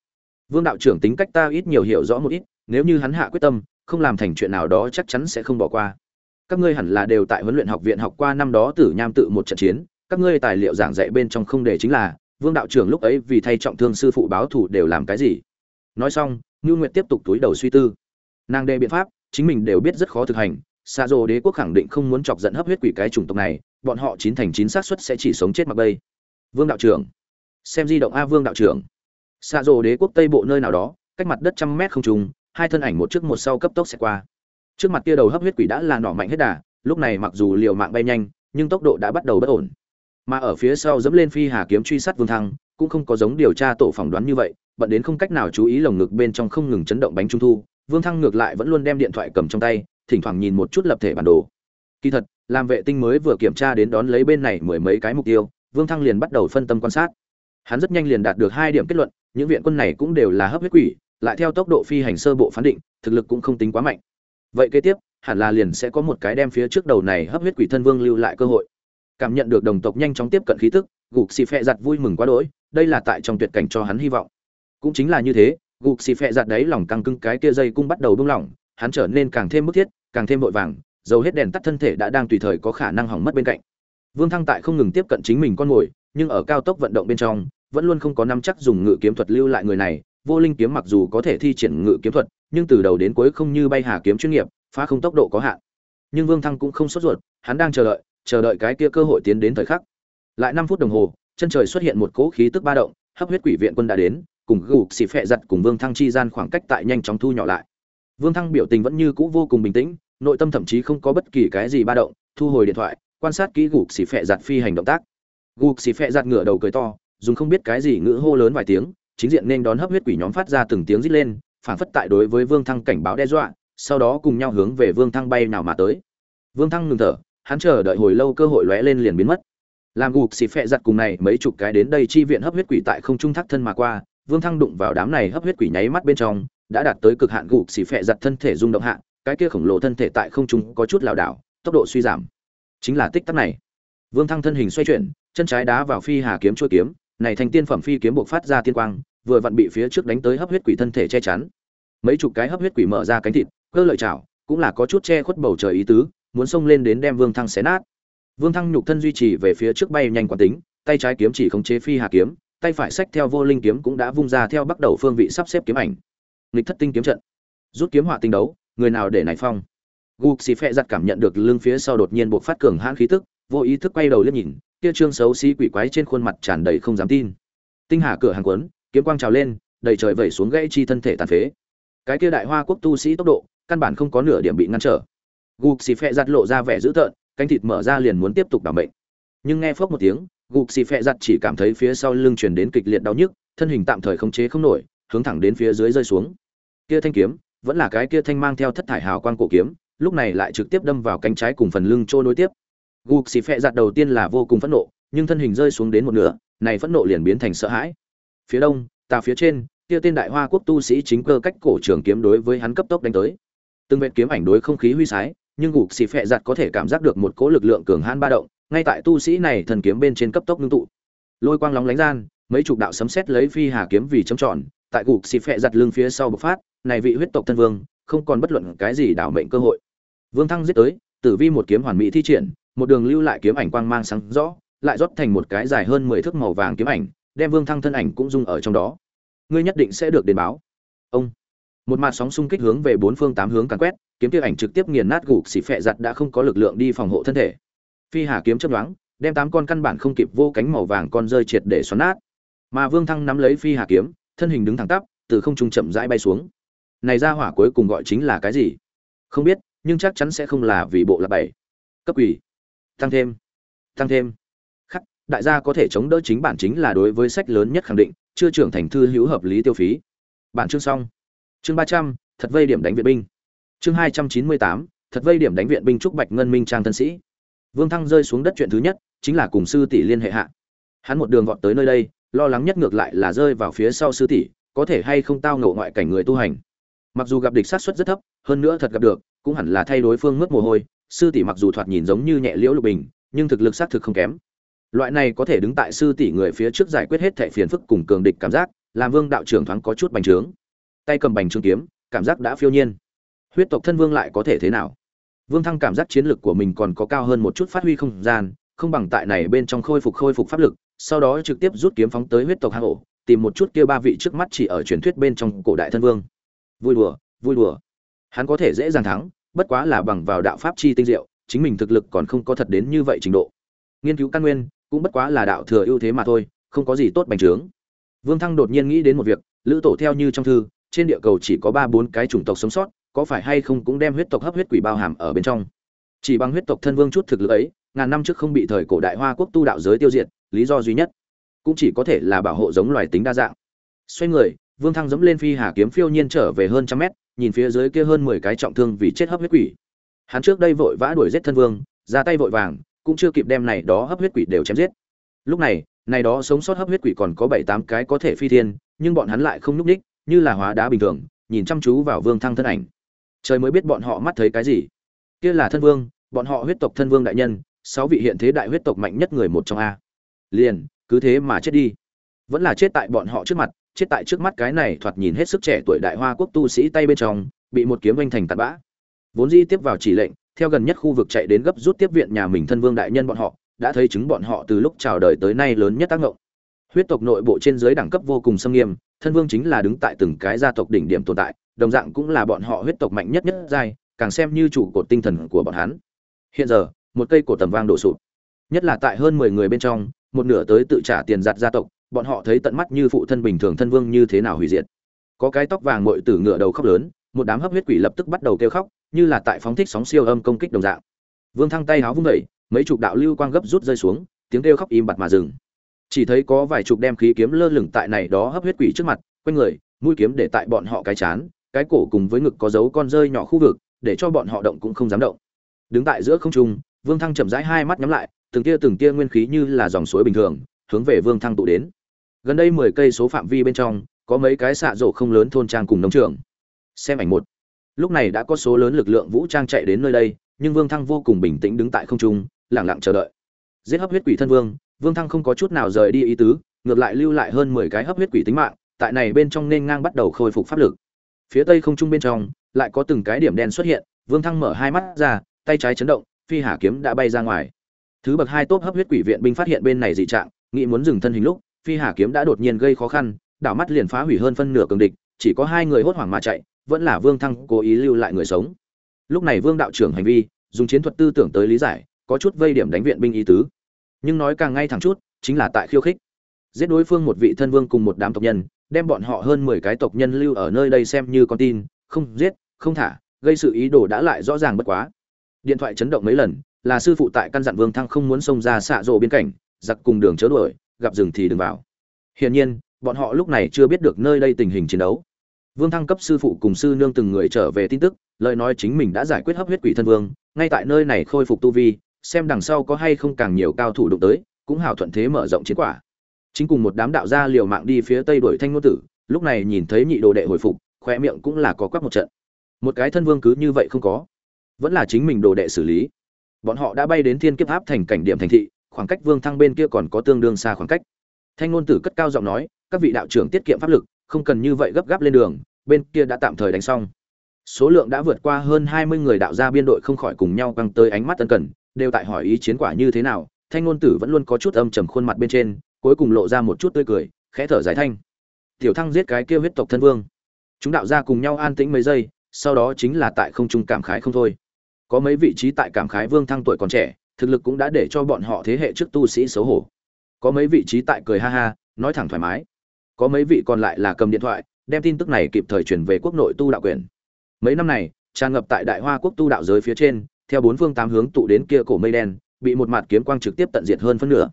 Vương đạo trưởng tính cách ta ít nhiều hiểu rõ một ít, nếu như hắn hạ quyết tâm, không làm thành chuyện nào đó chắc chắn sẽ không bỏ qua. Các ngươi hẳn là đều tại huấn luyện học viện học qua năm đó tử nham tự một trận chiến các ngươi tài liệu giảng dạy bên trong không để chính là, vương đạo trưởng lúc ấy vì thay trọng thương sư phụ báo thủ đều làm cái gì? Nói xong ngưu nguyệt tiếp tục túi đầu suy tư. Nàng đề biện pháp, chính mình đều biết rất khó thực hành xa dô đế quốc khẳng định không muốn chọc giận hấp huyết quỷ cái chủng tộc này, bọn họ chín thành chín xác suất sẽ chỉ sống chết mặc bây. Vương đạo trưởng. Xem di động a vương đạo trưởng. Xa dô đế quốc tây bộ nơi nào đó, cách mặt đất trăm mét không trùng, hai thân ảnh một trước một sau cấp tốc sẽ qua. Trước mặt kia đầu hấp huyết quỷ đã là nỏ mạnh hết đà, lúc này mặc dù liều mạng bay nhanh, nhưng tốc độ đã bắt đầu bất ổn mà ở phía sau dẫm lên phi hà kiếm truy sát vương thăng, cũng không có giống điều tra tổ phỏng đoán như vậy, bận đến không cách nào chú ý lồng ngực bên trong không ngừng chấn động bánh trung thu, vương thăng ngược lại vẫn luôn đem điện thoại cầm trong tay, thỉnh thoảng nhìn một chút lập thể bản đồ. Kỳ thật, làm vệ tinh mới vừa kiểm tra đến đón lấy bên này mười mấy cái mục tiêu, vương thăng liền bắt đầu phân tâm quan sát. Hắn rất nhanh liền đạt được hai điểm kết luận, những viện quân này cũng đều là hấp huyết quỷ, lại theo tốc độ phi hành sơ bộ phán định, thực lực cũng không tính quá mạnh. Vậy kế tiếp, hẳn là liền sẽ có một cái đem phía trước đầu này hấp huyết quỷ thân vương lưu lại cơ hội cảm nhận được đồng tộc nhanh chóng tiếp cận khí tức, gục xì phẹ giặt vui mừng quá đỗi, đây là tại trong tuyệt cảnh cho hắn hy vọng. Cũng chính là như thế, gục xì phẹ giặt đấy lòng căng cưng cái kia dây cung bắt đầu buông lỏng, hắn trở nên càng thêm bức thiết, càng thêm vội vàng, dầu hết đèn tắt thân thể đã đang tùy thời có khả năng hỏng mất bên cạnh. Vương thăng tại không ngừng tiếp cận chính mình con mồi nhưng ở cao tốc vận động bên trong, vẫn luôn không có nắm chắc dùng ngự kiếm thuật lưu lại người này, vô linh kiếm mặc dù có thể thi triển ngự kiếm thuật, nhưng từ đầu đến cuối không như bay hà kiếm chuyên nghiệp, phá không tốc độ có hạn. Nhưng vương thăng cũng không sốt ruột, hắn đang chờ đợi chờ đợi cái kia cơ hội tiến đến thời khắc. Lại năm phút đồng hồ, chân trời xuất hiện một cỗ khí tức ba động, hấp huyết quỷ viện quân đã đến, cùng gục xì phẹ giặt cùng vương thăng chi gian khoảng cách tại nhanh chóng thu nhỏ lại. Vương thăng biểu tình vẫn như cũ vô cùng bình tĩnh, nội tâm thậm chí không có bất kỳ cái gì ba động, thu hồi điện thoại, quan sát kỹ gục xì phẹ giặt phi hành động tác. Gục xì phẹ giặt ngửa đầu cười to, dùng không biết cái gì ngữ hô lớn vài tiếng, chính diện nên đón hấp huyết quỷ nhóm phát ra từng tiếng rít lên phản phất tại đối với vương thăng cảnh báo đe dọa, sau đó cùng nhau hướng về vương thăng bay nào mà tới. Vương thăng ngừng thở hắn chờ đợi hồi lâu cơ hội lóe lên liền biến mất. Làm gục xì phẹ giặt cùng này mấy chục cái đến đây chi viện hấp huyết quỷ tại không trung thác thân mà qua, vương thăng đụng vào đám này hấp huyết quỷ nháy mắt bên trong, đã đạt tới cực hạn gục xì phẹ giặt thân thể rung động hạ, cái kia khổng lồ thân thể tại không trung có chút lảo đảo, tốc độ suy giảm. Chính là tích tắc này. Vương thăng thân hình xoay chuyển, chân trái đá vào phi hà kiếm chuôi kiếm, này thành tiên phẩm phi kiếm buộc phát ra tiên quang, vừa vặn bị phía trước đánh tới hấp huyết quỷ thân thể che chắn. Mấy chục cái hấp huyết quỷ mở ra cánh thịt, cơ lợi chảo, cũng là có chút che khuất bầu trời ý tứ muốn xông lên đến đem vương thăng xé nát. Vương thăng nhục thân duy trì về phía trước bay nhanh quán tính, tay trái kiếm chỉ khống chế phi hà kiếm, tay phải sách theo vô linh kiếm cũng đã vung ra theo bắt đầu phương vị sắp xếp kiếm ảnh. Lịch thất tinh kiếm trận. Rút kiếm họa tinh đấu, người nào để này phong? Gục xì phệ giật cảm nhận được lưng phía sau đột nhiên buộc phát cường hãn khí tức, vô ý thức quay đầu lên nhìn, kia trương xấu xí quỷ quái trên khuôn mặt tràn đầy không dám tin. Tinh hà cửa hàng quấn, kiếm quang trào lên, đầy trời vẩy xuống gãy chi thân thể tàn phế. Cái kia đại hoa quốc tu sĩ tốc độ, căn bản không có nửa điểm bị ngăn trở gục xì phẹ giặt lộ ra vẻ dữ tợn, cánh thịt mở ra liền muốn tiếp tục đảm bệnh. Nhưng nghe phốc một tiếng gục xì phẹ giặt chỉ cảm thấy phía sau lưng truyền đến kịch liệt đau nhức, thân hình tạm thời không chế không nổi, hướng thẳng đến phía dưới rơi xuống. Kia thanh kiếm, vẫn là cái kia thanh mang theo thất thải hào quang cổ kiếm, lúc này lại trực tiếp đâm vào cánh trái cùng phần lưng trôi nối tiếp. Gục xì phẹ giặt đầu tiên là vô cùng phẫn nộ, nhưng thân hình rơi xuống đến một nửa, này phẫn nộ liền biến thành sợ hãi. Phía đông tà phía trên, kia tên đại hoa quốc tu sĩ chính cơ cách cổ trưởng kiếm đối với hắn cấp tốc đánh tới. Từng vệt kiếm ảnh đối không khí huy sái nhưng gục xì phẹ giặt có thể cảm giác được một cỗ lực lượng cường hãn ba động, ngay tại tu sĩ này thần kiếm bên trên cấp tốc ngưng tụ. Lôi quang lóng lánh gian, mấy chục đạo sấm sét lấy phi hà kiếm vì chấm tròn, tại gục xì phẹ giặt lưng phía sau bộc phát, này vị huyết tộc thân vương, không còn bất luận cái gì đảo mệnh cơ hội. Vương thăng giết tới, tử vi một kiếm hoàn mỹ thi triển, một đường lưu lại kiếm ảnh quang mang sáng rõ, lại rót thành một cái dài hơn mười thước màu vàng kiếm ảnh, đem vương thăng thân ảnh cũng dung ở trong đó. Ngươi nhất định sẽ được đền báo. Ông. Một mạt sóng xung kích hướng về bốn phương tám hướng càn quét kiếm kia ảnh trực tiếp nghiền nát gục xỉ phệ giặt đã không có lực lượng đi phòng hộ thân thể. Phi hà kiếm chấp đoán đem tám con căn bản không kịp vô cánh màu vàng con rơi triệt để xoắn nát. Mà vương thăng nắm lấy phi hà kiếm, thân hình đứng thẳng tắp, từ không trung chậm rãi bay xuống. Này ra hỏa cuối cùng gọi chính là cái gì? Không biết, nhưng chắc chắn sẽ không là vì bộ là bảy. Cấp ủy tăng thêm. Tăng thêm. Khắc, đại gia có thể chống đỡ chính bản chính là đối với sách lớn nhất khẳng định, chưa trưởng thành thư hữu hợp lý tiêu phí. Bản chương xong. Chương ba trăm, thật vây điểm đánh viện binh chương hai trăm chín mươi tám, thật vây điểm đánh viện binh trúc bạch ngân minh trang thân sĩ. Vương thăng rơi xuống đất chuyện thứ nhất, chính là cùng sư tỷ liên hệ hạ. Hắn một đường vọt tới nơi đây, lo lắng nhất ngược lại là rơi vào phía sau sư tỷ, có thể hay không tao ngộ ngoại cảnh người tu hành. Mặc dù gặp địch sát suất rất thấp, hơn nữa thật gặp được, cũng hẳn là thay đối phương mất mồ hôi, sư tỷ mặc dù thoạt nhìn giống như nhẹ liễu lục bình, nhưng thực lực xác thực không kém. Loại này có thể đứng tại sư tỷ người phía trước giải quyết hết thệ phiền phức cùng cường địch cảm giác, làm vương đạo trưởng thoáng có chút bành trướng. Tay cầm bành trướng kiếm, cảm giác đã phiêu nhiên huyết tộc thân vương lại có thể thế nào? Vương thăng cảm giác chiến lược của mình còn có cao hơn một chút phát huy không gian, không bằng tại này bên trong khôi phục khôi phục pháp lực, sau đó trực tiếp rút kiếm phóng tới huyết tộc hang ổ, tìm một chút kia ba vị trước mắt chỉ ở truyền thuyết bên trong cổ đại thân vương. Vui đùa vui đùa. Hắn có thể dễ dàng thắng, bất quá là bằng vào đạo pháp chi tinh diệu, chính mình thực lực còn không có thật đến như vậy trình độ. Nghiên cứu căn nguyên, cũng bất quá là đạo thừa ưu thế mà thôi, không có gì tốt bành trướng. Vương thăng đột nhiên nghĩ đến một việc, lữ tổ theo như trong thư, trên địa cầu chỉ có ba bốn cái chủng tộc sống sót có phải hay không cũng đem huyết tộc hấp huyết quỷ bao hàm ở bên trong. Chỉ bằng huyết tộc thân vương chút thực lực ấy, ngàn năm trước không bị thời cổ đại hoa quốc tu đạo giới tiêu diệt, lý do duy nhất cũng chỉ có thể là bảo hộ giống loài tính đa dạng. Xoay người, vương thăng dẫm lên phi hà kiếm phiêu nhiên trở về hơn trăm mét, nhìn phía dưới kia hơn mười cái trọng thương vì chết hấp huyết quỷ. Hắn trước đây vội vã đuổi giết thân vương, ra tay vội vàng, cũng chưa kịp đem này đó hấp huyết quỷ đều chém giết. Lúc này này đó sống sót hấp huyết quỷ còn có bảy tám cái có thể phi thiên, nhưng bọn hắn lại không núp ních như là hóa đá bình thường, nhìn chăm chú vào vương thăng thân ảnh trời mới biết bọn họ mắt thấy cái gì. Kia là thân vương, bọn họ huyết tộc thân vương đại nhân, sáu vị hiện thế đại huyết tộc mạnh nhất người một trong a. Liền, cứ thế mà chết đi. Vẫn là chết tại bọn họ trước mặt, chết tại trước mắt cái này thoạt nhìn hết sức trẻ tuổi đại hoa quốc tu sĩ tay bên trong, bị một kiếm oanh thành tạt bã. Vốn di tiếp vào chỉ lệnh, theo gần nhất khu vực chạy đến gấp rút tiếp viện nhà mình thân vương đại nhân bọn họ, đã thấy chứng bọn họ từ lúc chào đời tới nay lớn nhất tác ngộng huyết tộc nội bộ trên dưới đẳng cấp vô cùng xâm nghiêm, thân vương chính là đứng tại từng cái gia tộc đỉnh điểm tồn tại đồng dạng cũng là bọn họ huyết tộc mạnh nhất nhất giai càng xem như chủ cột tinh thần của bọn hắn. Hiện giờ một cây cổ tầm vang đổ sụp. Nhất là tại hơn mười người bên trong một nửa tới tự trả tiền giặt gia tộc bọn họ thấy tận mắt như phụ thân bình thường thân vương như thế nào hủy diệt. Có cái tóc vàng muội tử ngựa đầu khóc lớn một đám hấp huyết quỷ lập tức bắt đầu kêu khóc như là tại phóng thích sóng siêu âm công kích đồng dạng. Vương thăng tay háo vung dậy, mấy chục đạo lưu quang gấp rút rơi xuống tiếng kêu khóc im bặt mà dừng. Chỉ thấy có vài chục đem khí kiếm lơ lửng tại này đó hấp huyết quỷ trước mặt quanh người mũi kiếm để tại bọn họ cái chán cái cổ cùng với ngực có dấu con rơi nhỏ khu vực, để cho bọn họ động cũng không dám động. Đứng tại giữa không trung, vương thăng chậm rãi hai mắt nhắm lại, từng tia từng tia nguyên khí như là dòng suối bình thường, hướng về vương thăng tụ đến. Gần đây mười cây số phạm vi bên trong, có mấy cái xạ rổ không lớn thôn trang cùng nông trường. Xem ảnh một. Lúc này đã có số lớn lực lượng vũ trang chạy đến nơi đây, nhưng vương thăng vô cùng bình tĩnh đứng tại không trung lẳng lặng chờ đợi. Giết hấp huyết quỷ thân vương vương thăng không có chút nào rời đi ý tứ, ngược lại lưu lại hơn mười cái hấp huyết quỷ tính mạng, tại này bên trong nên ngang bắt đầu khôi phục pháp lực phía tây không trung bên trong, lại có từng cái điểm đen xuất hiện, vương thăng mở hai mắt ra, tay trái chấn động, phi hà kiếm đã bay ra ngoài. Thứ bậc hai tốt hấp huyết quỷ viện binh phát hiện bên này dị trạng, nghĩ muốn dừng thân hình lúc, phi hà kiếm đã đột nhiên gây khó khăn, đảo mắt liền phá hủy hơn phân nửa cường địch, chỉ có hai người hốt hoảng mà chạy, vẫn là vương thăng cố ý lưu lại người sống. Lúc này vương đạo trưởng hành vi, dùng chiến thuật tư tưởng tới lý giải, có chút vây điểm đánh viện binh ý tứ. Nhưng nói càng ngay thẳng chút, chính là tại khiêu khích. Giết đối phương một vị thân vương cùng một đám tộc nhân đem bọn họ hơn mười cái tộc nhân lưu ở nơi đây xem như con tin, không giết, không thả, gây sự ý đồ đã lại rõ ràng bất quá. Điện thoại chấn động mấy lần, là sư phụ tại căn dặn vương thăng không muốn xông ra xạ rộ biên cảnh, giặc cùng đường chớ đuổi, gặp rừng thì đừng vào. Hiển nhiên, bọn họ lúc này chưa biết được nơi đây tình hình chiến đấu. Vương thăng cấp sư phụ cùng sư nương từng người trở về tin tức, lời nói chính mình đã giải quyết hấp huyết quỷ thân vương, ngay tại nơi này khôi phục tu vi, xem đằng sau có hay không càng nhiều cao thủ đụng tới, cũng hào thuận thế mở rộng chiến quả chính cùng một đám đạo gia liều mạng đi phía tây đuổi thanh ngôn tử, lúc này nhìn thấy nhị đồ đệ hồi phục khoe miệng cũng là có quắc một trận. Một cái thân vương cứ như vậy không có. Vẫn là chính mình đồ đệ xử lý. Bọn họ đã bay đến thiên kiếp áp thành cảnh điểm thành thị, khoảng cách vương thăng bên kia còn có tương đương xa khoảng cách. Thanh ngôn tử cất cao giọng nói, các vị đạo trưởng tiết kiệm pháp lực, không cần như vậy gấp gáp lên đường, bên kia đã tạm thời đánh xong. Số lượng đã vượt qua hơn hai mươi người đạo gia biên đội không khỏi cùng nhau căng tới ánh mắt tân cần, đều tại hỏi ý chiến quả như thế nào. Thanh ngôn tử vẫn luôn có chút âm trầm khuôn mặt bên trên cuối cùng lộ ra một chút tươi cười, khẽ thở giải thanh. Tiểu thăng giết cái kia huyết tộc thân vương. Chúng đạo gia cùng nhau an tĩnh mấy giây, sau đó chính là tại không trung cảm khái không thôi. Có mấy vị trí tại cảm khái vương thăng tuổi còn trẻ, thực lực cũng đã để cho bọn họ thế hệ trước tu sĩ xấu hổ. Có mấy vị trí tại cười ha ha, nói thẳng thoải mái. Có mấy vị còn lại là cầm điện thoại, đem tin tức này kịp thời chuyển về quốc nội tu đạo quyền mấy năm này, tràn ngập tại đại hoa quốc tu đạo giới phía trên, theo bốn phương tám hướng tụ đến kia cổ mây đen, bị một mặt kiếm quang trực tiếp tận diệt hơn phân nửa.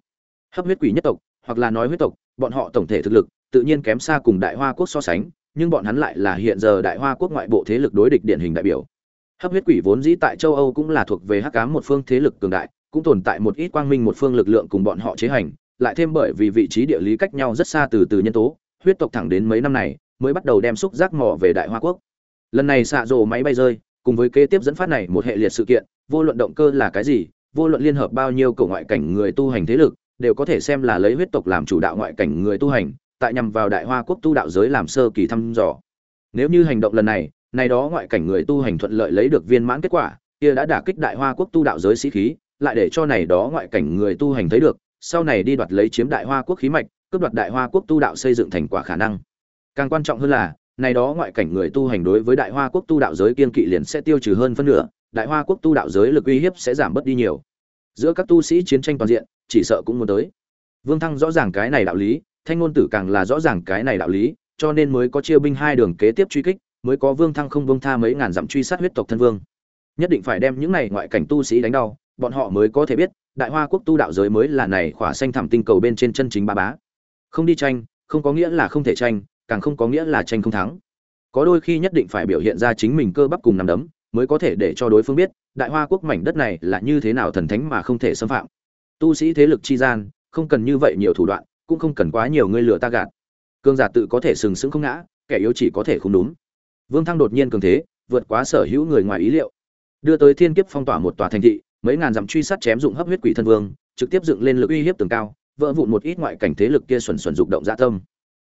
Hấp huyết quỷ nhất tộc hoặc là nói huyết tộc, bọn họ tổng thể thực lực, tự nhiên kém xa cùng đại hoa quốc so sánh, nhưng bọn hắn lại là hiện giờ đại hoa quốc ngoại bộ thế lực đối địch điển hình đại biểu. Hấp huyết quỷ vốn dĩ tại châu âu cũng là thuộc về hắc ám một phương thế lực cường đại, cũng tồn tại một ít quang minh một phương lực lượng cùng bọn họ chế hành, lại thêm bởi vì vị trí địa lý cách nhau rất xa từ từ nhân tố, huyết tộc thẳng đến mấy năm này, mới bắt đầu đem xúc giác mỏ về đại hoa quốc. Lần này xạ rồ máy bay rơi, cùng với kế tiếp dẫn phát này một hệ liệt sự kiện, vô luận động cơ là cái gì, vô luận liên hợp bao nhiêu cổ ngoại cảnh người tu hành thế lực đều có thể xem là lấy huyết tộc làm chủ đạo ngoại cảnh người tu hành, tại nhằm vào đại hoa quốc tu đạo giới làm sơ kỳ thăm dò. Nếu như hành động lần này này đó ngoại cảnh người tu hành thuận lợi lấy được viên mãn kết quả, kia đã đả kích đại hoa quốc tu đạo giới sĩ khí, lại để cho này đó ngoại cảnh người tu hành thấy được, sau này đi đoạt lấy chiếm đại hoa quốc khí mạch, cướp đoạt đại hoa quốc tu đạo xây dựng thành quả khả năng. Càng quan trọng hơn là, này đó ngoại cảnh người tu hành đối với đại hoa quốc tu đạo giới kiên kỵ liền sẽ tiêu trừ hơn phân nửa, đại hoa quốc tu đạo giới lực uy hiếp sẽ giảm bớt đi nhiều giữa các tu sĩ chiến tranh toàn diện, chỉ sợ cũng muốn tới. Vương thăng rõ ràng cái này đạo lý, thanh ngôn tử càng là rõ ràng cái này đạo lý, cho nên mới có chia binh hai đường kế tiếp truy kích, mới có vương thăng không vương tha mấy ngàn dặm truy sát huyết tộc thân vương. Nhất định phải đem những này ngoại cảnh tu sĩ đánh đau, bọn họ mới có thể biết, đại hoa quốc tu đạo giới mới là này khỏa xanh thảm tinh cầu bên trên chân chính ba bá. Không đi tranh, không có nghĩa là không thể tranh, càng không có nghĩa là tranh không thắng. Có đôi khi nhất định phải biểu hiện ra chính mình cơ bắp cùng nằm đấm, mới có thể để cho đối phương biết đại hoa quốc mảnh đất này là như thế nào thần thánh mà không thể xâm phạm. Tu sĩ thế lực chi gian, không cần như vậy nhiều thủ đoạn, cũng không cần quá nhiều người lừa ta gạt. Cương giả tự có thể sừng sững không ngã, kẻ yếu chỉ có thể không đúng vương thăng đột nhiên cường thế, vượt quá sở hữu người ngoài ý liệu. Đưa tới thiên kiếp phong tỏa một tòa thành thị, mấy ngàn dặm truy sát chém dụng hấp huyết quỷ thân vương, trực tiếp dựng lên lực uy hiếp tường cao, vỡ vụn một ít ngoại cảnh thế lực kia xuẩn xuẩn dục động dạ tâm.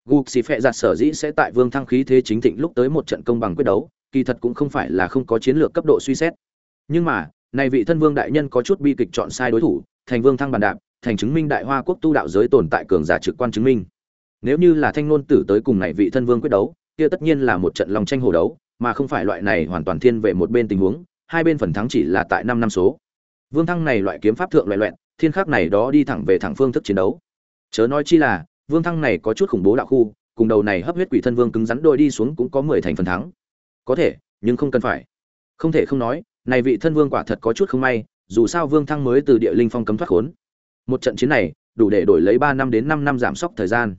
Gục xì phệ giặt sở dĩ sẽ tại vương thăng khí thế chính thịnh lúc tới một trận công bằng quyết đấu, kỳ thật cũng không phải là không có chiến lược cấp độ suy xét nhưng mà này vị thân vương đại nhân có chút bi kịch chọn sai đối thủ, thành vương thăng bàn đạp, thành chứng minh đại hoa quốc tu đạo giới tồn tại cường giả trực quan chứng minh. Nếu như là thanh ngôn tử tới cùng này vị thân vương quyết đấu, kia tất nhiên là một trận lòng tranh hồ đấu, mà không phải loại này hoàn toàn thiên về một bên tình huống, hai bên phần thắng chỉ là tại năm năm số. Vương thăng này loại kiếm pháp thượng loại loẹn, thiên khắc này đó đi thẳng về thẳng phương thức chiến đấu. Chớ nói chi là, vương thăng này có chút khủng bố đạo khu, cùng đầu này hấp huyết quỷ thân vương cứng rắn đôi đi xuống cũng có mười thành phần thắng. Có thể, nhưng không cần phải. Không thể không nói này vị thân vương quả thật có chút không may, dù sao vương thăng mới từ địa linh phong cấm thoát khốn. Một trận chiến này, đủ để đổi lấy ba năm đến năm năm giảm sốc thời gian.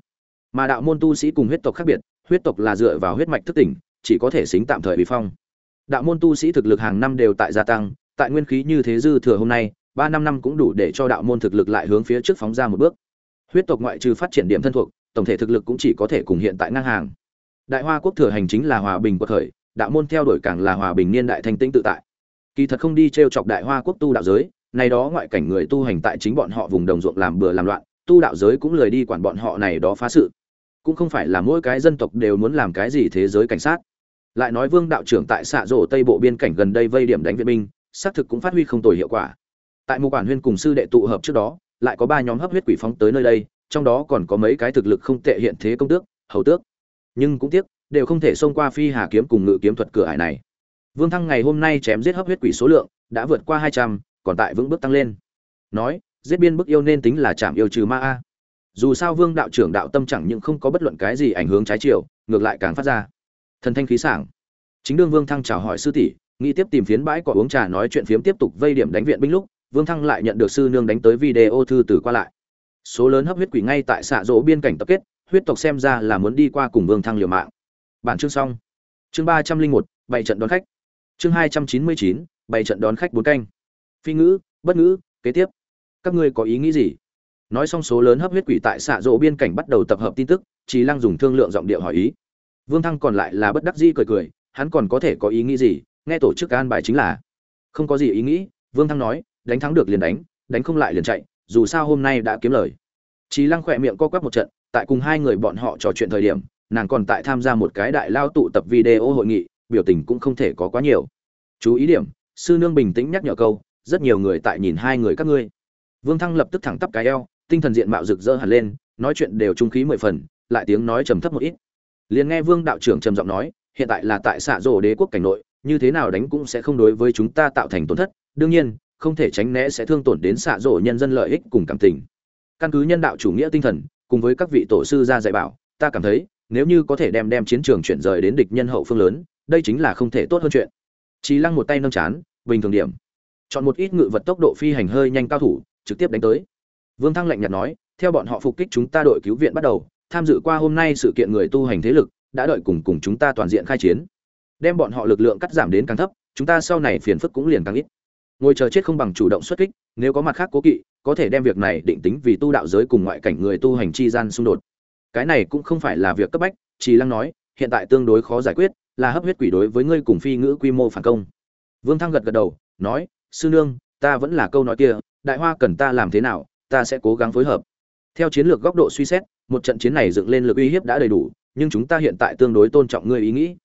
Mà đạo môn tu sĩ cùng huyết tộc khác biệt, huyết tộc là dựa vào huyết mạch thức tỉnh, chỉ có thể xính tạm thời bị phong. Đạo môn tu sĩ thực lực hàng năm đều tại gia tăng, tại nguyên khí như thế dư thừa hôm nay, ba năm năm cũng đủ để cho đạo môn thực lực lại hướng phía trước phóng ra một bước. Huyết tộc ngoại trừ phát triển điểm thân thuộc, tổng thể thực lực cũng chỉ có thể cùng hiện tại ngang hàng. Đại hoa quốc thừa hành chính là hòa bình quật khởi đạo môn theo đuổi càng là hòa bình niên đại thanh tĩnh tự tại kỳ thật không đi t r e o chọc đại hoa quốc tu đạo giới này đó ngoại cảnh người tu hành tại chính bọn họ vùng đồng ruộng làm bừa làm loạn, tu đạo giới cũng lười đi quản bọn họ này đó phá sự. Cũng không phải là mỗi cái dân tộc đều muốn làm cái gì thế giới cảnh sát. Lại nói vương đạo trưởng tại xạ rổ tây bộ biên cảnh gần đây vây điểm đánh viện binh, xác thực cũng phát huy không tồi hiệu quả. Tại một quản huyên cùng sư đệ tụ hợp trước đó, lại có ba nhóm hấp huyết quỷ phóng tới nơi đây, trong đó còn có mấy cái thực lực không tệ hiện thế công tước, hầu tước. Nhưng cũng tiếc, đều không thể xông qua phi hà kiếm cùng ngự kiếm thuật cửa ải này vương thăng ngày hôm nay chém giết hấp huyết quỷ số lượng đã vượt qua hai trăm, còn tại vững bước tăng lên. Nói, giết biên bức yêu nên tính là chạm yêu trừ ma a. Dù sao vương đạo trưởng đạo tâm chẳng những không có bất luận cái gì ảnh hưởng trái chiều, ngược lại càng phát ra thần thanh khí sảng. Chính đương vương thăng chào hỏi sư tỷ, nghĩ tiếp tìm phiến bãi cỏ uống trà nói chuyện phiếm tiếp tục vây điểm đánh viện binh lúc, vương thăng lại nhận được sư nương đánh tới video thư từ qua lại. Số lớn hấp huyết quỷ ngay tại xạ rỗ biên cảnh tập kết, huyết tộc xem ra là muốn đi qua cùng vương thăng liều mạng. Bản chương xong. Chương ba trăm linh một bảy trận đón khách chương hai trăm chín mươi chín bảy trận đón khách bốn canh. Phi ngữ bất ngữ kế tiếp. Các ngươi có ý nghĩ gì? Nói xong số lớn hấp huyết quỷ tại xạ rỗ biên cảnh bắt đầu tập hợp tin tức chỉ lăng dùng thương lượng giọng điệu hỏi ý. Vương thăng còn lại là bất đắc dĩ cười cười hắn còn có thể có ý nghĩ gì? Nghe tổ chức an bài chính là. Không có gì ý nghĩ vương thăng nói đánh thắng được liền đánh đánh không lại liền chạy dù sao hôm nay đã kiếm lời. Chí Lăng khỏe miệng co quắp một trận, tại cùng hai người bọn họ trò chuyện thời điểm, nàng còn tại tham gia một cái đại lao tụ tập video hội nghị, biểu tình cũng không thể có quá nhiều. Chú ý điểm, sư nương bình tĩnh nhắc nhở câu, rất nhiều người tại nhìn hai người các ngươi. Vương Thăng lập tức thẳng tắp cái eo, tinh thần diện mạo rực rỡ hẳn lên, nói chuyện đều trung khí mười phần, lại tiếng nói trầm thấp một ít. Liền nghe Vương đạo trưởng trầm giọng nói, hiện tại là tại xạ rổ đế quốc cảnh nội như thế nào đánh cũng sẽ không đối với chúng ta tạo thành tổn thất đương nhiên không thể tránh né sẽ thương tổn đến xạ rổ nhân dân lợi ích cùng cảm tình căn cứ nhân đạo chủ nghĩa tinh thần cùng với các vị tổ sư ra dạy bảo ta cảm thấy nếu như có thể đem đem chiến trường chuyển rời đến địch nhân hậu phương lớn đây chính là không thể tốt hơn chuyện Chí Lăng một tay nâng chán, bình thường điểm. Chọn một ít ngự vật tốc độ phi hành hơi nhanh cao thủ, trực tiếp đánh tới. Vương Thăng lạnh nhạt nói, theo bọn họ phục kích chúng ta đội cứu viện bắt đầu, tham dự qua hôm nay sự kiện người tu hành thế lực, đã đợi cùng cùng chúng ta toàn diện khai chiến. Đem bọn họ lực lượng cắt giảm đến càng thấp, chúng ta sau này phiền phức cũng liền càng ít. Ngồi chờ chết không bằng chủ động xuất kích, nếu có mặt khác cố kỵ, có thể đem việc này định tính vì tu đạo giới cùng ngoại cảnh người tu hành chi gian xung đột. Cái này cũng không phải là việc cấp bách, Chỉ Lăng nói, hiện tại tương đối khó giải quyết, là hấp huyết quỷ đối với ngươi cùng phi ngữ quy mô phản công. Vương thăng gật gật đầu, nói, sư nương, ta vẫn là câu nói kia, đại hoa cần ta làm thế nào, ta sẽ cố gắng phối hợp. Theo chiến lược góc độ suy xét, một trận chiến này dựng lên lực uy hiếp đã đầy đủ, nhưng chúng ta hiện tại tương đối tôn trọng ngươi ý nghĩ.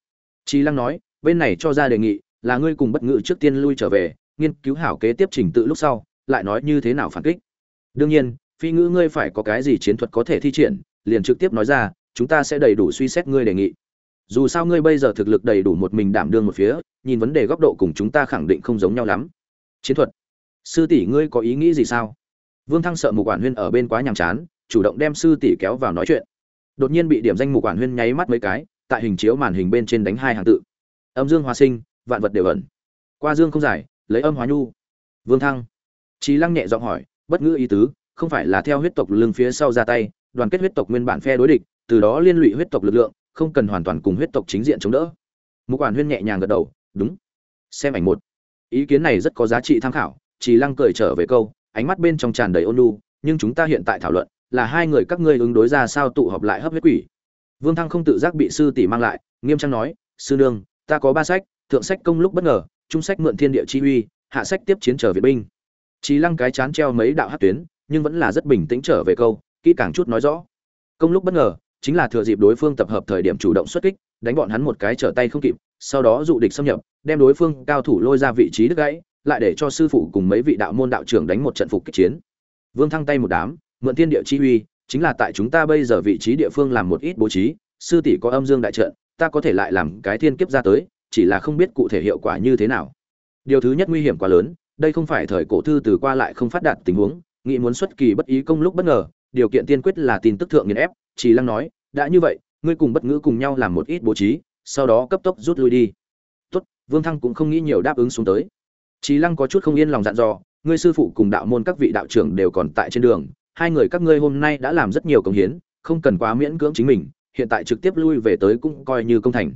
Chi lăng nói, bên này cho ra đề nghị, là ngươi cùng bất ngữ trước tiên lui trở về, nghiên cứu hảo kế tiếp trình tự lúc sau, lại nói như thế nào phản kích. Đương nhiên, phi ngữ ngươi phải có cái gì chiến thuật có thể thi triển, liền trực tiếp nói ra, chúng ta sẽ đầy đủ suy xét ngươi đề nghị dù sao ngươi bây giờ thực lực đầy đủ một mình đảm đương một phía, nhìn vấn đề góc độ cùng chúng ta khẳng định không giống nhau lắm. Chiến thuật. Sư tỷ ngươi có ý nghĩ gì sao? Vương thăng sợ mục quản huyên ở bên quá nhàm chán, chủ động đem sư tỷ kéo vào nói chuyện. Đột nhiên bị điểm danh mục quản huyên nháy mắt mấy cái, tại hình chiếu màn hình bên trên đánh hai hàng tự. Âm dương hòa sinh, vạn vật đều ẩn. Qua dương không giải, lấy âm hóa nhu. Vương thăng. Trí lăng nhẹ giọng hỏi, bất ngữ ý tứ, không phải là theo huyết tộc lưng phía sau ra tay, đoàn kết huyết tộc nguyên bản phe đối địch, từ đó liên lụy huyết tộc lực lượng không cần hoàn toàn cùng huyết tộc chính diện chống đỡ. Mục quản huyên nhẹ nhàng gật đầu, đúng. Xem ảnh một. Ý kiến này rất có giá trị tham khảo chỉ lăng cười trở về câu, ánh mắt bên trong tràn đầy ôn nhu, nhưng chúng ta hiện tại thảo luận là hai người các ngươi ứng đối ra sao tụ họp lại hấp huyết quỷ. Vương thăng không tự giác bị sư tỷ mang lại, nghiêm trang nói, sư nương, ta có ba sách, thượng sách công lúc bất ngờ, trung sách mượn thiên địa chi uy, hạ sách tiếp chiến trở viện binh. Chỉ lăng cái chán treo mấy đạo hát tuyến, nhưng vẫn là rất bình tĩnh trở về câu, kỹ càng chút nói rõ. Công lúc bất ngờ chính là thừa dịp đối phương tập hợp thời điểm chủ động xuất kích, đánh bọn hắn một cái trở tay không kịp, sau đó dụ địch xâm nhập, đem đối phương cao thủ lôi ra vị trí đứt gãy, lại để cho sư phụ cùng mấy vị đạo môn đạo trưởng đánh một trận phục kích chiến. Vương Thăng tay một đám, mượn thiên địa chi uy, chính là tại chúng ta bây giờ vị trí địa phương làm một ít bố trí, sư tỷ có âm dương đại trận, ta có thể lại làm cái thiên kiếp ra tới, chỉ là không biết cụ thể hiệu quả như thế nào. Điều thứ nhất nguy hiểm quá lớn, đây không phải thời cổ thư từ qua lại không phát đạt tình huống, nghĩ muốn xuất kỳ bất ý công lúc bất ngờ, điều kiện tiên quyết là tin tức thượng nghiền ép, Trì lăng nói, đã như vậy, ngươi cùng bất ngữ cùng nhau làm một ít bố trí, sau đó cấp tốc rút lui đi. Tốt, vương thăng cũng không nghĩ nhiều đáp ứng xuống tới. Trì lăng có chút không yên lòng dặn dò, ngươi sư phụ cùng đạo môn các vị đạo trưởng đều còn tại trên đường, hai người các ngươi hôm nay đã làm rất nhiều công hiến, không cần quá miễn cưỡng chính mình, hiện tại trực tiếp lui về tới cũng coi như công thành.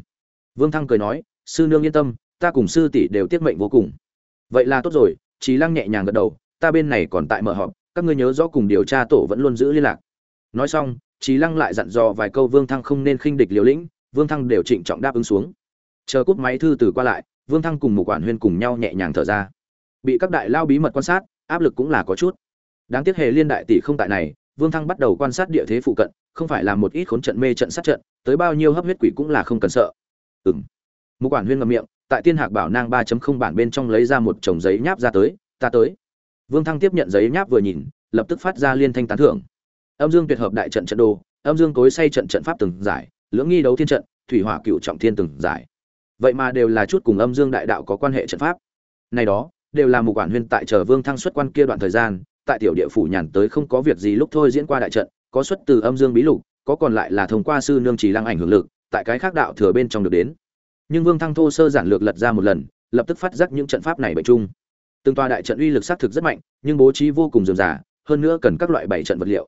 Vương thăng cười nói, sư nương yên tâm, ta cùng sư tỷ đều tiết mệnh vô cùng. Vậy là tốt rồi. Trí lăng nhẹ nhàng gật đầu, ta bên này còn tại mở họp, các ngươi nhớ rõ cùng điều tra tổ vẫn luôn giữ liên lạc. Nói xong Trí Lăng lại dặn dò vài câu Vương Thăng không nên khinh địch liều lĩnh, Vương Thăng đều trịnh trọng đáp ứng xuống. Chờ cúp máy thư từ qua lại, Vương Thăng cùng Mục Quản Huyên cùng nhau nhẹ nhàng thở ra. Bị các đại lao bí mật quan sát, áp lực cũng là có chút. Đáng tiếc hệ Liên đại tỷ không tại này, Vương Thăng bắt đầu quan sát địa thế phụ cận, không phải là một ít khốn trận mê trận sát trận, tới bao nhiêu hấp huyết quỷ cũng là không cần sợ. Ừm. Mục Quản Huyên ngậm miệng, tại Tiên Hạc Bảo Nang 3.0 bản bên trong lấy ra một chồng giấy nháp ra tới, ta tới. Vương Thăng tiếp nhận giấy nháp vừa nhìn, lập tức phát ra liên thanh tán thưởng âm dương tuyệt hợp đại trận trận đồ, âm dương tối say trận trận pháp từng giải, lưỡng nghi đấu thiên trận, thủy hỏa cựu trọng thiên từng giải. Vậy mà đều là chút cùng âm dương đại đạo có quan hệ trận pháp. Này đó, đều là một quản huyên tại chờ vương thăng xuất quan kia đoạn thời gian, tại tiểu địa phủ nhàn tới không có việc gì lúc thôi diễn qua đại trận, có xuất từ âm dương bí lục, có còn lại là thông qua sư nương chỉ lăng ảnh hưởng lực, tại cái khác đạo thừa bên trong được đến. Nhưng vương thăng thô sơ giản lược lật ra một lần, lập tức phát giác những trận pháp này bệnh chung. Từng tòa đại trận uy lực xác thực rất mạnh, nhưng bố trí vô cùng dườm giả hơn nữa cần các loại bảy trận vật liệu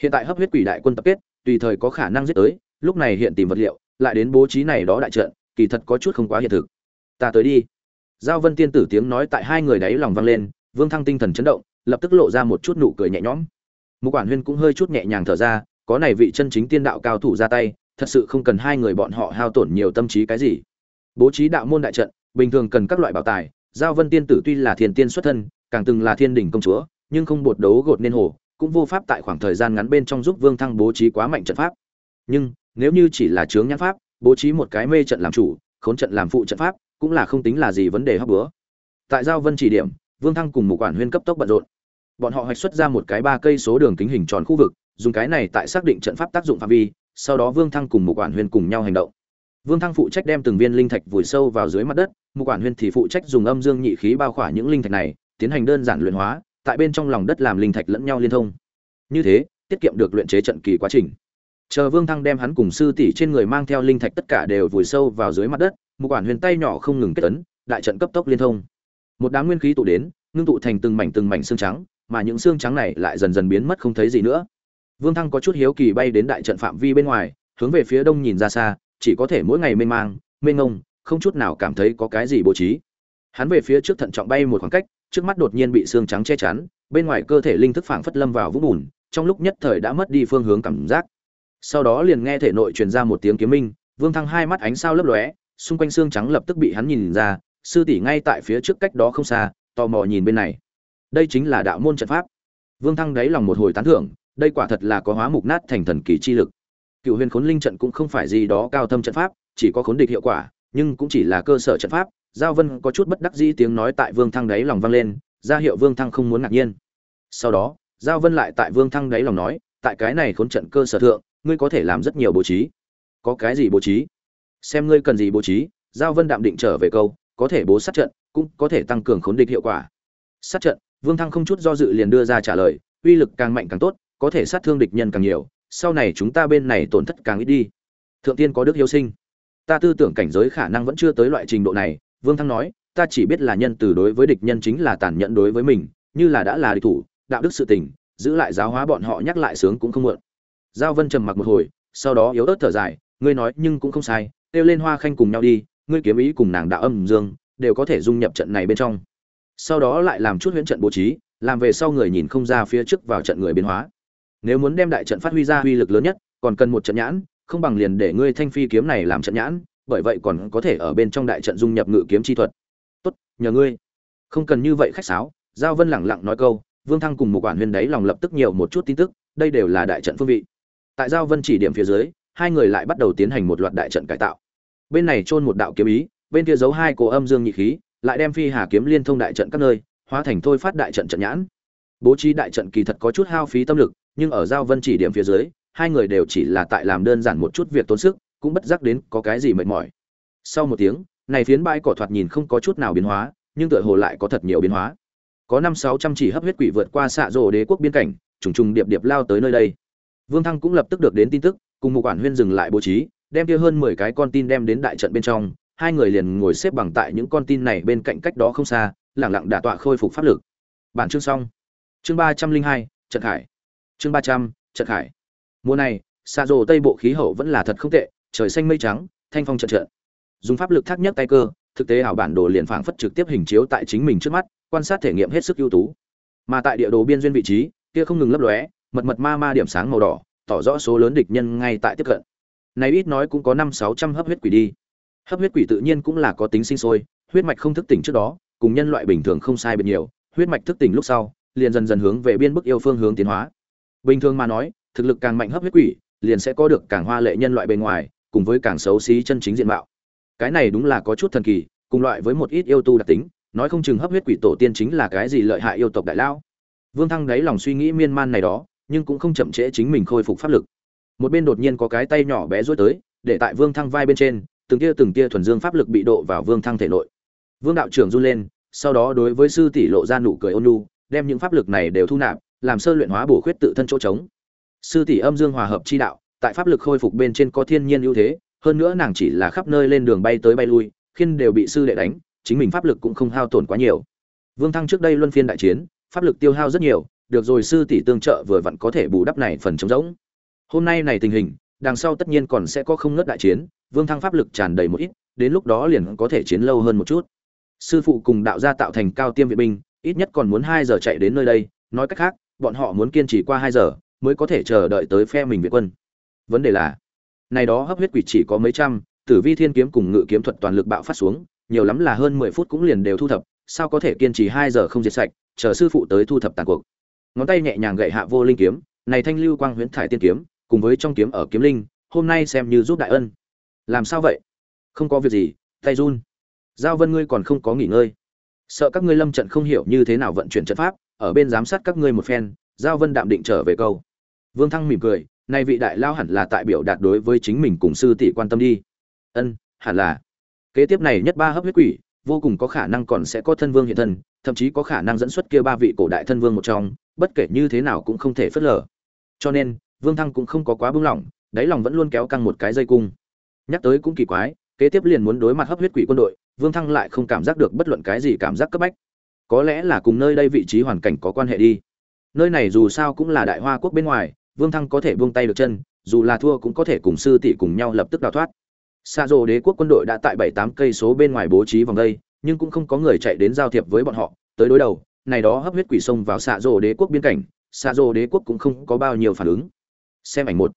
hiện tại hấp huyết quỷ đại quân tập kết, tùy thời có khả năng giết tới, lúc này hiện tìm vật liệu, lại đến bố trí này đó đại trận, kỳ thật có chút không quá hiện thực. Ta tới đi. Giao vân tiên tử tiếng nói tại hai người đáy lòng vang lên, vương thăng tinh thần chấn động, lập tức lộ ra một chút nụ cười nhẹ nhõm. Mục quản huyên cũng hơi chút nhẹ nhàng thở ra, có này vị chân chính tiên đạo cao thủ ra tay, thật sự không cần hai người bọn họ hao tổn nhiều tâm trí cái gì. Bố trí đạo môn đại trận, bình thường cần các loại bảo tài, giao vân tiên tử tuy là thiền tiên xuất thân, càng từng là thiên đình công chúa, nhưng không bột đấu gột nên hồ cũng vô pháp tại khoảng thời gian ngắn bên trong giúp Vương Thăng bố trí quá mạnh trận pháp. Nhưng, nếu như chỉ là chướng nhãn pháp, bố trí một cái mê trận làm chủ, khốn trận làm phụ trận pháp, cũng là không tính là gì vấn đề hấp bữa. Tại giao vân chỉ điểm, Vương Thăng cùng một quản huyên cấp tốc bận rộn. Bọn họ hoạch xuất ra một cái ba cây số đường kính hình tròn khu vực, dùng cái này tại xác định trận pháp tác dụng phạm vi, sau đó Vương Thăng cùng một quản huyên cùng nhau hành động. Vương Thăng phụ trách đem từng viên linh thạch vùi sâu vào dưới mặt đất, Mục Quản Huyên thì phụ trách dùng âm dương nhị khí bao khỏa những linh thạch này, tiến hành đơn giản luyện hóa, tại bên trong lòng đất làm linh thạch lẫn nhau liên thông. Như thế, tiết kiệm được luyện chế trận kỳ quá trình. Chờ Vương Thăng đem hắn cùng sư tỷ trên người mang theo linh thạch tất cả đều vùi sâu vào dưới mặt đất, Một Quản Huyền tay nhỏ không ngừng kết ấn, đại trận cấp tốc liên thông. Một đám nguyên khí tụ đến, ngưng tụ thành từng mảnh từng mảnh xương trắng, mà những xương trắng này lại dần dần biến mất không thấy gì nữa. Vương Thăng có chút hiếu kỳ bay đến đại trận phạm vi bên ngoài, hướng về phía đông nhìn ra xa, chỉ có thể mỗi ngày mênh mang, mênh ngông, không chút nào cảm thấy có cái gì bố trí. Hắn về phía trước thận trọng bay một khoảng cách, trước mắt đột nhiên bị xương trắng che chắn, bên ngoài cơ thể linh thức phảng phất lâm vào vũng bùn, trong lúc nhất thời đã mất đi phương hướng cảm giác. Sau đó liền nghe thể nội truyền ra một tiếng kiếm minh, Vương Thăng hai mắt ánh sao lấp lóe, xung quanh xương trắng lập tức bị hắn nhìn ra, sư tỷ ngay tại phía trước cách đó không xa, tò mò nhìn bên này. Đây chính là đạo môn trận pháp. Vương Thăng đáy lòng một hồi tán thưởng, đây quả thật là có hóa mục nát thành thần kỳ chi lực. Cựu Huyền Khốn Linh trận cũng không phải gì đó cao thâm trận pháp, chỉ có khốn địch hiệu quả, nhưng cũng chỉ là cơ sở trận pháp. Giao Vân có chút bất đắc dĩ tiếng nói tại Vương Thăng đáy lòng vang lên, ra hiệu Vương Thăng không muốn ngạc nhiên. Sau đó, Giao Vân lại tại Vương Thăng đáy lòng nói, tại cái này khốn trận cơ sở thượng, ngươi có thể làm rất nhiều bố trí. Có cái gì bố trí? Xem ngươi cần gì bố trí, Giao Vân đạm định trở về câu, có thể bố sát trận, cũng có thể tăng cường khốn địch hiệu quả. Sát trận, Vương Thăng không chút do dự liền đưa ra trả lời, uy lực càng mạnh càng tốt, có thể sát thương địch nhân càng nhiều, sau này chúng ta bên này tổn thất càng ít đi. Thượng tiên có đức hiếu sinh. Ta tư tưởng cảnh giới khả năng vẫn chưa tới loại trình độ này, Vương Thăng nói, ta chỉ biết là nhân từ đối với địch nhân chính là tàn nhẫn đối với mình, như là đã là địch thủ, đạo đức sự tình, giữ lại giáo hóa bọn họ nhắc lại sướng cũng không muộn. Giao Vân trầm mặc một hồi, sau đó yếu ớt thở dài, ngươi nói nhưng cũng không sai, kêu lên Hoa Khanh cùng nhau đi, ngươi kiếm ý cùng nàng đạo âm dương, đều có thể dung nhập trận này bên trong. Sau đó lại làm chút huyễn trận bố trí, làm về sau người nhìn không ra phía trước vào trận người biến hóa. Nếu muốn đem đại trận phát huy ra uy lực lớn nhất, còn cần một trận nhãn, không bằng liền để ngươi thanh phi kiếm này làm trận nhãn, bởi vậy còn có thể ở bên trong đại trận dung nhập ngự kiếm chi thuật. Tốt, nhờ ngươi. Không cần như vậy khách sáo, Giao Vân lẳng lặng nói câu, Vương Thăng cùng một quản huyên đấy lòng lập tức nhiều một chút tin tức, đây đều là đại trận phương vị. Tại Giao Vân chỉ điểm phía dưới, hai người lại bắt đầu tiến hành một loạt đại trận cải tạo. Bên này chôn một đạo kiếm ý, bên kia giấu hai cổ âm dương nhị khí, lại đem phi hà kiếm liên thông đại trận các nơi, hóa thành thôi phát đại trận trận nhãn. Bố trí đại trận kỳ thật có chút hao phí tâm lực, nhưng ở Giao Vân chỉ điểm phía dưới, hai người đều chỉ là tại làm đơn giản một chút việc tốn sức, cũng bất giác đến có cái gì mệt mỏi. Sau một tiếng, này phiến bãi cỏ thoạt nhìn không có chút nào biến hóa, nhưng tựa hồ lại có thật nhiều biến hóa. Có năm sáu trăm chỉ hấp huyết quỷ vượt qua xạ rổ đế quốc biên cảnh trùng trùng điệp điệp lao tới nơi đây. Vương thăng cũng lập tức được đến tin tức cùng một quản huyên dừng lại bố trí đem kia hơn mười cái con tin đem đến đại trận bên trong hai người liền ngồi xếp bằng tại những con tin này bên cạnh cách đó không xa lẳng lặng đả tọa khôi phục pháp lực. Bản chương xong. Chương ba trăm linh hai trận hải, chương ba trăm trận hải. mùa này xạ rổ tây bộ khí hậu vẫn là thật không tệ trời xanh mây trắng, thanh phong trận trận. Dùng pháp lực thác nhất tay cơ, thực tế ảo bản đồ liền phảng phất trực tiếp hình chiếu tại chính mình trước mắt, quan sát thể nghiệm hết sức ưu tú. Mà tại địa đồ biên duyên vị trí, kia không ngừng lấp lóe, mật mật ma ma điểm sáng màu đỏ, tỏ rõ số lớn địch nhân ngay tại tiếp cận. Này ít nói cũng có năm sáu trăm hấp huyết quỷ đi. Hấp huyết quỷ tự nhiên cũng là có tính sinh sôi, huyết mạch không thức tỉnh trước đó, cùng nhân loại bình thường không sai biệt nhiều, huyết mạch thức tỉnh lúc sau, liền dần dần hướng về biên bức yêu phương hướng tiến hóa. Bình thường mà nói, thực lực càng mạnh hấp huyết quỷ, liền sẽ có được càng hoa lệ nhân loại bên ngoài cùng với càng xấu xí chân chính diện mạo. Cái này đúng là có chút thần kỳ, cùng loại với một ít yêu tu đặc tính, nói không chừng hấp huyết quỷ tổ tiên chính là cái gì lợi hại yêu tộc đại lao vương thăng đáy lòng suy nghĩ miên man này đó, nhưng cũng không chậm trễ chính mình khôi phục pháp lực. Một bên đột nhiên có cái tay nhỏ bé rối tới, để tại vương thăng vai bên trên, từng tia từng tia thuần dương pháp lực bị độ vào vương thăng thể nội. Vương đạo trưởng run lên, sau đó đối với sư tỷ lộ ra nụ cười ôn nhu, đem những pháp lực này đều thu nạp, làm sơ luyện hóa bổ khuyết tự thân chỗ trống. Sư tỷ âm dương hòa hợp chi đạo tại pháp lực khôi phục bên trên có thiên nhiên ưu thế hơn nữa nàng chỉ là khắp nơi lên đường bay tới bay lui khiên đều bị sư đệ đánh chính mình pháp lực cũng không hao tổn quá nhiều. Vương Thăng trước đây luân phiên đại chiến, pháp lực tiêu hao rất nhiều, được rồi sư tỷ tương trợ vừa vặn có thể bù đắp này phần trống rỗng. Hôm nay này tình hình, đằng sau tất nhiên còn sẽ có không ngớt đại chiến, Vương Thăng pháp lực tràn đầy một ít, đến lúc đó liền có thể chiến lâu hơn một chút. Sư phụ cùng đạo gia tạo thành cao tiêm viện binh, ít nhất còn muốn hai giờ chạy đến nơi đây, nói cách khác, bọn họ muốn kiên trì qua hai giờ mới có thể chờ đợi tới phe mình viện quân. Vấn đề là, này đó hấp huyết quỷ chỉ có mấy trăm, Tử Vi Thiên kiếm cùng Ngự kiếm thuật toàn lực bạo phát xuống, nhiều lắm là hơn mười phút cũng liền đều thu thập, sao có thể kiên trì hai giờ không diệt sạch, chờ sư phụ tới thu thập tàn cuộc. Ngón tay nhẹ nhàng gậy hạ vô linh kiếm, này thanh lưu quang huyễn thải tiên kiếm, cùng với trong kiếm ở kiếm linh, hôm nay xem như giúp đại ân. Làm sao vậy? Không có việc gì, tay run. Giao Vân ngươi còn không có nghỉ ngơi. Sợ các ngươi lâm trận không hiểu như thế nào vận chuyển trận pháp, ở bên giám sát các ngươi một phen, Giao Vân đạm định trở về câu. Vương Thăng mỉm cười, nay vị đại lao hẳn là tại biểu đạt đối với chính mình cùng sư tỷ quan tâm đi. ân, hẳn là. Kế tiếp này nhất ba hấp huyết quỷ, vô cùng có khả năng còn sẽ có thân vương hiện thân, thậm chí có khả năng dẫn xuất kia ba vị cổ đại thân vương một trong, bất kể như thế nào cũng không thể phớt lờ. Cho nên, vương thăng cũng không có quá bưng lỏng, đáy lòng vẫn luôn kéo căng một cái dây cung. Nhắc tới cũng kỳ quái, kế tiếp liền muốn đối mặt hấp huyết quỷ quân đội, vương thăng lại không cảm giác được bất luận cái gì cảm giác cấp bách. Có lẽ là cùng nơi đây vị trí hoàn cảnh có quan hệ đi. Nơi này dù sao cũng là đại hoa quốc bên ngoài vương thăng có thể buông tay được chân, dù là thua cũng có thể cùng sư tỷ cùng nhau lập tức đào thoát. Xa rồ đế quốc quân đội đã tại bảy tám cây số bên ngoài bố trí vòng đây, nhưng cũng không có người chạy đến giao thiệp với bọn họ. Tới đối đầu, này đó hấp huyết quỷ sông vào xạ rồ đế quốc biên cảnh xạ rồ đế quốc cũng không có bao nhiêu phản ứng. Xem ảnh một.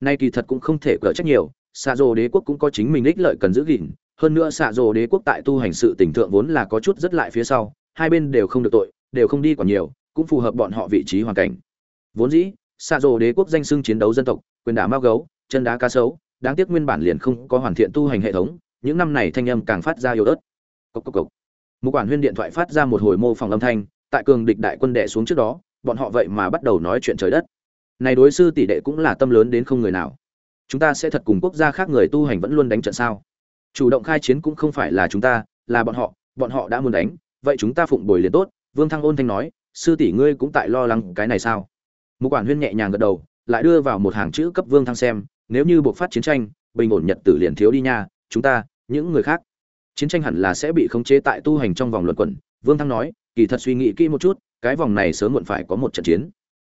Nay kỳ thật cũng không thể cỡ trách nhiều xạ rồ đế quốc cũng có chính mình ích lợi cần giữ gìn. Hơn nữa xạ rồ đế quốc tại tu hành sự tỉnh thượng vốn là có chút rất lại phía sau, hai bên đều không được tội, đều không đi còn nhiều, cũng phù hợp bọn họ vị trí hoàn cảnh. Vốn dĩ xạ rồ đế quốc danh xưng chiến đấu dân tộc, quyền đả mao gấu, chân đá cá sấu, đáng tiếc nguyên bản liền không có hoàn thiện tu hành hệ thống, những năm này thanh âm càng phát ra yếu ớt. Cốc cốc cốc. một quản huyên điện thoại phát ra một hồi mô phỏng âm thanh, tại cường địch đại quân đệ xuống trước đó, bọn họ vậy mà bắt đầu nói chuyện trời đất. Này đối sư tỷ đệ cũng là tâm lớn đến không người nào. Chúng ta sẽ thật cùng quốc gia khác người tu hành vẫn luôn đánh trận sao? Chủ động khai chiến cũng không phải là chúng ta, là bọn họ bọn họ đã muốn đánh, vậy chúng ta phụng bồi liền tốt. Vương thăng ôn thanh nói, sư tỷ ngươi cũng tại lo lắng cái này sao? Một quản huyên nhẹ nhàng gật đầu, lại đưa vào một hàng chữ cấp vương thăng xem, nếu như buộc phát chiến tranh, bình ổn nhật tử liền thiếu đi nha, chúng ta, những người khác. Chiến tranh hẳn là sẽ bị khống chế tại tu hành trong vòng luận quẩn, vương thăng nói, kỳ thật suy nghĩ kỹ một chút, cái vòng này sớm muộn phải có một trận chiến.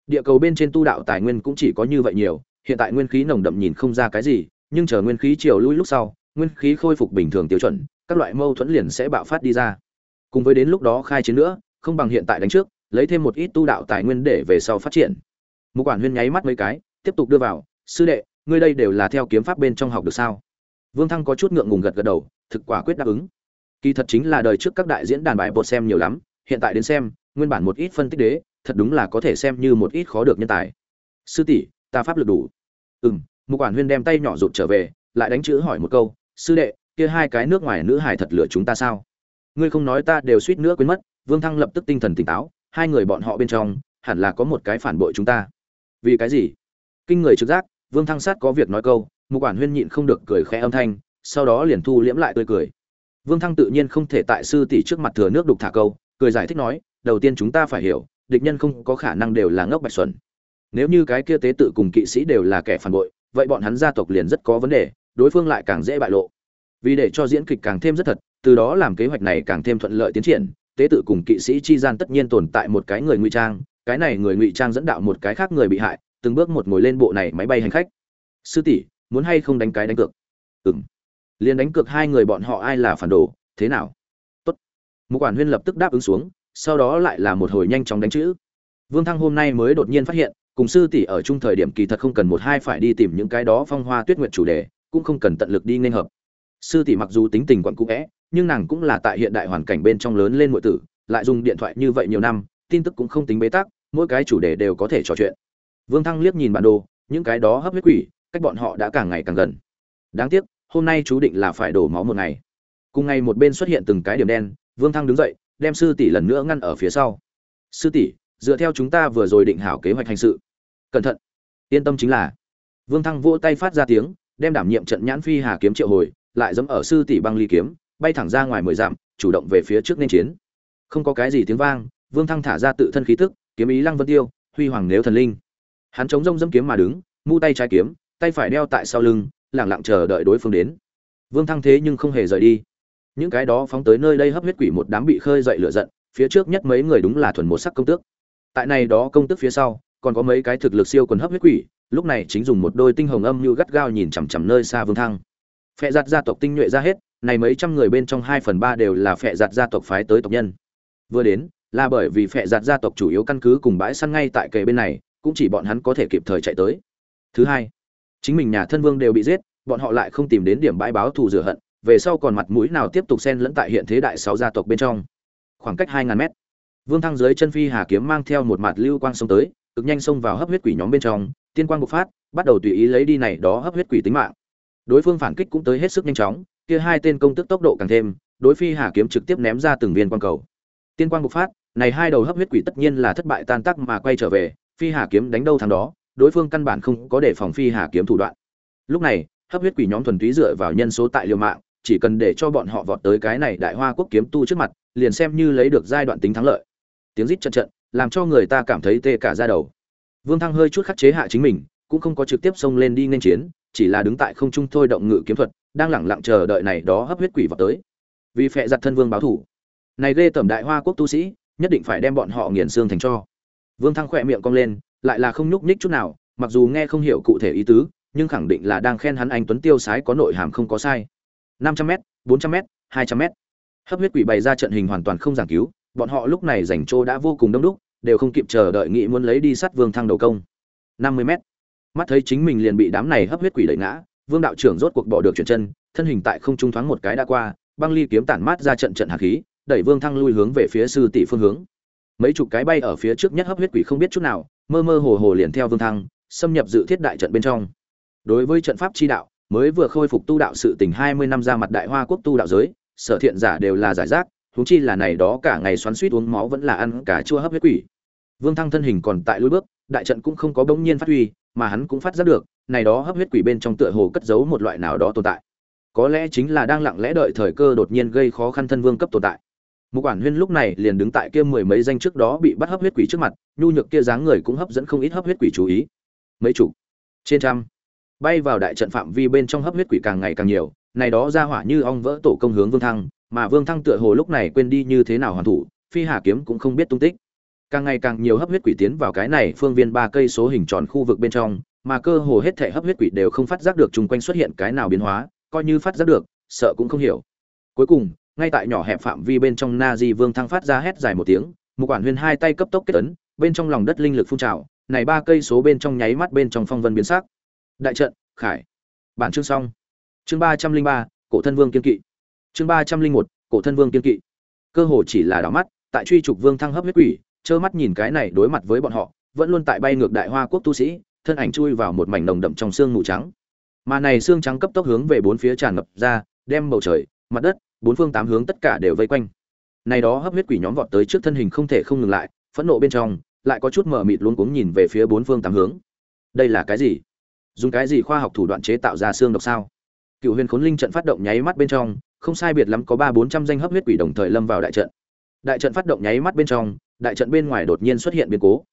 Địa cầu bên trên tu đạo tài nguyên cũng chỉ có như vậy nhiều, hiện tại nguyên khí nồng đậm nhìn không ra cái gì, nhưng chờ nguyên khí chiều lui lúc sau, nguyên khí khôi phục bình thường tiêu chuẩn, các loại mâu thuẫn liền sẽ bạo phát đi ra. Cùng với đến lúc đó khai chiến nữa, không bằng hiện tại đánh trước, lấy thêm một ít tu đạo tài nguyên để về sau phát triển một quản huyên nháy mắt mấy cái, tiếp tục đưa vào, sư đệ, ngươi đây đều là theo kiếm pháp bên trong học được sao? Vương thăng có chút ngượng ngùng gật gật đầu, thực quả quyết đáp ứng. Kỳ thật chính là đời trước các đại diễn đàn bài bột xem nhiều lắm, hiện tại đến xem, nguyên bản một ít phân tích đế, thật đúng là có thể xem như một ít khó được nhân tài. Sư tỷ, ta pháp lực đủ. Ừ m một quản huyên đem tay nhỏ rụt trở về, lại đánh chữ hỏi một câu, sư đệ, kia hai cái nước ngoài nữ hải thật lửa chúng ta sao? Ngươi không nói ta đều suýt nữa quên mất. Vương thăng lập tức tinh thần tỉnh táo, hai người bọn họ bên trong, hẳn là có một cái phản bội chúng ta vì cái gì? Kinh người trực giác, vương thăng sát có việc nói câu, mục quản huyên nhịn không được cười khẽ âm thanh, sau đó liền thu liễm lại tươi cười. Vương thăng tự nhiên không thể tại sư tỷ trước mặt thừa nước đục thả câu, cười giải thích nói, đầu tiên chúng ta phải hiểu, địch nhân không có khả năng đều là ngốc bạch xuẩn. Nếu như cái kia tế tự cùng kỵ sĩ đều là kẻ phản bội, vậy bọn hắn gia tộc liền rất có vấn đề, đối phương lại càng dễ bại lộ. Vì để cho diễn kịch càng thêm rất thật, từ đó làm kế hoạch này càng thêm thuận lợi tiến triển, tế tự cùng kỵ sĩ chi gian tất nhiên tồn tại một cái người ngụy trang cái này người ngụy trang dẫn đạo một cái khác người bị hại, từng bước một ngồi lên bộ này máy bay hành khách. Sư tỷ, muốn hay không đánh cái đánh cược? Ừng liền đánh cược hai người bọn họ ai là phản đồ, thế nào? Tốt. Một quản huyên lập tức đáp ứng xuống, sau đó lại là một hồi nhanh chóng đánh chữ. Vương thăng hôm nay mới đột nhiên phát hiện, cùng sư tỷ ở chung thời điểm kỳ thật không cần một hai phải đi tìm những cái đó phong hoa tuyết nguyện chủ đề, cũng không cần tận lực đi nên hợp. Sư tỷ mặc dù tính tình quặn cũ vẽ nhưng nàng cũng là tại hiện đại hoàn cảnh bên trong lớn lên muội tử, lại dùng điện thoại như vậy nhiều năm tin tức cũng không tính bế tắc, mỗi cái chủ đề đều có thể trò chuyện. Vương thăng liếc nhìn bản đồ, những cái đó hấp huyết quỷ, cách bọn họ đã càng ngày càng gần. Đáng tiếc, hôm nay chú định là phải đổ máu một ngày. Cùng ngày một bên xuất hiện từng cái điểm đen, vương thăng đứng dậy, đem sư tỷ lần nữa ngăn ở phía sau. Sư tỷ, dựa theo chúng ta vừa rồi định hảo kế hoạch hành sự. Cẩn thận, yên tâm chính là. Vương thăng vỗ tay phát ra tiếng, đem đảm nhiệm trận nhãn phi hà kiếm triệu hồi, lại dẫm ở sư tỷ băng ly kiếm, bay thẳng ra ngoài mười dặm, chủ động về phía trước nên chiến. Không có cái gì tiếng vang vương thăng thả ra tự thân khí tức, kiếm ý lăng vân tiêu, huy hoàng nếu thần linh. Hắn chống rông dẫm kiếm mà đứng, mu tay trái kiếm, tay phải đeo tại sau lưng lẳng lặng chờ đợi đối phương đến. Vương thăng thế nhưng không hề rời đi. Những cái đó phóng tới nơi đây hấp huyết quỷ một đám bị khơi dậy lửa giận, phía trước nhất mấy người đúng là thuần một sắc công tước. Tại này đó công tước phía sau, còn có mấy cái thực lực siêu quần hấp huyết quỷ, lúc này chính dùng một đôi tinh hồng âm như gắt gao nhìn chằm chằm nơi xa vương thăng. Phệ giặt gia tộc tinh nhuệ ra hết, này mấy trăm người bên trong hai phần ba đều là phệ giặt gia tộc phái tới tộc nhân. Vừa đến là bởi vì phệ giặt gia tộc chủ yếu căn cứ cùng bãi săn ngay tại kề bên này, cũng chỉ bọn hắn có thể kịp thời chạy tới. Thứ hai, chính mình nhà thân vương đều bị giết, bọn họ lại không tìm đến điểm bãi báo thù rửa hận, về sau còn mặt mũi nào tiếp tục xen lẫn tại hiện thế đại sáu gia tộc bên trong. Khoảng cách hai ngàn mét, vương thăng dưới chân phi hà kiếm mang theo một mặt lưu quang xông tới, cực nhanh xông vào hấp huyết quỷ nhóm bên trong, tiên quang bộc phát, bắt đầu tùy ý lấy đi này đó hấp huyết quỷ tính mạng. Đối phương phản kích cũng tới hết sức nhanh chóng, kia hai tên công tức tốc độ càng thêm, đối phi hà kiếm trực tiếp ném ra từng viên quang cầu. Tiên quang bộc phát này hai đầu hấp huyết quỷ tất nhiên là thất bại tan tác mà quay trở về, phi hà kiếm đánh đâu thằng đó, đối phương căn bản không có đề phòng phi hà kiếm thủ đoạn. Lúc này, hấp huyết quỷ nhóm thuần túy dựa vào nhân số tại liều mạng, chỉ cần để cho bọn họ vọt tới cái này đại hoa quốc kiếm tu trước mặt, liền xem như lấy được giai đoạn tính thắng lợi. Tiếng rít trận trận, làm cho người ta cảm thấy tê cả da đầu. Vương thăng hơi chút khắc chế hạ chính mình, cũng không có trực tiếp xông lên đi nên chiến, chỉ là đứng tại không trung thôi động ngự kiếm thuật, đang lẳng lặng chờ đợi này đó hấp huyết quỷ vào tới. Vì phệ giặt thân vương báo thủ. Này ghê tẩm đại hoa quốc tu sĩ nhất định phải đem bọn họ nghiền xương thành cho. Vương thăng khỏe miệng cong lên, lại là không nhúc nhích chút nào, mặc dù nghe không hiểu cụ thể ý tứ, nhưng khẳng định là đang khen hắn anh tuấn tiêu sái có nội hàm không có sai. Năm trăm m bốn trăm m hai trăm m hấp huyết quỷ bày ra trận hình hoàn toàn không giảng cứu, bọn họ lúc này rảnh trô đã vô cùng đông đúc, đều không kịp chờ đợi nghĩ muốn lấy đi sát vương thăng đầu công. Năm mươi m mắt thấy chính mình liền bị đám này hấp huyết quỷ đẩy ngã, vương đạo trưởng rốt cuộc bỏ được chuyển chân, thân hình tại không trung thoáng một cái đã qua, băng ly kiếm tản mát ra trận trận hạt khí đẩy vương thăng lui hướng về phía sư tỷ phương hướng. Mấy chục cái bay ở phía trước nhất hấp huyết quỷ không biết chút nào, mơ mơ hồ hồ liền theo vương thăng, xâm nhập dự thiết đại trận bên trong. Đối với trận pháp chi đạo, mới vừa khôi phục tu đạo sự tình hai mươi năm ra mặt đại hoa quốc tu đạo giới, sở thiện giả đều là giải rác, huống chi là này đó cả ngày xoắn suýt uống máu vẫn là ăn cả chua hấp huyết quỷ. Vương thăng thân hình còn tại lối bước, đại trận cũng không có bỗng nhiên phát huy, mà hắn cũng phát giác được, này đó hấp huyết quỷ bên trong tựa hồ cất giấu một loại nào đó tồn tại. Có lẽ chính là đang lặng lẽ đợi thời cơ đột nhiên gây khó khăn thân vương cấp tồn tại một quản huyên lúc này liền đứng tại kia mười mấy danh trước đó bị bắt hấp huyết quỷ trước mặt, nhu nhược kia dáng người cũng hấp dẫn không ít hấp huyết quỷ chú ý. Mấy chủ trên trăm, bay vào đại trận phạm vi bên trong hấp huyết quỷ càng ngày càng nhiều, này đó ra hỏa như ong vỡ tổ công hướng vương thăng, mà vương thăng tựa hồ lúc này quên đi như thế nào hoàn thủ, phi hà kiếm cũng không biết tung tích. Càng ngày càng nhiều hấp huyết quỷ tiến vào cái này phương viên ba cây số hình tròn khu vực bên trong, mà cơ hồ hết thể hấp huyết quỷ đều không phát giác được chung quanh xuất hiện cái nào biến hóa, coi như phát giác được, sợ cũng không hiểu. Cuối cùng ngay tại nhỏ hẹp phạm vi bên trong na di vương thăng phát ra hét dài một tiếng một quản huyên hai tay cấp tốc kết ấn, bên trong lòng đất linh lực phun trào, này ba cây số bên trong nháy mắt bên trong phong vân biến sắc. Đại trận, khải. Bản chương xong. Chương ba trăm linh ba, cổ thân vương kiên kỵ. Chương ba trăm linh một, cổ thân vương kiên kỵ. Cơ hồ chỉ là đảo mắt, tại truy trục vương thăng hấp huyết quỷ, trơ mắt nhìn cái này đối mặt với bọn họ, vẫn luôn tại bay ngược đại hoa quốc tu sĩ, thân ảnh chui vào một mảnh nồng đậm trong xương mù trắng. Mà này xương trắng cấp tốc hướng về bốn phía tràn ngập ra, đem bầu trời, mặt đất bốn phương tám hướng tất cả đều vây quanh. Này đó hấp huyết quỷ nhóm vọt tới trước thân hình không thể không ngừng lại, phẫn nộ bên trong, lại có chút mờ mịt luống cuống nhìn về phía bốn phương tám hướng. Đây là cái gì? Dùng cái gì khoa học thủ đoạn chế tạo ra xương độc sao? Cựu huyền khốn linh trận phát động nháy mắt bên trong, không sai biệt lắm có ba bốn trăm danh hấp huyết quỷ đồng thời lâm vào đại trận. Đại trận phát động nháy mắt bên trong, đại trận bên ngoài đột nhiên xuất hiện biến cố.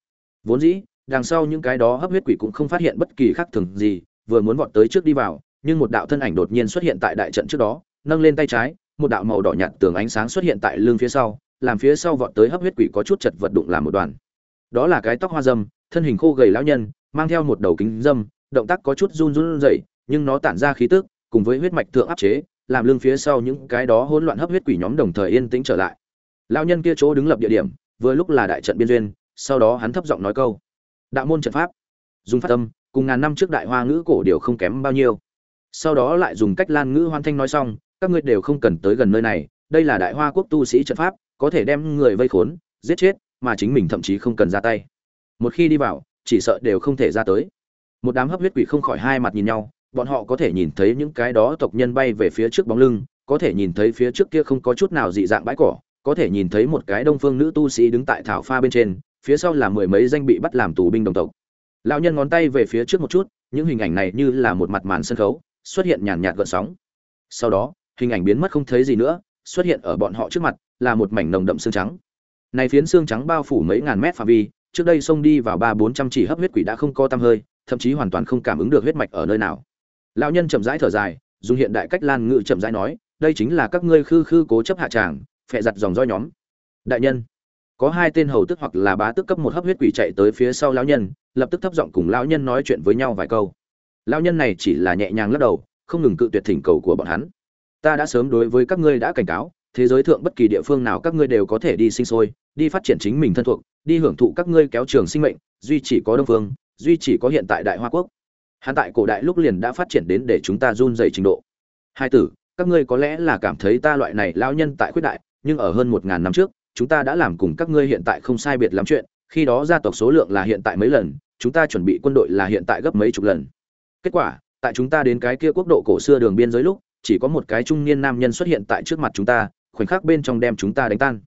Vốn dĩ, đằng sau những cái đó hấp huyết quỷ cũng không phát hiện bất kỳ khác thường gì, vừa muốn vọt tới trước đi vào, nhưng một đạo thân ảnh đột nhiên xuất hiện tại đại trận trước đó, nâng lên tay trái một đạo màu đỏ nhạt tường ánh sáng xuất hiện tại lưng phía sau, làm phía sau vọt tới hấp huyết quỷ có chút chật vật đụng làm một đoàn. Đó là cái tóc hoa dâm, thân hình khô gầy lão nhân, mang theo một đầu kính dâm, động tác có chút run run rẩy, nhưng nó tản ra khí tức, cùng với huyết mạch thượng áp chế, làm lưng phía sau những cái đó hỗn loạn hấp huyết quỷ nhóm đồng thời yên tĩnh trở lại. Lão nhân kia chỗ đứng lập địa điểm, vừa lúc là đại trận biên duyên, sau đó hắn thấp giọng nói câu, đạo môn trận pháp. Dùng phát tâm cùng ngàn năm trước đại hoa ngữ cổ điều không kém bao nhiêu. Sau đó lại dùng cách lan ngữ hoan thanh nói xong các ngươi đều không cần tới gần nơi này, đây là đại hoa quốc tu sĩ trận pháp, có thể đem người vây khốn, giết chết, mà chính mình thậm chí không cần ra tay. Một khi đi vào, chỉ sợ đều không thể ra tới. Một đám hấp huyết quỷ không khỏi hai mặt nhìn nhau, bọn họ có thể nhìn thấy những cái đó tộc nhân bay về phía trước bóng lưng, có thể nhìn thấy phía trước kia không có chút nào dị dạng bãi cỏ, có thể nhìn thấy một cái đông phương nữ tu sĩ đứng tại thảo pha bên trên, phía sau là mười mấy danh bị bắt làm tù binh đồng tộc. Lão nhân ngón tay về phía trước một chút, những hình ảnh này như là một mặt màn sân khấu, xuất hiện nhàn nhạt gợn sóng. Sau đó hình ảnh biến mất không thấy gì nữa, xuất hiện ở bọn họ trước mặt, là một mảnh nồng đậm xương trắng. Này phiến xương trắng bao phủ mấy ngàn mét phạm vi, trước đây xông đi vào ba bốn trăm chỉ hấp huyết quỷ đã không co tăm hơi, thậm chí hoàn toàn không cảm ứng được huyết mạch ở nơi nào. Lão nhân chậm rãi thở dài, dùng hiện đại cách lan ngự chậm rãi nói, đây chính là các ngươi khư khư cố chấp hạ tràng phẹ giặt dòng roi nhóm. Đại nhân. Có hai tên hầu tức hoặc là bá tức cấp một hấp huyết quỷ chạy tới phía sau lão nhân, lập tức thấp giọng cùng lão nhân nói chuyện với nhau vài câu. Lão nhân này chỉ là nhẹ nhàng lắc đầu, không ngừng cự tuyệt thỉnh cầu của bọn hắn ta đã sớm đối với các ngươi đã cảnh cáo, thế giới thượng bất kỳ địa phương nào các ngươi đều có thể đi sinh sôi, đi phát triển chính mình thân thuộc, đi hưởng thụ các ngươi kéo trường sinh mệnh, duy chỉ có đông phương, duy chỉ có hiện tại đại hoa quốc. Hắn tại cổ đại lúc liền đã phát triển đến để chúng ta run dày trình độ. Hai tử, các ngươi có lẽ là cảm thấy ta loại này lao nhân tại khuyết đại, nhưng ở hơn một ngàn năm trước, chúng ta đã làm cùng các ngươi hiện tại không sai biệt lắm chuyện, khi đó gia tộc số lượng là hiện tại mấy lần, chúng ta chuẩn bị quân đội là hiện tại gấp mấy chục lần. Kết quả, tại chúng ta đến cái kia quốc độ cổ xưa đường biên giới lúc chỉ có một cái trung niên nam nhân xuất hiện tại trước mặt chúng ta, khoảnh khắc bên trong đem chúng ta đánh tan.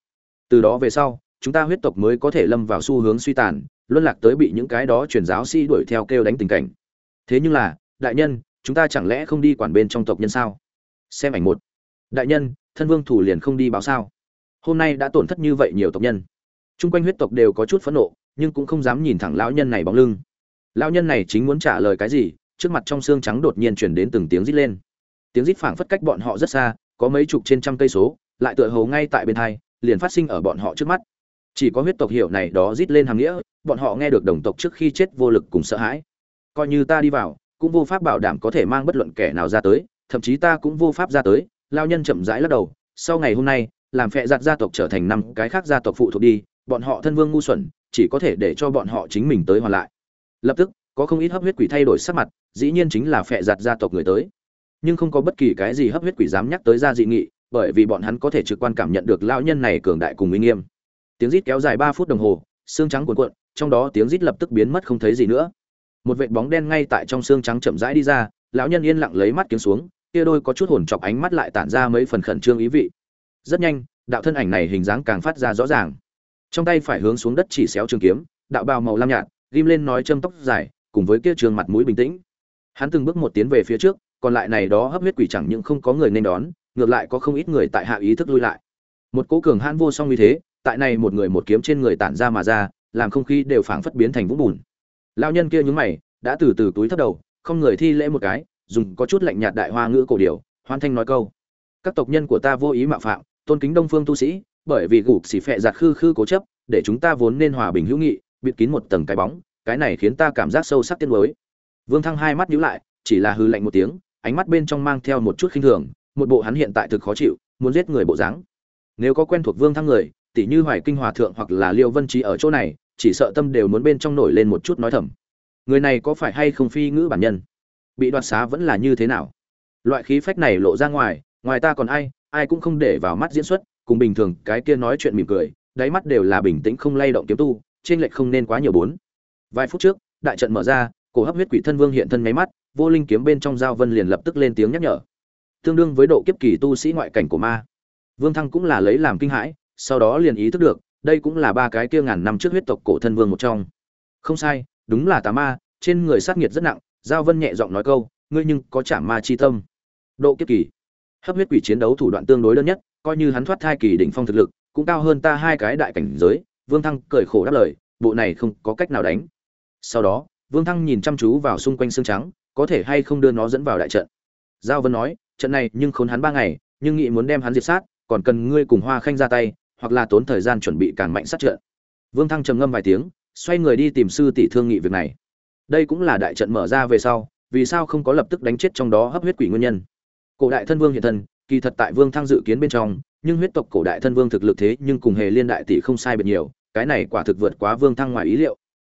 Từ đó về sau, chúng ta huyết tộc mới có thể lâm vào xu hướng suy tàn, luân lạc tới bị những cái đó truyền giáo sĩ đuổi theo kêu đánh tình cảnh. Thế nhưng là, đại nhân, chúng ta chẳng lẽ không đi quản bên trong tộc nhân sao? Xem ảnh một. Đại nhân, thân vương thủ liền không đi báo sao? Hôm nay đã tổn thất như vậy nhiều tộc nhân. Chung quanh huyết tộc đều có chút phẫn nộ, nhưng cũng không dám nhìn thẳng lão nhân này bóng lưng. Lão nhân này chính muốn trả lời cái gì, trước mặt trong xương trắng đột nhiên chuyển đến từng tiếng rít lên tiếng rít phảng phất cách bọn họ rất xa, có mấy chục trên trăm cây số, lại tựa hồ ngay tại bên hai, liền phát sinh ở bọn họ trước mắt. Chỉ có huyết tộc hiểu này đó rít lên hàng nghĩa, bọn họ nghe được đồng tộc trước khi chết vô lực cùng sợ hãi. Coi như ta đi vào, cũng vô pháp bảo đảm có thể mang bất luận kẻ nào ra tới, thậm chí ta cũng vô pháp ra tới, lao nhân chậm rãi lắc đầu, sau ngày hôm nay, làm phệ giặt gia tộc trở thành năm cái khác gia tộc phụ thuộc đi, bọn họ thân vương ngu xuẩn, chỉ có thể để cho bọn họ chính mình tới hoàn lại. Lập tức, có không ít hấp huyết quỷ thay đổi sắc mặt, dĩ nhiên chính là phệ giặt gia tộc người tới nhưng không có bất kỳ cái gì hấp huyết quỷ dám nhắc tới ra dị nghị, bởi vì bọn hắn có thể trực quan cảm nhận được lão nhân này cường đại cùng uy nghiêm. Tiếng rít kéo dài ba phút đồng hồ, xương trắng cuộn cuộn, trong đó tiếng rít lập tức biến mất không thấy gì nữa. Một vệt bóng đen ngay tại trong xương trắng chậm rãi đi ra, lão nhân yên lặng lấy mắt kiếm xuống, kia đôi có chút hồn chọc ánh mắt lại tản ra mấy phần khẩn trương ý vị. Rất nhanh, đạo thân ảnh này hình dáng càng phát ra rõ ràng. Trong tay phải hướng xuống đất chỉ xéo trường kiếm, đạo bào màu lam nhạt, ghim lên nói châm tóc dài, cùng với kia trường mặt mũi bình tĩnh. Hắn từng bước một tiến về phía trước còn lại này đó hấp huyết quỷ chẳng những không có người nên đón, ngược lại có không ít người tại hạ ý thức lui lại. Một cố cường hãn vô song như thế, tại này một người một kiếm trên người tản ra mà ra, làm không khí đều phảng phất biến thành vũng bùn. Lao nhân kia nhướng mày, đã từ từ túi thấp đầu, không người thi lễ một cái, dùng có chút lạnh nhạt đại hoa ngữ cổ điều hoan thanh nói câu. Các tộc nhân của ta vô ý mạo phạm, tôn kính đông phương tu sĩ, bởi vì gục xỉ phệ giặt khư khư cố chấp, để chúng ta vốn nên hòa bình hữu nghị, bịt kín một tầng cái bóng, cái này khiến ta cảm giác sâu sắc tiếc nuối. Vương thăng hai mắt nhíu lại, chỉ là hư lạnh một tiếng ánh mắt bên trong mang theo một chút khinh thường, một bộ hắn hiện tại thực khó chịu, muốn giết người bộ dáng. Nếu có quen thuộc vương thăng người tỷ như hoài kinh hòa thượng hoặc là liêu vân trí ở chỗ này, chỉ sợ tâm đều muốn bên trong nổi lên một chút nói thầm. Người này có phải hay không phi ngữ bản nhân? Bị đoạt xá vẫn là như thế nào? Loại khí phách này lộ ra ngoài ngoài ta còn ai ai cũng không để vào mắt diễn xuất, cùng bình thường, cái kia nói chuyện mỉm cười, đáy mắt đều là bình tĩnh không lay động kiếm tu, trên lệch không nên quá nhiều bốn. Vài phút trước, đại trận mở ra, cổ hấp huyết quỷ thân vương hiện thân mấy mắt vô linh kiếm bên trong giao vân liền lập tức lên tiếng nhắc nhở. Tương đương với độ kiếp kỳ tu sĩ ngoại cảnh của ma. Vương thăng cũng là lấy làm kinh hãi, sau đó liền ý thức được, đây cũng là ba cái kia ngàn năm trước huyết tộc cổ thân vương một trong. Không sai, đúng là tà ma, trên người sát nghiệt rất nặng, giao vân nhẹ giọng nói câu, ngươi nhưng có chả ma chi tâm. Độ kiếp kỳ. Hấp huyết quỷ chiến đấu thủ đoạn tương đối đơn nhất, coi như hắn thoát thai kỳ đỉnh phong thực lực, cũng cao hơn ta hai cái đại cảnh giới, vương thăng cười khổ đáp lời, bộ này không có cách nào đánh. Sau đó, vương thăng nhìn chăm chú vào xung quanh xương trắng có thể hay không đưa nó dẫn vào đại trận? Giao vân nói, trận này nhưng khốn hắn ba ngày, nhưng nghị muốn đem hắn diệt sát, còn cần ngươi cùng hoa khanh ra tay, hoặc là tốn thời gian chuẩn bị càng mạnh sát trận. Vương thăng trầm ngâm vài tiếng, xoay người đi tìm sư tỷ thương nghị việc này. Đây cũng là đại trận mở ra về sau, vì sao không có lập tức đánh chết trong đó hấp huyết quỷ nguyên nhân? Cổ đại thân vương hiện thân, kỳ thật tại vương thăng dự kiến bên trong, nhưng huyết tộc cổ đại thân vương thực lực thế nhưng cùng hề liên đại tỷ không sai biệt nhiều, cái này quả thực vượt quá vương thăng ngoài ý liệu.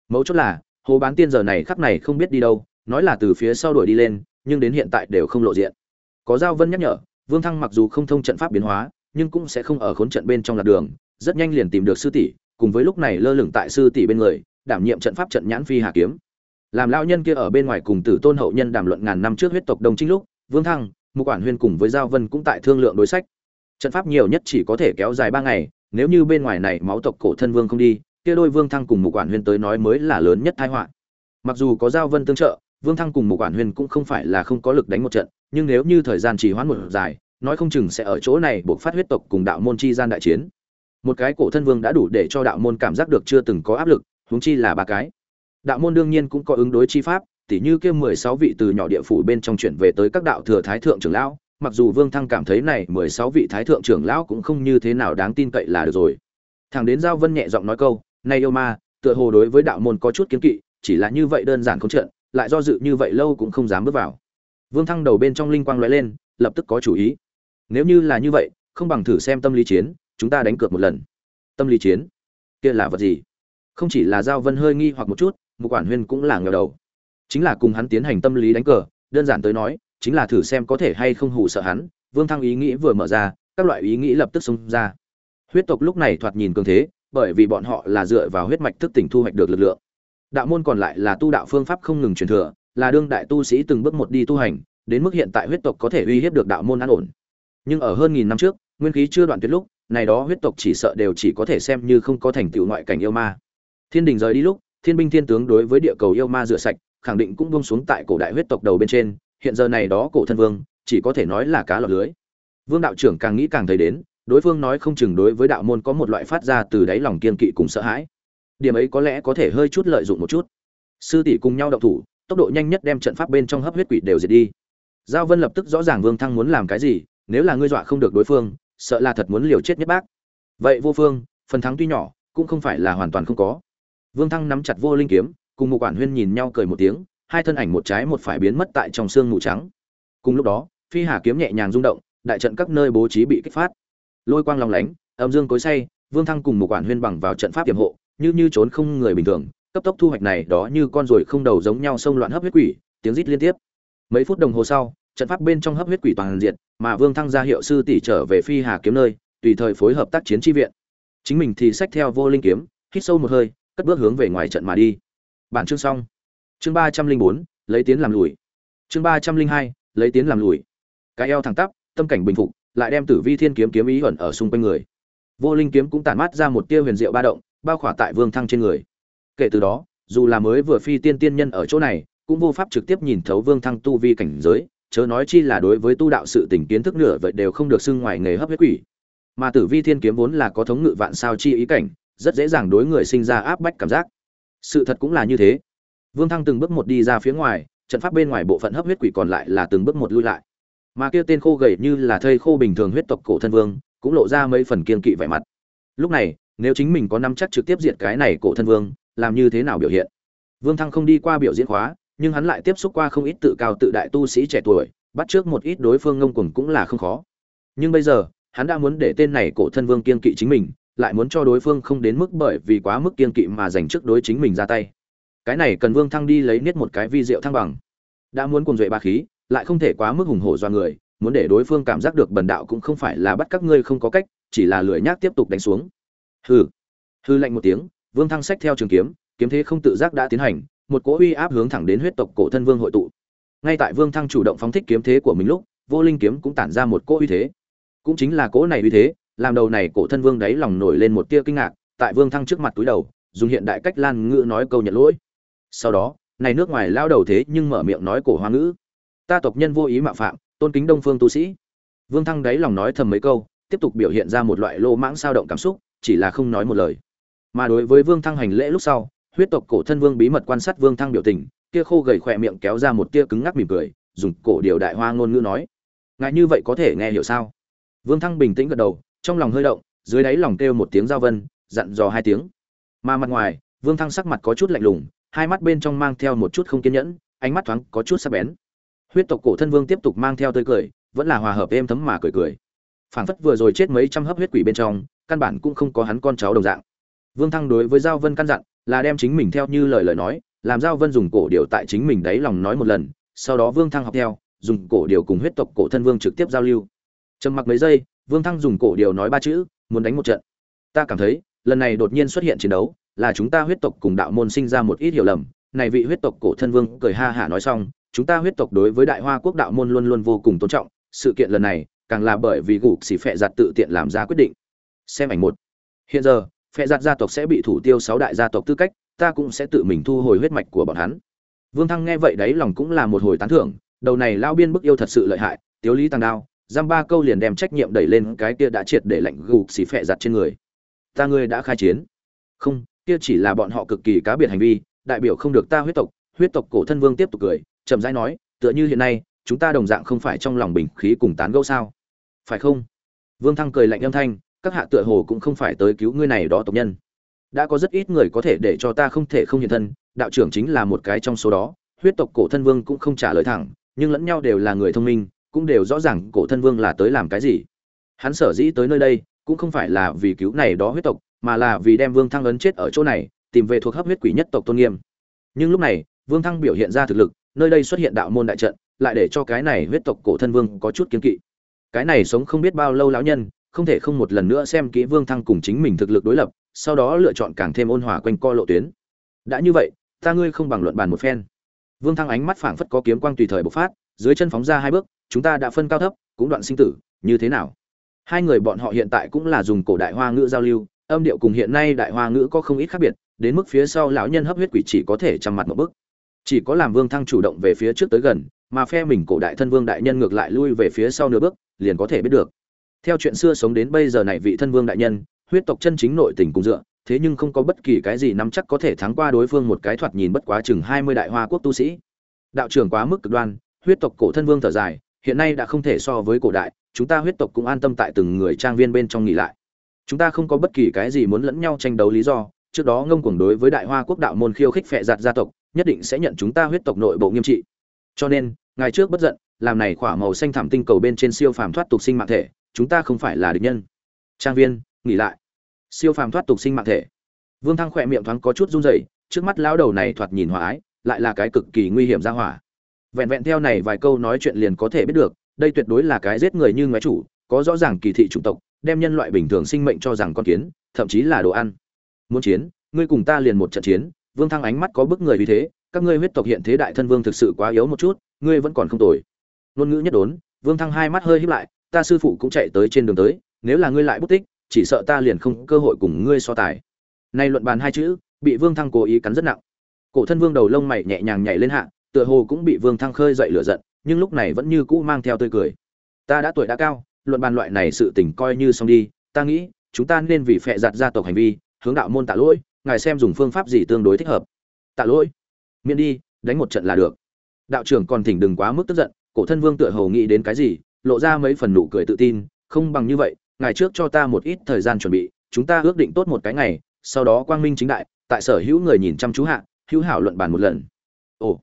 Mấu chốt là, hồ bán tiên giờ này khắc này không biết đi đâu nói là từ phía sau đuổi đi lên, nhưng đến hiện tại đều không lộ diện. Có giao vân nhắc nhở, vương thăng mặc dù không thông trận pháp biến hóa, nhưng cũng sẽ không ở khốn trận bên trong lạc đường, rất nhanh liền tìm được sư tỷ, cùng với lúc này lơ lửng tại sư tỷ bên người, đảm nhiệm trận pháp trận nhãn phi hà kiếm. Làm lao nhân kia ở bên ngoài cùng tử tôn hậu nhân đàm luận ngàn năm trước huyết tộc đông chính lúc, vương thăng, mục quản huyên cùng với giao vân cũng tại thương lượng đối sách. Trận pháp nhiều nhất chỉ có thể kéo dài ba ngày, nếu như bên ngoài này máu tộc cổ thân vương không đi, kia đôi vương thăng cùng mục quản huyên tới nói mới là lớn nhất tai họa. Mặc dù có giao vân tương trợ vương thăng cùng một quản huyền cũng không phải là không có lực đánh một trận, nhưng nếu như thời gian trì hoãn một dài, nói không chừng sẽ ở chỗ này buộc phát huyết tộc cùng đạo môn chi gian đại chiến. Một cái cổ thân vương đã đủ để cho đạo môn cảm giác được chưa từng có áp lực, huống chi là ba cái. Đạo môn đương nhiên cũng có ứng đối chi pháp, tỉ như kia mười sáu vị từ nhỏ địa phủ bên trong chuyển về tới các đạo thừa thái thượng trưởng lão, mặc dù vương thăng cảm thấy này mười sáu vị thái thượng trưởng lão cũng không như thế nào đáng tin cậy là được rồi. Thằng đến giao vân nhẹ giọng nói câu, này yêu ma, tựa hồ đối với đạo môn có chút kiến kỵ, chỉ là như vậy đơn giản không trận lại do dự như vậy lâu cũng không dám bước vào. Vương thăng đầu bên trong linh quang lóe lên, lập tức có chủ ý. Nếu như là như vậy, không bằng thử xem tâm lý chiến, chúng ta đánh cược một lần. Tâm lý chiến? Kia là vật gì? Không chỉ là giao vân hơi nghi hoặc một chút một quản huyên cũng là ngờ đầu. Chính là cùng hắn tiến hành tâm lý đánh cờ, đơn giản tới nói, chính là thử xem có thể hay không hù sợ hắn. Vương thăng ý nghĩ vừa mở ra, các loại ý nghĩ lập tức xông ra. Huyết tộc lúc này thoạt nhìn cường thế, bởi vì bọn họ là dựa vào huyết mạch thức tỉnh thu hoạch được lực lượng đạo môn còn lại là tu đạo phương pháp không ngừng truyền thừa, là đương đại tu sĩ từng bước một đi tu hành, đến mức hiện tại huyết tộc có thể uy hiếp được đạo môn an ổn. Nhưng ở hơn nghìn năm trước, nguyên khí chưa đoạn tuyệt lúc, này đó huyết tộc chỉ sợ đều chỉ có thể xem như không có thành tựu ngoại cảnh yêu ma. Thiên đình rời đi lúc, thiên binh thiên tướng đối với địa cầu yêu ma rửa sạch, khẳng định cũng bông xuống tại cổ đại huyết tộc đầu bên trên, hiện giờ này đó cổ thân vương, chỉ có thể nói là cá lọc lưới. Vương đạo trưởng càng nghĩ càng thấy đến, đối phương nói không chừng đối với đạo môn có một loại phát ra từ đáy lòng kiên kỵ cùng sợ hãi điểm ấy có lẽ có thể hơi chút lợi dụng một chút. Sư tỷ cùng nhau động thủ, tốc độ nhanh nhất đem trận pháp bên trong hấp huyết quỷ đều diệt đi. Giao vân lập tức rõ ràng vương thăng muốn làm cái gì, nếu là ngươi dọa không được đối phương, sợ là thật muốn liều chết nhất bác. Vậy vô phương, phần thắng tuy nhỏ, cũng không phải là hoàn toàn không có. Vương thăng nắm chặt vô linh kiếm, cùng một quản huyên nhìn nhau cười một tiếng, hai thân ảnh một trái một phải biến mất tại trong xương mù trắng. Cùng lúc đó, phi hà kiếm nhẹ nhàng rung động, đại trận các nơi bố trí bị kích phát. Lôi quang long lánh, âm dương cối say, vương thăng cùng một quản huyên bằng vào trận pháp tiềm hộ như như trốn không người bình thường, cấp tốc thu hoạch này đó như con ruồi không đầu giống nhau xông loạn hấp huyết quỷ, tiếng rít liên tiếp. Mấy phút đồng hồ sau, trận pháp bên trong hấp huyết quỷ toàn diện, mà vương thăng ra hiệu sư tỷ trở về phi hà kiếm nơi, tùy thời phối hợp tác chiến tri viện. Chính mình thì xách theo vô linh kiếm, hít sâu một hơi, cất bước hướng về ngoài trận mà đi. Bản chương xong. Chương ba trăm linh bốn, lấy tiến làm lùi. Chương ba trăm linh hai, lấy tiến làm lùi. Cái eo thẳng tắp, tâm cảnh bình phục, lại đem tử vi thiên kiếm kiếm ý ẩn ở xung quanh người. Vô linh kiếm cũng tản mát ra một tia huyền diệu ba động bao khỏa tại vương thăng trên người. Kể từ đó, dù là mới vừa phi tiên tiên nhân ở chỗ này, cũng vô pháp trực tiếp nhìn thấu vương thăng tu vi cảnh giới, chớ nói chi là đối với tu đạo sự tình kiến thức nửa vậy đều không được xưng ngoài nghề hấp huyết quỷ. Mà tử vi thiên kiếm vốn là có thống ngự vạn sao chi ý cảnh, rất dễ dàng đối người sinh ra áp bách cảm giác. Sự thật cũng là như thế. Vương thăng từng bước một đi ra phía ngoài, trận pháp bên ngoài bộ phận hấp huyết quỷ còn lại là từng bước một lui lại. Mà kia tên khô gầy như là thây khô bình thường huyết tộc cổ thân vương, cũng lộ ra mấy phần kiên kỵ vẻ mặt. Lúc này nếu chính mình có nắm chắc trực tiếp diệt cái này cổ thân vương, làm như thế nào biểu hiện? Vương thăng không đi qua biểu diễn khóa, nhưng hắn lại tiếp xúc qua không ít tự cao tự đại tu sĩ trẻ tuổi, bắt trước một ít đối phương ngông cuồng cũng là không khó. Nhưng bây giờ, hắn đã muốn để tên này cổ thân vương kiên kỵ chính mình, lại muốn cho đối phương không đến mức bởi vì quá mức kiên kỵ mà giành trước đối chính mình ra tay. Cái này cần vương thăng đi lấy niết một cái vi diệu thăng bằng. Đã muốn cùng duệ ba khí, lại không thể quá mức hùng hổ do người, muốn để đối phương cảm giác được bần đạo cũng không phải là bắt các ngươi không có cách, chỉ là lười nhác tiếp tục đánh xuống hừ. Hư lạnh một tiếng, vương thăng sách theo trường kiếm kiếm thế không tự giác đã tiến hành, một cỗ uy áp hướng thẳng đến huyết tộc cổ thân vương hội tụ. Ngay tại vương thăng chủ động phóng thích kiếm thế của mình lúc, vô linh kiếm cũng tản ra một cỗ uy thế. Cũng chính là cỗ này uy thế, làm đầu này cổ thân vương đáy lòng nổi lên một tia kinh ngạc, tại vương thăng trước mặt túi đầu, dùng hiện đại cách lan ngữ nói câu nhận lỗi. Sau đó, này nước ngoài lao đầu thế nhưng mở miệng nói cổ hoa ngữ. Ta tộc nhân vô ý mạo phạm, tôn kính đông phương tu sĩ. Vương thăng đáy lòng nói thầm mấy câu, tiếp tục biểu hiện ra một loại lô mãng sao động cảm xúc chỉ là không nói một lời. Mà đối với vương thăng hành lễ lúc sau, huyết tộc cổ thân vương bí mật quan sát vương thăng biểu tình, kia khô gầy khỏe miệng kéo ra một tia cứng ngắc mỉm cười, dùng cổ điều đại hoa ngôn ngữ nói ngại như vậy có thể nghe hiểu sao? Vương thăng bình tĩnh gật đầu, trong lòng hơi động, dưới đáy lòng kêu một tiếng giao vân, dặn dò hai tiếng. Mà mặt ngoài, vương thăng sắc mặt có chút lạnh lùng, hai mắt bên trong mang theo một chút không kiên nhẫn, ánh mắt thoáng có chút sắc bén. Huyết tộc cổ thân vương tiếp tục mang theo tươi cười, vẫn là hòa hợp êm thấm mà cười cười. Phảng phất vừa rồi chết mấy trăm hấp huyết quỷ bên trong căn bản cũng không có hắn con cháu đồng dạng. Vương thăng đối với giao vân căn dặn, là đem chính mình theo như lời lời nói, làm giao vân dùng cổ điều tại chính mình đáy lòng nói một lần, sau đó vương thăng học theo, dùng cổ điều cùng huyết tộc cổ thân vương trực tiếp giao lưu. Trầm mặc mấy giây, vương thăng dùng cổ điều nói ba chữ, muốn đánh một trận. Ta cảm thấy, lần này đột nhiên xuất hiện chiến đấu, là chúng ta huyết tộc cùng đạo môn sinh ra một ít hiểu lầm. Này vị huyết tộc cổ thân vương cười ha hả nói xong, chúng ta huyết tộc đối với đại hoa quốc đạo môn luôn luôn vô cùng tôn trọng. Sự kiện lần này, càng là bởi vì gục xỉ phệ giặt tự tiện làm ra quyết định xem ảnh một. Hiện giờ, phệ giặt gia tộc sẽ bị thủ tiêu sáu đại gia tộc tư cách, ta cũng sẽ tự mình thu hồi huyết mạch của bọn hắn. Vương thăng nghe vậy đấy lòng cũng là một hồi tán thưởng, đầu này lao biên bức yêu thật sự lợi hại, tiếu lý tăng đao, giam ba câu liền đem trách nhiệm đẩy lên cái kia đã triệt để lệnh gục xì phệ giặt trên người. Ta ngươi đã khai chiến. Không, kia chỉ là bọn họ cực kỳ cá biệt hành vi, đại biểu không được ta huyết tộc. Huyết tộc cổ thân vương tiếp tục cười, chậm rãi nói, tựa như hiện nay, chúng ta đồng dạng không phải trong lòng bình khí cùng tán gẫu sao? Phải không? Vương thăng cười lạnh âm thanh các hạ tựa hồ cũng không phải tới cứu ngươi này đó tộc nhân. Đã có rất ít người có thể để cho ta không thể không hiện thân, đạo trưởng chính là một cái trong số đó, huyết tộc cổ thân vương cũng không trả lời thẳng, nhưng lẫn nhau đều là người thông minh, cũng đều rõ ràng cổ thân vương là tới làm cái gì. Hắn sở dĩ tới nơi đây, cũng không phải là vì cứu này đó huyết tộc, mà là vì đem vương thăng ấn chết ở chỗ này, tìm về thuộc hấp huyết quỷ nhất tộc tôn nghiêm. Nhưng lúc này, vương thăng biểu hiện ra thực lực, nơi đây xuất hiện đạo môn đại trận, lại để cho cái này huyết tộc cổ thân vương có chút kiến kỵ. Cái này sống không biết bao lâu lão nhân không thể không một lần nữa xem kỹ vương thăng cùng chính mình thực lực đối lập, sau đó lựa chọn càng thêm ôn hòa quanh co lộ tuyến. Đã như vậy, ta ngươi không bằng luận bàn một phen. Vương thăng ánh mắt phảng phất có kiếm quang tùy thời bộc phát, dưới chân phóng ra hai bước, chúng ta đã phân cao thấp, cũng đoạn sinh tử, như thế nào? Hai người bọn họ hiện tại cũng là dùng cổ đại hoa ngữ giao lưu, âm điệu cùng hiện nay đại hoa ngữ có không ít khác biệt, đến mức phía sau lão nhân hấp huyết quỷ chỉ có thể chăm mặt một bước. Chỉ có làm vương thăng chủ động về phía trước tới gần, mà phe mình cổ đại thân vương đại nhân ngược lại lui về phía sau nửa bước, liền có thể biết được theo chuyện xưa sống đến bây giờ này vị thân vương đại nhân, huyết tộc chân chính nội tình cùng dựa, thế nhưng không có bất kỳ cái gì nắm chắc có thể thắng qua đối phương một cái thoạt nhìn bất quá chừng hai mươi đại hoa quốc tu sĩ. Đạo trưởng quá mức cực đoan, huyết tộc cổ thân vương thở dài, hiện nay đã không thể so với cổ đại, chúng ta huyết tộc cũng an tâm tại từng người trang viên bên trong nghỉ lại. Chúng ta không có bất kỳ cái gì muốn lẫn nhau tranh đấu lý do, trước đó ngông cuồng đối với đại hoa quốc đạo môn khiêu khích phệ giặt gia tộc, nhất định sẽ nhận chúng ta huyết tộc nội bộ nghiêm trị. Cho nên ngày trước bất giận, làm này khỏa màu xanh thảm tinh cầu bên trên siêu phàm thoát tục sinh mạng thể chúng ta không phải là địch nhân. Trang viên, nghỉ lại. Siêu phàm thoát tục sinh mạng thể. Vương thăng khỏe miệng thoáng có chút run rẩy, trước mắt lão đầu này thoạt nhìn hòa ái, lại là cái cực kỳ nguy hiểm ra hỏa. Vẹn vẹn theo này vài câu nói chuyện liền có thể biết được, đây tuyệt đối là cái giết người như ngoái chủ, có rõ ràng kỳ thị chủng tộc, đem nhân loại bình thường sinh mệnh cho rằng con kiến, thậm chí là đồ ăn. Muốn chiến, ngươi cùng ta liền một trận chiến, vương thăng ánh mắt có bức người vì thế, các ngươi huyết tộc hiện thế đại thân vương thực sự quá yếu một chút, ngươi vẫn còn không tồi. Ngôn ngữ nhất đốn, vương thăng hai mắt hơi híp lại ta sư phụ cũng chạy tới trên đường tới, nếu là ngươi lại bút tích, chỉ sợ ta liền không cơ hội cùng ngươi so tài. Nay luận bàn hai chữ, bị vương thăng cố ý cắn rất nặng. Cổ thân vương đầu lông mày nhẹ nhàng nhảy lên hạ, tựa hồ cũng bị vương thăng khơi dậy lửa giận, nhưng lúc này vẫn như cũ mang theo tươi cười. Ta đã tuổi đã cao, luận bàn loại này sự tình coi như xong đi, ta nghĩ, chúng ta nên vì phệ giặt gia tộc hành vi, hướng đạo môn tạ lỗi, ngài xem dùng phương pháp gì tương đối thích hợp. Tạ lỗi. Miễn đi, đánh một trận là được. Đạo trưởng còn thỉnh đừng quá mức tức giận, cổ thân vương tựa hồ nghĩ đến cái gì lộ ra mấy phần nụ cười tự tin, không bằng như vậy ngài trước cho ta một ít thời gian chuẩn bị, chúng ta ước định tốt một cái ngày, sau đó quang minh chính đại, tại sở hữu người nhìn chăm chú hạ, hữu hảo luận bàn một lần. Ồ,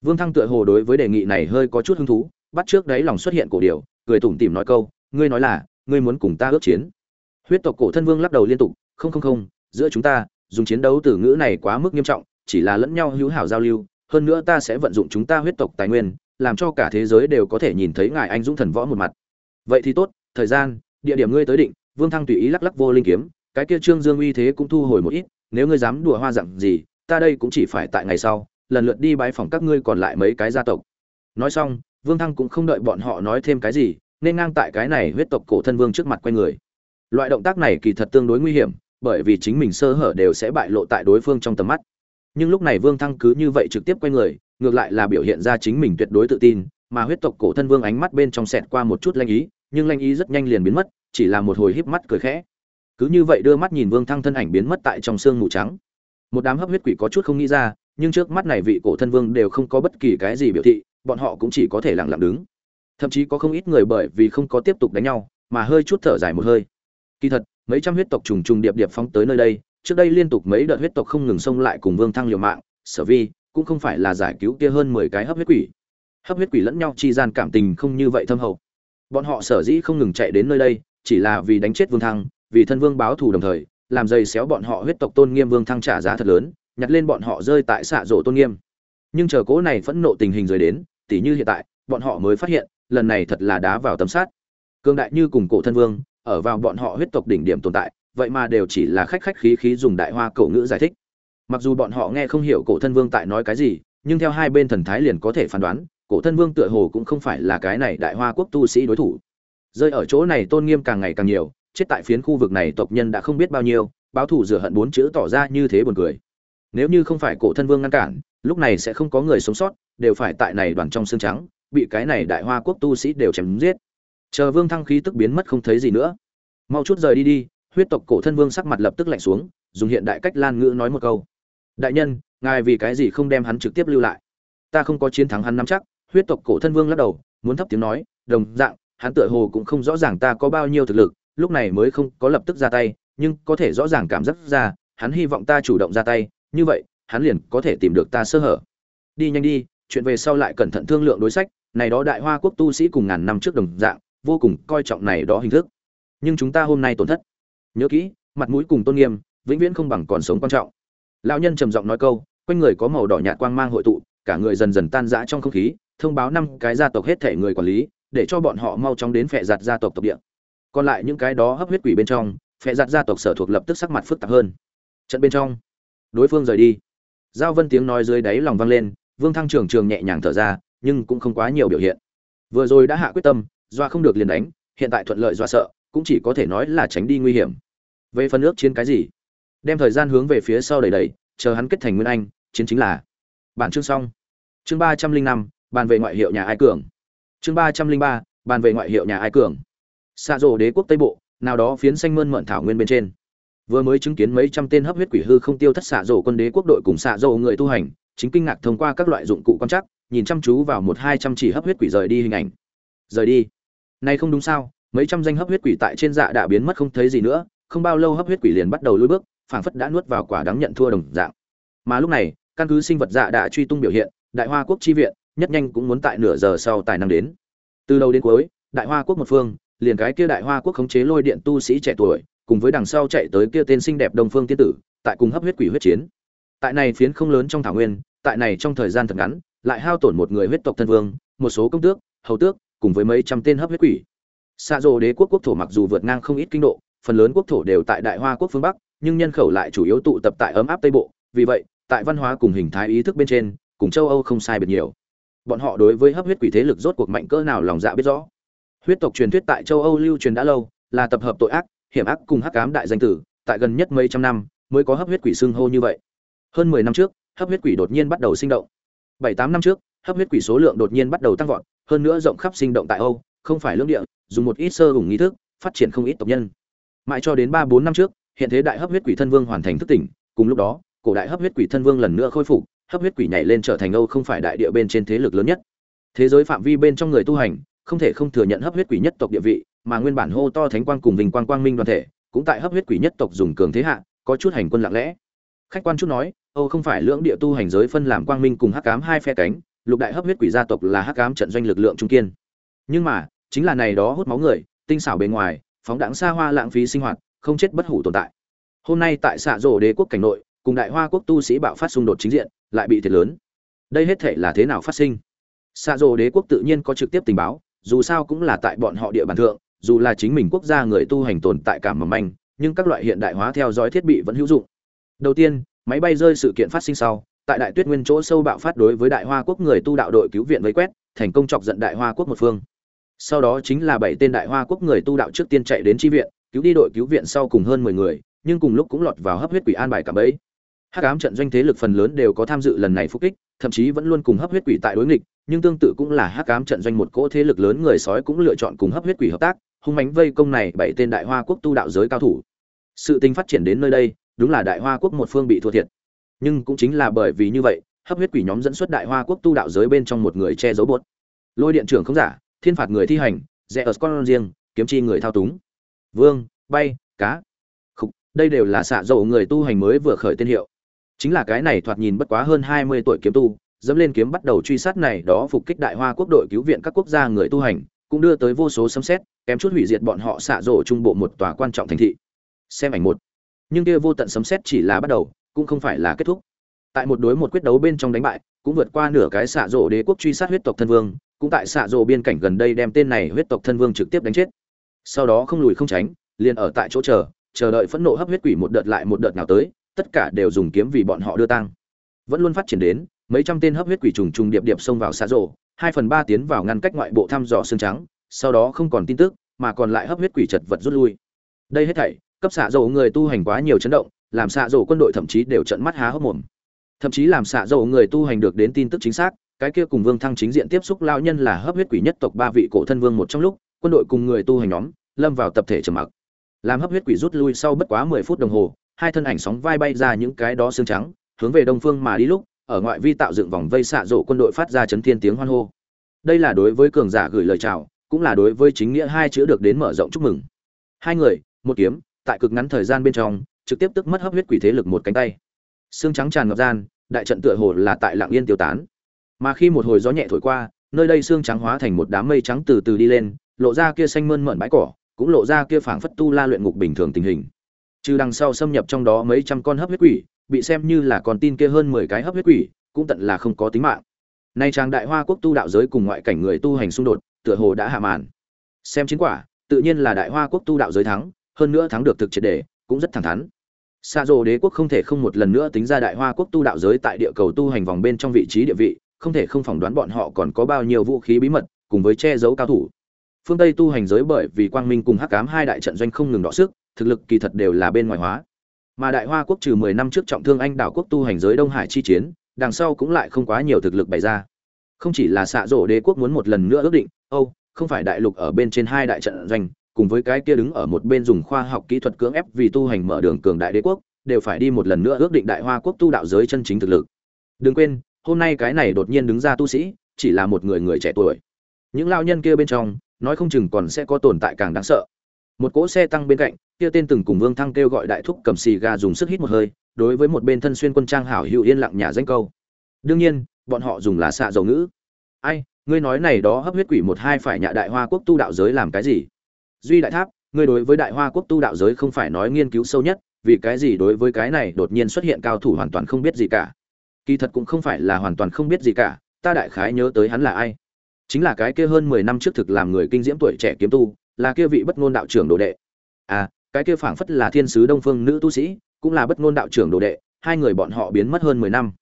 vương thăng tựa hồ đối với đề nghị này hơi có chút hứng thú, bắt trước đấy lòng xuất hiện cổ điều cười tủm tỉm nói câu, ngươi nói là, ngươi muốn cùng ta ước chiến. Huyết tộc cổ thân vương lắc đầu liên tục, không không không, giữa chúng ta, dùng chiến đấu từ ngữ này quá mức nghiêm trọng, chỉ là lẫn nhau hữu hảo giao lưu, hơn nữa ta sẽ vận dụng chúng ta huyết tộc tài nguyên làm cho cả thế giới đều có thể nhìn thấy ngài anh dũng thần võ một mặt. Vậy thì tốt, thời gian, địa điểm ngươi tới định, vương thăng tùy ý lắc lắc vô linh kiếm, cái kia trương dương uy thế cũng thu hồi một ít, nếu ngươi dám đùa hoa dặn gì, ta đây cũng chỉ phải tại ngày sau, lần lượt đi bái phòng các ngươi còn lại mấy cái gia tộc. Nói xong, vương thăng cũng không đợi bọn họ nói thêm cái gì, nên ngang tại cái này huyết tộc cổ thân vương trước mặt quay người. Loại động tác này kỳ thật tương đối nguy hiểm, bởi vì chính mình sơ hở đều sẽ bại lộ tại đối phương trong tầm mắt. Nhưng lúc này vương thăng cứ như vậy trực tiếp quay người ngược lại là biểu hiện ra chính mình tuyệt đối tự tin, mà huyết tộc cổ thân vương ánh mắt bên trong xẹt qua một chút lanh ý, nhưng lanh ý rất nhanh liền biến mất, chỉ là một hồi híp mắt cười khẽ. Cứ như vậy đưa mắt nhìn vương thăng thân ảnh biến mất tại trong sương mù trắng. Một đám hấp huyết quỷ có chút không nghĩ ra, nhưng trước mắt này vị cổ thân vương đều không có bất kỳ cái gì biểu thị, bọn họ cũng chỉ có thể lặng lặng đứng. Thậm chí có không ít người bởi vì không có tiếp tục đánh nhau, mà hơi chút thở dài một hơi. Kỳ thật, mấy trăm huyết tộc trùng trùng điệp điệp phóng tới nơi đây, trước đây liên tục mấy đợt huyết tộc không ngừng xông lại cùng vương thăng liều mạng, sở vi cũng không phải là giải cứu kia hơn mười cái hấp huyết quỷ. Hấp huyết quỷ lẫn nhau chi gian cảm tình không như vậy thâm hậu. Bọn họ sở dĩ không ngừng chạy đến nơi đây, chỉ là vì đánh chết vương thăng, vì thân vương báo thù đồng thời, làm dày xéo bọn họ huyết tộc tôn nghiêm vương thăng trả giá thật lớn, nhặt lên bọn họ rơi tại xạ rổ tôn nghiêm. Nhưng chờ cố này phẫn nộ tình hình rời đến, tỉ như hiện tại, bọn họ mới phát hiện, lần này thật là đá vào tấm sát cương đại như cùng cổ thân vương, ở vào bọn họ huyết tộc đỉnh điểm tồn tại, vậy mà đều chỉ là khách khách khí khí dùng đại hoa cổ ngữ giải thích mặc dù bọn họ nghe không hiểu cổ thân vương tại nói cái gì, nhưng theo hai bên thần thái liền có thể phán đoán, cổ thân vương tựa hồ cũng không phải là cái này đại hoa quốc tu sĩ đối thủ. Rơi ở chỗ này tôn nghiêm càng ngày càng nhiều, chết tại phiến khu vực này tộc nhân đã không biết bao nhiêu, báo thủ rửa hận bốn chữ tỏ ra như thế buồn cười. Nếu như không phải cổ thân vương ngăn cản, lúc này sẽ không có người sống sót, đều phải tại này đoàn trong xương trắng, bị cái này đại hoa quốc tu sĩ đều chém giết. Chờ vương thăng khí tức biến mất không thấy gì nữa. Mau chút rời đi đi, huyết tộc cổ thân vương sắc mặt lập tức lạnh xuống, dùng hiện đại cách lan ngữ nói một câu đại nhân, ngài vì cái gì không đem hắn trực tiếp lưu lại? Ta không có chiến thắng hắn nắm chắc, huyết tộc cổ thân vương lắc đầu, muốn thấp tiếng nói, đồng dạng, hắn tựa hồ cũng không rõ ràng ta có bao nhiêu thực lực, lúc này mới không có lập tức ra tay, nhưng có thể rõ ràng cảm giác ra, hắn hy vọng ta chủ động ra tay, như vậy, hắn liền có thể tìm được ta sơ hở. Đi nhanh đi, chuyện về sau lại cẩn thận thương lượng đối sách, này đó đại hoa quốc tu sĩ cùng ngàn năm trước đồng dạng, vô cùng coi trọng này đó hình thức. Nhưng chúng ta hôm nay tổn thất. Nhớ kỹ, mặt mũi cùng tôn nghiêm, vĩnh viễn không bằng còn sống quan trọng lão nhân trầm giọng nói câu, quanh người có màu đỏ nhạt quang mang hội tụ, cả người dần dần tan rã trong không khí, thông báo năm cái gia tộc hết thể người quản lý, để cho bọn họ mau chóng đến phệ giặt gia tộc tộc địa. Còn lại những cái đó hấp huyết quỷ bên trong, phệ giặt gia tộc sở thuộc lập tức sắc mặt phức tạp hơn. Trận bên trong, đối phương rời đi. Giao vân tiếng nói dưới đáy lòng vang lên, vương thăng trường trường nhẹ nhàng thở ra, nhưng cũng không quá nhiều biểu hiện. Vừa rồi đã hạ quyết tâm doa không được liền đánh, hiện tại thuận lợi doa sợ, cũng chỉ có thể nói là tránh đi nguy hiểm. Về phần nước chiến cái gì? Đem thời gian hướng về phía sau đầy đầy chờ hắn kết thành nguyên anh, chiến chính là bản chương xong. Chương ba trăm linh năm, bàn về ngoại hiệu nhà ai cường. Chương ba trăm linh ba, bàn về ngoại hiệu nhà ai cường. Xa rộ đế quốc tây bộ, nào đó phiến xanh mơn mận thảo nguyên bên trên. Vừa mới chứng kiến mấy trăm tên hấp huyết quỷ hư không tiêu thất xạ rổ quân đế quốc đội cùng xạ rổ người tu hành, chính kinh ngạc thông qua các loại dụng cụ quan chắc nhìn chăm chú vào một hai trăm chỉ hấp huyết quỷ rời đi hình ảnh. Rời đi. Này không đúng sao, mấy trăm danh hấp huyết quỷ tại trên dạ đã biến mất không thấy gì nữa, không bao lâu hấp huyết quỷ liền bắt đầu lùi bước phảng phất đã nuốt vào quả đáng nhận thua đồng dạng. Mà lúc này, căn cứ sinh vật dạ đã truy tung biểu hiện, đại hoa quốc chi viện nhất nhanh cũng muốn tại nửa giờ sau tài năng đến. Từ đầu đến cuối, đại hoa quốc một phương, liền cái kia đại hoa quốc khống chế lôi điện tu sĩ trẻ tuổi, cùng với đằng sau chạy tới kia tên xinh đẹp đông phương tiên tử, tại cùng hấp huyết quỷ huyết chiến. Tại này phiến không lớn trong thảo nguyên, tại này trong thời gian thật ngắn, lại hao tổn một người huyết tộc thân vương, một số công tước, hầu tước, cùng với mấy trăm tên hấp huyết quỷ. Sa rồ đế quốc quốc thổ mặc dù vượt ngang không ít kinh độ, phần lớn quốc thổ đều tại đại hoa quốc phương bắc nhưng nhân khẩu lại chủ yếu tụ tập tại ấm áp tây bộ, vì vậy, tại văn hóa cùng hình thái ý thức bên trên, cùng châu âu không sai biệt nhiều. Bọn họ đối với hấp huyết quỷ thế lực rốt cuộc mạnh cỡ nào lòng dạ biết rõ. Huyết tộc truyền thuyết tại châu âu lưu truyền đã lâu, là tập hợp tội ác, hiểm ác cùng hắc cám đại danh tử, tại gần nhất mấy trăm năm, mới có hấp huyết quỷ xưng hô như vậy. Hơn mười năm trước, hấp huyết quỷ đột nhiên bắt đầu sinh động. Bảy tám năm trước, hấp huyết quỷ số lượng đột nhiên bắt đầu tăng vọt, hơn nữa rộng khắp sinh động tại âu, không phải lưỡng địa, dùng một ít sơ hùng nghi thức, phát triển không ít tộc nhân. Mãi cho đến ba bốn năm trước hiện thế đại hấp huyết quỷ thân vương hoàn thành thức tỉnh, cùng lúc đó, cổ đại hấp huyết quỷ thân vương lần nữa khôi phục, hấp huyết quỷ nhảy lên trở thành âu không phải đại địa bên trên thế lực lớn nhất. Thế giới phạm vi bên trong người tu hành, không thể không thừa nhận hấp huyết quỷ nhất tộc địa vị, mà nguyên bản hô to thánh quang cùng vinh quang quang minh đoàn thể, cũng tại hấp huyết quỷ nhất tộc dùng cường thế hạ, có chút hành quân lặng lẽ. Khách quan chút nói, âu không phải lưỡng địa tu hành giới phân làm quang minh cùng hắc ám hai phe cánh, lục đại hấp huyết quỷ gia tộc là hắc ám trận doanh lực lượng trung kiên. Nhưng mà, chính là này đó hút máu người, tinh xảo bề ngoài, phóng đẳng xa hoa lãng phí sinh hoạt không chết bất hủ tồn tại. Hôm nay tại xạ rổ đế quốc cảnh nội, cùng đại hoa quốc tu sĩ bạo phát xung đột chính diện, lại bị thiệt lớn. Đây hết thể là thế nào phát sinh? Xạ rổ đế quốc tự nhiên có trực tiếp tình báo, dù sao cũng là tại bọn họ địa bàn thượng, dù là chính mình quốc gia người tu hành tồn tại cảm mầm manh, nhưng các loại hiện đại hóa theo dõi thiết bị vẫn hữu dụng. Đầu tiên, máy bay rơi sự kiện phát sinh sau, tại đại tuyết nguyên chỗ sâu bạo phát đối với đại hoa quốc người tu đạo đội cứu viện vây quét, thành công chọc giận đại hoa quốc một phương. Sau đó chính là bảy tên đại hoa quốc người tu đạo trước tiên chạy đến tri viện cứu đi đội cứu viện sau cùng hơn mười người, nhưng cùng lúc cũng lọt vào hấp huyết quỷ an bài cả bấy hắc ám trận doanh thế lực phần lớn đều có tham dự lần này phục kích, thậm chí vẫn luôn cùng hấp huyết quỷ tại đối nghịch, nhưng tương tự cũng là hắc ám trận doanh một cỗ thế lực lớn người sói cũng lựa chọn cùng hấp huyết quỷ hợp tác, hung mãnh vây công này bảy tên đại hoa quốc tu đạo giới cao thủ. Sự tình phát triển đến nơi đây, đúng là đại hoa quốc một phương bị thua thiệt. Nhưng cũng chính là bởi vì như vậy, hấp huyết quỷ nhóm dẫn xuất đại hoa quốc tu đạo giới bên trong một người che giấu buốt. lôi điện trưởng không giả, thiên phạt người thi hành rẻ ở con riêng, kiếm chi người thao túng vương bay cá. Khúc, đây đều là xạ dầu người tu hành mới vừa khởi tên hiệu. Chính là cái này thoạt nhìn bất quá hơn hai mươi tuổi kiếm tu dẫm lên kiếm bắt đầu truy sát này đó phục kích đại hoa quốc đội cứu viện các quốc gia người tu hành cũng đưa tới vô số sấm xét kém chút hủy diệt bọn họ xạ rổ trung bộ một tòa quan trọng thành thị. Xem ảnh một. Nhưng kia vô tận sấm xét chỉ là bắt đầu cũng không phải là kết thúc. Tại một đối một quyết đấu bên trong đánh bại cũng vượt qua nửa cái xạ rổ đế quốc truy sát huyết tộc thân vương cũng tại xạ rổ biên cảnh gần đây đem tên này huyết tộc thân vương trực tiếp đánh chết sau đó không lùi không tránh, liền ở tại chỗ chờ chờ đợi phẫn nộ hấp huyết quỷ một đợt lại một đợt nào tới, tất cả đều dùng kiếm vì bọn họ đưa tăng vẫn luôn phát triển đến, mấy trăm tên hấp huyết quỷ trùng trùng điệp điệp xông vào xạ rổ hai phần ba tiến vào ngăn cách ngoại bộ thăm dò xương trắng, sau đó không còn tin tức, mà còn lại hấp huyết quỷ chật vật rút lui. Đây hết thảy, cấp xạ rổ người tu hành quá nhiều chấn động, làm xạ rổ quân đội thậm chí đều trận mắt há hốc mồm. Thậm chí làm xạ rổ người tu hành được đến tin tức chính xác, cái kia cùng vương thăng chính diện tiếp xúc lao nhân là hấp huyết quỷ nhất tộc ba vị cổ thân vương một trong lúc quân đội cùng người tu hành nhóm, lâm vào tập thể trầm mặc. Làm hấp huyết quỷ rút lui sau bất quá mười phút đồng hồ, hai thân ảnh sóng vai bay ra những cái đó xương trắng, hướng về đông phương mà đi lúc, ở ngoại vi tạo dựng vòng vây xạ rộ quân đội phát ra chấn thiên tiếng hoan hô. Đây là đối với cường giả gửi lời chào, cũng là đối với chính nghĩa hai chữ được đến mở rộng chúc mừng. Hai người, một kiếm, tại cực ngắn thời gian bên trong, trực tiếp tức mất hấp huyết quỷ thế lực một cánh tay. Xương trắng tràn ngập gian, đại trận tựa hồ là tại lạng yên tiêu tán. Mà khi một hồi gió nhẹ thổi qua, nơi đây xương trắng hóa thành một đám mây trắng từ từ đi lên lộ ra kia xanh mơn mởn bãi cỏ, cũng lộ ra kia phảng phất tu la luyện ngục bình thường tình hình. Trừ đằng sau xâm nhập trong đó mấy trăm con hấp huyết quỷ, bị xem như là con tin kia hơn mười cái hấp huyết quỷ, cũng tận là không có tính mạng. Nay trang đại hoa quốc tu đạo giới cùng ngoại cảnh người tu hành xung đột, tựa hồ đã hạ màn. Xem chiến quả, tự nhiên là đại hoa quốc tu đạo giới thắng, hơn nữa thắng được thực triệt đề cũng rất thẳng thắn. Xa Dô đế quốc không thể không một lần nữa tính ra đại hoa quốc tu đạo giới tại địa cầu tu hành vòng bên trong vị trí địa vị, không thể không phỏng đoán bọn họ còn có bao nhiêu vũ khí bí mật, cùng với che giấu cao thủ phương tây tu hành giới bởi vì quang minh cùng hắc cám hai đại trận doanh không ngừng đọ sức, thực lực kỳ thật đều là bên ngoài hóa. Mà đại hoa quốc trừ mười năm trước trọng thương anh đảo quốc tu hành giới đông hải chi chiến, đằng sau cũng lại không quá nhiều thực lực bày ra. Không chỉ là xạ rổ đế quốc muốn một lần nữa ước định, âu, không phải đại lục ở bên trên hai đại trận doanh, cùng với cái kia đứng ở một bên dùng khoa học kỹ thuật cưỡng ép vì tu hành mở đường cường đại đế quốc, đều phải đi một lần nữa ước định đại hoa quốc tu đạo giới chân chính thực lực. Đừng quên, hôm nay cái này đột nhiên đứng ra tu sĩ, chỉ là một người người trẻ tuổi. Những lao nhân kia bên trong nói không chừng còn sẽ có tồn tại càng đáng sợ. Một cỗ xe tăng bên cạnh, kia tên từng cùng vương thăng kêu gọi đại thúc cầm xì gà dùng sức hít một hơi, đối với một bên thân xuyên quân trang hảo hữu yên lặng nhà danh câu. Đương nhiên, bọn họ dùng là xạ dầu ngữ. Ai, ngươi nói này đó hấp huyết quỷ một hai phải nhạ đại hoa quốc tu đạo giới làm cái gì? Duy đại tháp, ngươi đối với đại hoa quốc tu đạo giới không phải nói nghiên cứu sâu nhất, vì cái gì đối với cái này đột nhiên xuất hiện cao thủ hoàn toàn không biết gì cả. Kỳ thật cũng không phải là hoàn toàn không biết gì cả, ta đại khái nhớ tới hắn là ai chính là cái kia hơn mười năm trước thực làm người kinh diễm tuổi trẻ kiếm tu, là kia vị bất ngôn đạo trưởng đồ đệ. À cái kia phảng phất là thiên sứ đông phương nữ tu sĩ, cũng là bất ngôn đạo trưởng đồ đệ, hai người bọn họ biến mất hơn mười năm.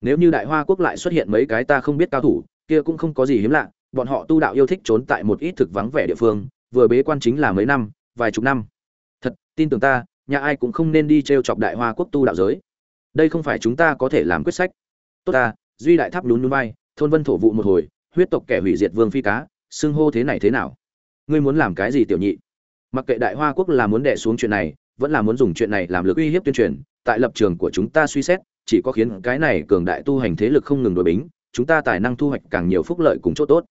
Nếu như đại hoa quốc lại xuất hiện mấy cái ta không biết cao thủ, kia cũng không có gì hiếm lạ, bọn họ tu đạo yêu thích trốn tại một ít thực vắng vẻ địa phương, vừa bế quan chính là mấy năm, vài chục năm. Thật, tin tưởng ta, nhà ai cũng không nên đi trêu chọc đại hoa quốc tu đạo giới. Đây không phải chúng ta có thể làm quyết sách. Tốt ta, duy đại tháp lún núi bay thôn vân thổ vụ một hồi huyết tộc kẻ hủy diệt vương phi cá, xưng hô thế này thế nào? Ngươi muốn làm cái gì tiểu nhị? Mặc kệ đại hoa quốc là muốn đẻ xuống chuyện này, vẫn là muốn dùng chuyện này làm lực uy hiếp tuyên truyền, tại lập trường của chúng ta suy xét, chỉ có khiến cái này cường đại tu hành thế lực không ngừng đổi bính, chúng ta tài năng thu hoạch càng nhiều phúc lợi cùng chỗ tốt.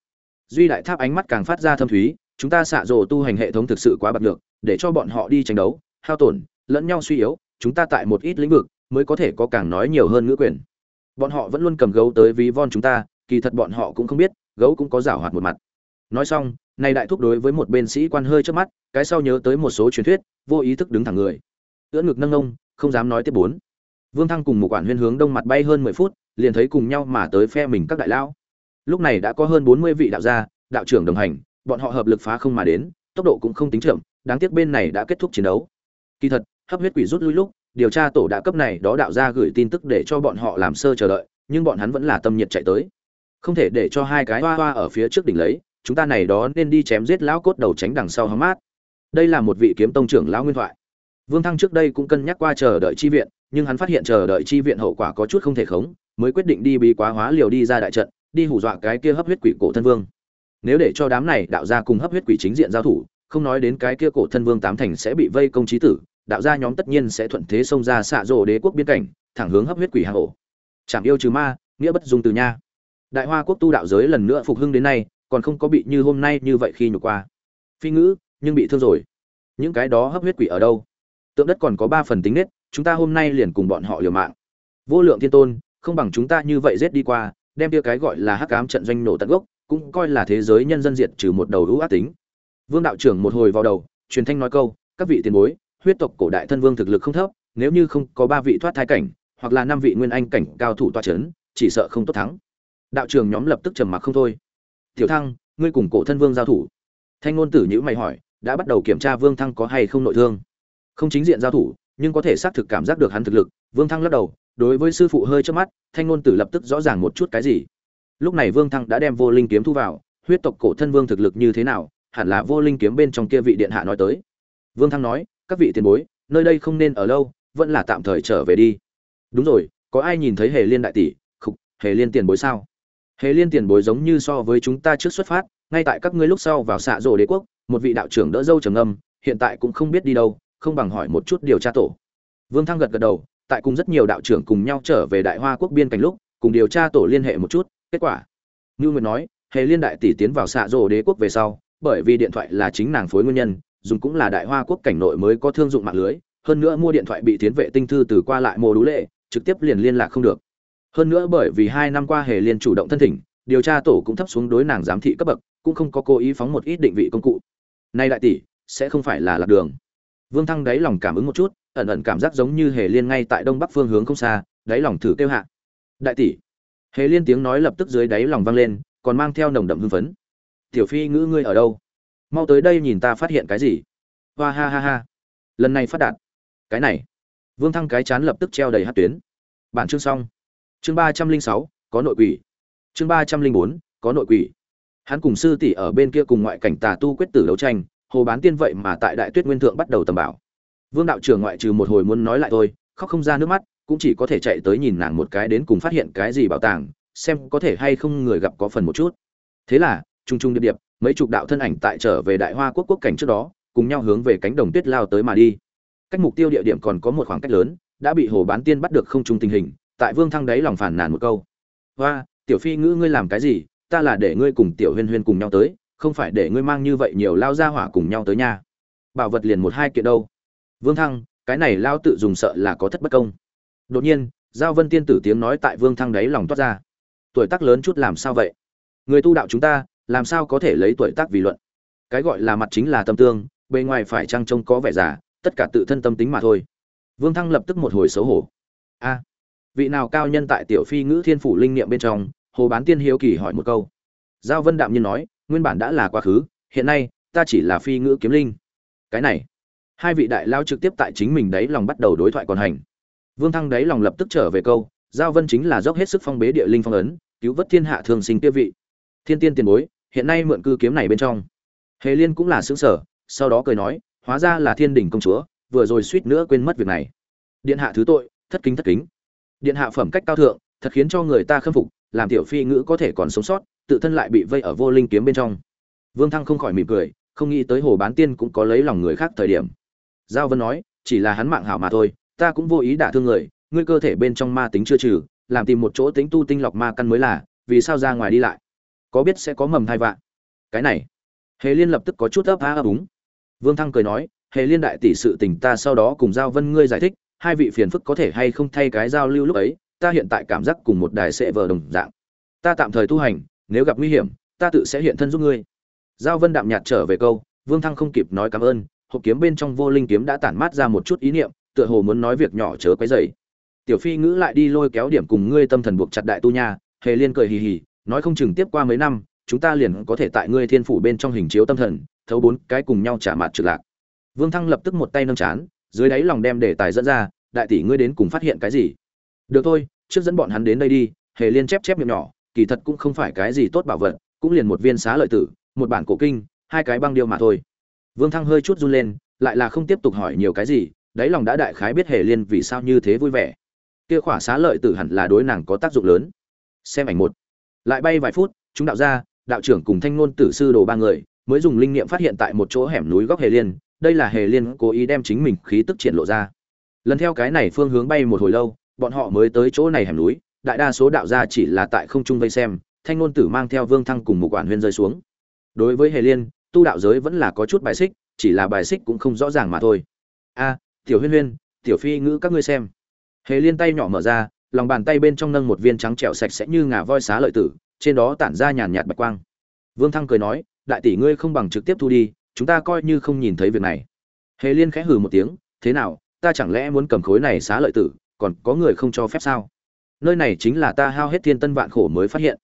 Duy đại tháp ánh mắt càng phát ra thâm thúy, chúng ta xạ rồ tu hành hệ thống thực sự quá bạc được để cho bọn họ đi tranh đấu, hao tổn, lẫn nhau suy yếu, chúng ta tại một ít lĩnh vực mới có thể có càng nói nhiều hơn ngữ quyền. Bọn họ vẫn luôn cầm gấu tới ví von chúng ta kỳ thật bọn họ cũng không biết, gấu cũng có giảo hoạt một mặt. Nói xong, nay đại thúc đối với một bên sĩ quan hơi trước mắt, cái sau nhớ tới một số truyền thuyết, vô ý thức đứng thẳng người. Ưỡn ngực nâng ông, không dám nói tiếp bốn. Vương thăng cùng một quản huyên hướng đông mặt bay hơn mười phút, liền thấy cùng nhau mà tới phe mình các đại lão. Lúc này đã có hơn bốn mươi vị đạo gia, đạo trưởng đồng hành, bọn họ hợp lực phá không mà đến, tốc độ cũng không tính chậm, đáng tiếc bên này đã kết thúc chiến đấu. Kỳ thật, hấp huyết quỷ rút lui lúc, điều tra tổ đã cấp này đó đạo gia gửi tin tức để cho bọn họ làm sơ chờ đợi, nhưng bọn hắn vẫn là tâm nhiệt chạy tới không thể để cho hai cái hoa hoa ở phía trước đỉnh lấy, chúng ta này đó nên đi chém giết lão cốt đầu tránh đằng sau hóng mát. Đây là một vị kiếm tông trưởng lão nguyên thoại. Vương thăng trước đây cũng cân nhắc qua chờ đợi chi viện, nhưng hắn phát hiện chờ đợi chi viện hậu quả có chút không thể khống, mới quyết định đi bí quá hóa liều đi ra đại trận, đi hù dọa cái kia hấp huyết quỷ cổ thân vương. Nếu để cho đám này đạo gia cùng hấp huyết quỷ chính diện giao thủ, không nói đến cái kia cổ thân vương tám thành sẽ bị vây công trí tử, đạo gia nhóm tất nhiên sẽ thuận thế xông ra xạ rộ đế quốc biên cảnh, thẳng hướng hấp huyết quỷ hàng ổ. Chạm yêu trừ ma, nghĩa bất dung từ nha đại hoa quốc tu đạo giới lần nữa phục hưng đến nay, còn không có bị như hôm nay như vậy khi nhục qua. Phi ngữ, nhưng bị thương rồi. Những cái đó hấp huyết quỷ ở đâu? Tượng đất còn có ba phần tính nết, chúng ta hôm nay liền cùng bọn họ liều mạng. Vô lượng thiên tôn, không bằng chúng ta như vậy giết đi qua, đem kia cái gọi là hắc ám trận doanh nổ tận gốc, cũng coi là thế giới nhân dân diệt trừ một đầu hữu ác tính. Vương đạo trưởng một hồi vào đầu, truyền thanh nói câu, các vị tiền bối, huyết tộc cổ đại thân vương thực lực không thấp, nếu như không có ba vị thoát thai cảnh, hoặc là năm vị nguyên anh cảnh cao thủ toa chấn, chỉ sợ không tốt thắng đạo trưởng nhóm lập tức trầm mặc không thôi. Tiểu thăng, ngươi cùng cổ thân vương giao thủ. Thanh ngôn tử nhữ mày hỏi, đã bắt đầu kiểm tra vương thăng có hay không nội thương? Không chính diện giao thủ, nhưng có thể xác thực cảm giác được hắn thực lực. Vương thăng lắc đầu, đối với sư phụ hơi trước mắt, thanh ngôn tử lập tức rõ ràng một chút cái gì. Lúc này vương thăng đã đem vô linh kiếm thu vào, huyết tộc cổ thân vương thực lực như thế nào, hẳn là vô linh kiếm bên trong kia vị điện hạ nói tới. Vương thăng nói, các vị tiền bối, nơi đây không nên ở lâu, vẫn là tạm thời trở về đi. Đúng rồi, có ai nhìn thấy hề liên đại tỷ, khục, hề liên tiền bối sao? Hề liên tiền bối giống như so với chúng ta trước xuất phát, ngay tại các ngươi lúc sau vào xạ rồ đế quốc, một vị đạo trưởng đỡ dâu trầm âm hiện tại cũng không biết đi đâu, không bằng hỏi một chút điều tra tổ. Vương thăng gật gật đầu, tại cùng rất nhiều đạo trưởng cùng nhau trở về đại hoa quốc biên cảnh lúc, cùng điều tra tổ liên hệ một chút, kết quả. Như nguyệt nói, hề liên đại tỷ tiến vào xạ rồ đế quốc về sau, bởi vì điện thoại là chính nàng phối nguyên nhân, dùng cũng là đại hoa quốc cảnh nội mới có thương dụng mạng lưới, hơn nữa mua điện thoại bị tiến vệ tinh thư từ qua lại mô đú lệ, trực tiếp liền liên lạc không được hơn nữa bởi vì hai năm qua hề liên chủ động thân thỉnh, điều tra tổ cũng thấp xuống đối nàng giám thị cấp bậc, cũng không có cố ý phóng một ít định vị công cụ. Nay đại tỷ, sẽ không phải là lạc đường. Vương thăng đáy lòng cảm ứng một chút, ẩn ẩn cảm giác giống như hề liên ngay tại đông bắc phương hướng không xa, đáy lòng thử kêu hạ. Đại tỷ. Hề liên tiếng nói lập tức dưới đáy lòng vang lên, còn mang theo nồng đậm hưng phấn. Tiểu phi ngữ ngươi ở đâu? Mau tới đây nhìn ta phát hiện cái gì? Hoa ha ha ha. Lần này phát đạt. Cái này. Vương thăng cái chán lập tức treo đầy hát tuyến. Bản chương xong chương ba trăm linh sáu, có nội quỷ. Chương ba trăm linh bốn, có nội quỷ. Hắn cùng sư tỷ ở bên kia cùng ngoại cảnh tà tu quyết tử đấu tranh, hồ bán tiên vậy mà tại đại tuyết nguyên thượng bắt đầu tầm bảo. Vương đạo trưởng ngoại trừ một hồi muốn nói lại thôi, khóc không ra nước mắt, cũng chỉ có thể chạy tới nhìn nàng một cái đến cùng phát hiện cái gì bảo tàng, xem có thể hay không người gặp có phần một chút. Thế là trung trung điệp điệp, mấy chục đạo thân ảnh tại trở về đại hoa quốc quốc cảnh trước đó, cùng nhau hướng về cánh đồng tuyết lao tới mà đi. Cách mục tiêu địa điểm còn có một khoảng cách lớn, đã bị hồ bán tiên bắt được không trung tình hình tại vương thăng đấy lòng phản nàn một câu. Hoa, tiểu phi ngữ ngươi làm cái gì? Ta là để ngươi cùng tiểu huyên huyên cùng nhau tới, không phải để ngươi mang như vậy nhiều lao ra hỏa cùng nhau tới nha. Bảo vật liền một hai kiện đâu. Vương thăng, cái này lao tự dùng sợ là có thất bất công. Đột nhiên, giao vân tiên tử tiếng nói tại vương thăng đấy lòng toát ra. Tuổi tác lớn chút làm sao vậy? Người tu đạo chúng ta, làm sao có thể lấy tuổi tác vì luận? Cái gọi là mặt chính là tâm tương, bề ngoài phải trang trông có vẻ già, tất cả tự thân tâm tính mà thôi. Vương thăng lập tức một hồi xấu hổ. A vị nào cao nhân tại tiểu phi ngữ thiên phủ linh niệm bên trong, hồ bán tiên hiếu kỳ hỏi một câu. Giao vân đạm nhiên nói, nguyên bản đã là quá khứ, hiện nay, ta chỉ là phi ngữ kiếm linh. Cái này, hai vị đại lao trực tiếp tại chính mình đấy lòng bắt đầu đối thoại còn hành. Vương thăng đấy lòng lập tức trở về câu, giao vân chính là dốc hết sức phong bế địa linh phong ấn, cứu vớt thiên hạ thường sinh tiêu vị. Thiên tiên tiền bối, hiện nay mượn cư kiếm này bên trong. Hề liên cũng là xứng sở sau đó cười nói, hóa ra là thiên đình công chúa, vừa rồi suýt nữa quên mất việc này. Điện hạ thứ tội, thất kính thất kính điện hạ phẩm cách cao thượng, thật khiến cho người ta khâm phục, làm tiểu phi ngữ có thể còn sống sót, tự thân lại bị vây ở vô linh kiếm bên trong. Vương thăng không khỏi mỉm cười, không nghĩ tới hồ bán tiên cũng có lấy lòng người khác thời điểm. Giao vân nói, chỉ là hắn mạng hảo mà thôi, ta cũng vô ý đả thương người, ngươi cơ thể bên trong ma tính chưa trừ, làm tìm một chỗ tính tu tinh lọc ma căn mới là, vì sao ra ngoài đi lại? Có biết sẽ có mầm thai vạn cái này, hề liên lập tức có chút ấp á ấp úng. Vương thăng cười nói, hề liên đại tỷ sự tình ta sau đó cùng giao vân ngươi giải thích hai vị phiền phức có thể hay không thay cái giao lưu lúc ấy, ta hiện tại cảm giác cùng một đài sệ vờ đồng dạng. Ta tạm thời tu hành, nếu gặp nguy hiểm, ta tự sẽ hiện thân giúp ngươi. Giao vân đạm nhạt trở về câu, vương thăng không kịp nói cảm ơn, hộp kiếm bên trong vô linh kiếm đã tản mát ra một chút ý niệm, tựa hồ muốn nói việc nhỏ chớ quấy dày tiểu phi ngữ lại đi lôi kéo điểm cùng ngươi tâm thần buộc chặt đại tu nha. Hề liên cười hì hì, nói không chừng tiếp qua mấy năm, chúng ta liền có thể tại ngươi thiên phủ bên trong hình chiếu tâm thần, thấu bốn cái cùng nhau trả mặt trực lạc. Vương thăng lập tức một tay nâng chán dưới đáy lòng đem đề tài dẫn ra, đại tỷ ngươi đến cùng phát hiện cái gì? Được thôi, trước dẫn bọn hắn đến đây đi, hề liên chép chép miệng nhỏ, kỳ thật cũng không phải cái gì tốt bảo vật, cũng liền một viên xá lợi tử, một bản cổ kinh, hai cái băng điêu mà thôi. Vương thăng hơi chút run lên, lại là không tiếp tục hỏi nhiều cái gì, đáy lòng đã đại khái biết hề liên vì sao như thế vui vẻ. Kia khỏa xá lợi tử hẳn là đối nàng có tác dụng lớn. Xem ảnh một. Lại bay vài phút, chúng đạo ra đạo trưởng cùng thanh ngôn tử sư đồ ba người, mới dùng linh niệm phát hiện tại một chỗ hẻm núi góc hề liên đây là hề liên cố ý đem chính mình khí tức triển lộ ra. Lần theo cái này phương hướng bay một hồi lâu, bọn họ mới tới chỗ này hẻm núi, đại đa số đạo gia chỉ là tại không trung vây xem, thanh ngôn tử mang theo vương thăng cùng một quản huyên rơi xuống. Đối với hề liên, tu đạo giới vẫn là có chút bài xích, chỉ là bài xích cũng không rõ ràng mà thôi. A, tiểu huyên huyên, tiểu phi ngữ các ngươi xem. Hề liên tay nhỏ mở ra, lòng bàn tay bên trong nâng một viên trắng trẻo sạch sẽ như ngà voi xá lợi tử, trên đó tản ra nhàn nhạt bạch quang. Vương thăng cười nói, đại tỷ ngươi không bằng trực tiếp thu đi chúng ta coi như không nhìn thấy việc này. Hề liên khẽ hừ một tiếng, thế nào, ta chẳng lẽ muốn cầm khối này xá lợi tử, còn có người không cho phép sao? Nơi này chính là ta hao hết thiên tân vạn khổ mới phát hiện.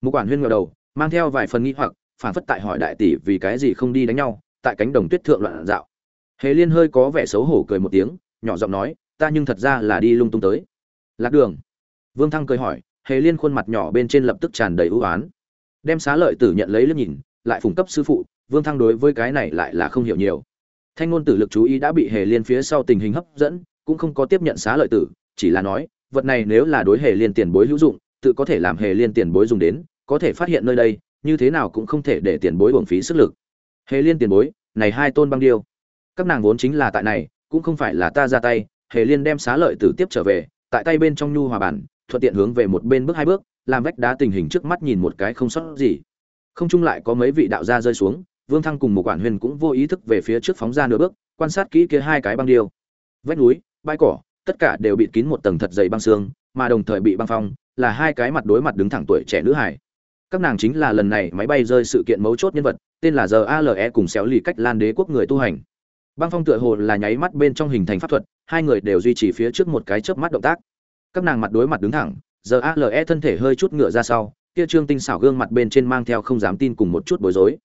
Mục quản huyên ngờ đầu, mang theo vài phần nghi hoặc, phản phất tại hỏi đại tỷ vì cái gì không đi đánh nhau, tại cánh đồng tuyết thượng loạn dạo. Hề liên hơi có vẻ xấu hổ cười một tiếng, nhỏ giọng nói, ta nhưng thật ra là đi lung tung tới. Lạc đường. Vương thăng cười hỏi, hề liên khuôn mặt nhỏ bên trên lập tức tràn đầy ưu oán. Đem xá lợi tử nhận lấy liếc nhìn, lại phùng cấp sư phụ vương thăng đối với cái này lại là không hiểu nhiều. Thanh ngôn tử lực chú ý đã bị hề liên phía sau tình hình hấp dẫn, cũng không có tiếp nhận xá lợi tử, chỉ là nói, vật này nếu là đối hề liên tiền bối hữu dụng, tự có thể làm hề liên tiền bối dùng đến, có thể phát hiện nơi đây, như thế nào cũng không thể để tiền bối uổng phí sức lực. Hề liên tiền bối, này hai tôn băng điêu. Các nàng vốn chính là tại này, cũng không phải là ta ra tay, hề liên đem xá lợi tử tiếp trở về, tại tay bên trong nhu hòa bản, thuận tiện hướng về một bên bước hai bước, làm vách đá tình hình trước mắt nhìn một cái không sót gì. Không chung lại có mấy vị đạo gia rơi xuống vương thăng cùng một quản huyền cũng vô ý thức về phía trước phóng ra nửa bước, quan sát kỹ kia hai cái băng điêu. Vách núi, bãi cỏ, tất cả đều bị kín một tầng thật dày băng xương, mà đồng thời bị băng phong, là hai cái mặt đối mặt đứng thẳng tuổi trẻ nữ hải các nàng chính là lần này máy bay rơi sự kiện mấu chốt nhân vật, tên là giờ ale cùng xéo lì cách lan đế quốc người tu hành. Băng phong tựa hồ là nháy mắt bên trong hình thành pháp thuật, hai người đều duy trì phía trước một cái chớp mắt động tác. Các nàng mặt đối mặt đứng thẳng giờ ale thân thể hơi chút ngựa ra sau, kia trương tinh xảo gương mặt bên trên mang theo không dám tin cùng một chút bối rối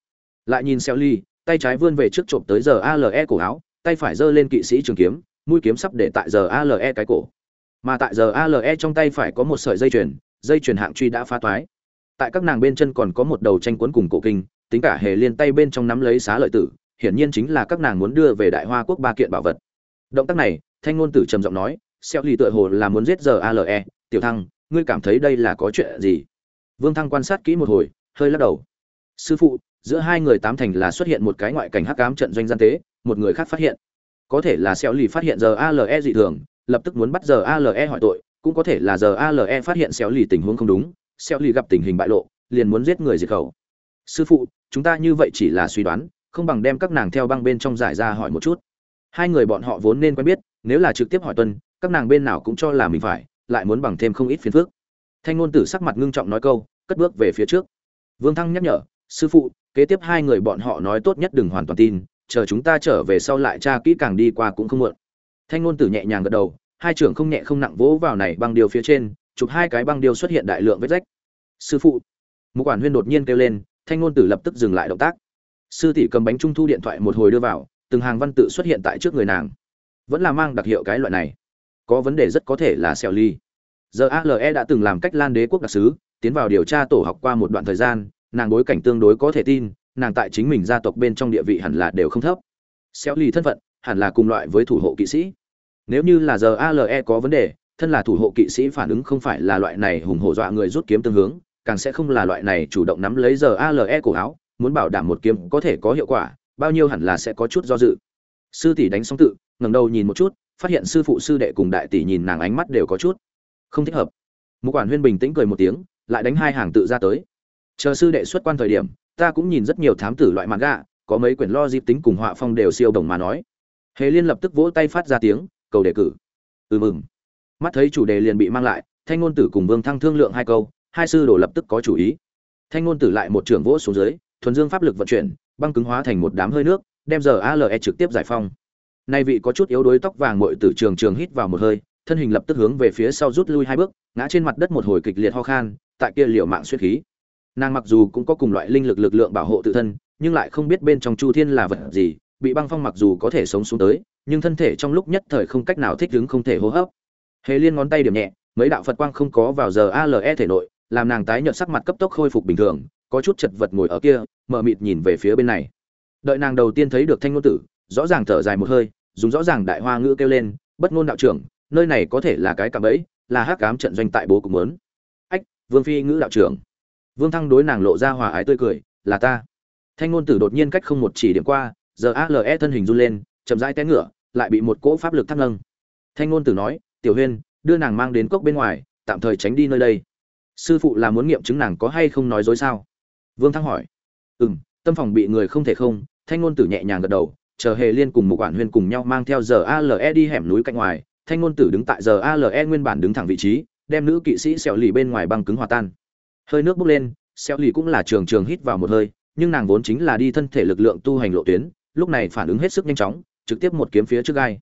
lại nhìn xeo ly, tay trái vươn về trước trộm tới giờ ale cổ áo, tay phải giơ lên kỵ sĩ trường kiếm, mũi kiếm sắp để tại giờ ale cái cổ. Mà tại giờ ale trong tay phải có một sợi dây chuyền dây chuyền hạng truy đã phá toái. Tại các nàng bên chân còn có một đầu tranh cuốn cùng cổ kinh, tính cả hề liên tay bên trong nắm lấy xá lợi tử, hiển nhiên chính là các nàng muốn đưa về đại hoa quốc ba kiện bảo vật. Động tác này, thanh ngôn tử trầm giọng nói, xeo lì tựa hồ là muốn giết giờ ale tiểu thăng, ngươi cảm thấy đây là có chuyện gì? Vương thăng quan sát kỹ một hồi, hơi lắc đầu sư phụ, giữa hai người tám thành là xuất hiện một cái ngoại cảnh hắc ám trận doanh gian tế, một người khác phát hiện. Có thể là xéo lì phát hiện giờ ale dị thường, lập tức muốn bắt giờ ale hỏi tội, cũng có thể là giờ ale phát hiện xéo lì tình huống không đúng xéo lì gặp tình hình bại lộ, liền muốn giết người diệt khẩu. Sư phụ, chúng ta như vậy chỉ là suy đoán, không bằng đem các nàng theo băng bên trong giải ra hỏi một chút. Hai người bọn họ vốn nên quen biết, nếu là trực tiếp hỏi tuân, các nàng bên nào cũng cho là mình phải, lại muốn bằng thêm không ít phiền phức. Thanh ngôn tử sắc mặt ngưng trọng nói câu, cất bước về phía trước. Vương thăng nhắc nhở sư phụ, kế tiếp hai người bọn họ nói tốt nhất đừng hoàn toàn tin, chờ chúng ta trở về sau lại tra kỹ càng đi qua cũng không muộn. Thanh ngôn tử nhẹ nhàng gật đầu, hai trưởng không nhẹ không nặng vỗ vào này băng điều phía trên, chụp hai cái băng điều xuất hiện đại lượng vết rách. Sư phụ một quản huyên đột nhiên kêu lên, thanh ngôn tử lập tức dừng lại động tác. Sư tỷ cầm bánh trung thu điện thoại một hồi đưa vào, từng hàng văn tự xuất hiện tại trước người nàng. Vẫn là mang đặc hiệu cái loại này. Có vấn đề rất có thể là xèo ly. Giờ ale đã từng làm cách lan đế quốc đặc sứ, tiến vào điều tra tổ học qua một đoạn thời gian nàng bối cảnh tương đối có thể tin, nàng tại chính mình gia tộc bên trong địa vị hẳn là đều không thấp. Xéo ly thân phận, hẳn là cùng loại với thủ hộ kỵ sĩ. Nếu như là giờ ale có vấn đề, thân là thủ hộ kỵ sĩ phản ứng không phải là loại này hùng hổ dọa người rút kiếm tương hướng, càng sẽ không là loại này chủ động nắm lấy giờ ale cổ áo, muốn bảo đảm một kiếm có thể có hiệu quả, bao nhiêu hẳn là sẽ có chút do dự. Sư tỷ đánh xong tự, ngẩng đầu nhìn một chút, phát hiện sư phụ sư đệ cùng đại tỷ nhìn nàng ánh mắt đều có chút không thích hợp. Một quản huyên bình tĩnh cười một tiếng, lại đánh hai hàng tự ra tới chờ sư đệ xuất quan thời điểm, ta cũng nhìn rất nhiều thám tử loại mặt gạ có mấy quyển lo dịp tính cùng họa phong đều siêu đồng mà nói. Hề liên lập tức vỗ tay phát ra tiếng, cầu đề cử. Ừ mừng mắt thấy chủ đề liền bị mang lại, thanh ngôn tử cùng vương thăng thương lượng hai câu, hai sư đồ lập tức có chủ ý. Thanh ngôn tử lại một trưởng vỗ xuống dưới, thuần dương pháp lực vận chuyển, băng cứng hóa thành một đám hơi nước, đem giờ ale trực tiếp giải phong nay vị có chút yếu đuối tóc vàng muội tử trường trường hít vào một hơi, thân hình lập tức hướng về phía sau rút lui hai bước, ngã trên mặt đất một hồi kịch liệt ho khan, tại kia liều mạng suýt khí nàng mặc dù cũng có cùng loại linh lực lực lượng bảo hộ tự thân, nhưng lại không biết bên trong chu thiên là vật gì, bị băng phong mặc dù có thể sống xuống tới, nhưng thân thể trong lúc nhất thời không cách nào thích ứng, không thể hô hấp. Hề liên ngón tay điểm nhẹ, mấy đạo phật quang không có vào giờ ale thể nội, làm nàng tái nhợt sắc mặt cấp tốc khôi phục bình thường, có chút chật vật ngồi ở kia, mờ mịt nhìn về phía bên này. Đợi nàng đầu tiên thấy được thanh ngôn tử, rõ ràng thở dài một hơi, dùng rõ ràng đại hoa ngữ kêu lên, bất ngôn đạo trưởng, nơi này có thể là cái cạm bẫy, là hắc ám trận doanh tại bố cục lớn ách, vương phi ngữ đạo trưởng vương thăng đối nàng lộ ra hòa ái tươi cười, là ta. Thanh ngôn tử đột nhiên cách không một chỉ điểm qua, giờ ale thân hình run lên, chậm rãi té ngựa, lại bị một cỗ pháp lực thắt nâng. Thanh ngôn tử nói, tiểu huyên, đưa nàng mang đến cốc bên ngoài, tạm thời tránh đi nơi đây. Sư phụ là muốn nghiệm chứng nàng có hay không nói dối sao? Vương thăng hỏi. Ừ m tâm phòng bị người không thể không. Thanh ngôn tử nhẹ nhàng gật đầu, chờ hề liên cùng một quản huyên cùng nhau mang theo giờ ale đi hẻm núi cạnh ngoài, thanh ngôn tử đứng tại giờ ale nguyên bản đứng thẳng vị trí, đem nữ kỵ sĩ xẻo lì bên ngoài băng cứng hòa tan hơi nước bốc lên xeo lì cũng là trường trường hít vào một hơi, nhưng nàng vốn chính là đi thân thể lực lượng tu hành lộ tuyến, lúc này phản ứng hết sức nhanh chóng, trực tiếp một kiếm phía trước gai.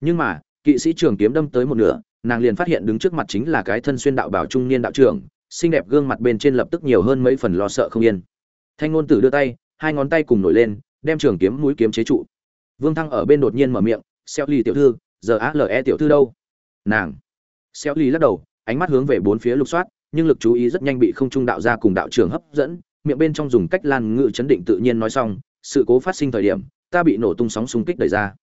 Nhưng mà, kỵ sĩ trường kiếm đâm tới một nửa, nàng liền phát hiện đứng trước mặt chính là cái thân xuyên đạo bảo trung niên đạo trưởng, xinh đẹp gương mặt bên trên lập tức nhiều hơn mấy phần lo sợ không yên. Thanh ngôn tử đưa tay, hai ngón tay cùng nổi lên, đem trường kiếm mũi kiếm chế trụ. Vương thăng ở bên đột nhiên mở miệng xeo ly tiểu thư, giờ ale tiểu thư đâu? Nàng. Xeo ly lắc đầu, ánh mắt hướng về bốn phía lục soát nhưng lực chú ý rất nhanh bị không trung đạo gia cùng đạo trưởng hấp dẫn, miệng bên trong dùng cách lan ngự chấn định tự nhiên nói xong, sự cố phát sinh thời điểm, ta bị nổ tung sóng xung kích đẩy ra.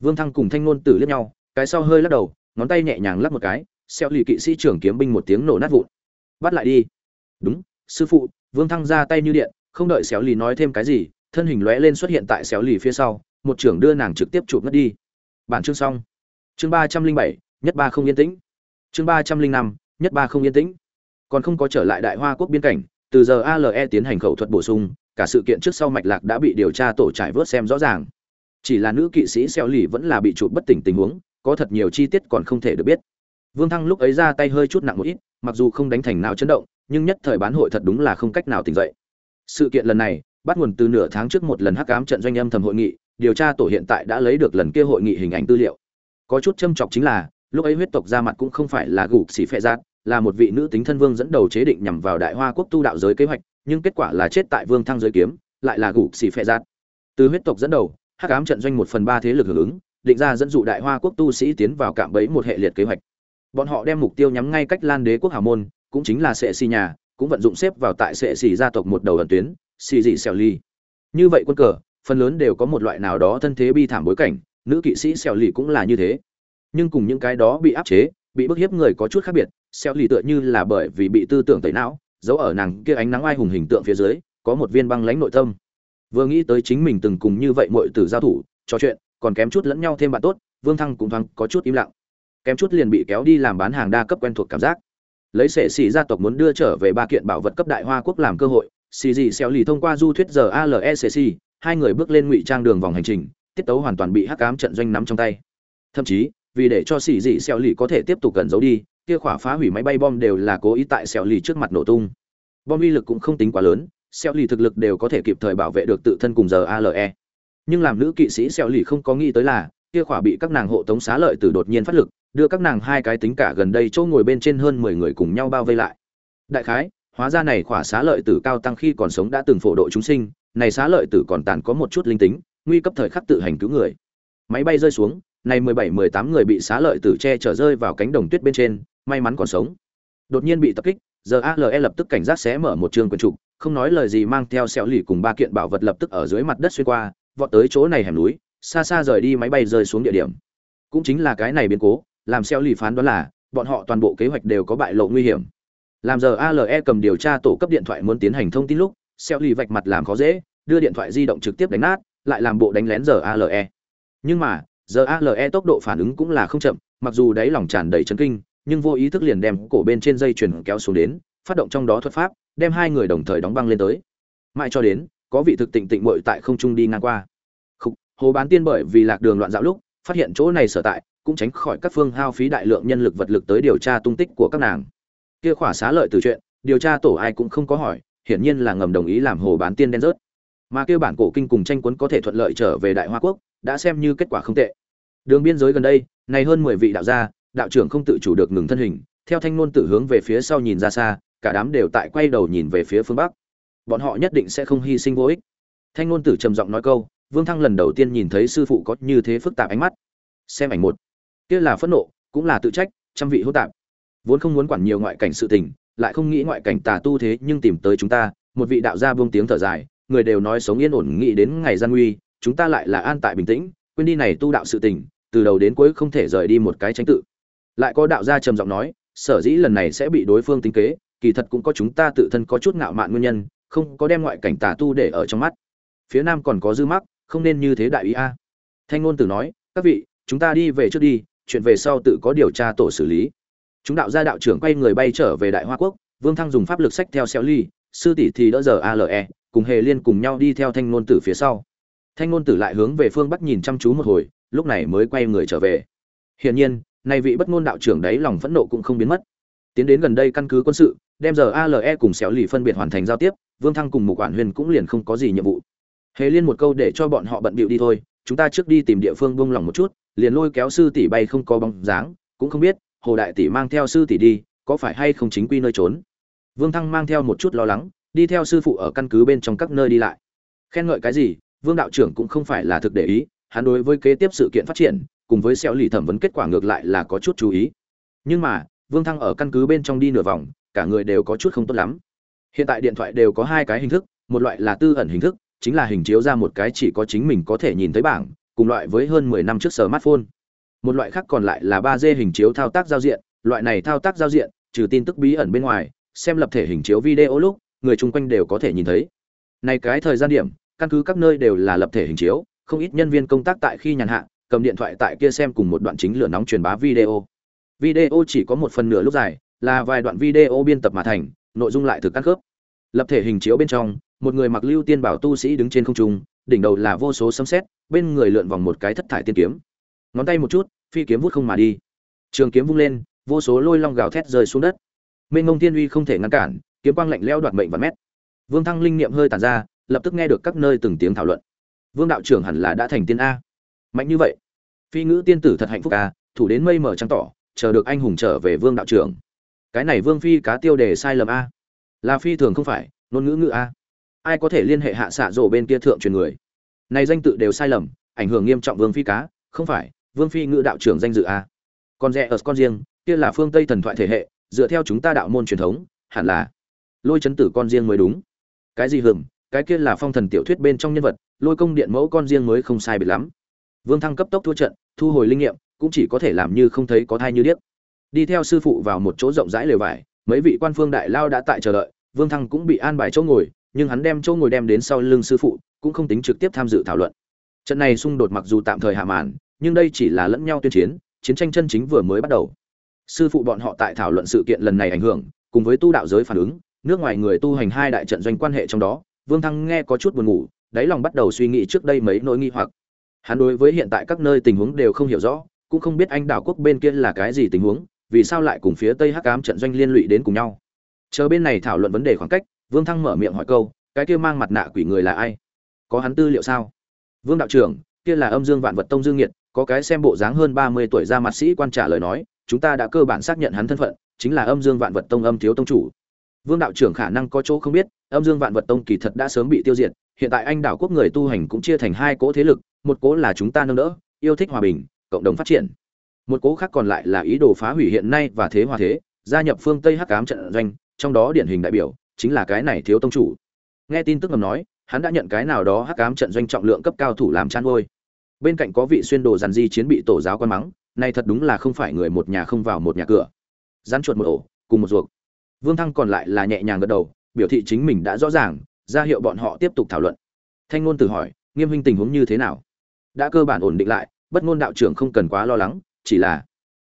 Vương thăng cùng thanh ngôn tử liếc nhau, cái sau hơi lắc đầu, ngón tay nhẹ nhàng lắc một cái, xeo lì kỵ sĩ trưởng kiếm binh một tiếng nổ nát vụn. Bắt lại đi. Đúng, sư phụ, vương thăng ra tay như điện, không đợi xéo lì nói thêm cái gì, thân hình lóe lên xuất hiện tại xéo lì phía sau, một trưởng đưa nàng trực tiếp chụp ngất đi. Bản chương xong. Chương ba trăm linh bảy, nhất ba không yên tĩnh. Chương ba trăm linh năm, nhất ba không yên tĩnh còn không có trở lại đại hoa quốc biên cảnh, từ giờ ale tiến hành khẩu thuật bổ sung, cả sự kiện trước sau mạch lạc đã bị điều tra tổ trải vớt xem rõ ràng. Chỉ là nữ kỵ sĩ xeo lì vẫn là bị chụp bất tỉnh tình huống, có thật nhiều chi tiết còn không thể được biết. Vương thăng lúc ấy ra tay hơi chút nặng một ít, mặc dù không đánh thành nào chấn động, nhưng nhất thời bán hội thật đúng là không cách nào tỉnh dậy. Sự kiện lần này, bắt nguồn từ nửa tháng trước một lần hắc ám trận doanh âm thầm hội nghị, điều tra tổ hiện tại đã lấy được lần kia hội nghị hình ảnh tư liệu. Có chút châm chọc chính là, lúc ấy huyết tộc ra mặt cũng không phải là gục xỉ phệ giác là một vị nữ tính thân vương dẫn đầu chế định nhằm vào đại hoa quốc tu đạo giới kế hoạch, nhưng kết quả là chết tại vương thăng giới kiếm, lại là gục xỉ phệ giạt. Từ huyết tộc dẫn đầu, hắc ám trận doanh một phần ba thế lực hưởng ứng, định ra dẫn dụ đại hoa quốc tu sĩ tiến vào cạm bẫy một hệ liệt kế hoạch. Bọn họ đem mục tiêu nhắm ngay cách lan đế quốc hào môn, cũng chính là sệ xì nhà, cũng vận dụng xếp vào tại sệ xì gia tộc một đầu ẩn tuyến, xì dị xẻo ly như vậy quân cờ, phần lớn đều có một loại nào đó thân thế bi thảm bối cảnh, nữ kỵ sĩ xẻo ly cũng là như thế. Nhưng cùng những cái đó bị áp chế bị bức hiếp người có chút khác biệt xeo lì tựa như là bởi vì bị tư tưởng tẩy não, giấu ở nàng kia ánh nắng ai hùng hình tượng phía dưới, có một viên băng lãnh nội tâm. Vừa nghĩ tới chính mình từng cùng như vậy mọi từ giao thủ, trò chuyện, còn kém chút lẫn nhau thêm bạn tốt, vương thăng cũng thoáng có chút im lặng. Kém chút liền bị kéo đi làm bán hàng đa cấp quen thuộc cảm giác. Lấy sệ xì gia tộc muốn đưa trở về ba kiện bảo vật cấp đại hoa quốc làm cơ hội, xì dị xeo lì thông qua du thuyết giờ alecc hai người bước lên ngụy trang đường vòng hành trình, tiết tấu hoàn toàn bị hắc ám trận doanh nắm trong tay. Thậm chí vì để cho xì dị xeo lì có thể tiếp tục cẩn giấu đi, kia khỏa phá hủy máy bay bom đều là cố ý tại xeo lì trước mặt nổ tung. Bom uy lực cũng không tính quá lớn xeo lì thực lực đều có thể kịp thời bảo vệ được tự thân cùng giờ ale nhưng làm nữ kỵ sĩ xeo lì không có nghĩ tới là, kia khỏa bị các nàng hộ tống xá lợi từ đột nhiên phát lực, đưa các nàng hai cái tính cả gần đây chỗ ngồi bên trên hơn mười người cùng nhau bao vây lại. Đại khái, hóa ra này khỏa xá lợi tử cao tăng khi còn sống đã từng phổ độ chúng sinh, này xá lợi tử còn tàn có một chút linh tính, nguy cấp thời khắc tự hành cứu người. Máy bay rơi xuống này mười bảy, mười tám người bị xá lợi tử che chở rơi vào cánh đồng tuyết bên trên, may mắn còn sống. Đột nhiên bị tập kích, giờ ale lập tức cảnh giác xé mở một trường quyền trục không nói lời gì mang theo sẹo lì cùng ba kiện bảo vật lập tức ở dưới mặt đất xuyên qua, vọt tới chỗ này hẻm núi, xa xa rời đi máy bay rơi xuống địa điểm. Cũng chính là cái này biến cố, làm sẹo lì phán đoán là, bọn họ toàn bộ kế hoạch đều có bại lộ nguy hiểm. Làm giờ ale cầm điều tra tổ cấp điện thoại muốn tiến hành thông tin lúc, sẹo lì vạch mặt làm khó dễ, đưa điện thoại di động trực tiếp đánh nát, lại làm bộ đánh lén giờ ale nhưng mà giờ ale tốc độ phản ứng cũng là không chậm mặc dù đáy lòng tràn đầy chấn kinh nhưng vô ý thức liền đem cổ bên trên dây chuyền kéo xuống đến phát động trong đó thuật pháp đem hai người đồng thời đóng băng lên tới. Mãi cho đến có vị thực tịnh tịnh muội tại không trung đi ngang qua. Khúc, hồ bán tiên bởi vì lạc đường loạn dạo lúc phát hiện chỗ này sở tại cũng tránh khỏi các phương hao phí đại lượng nhân lực vật lực tới điều tra tung tích của các nàng. Kia khỏa xá lợi từ chuyện điều tra tổ ai cũng không có hỏi hiển nhiên là ngầm đồng ý làm hồ bán tiên đen rớt. Mà kia bản cổ kinh cùng tranh quấn có thể thuận lợi trở về đại hoa quốc đã xem như kết quả không tệ đường biên giới gần đây, này hơn mười vị đạo gia, đạo trưởng không tự chủ được ngừng thân hình, theo thanh ngôn tử hướng về phía sau nhìn ra xa, cả đám đều tại quay đầu nhìn về phía phương bắc. Bọn họ nhất định sẽ không hy sinh vô ích. Thanh ngôn tử trầm giọng nói câu, vương thăng lần đầu tiên nhìn thấy sư phụ có như thế phức tạp ánh mắt. Xem ảnh một. Kia là phẫn nộ, cũng là tự trách, trăm vị hỗn tạp. Vốn không muốn quản nhiều ngoại cảnh sự tình, lại không nghĩ ngoại cảnh tà tu thế nhưng tìm tới chúng ta, một vị đạo gia buông tiếng thở dài, người đều nói sống yên ổn, nghĩ đến ngày gian nguy, chúng ta lại là an tại bình tĩnh quên đi này tu đạo sự tình, từ đầu đến cuối không thể rời đi một cái tránh tự. Lại có đạo gia trầm giọng nói, sở dĩ lần này sẽ bị đối phương tính kế, kỳ thật cũng có chúng ta tự thân có chút ngạo mạn nguyên nhân, không có đem ngoại cảnh tà tu để ở trong mắt. Phía nam còn có dư mắc, không nên như thế đại ý a. Thanh ngôn tử nói, các vị, chúng ta đi về trước đi, chuyện về sau tự có điều tra tổ xử lý. Chúng đạo gia đạo trưởng quay người bay trở về đại hoa quốc, vương thăng dùng pháp lực sách theo xeo ly, sư tỷ thì đỡ giờ ale cùng hề liên cùng nhau đi theo thanh ngôn tử phía sau thanh ngôn tử lại hướng về phương bắc nhìn chăm chú một hồi, lúc này mới quay người trở về. Hiển nhiên, nay vị bất ngôn đạo trưởng đấy lòng phẫn nộ cũng không biến mất. Tiến đến gần đây căn cứ quân sự, đem giờ ale cùng xéo lì phân biệt hoàn thành giao tiếp, vương thăng cùng một quản huyền cũng liền không có gì nhiệm vụ. Hề liên một câu để cho bọn họ bận bịu đi thôi, chúng ta trước đi tìm địa phương buông lòng một chút, liền lôi kéo sư tỷ bay không có bóng dáng, cũng không biết, hồ đại tỷ mang theo sư tỷ đi, có phải hay không chính quy nơi trốn. Vương thăng mang theo một chút lo lắng, đi theo sư phụ ở căn cứ bên trong các nơi đi lại. Khen ngợi cái gì vương đạo trưởng cũng không phải là thực để ý, hắn đối với kế tiếp sự kiện phát triển, cùng với xeo lì thẩm vấn kết quả ngược lại là có chút chú ý. Nhưng mà, vương thăng ở căn cứ bên trong đi nửa vòng, cả người đều có chút không tốt lắm. Hiện tại điện thoại đều có hai cái hình thức, một loại là tư ẩn hình thức, chính là hình chiếu ra một cái chỉ có chính mình có thể nhìn thấy bảng, cùng loại với hơn mười năm trước smartphone. Một loại khác còn lại là ba d hình chiếu thao tác giao diện, loại này thao tác giao diện, trừ tin tức bí ẩn bên ngoài, xem lập thể hình chiếu video lúc, người chung quanh đều có thể nhìn thấy. Này cái thời gian điểm căn cứ các nơi đều là lập thể hình chiếu, không ít nhân viên công tác tại khi nhàn hạ, cầm điện thoại tại kia xem cùng một đoạn chính lửa nóng truyền bá video. Video chỉ có một phần nửa lúc dài, là vài đoạn video biên tập mà thành, nội dung lại thực căn khớp. Lập thể hình chiếu bên trong, một người mặc lưu tiên bảo tu sĩ đứng trên không trung, đỉnh đầu là vô số sấm sét, bên người lượn vòng một cái thất thải tiên kiếm. Ngón tay một chút, phi kiếm vút không mà đi. Trường kiếm vung lên, vô số lôi long gào thét rơi xuống đất. Mênh mông tiên uy không thể ngăn cản, kiếm quang lạnh lẽo đoạt mệnh và mét. Vương thăng linh niệm hơi tàn ra lập tức nghe được các nơi từng tiếng thảo luận. Vương đạo trưởng hẳn là đã thành tiên a. Mạnh như vậy. Phi ngữ tiên tử thật hạnh phúc a, thủ đến mây mở trắng tỏ, chờ được anh hùng trở về vương đạo trưởng. Cái này vương phi cá tiêu đề sai lầm a. Là phi thường không phải, ngôn ngữ ngữ a. Ai có thể liên hệ hạ xạ rổ bên kia thượng truyền người? Này danh tự đều sai lầm, ảnh hưởng nghiêm trọng vương phi cá, không phải, vương phi ngữ đạo trưởng danh dự a. Con rẻ ở con riêng, kia là phương tây thần thoại thể hệ, dựa theo chúng ta đạo môn truyền thống, hẳn là lôi chấn tử con riêng mới đúng. Cái gì hừm cái kia là phong thần tiểu thuyết bên trong nhân vật, lôi công điện mẫu con riêng mới không sai biệt lắm. Vương thăng cấp tốc thua trận, thu hồi linh nghiệm, cũng chỉ có thể làm như không thấy có thai như điếc. Đi theo sư phụ vào một chỗ rộng rãi lều vải, mấy vị quan phương đại lao đã tại chờ đợi, vương thăng cũng bị an bài chỗ ngồi, nhưng hắn đem chỗ ngồi đem đến sau lưng sư phụ, cũng không tính trực tiếp tham dự thảo luận. Trận này xung đột mặc dù tạm thời hạ màn, nhưng đây chỉ là lẫn nhau tuyên chiến chiến tranh chân chính vừa mới bắt đầu. Sư phụ bọn họ tại thảo luận sự kiện lần này ảnh hưởng, cùng với tu đạo giới phản ứng, nước ngoài người tu hành hai đại trận doanh quan hệ trong đó vương thăng nghe có chút buồn ngủ, đáy lòng bắt đầu suy nghĩ trước đây mấy nỗi nghi hoặc. Hắn đối với hiện tại các nơi tình huống đều không hiểu rõ, cũng không biết anh đảo quốc bên kia là cái gì tình huống, vì sao lại cùng phía tây hắc ám trận doanh liên lụy đến cùng nhau. Chờ bên này thảo luận vấn đề khoảng cách, vương thăng mở miệng hỏi câu, cái kia mang mặt nạ quỷ người là ai? Có hắn tư liệu sao? Vương đạo trưởng, kia là âm dương vạn vật tông dương nhiệt có cái xem bộ dáng hơn ba mươi tuổi ra mặt sĩ quan trả lời nói, chúng ta đã cơ bản xác nhận hắn thân phận, chính là âm dương vạn vật tông âm thiếu tông chủ. Vương đạo trưởng khả năng có chỗ không biết âm dương vạn vật tông kỳ thật đã sớm bị tiêu diệt, hiện tại anh đảo quốc người tu hành cũng chia thành hai cỗ thế lực, một cỗ là chúng ta nâng đỡ, yêu thích hòa bình, cộng đồng phát triển. Một cỗ khác còn lại là ý đồ phá hủy hiện nay và thế hòa thế, gia nhập phương tây hắc ám trận doanh, trong đó điển hình đại biểu chính là cái này thiếu tông chủ. Nghe tin tức ngầm nói, hắn đã nhận cái nào đó hắc ám trận doanh trọng lượng cấp cao thủ làm chăn ngôi bên cạnh có vị xuyên đồ dàn di chiến bị tổ giáo quan mắng này thật đúng là không phải người một nhà không vào một nhà cửa. Rắn chuột một ổ, cùng một ruột. Vương thăng còn lại là nhẹ nhàng gật đầu biểu thị chính mình đã rõ ràng, ra hiệu bọn họ tiếp tục thảo luận. Thanh ngôn từ hỏi, nghiêm huynh tình huống như thế nào? Đã cơ bản ổn định lại, bất ngôn đạo trưởng không cần quá lo lắng, chỉ là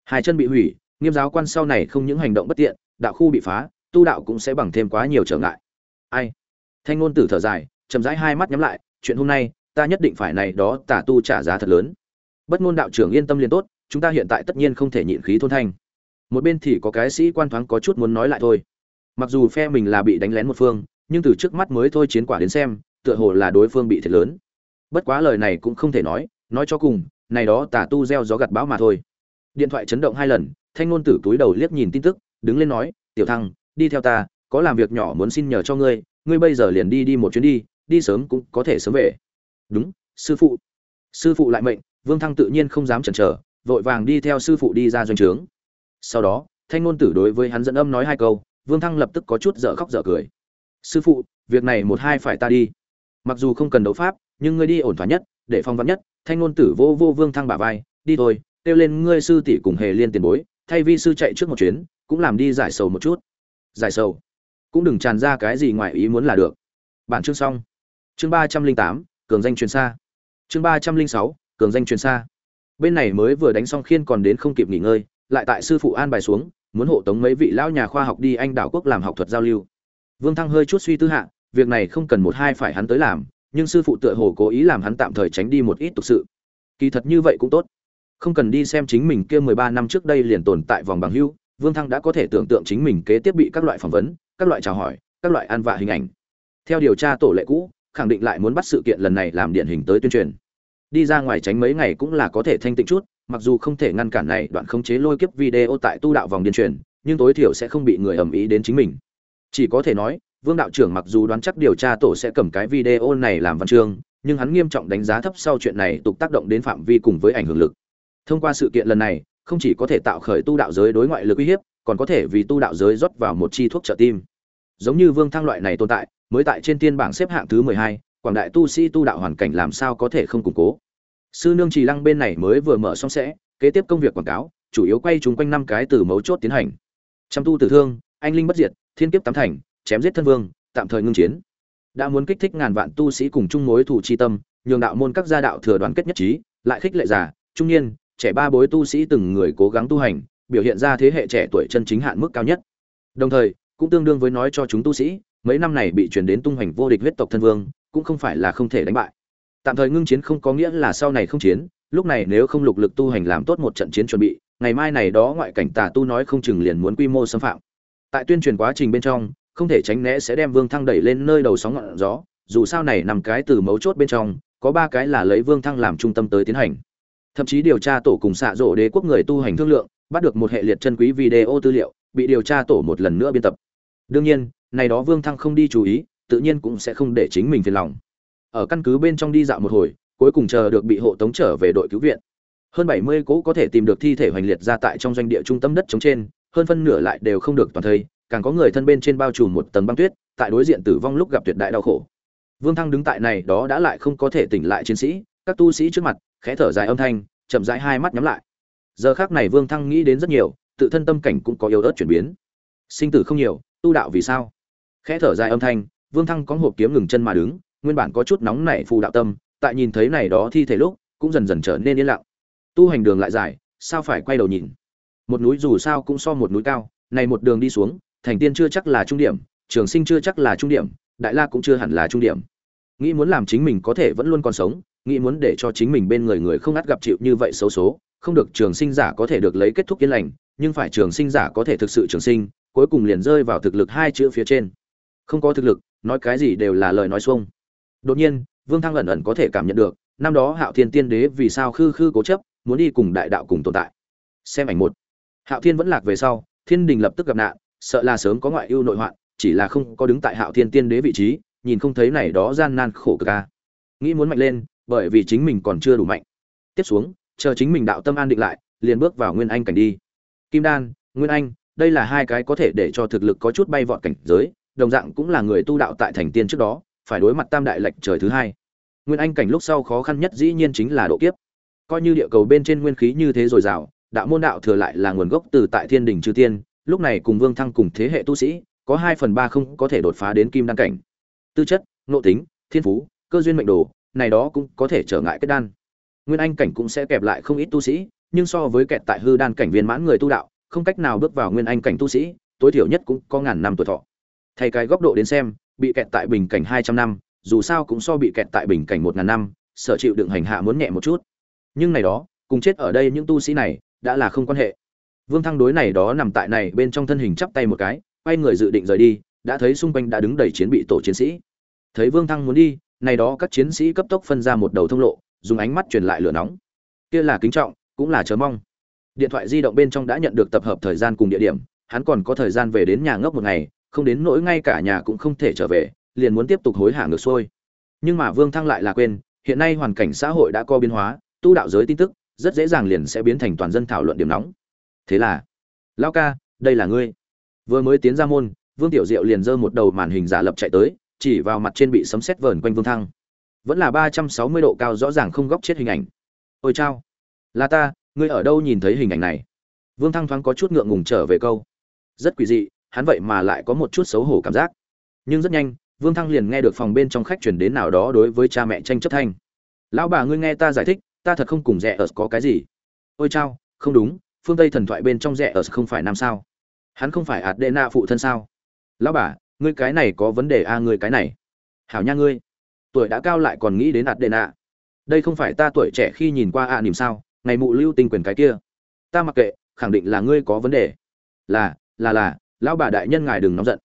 hai chân bị hủy, nghiêm giáo quan sau này không những hành động bất tiện, đạo khu bị phá, tu đạo cũng sẽ bằng thêm quá nhiều trở ngại. Ai? Thanh ngôn tử thở dài, chậm rãi hai mắt nhắm lại, chuyện hôm nay, ta nhất định phải này đó tả tu trả giá thật lớn. Bất ngôn đạo trưởng yên tâm liền tốt, chúng ta hiện tại tất nhiên không thể nhịn khí thôn thanh. Một bên thì có cái sĩ quan thoáng có chút muốn nói lại thôi mặc dù phe mình là bị đánh lén một phương, nhưng từ trước mắt mới thôi chiến quả đến xem, tựa hồ là đối phương bị thiệt lớn. Bất quá lời này cũng không thể nói nói cho cùng, này đó tả tu gieo gió gặt bão mà thôi. Điện thoại chấn động hai lần, thanh ngôn tử túi đầu liếc nhìn tin tức, đứng lên nói, tiểu thăng, đi theo ta, có làm việc nhỏ muốn xin nhờ cho ngươi ngươi bây giờ liền đi đi một chuyến đi đi sớm cũng có thể sớm về. Đúng, sư phụ. Sư phụ lại mệnh, vương thăng tự nhiên không dám chần chờ, vội vàng đi theo sư phụ đi ra doanh trướng. Sau đó, thanh ngôn tử đối với hắn dẫn âm nói hai câu vương thăng lập tức có chút dở khóc dở cười. Sư phụ, việc này một hai phải ta đi. Mặc dù không cần đấu pháp, nhưng ngươi đi ổn thỏa nhất, để phong vắn nhất, thanh ngôn tử vô vô vương thăng bả vai, đi thôi, kêu lên ngươi sư tỷ cùng hề liên tiền bối, thay vi sư chạy trước một chuyến, cũng làm đi giải sầu một chút. Giải sầu? Cũng đừng tràn ra cái gì ngoài ý muốn là được. Bản chương xong. Chương ba trăm linh tám, cường danh truyền xa. Chương ba trăm linh sáu, cường danh truyền xa. Bên này mới vừa đánh xong khiên còn đến không kịp nghỉ ngơi, lại tại sư phụ an bài xuống muốn hộ tống mấy vị lão nhà khoa học đi anh đảo quốc làm học thuật giao lưu. Vương thăng hơi chút suy tư hạ, việc này không cần một hai phải hắn tới làm, nhưng sư phụ tựa hồ cố ý làm hắn tạm thời tránh đi một ít tục sự. Kỳ thật như vậy cũng tốt. Không cần đi xem chính mình kia mười ba năm trước đây liền tồn tại vòng bằng hưu, vương thăng đã có thể tưởng tượng chính mình kế tiếp bị các loại phỏng vấn, các loại chào hỏi, các loại an vạ hình ảnh. Theo điều tra tổ lệ cũ, khẳng định lại muốn bắt sự kiện lần này làm điển hình tới tuyên truyền. Đi ra ngoài tránh mấy ngày cũng là có thể thanh tịnh chút mặc dù không thể ngăn cản này đoạn khống chế lôi kiếp video tại tu đạo vòng điên truyền, nhưng tối thiểu sẽ không bị người ầm ĩ đến chính mình. Chỉ có thể nói, vương đạo trưởng mặc dù đoán chắc điều tra tổ sẽ cầm cái video này làm văn chương, nhưng hắn nghiêm trọng đánh giá thấp sau chuyện này tục tác động đến phạm vi cùng với ảnh hưởng lực. Thông qua sự kiện lần này, không chỉ có thể tạo khởi tu đạo giới đối ngoại lực uy hiếp, còn có thể vì tu đạo giới rót vào một chi thuốc trợ tim. Giống như vương thăng loại này tồn tại, mới tại trên tiên bảng xếp hạng thứ mười hai, quảng đại tu sĩ tu đạo hoàn cảnh làm sao có thể không củng cố? Sư nương trì lăng bên này mới vừa mở xong sẽ, kế tiếp công việc quảng cáo, chủ yếu quay chúng quanh năm cái từ mấu chốt tiến hành. Trăm tu tử thương, anh linh bất diệt, thiên kiếp tám thành, chém giết thân vương, tạm thời ngưng chiến. Đã muốn kích thích ngàn vạn tu sĩ cùng chung mối thủ chi tâm, nhường đạo môn các gia đạo thừa đoàn kết nhất trí, lại khích lệ già, trung niên, trẻ ba bối tu sĩ từng người cố gắng tu hành, biểu hiện ra thế hệ trẻ tuổi chân chính hạn mức cao nhất. Đồng thời, cũng tương đương với nói cho chúng tu sĩ, mấy năm này bị truyền đến tung hoành vô địch huyết tộc thân vương, cũng không phải là không thể đánh bại tạm thời ngưng chiến không có nghĩa là sau này không chiến, lúc này nếu không lục lực tu hành làm tốt một trận chiến chuẩn bị, ngày mai này đó ngoại cảnh tà tu nói không chừng liền muốn quy mô xâm phạm. Tại tuyên truyền quá trình bên trong, không thể tránh né sẽ đem vương thăng đẩy lên nơi đầu sóng ngọn gió, dù sao này nằm cái từ mấu chốt bên trong, có ba cái là lấy vương thăng làm trung tâm tới tiến hành. Thậm chí điều tra tổ cùng xạ rỗ đế quốc người tu hành thương lượng, bắt được một hệ liệt chân quý video tư liệu, bị điều tra tổ một lần nữa biên tập. Đương nhiên, này đó vương thăng không đi chú ý, tự nhiên cũng sẽ không để chính mình phiền lòng ở căn cứ bên trong đi dạo một hồi, cuối cùng chờ được bị hộ tống trở về đội cứu viện. Hơn bảy mươi cỗ có thể tìm được thi thể hoành liệt ra tại trong doanh địa trung tâm đất chống trên, hơn phân nửa lại đều không được toàn thây, càng có người thân bên trên bao trùm một tầng băng tuyết, tại đối diện tử vong lúc gặp tuyệt đại đau khổ. Vương thăng đứng tại này, đó đã lại không có thể tỉnh lại chiến sĩ, các tu sĩ trước mặt, khẽ thở dài âm thanh, chậm rãi hai mắt nhắm lại. Giờ khác này vương thăng nghĩ đến rất nhiều, tự thân tâm cảnh cũng có yếu ớt chuyển biến. Sinh tử không nhiều, tu đạo vì sao? Khẽ thở dài âm thanh, vương thăng có hộp kiếm ngừng chân mà đứng nguyên bản có chút nóng nảy phù đạo tâm, tại nhìn thấy này đó thi thể lúc, cũng dần dần trở nên yên lặng. Tu hành đường lại dài, sao phải quay đầu nhìn? Một núi dù sao cũng so một núi cao, này một đường đi xuống, thành tiên chưa chắc là trung điểm, trường sinh chưa chắc là trung điểm, đại la cũng chưa hẳn là trung điểm. Nghĩ muốn làm chính mình có thể vẫn luôn còn sống, nghĩ muốn để cho chính mình bên người người không ắt gặp chịu như vậy xấu số, không được trường sinh giả có thể được lấy kết thúc yên lành, nhưng phải trường sinh giả có thể thực sự trường sinh, cuối cùng liền rơi vào thực lực hai chữ phía trên. Không có thực lực, nói cái gì đều là lời nói xuông đột nhiên, vương thăng ẩn ẩn có thể cảm nhận được, năm đó hạo thiên tiên đế vì sao khư khư cố chấp, muốn đi cùng đại đạo cùng tồn tại. Xem ảnh một. Hạo thiên vẫn lạc về sau, thiên đình lập tức gặp nạn, sợ là sớm có ngoại ưu nội hoạn, chỉ là không có đứng tại hạo thiên tiên đế vị trí, nhìn không thấy này đó gian nan khổ cực ca nghĩ muốn mạnh lên, bởi vì chính mình còn chưa đủ mạnh. Tiếp xuống, chờ chính mình đạo tâm an định lại, liền bước vào nguyên anh cảnh đi. Kim đan, nguyên anh, đây là hai cái có thể để cho thực lực có chút bay vọt cảnh giới, đồng dạng cũng là người tu đạo tại thành tiên trước đó phải đối mặt tam đại lệch trời thứ hai. Nguyên anh cảnh lúc sau khó khăn nhất dĩ nhiên chính là độ kiếp. Coi như địa cầu bên trên nguyên khí như thế dồi dào, đạo môn đạo thừa lại là nguồn gốc từ tại thiên đình chư tiên, lúc này cùng vương thăng cùng thế hệ tu sĩ, có hai phần ba không có thể đột phá đến kim đan cảnh. Tư chất, nội tính, thiên phú, cơ duyên mệnh đồ, này đó cũng có thể trở ngại kết đan. Nguyên anh cảnh cũng sẽ kẹp lại không ít tu sĩ, nhưng so với kẹt tại hư đan cảnh viên mãn người tu đạo, không cách nào bước vào nguyên anh cảnh tu sĩ, tối thiểu nhất cũng có ngàn năm tuổi thọ. Thay cái góc độ đến xem bị kẹt tại bình cảnh hai trăm năm, dù sao cũng so bị kẹt tại bình cảnh một ngàn năm, sở chịu đựng hành hạ muốn nhẹ một chút. Nhưng này đó, cùng chết ở đây những tu sĩ này, đã là không quan hệ. Vương thăng đối này đó nằm tại này bên trong thân hình chắp tay một cái, quay người dự định rời đi, đã thấy xung quanh đã đứng đầy chiến bị tổ chiến sĩ. Thấy vương thăng muốn đi, này đó các chiến sĩ cấp tốc phân ra một đầu thông lộ, dùng ánh mắt truyền lại lửa nóng. Kia là kính trọng, cũng là chờ mong. Điện thoại di động bên trong đã nhận được tập hợp thời gian cùng địa điểm, hắn còn có thời gian về đến nhà ngốc một ngày không đến nỗi ngay cả nhà cũng không thể trở về, liền muốn tiếp tục hối hả ngược xuôi. Nhưng mà vương thăng lại là quên, hiện nay hoàn cảnh xã hội đã có biến hóa, tu đạo giới tin tức, rất dễ dàng liền sẽ biến thành toàn dân thảo luận điểm nóng. Thế là lao ca, đây là ngươi. Vừa mới tiến ra môn, vương tiểu diệu liền giơ một đầu màn hình giả lập chạy tới, chỉ vào mặt trên bị sấm sét vờn quanh vương thăng. Vẫn là ba trăm sáu mươi độ cao rõ ràng không góc chết hình ảnh. Ôi chao, là ta, ngươi ở đâu nhìn thấy hình ảnh này? Vương thăng thoáng có chút ngượng ngùng trở về câu. Rất quỷ dị hắn vậy mà lại có một chút xấu hổ cảm giác. Nhưng rất nhanh vương thăng liền nghe được phòng bên trong khách chuyển đến nào đó đối với cha mẹ tranh chấp thanh. Lão bà ngươi nghe ta giải thích ta thật không cùng rẻ ở có cái gì. Ôi chao không đúng phương tây thần thoại bên trong rẻ ở không phải nam sao? Hắn không phải ạt đệ na phụ thân sao? Lão bà ngươi cái này có vấn đề a à, ngươi cái này. Hảo nha ngươi tuổi đã cao lại còn nghĩ đến ạt đệ na đây không phải ta tuổi trẻ khi nhìn qua ạ à nỉm sao ngày mụ lưu tình quyền cái kia. Ta mặc kệ khẳng định là ngươi có vấn đề. Là là là lão bà đại nhân ngài đừng nóng giận.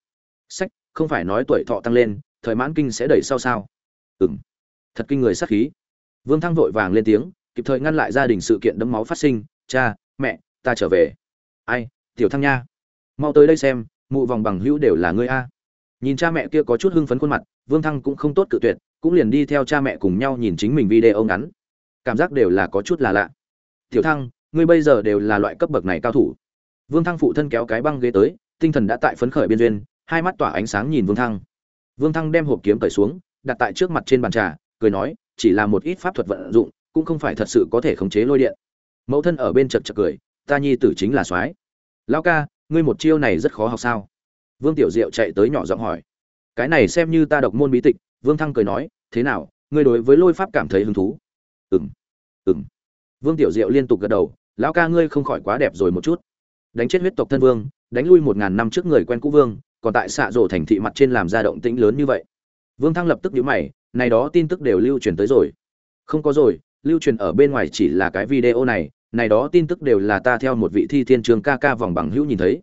Sách, không phải nói tuổi thọ tăng lên, thời mãn kinh sẽ đẩy sau sao? Ừ m thật kinh người sắc khí. Vương thăng vội vàng lên tiếng, kịp thời ngăn lại gia đình sự kiện đấm máu phát sinh. Cha, mẹ, ta trở về. Ai, tiểu thăng nha. Mau tới đây xem, mụ vòng bằng hữu đều là ngươi a. Nhìn cha mẹ kia có chút hưng phấn khuôn mặt, vương thăng cũng không tốt cự tuyệt, cũng liền đi theo cha mẹ cùng nhau nhìn chính mình video ngắn. Cảm giác đều là có chút là lạ. Tiểu thăng, ngươi bây giờ đều là loại cấp bậc này cao thủ. Vương thăng phụ thân kéo cái băng ghế tới tinh thần đã tại phấn khởi biên duyên, hai mắt tỏa ánh sáng nhìn vương thăng. Vương thăng đem hộp kiếm cởi xuống, đặt tại trước mặt trên bàn trà, cười nói, chỉ là một ít pháp thuật vận dụng, cũng không phải thật sự có thể khống chế lôi điện. Mẫu thân ở bên chật chật cười, ta nhi tử chính là soái. Lão ca, ngươi một chiêu này rất khó học sao? Vương tiểu diệu chạy tới nhỏ giọng hỏi. Cái này xem như ta độc môn bí tịch, vương thăng cười nói, thế nào, ngươi đối với lôi pháp cảm thấy hứng thú? Ừng ừng vương tiểu diệu liên tục gật đầu, lão ca ngươi không khỏi quá đẹp rồi một chút. Đánh chết huyết tộc thân vương đánh lui một ngàn năm trước người quen cũ vương, còn tại xạ rổ thành thị mặt trên làm ra động tĩnh lớn như vậy. Vương thăng lập tức nhíu mày, này đó tin tức đều lưu truyền tới rồi. Không có rồi, lưu truyền ở bên ngoài chỉ là cái video này này đó tin tức đều là ta theo một vị thi thiên trường ca ca vòng bằng hữu nhìn thấy.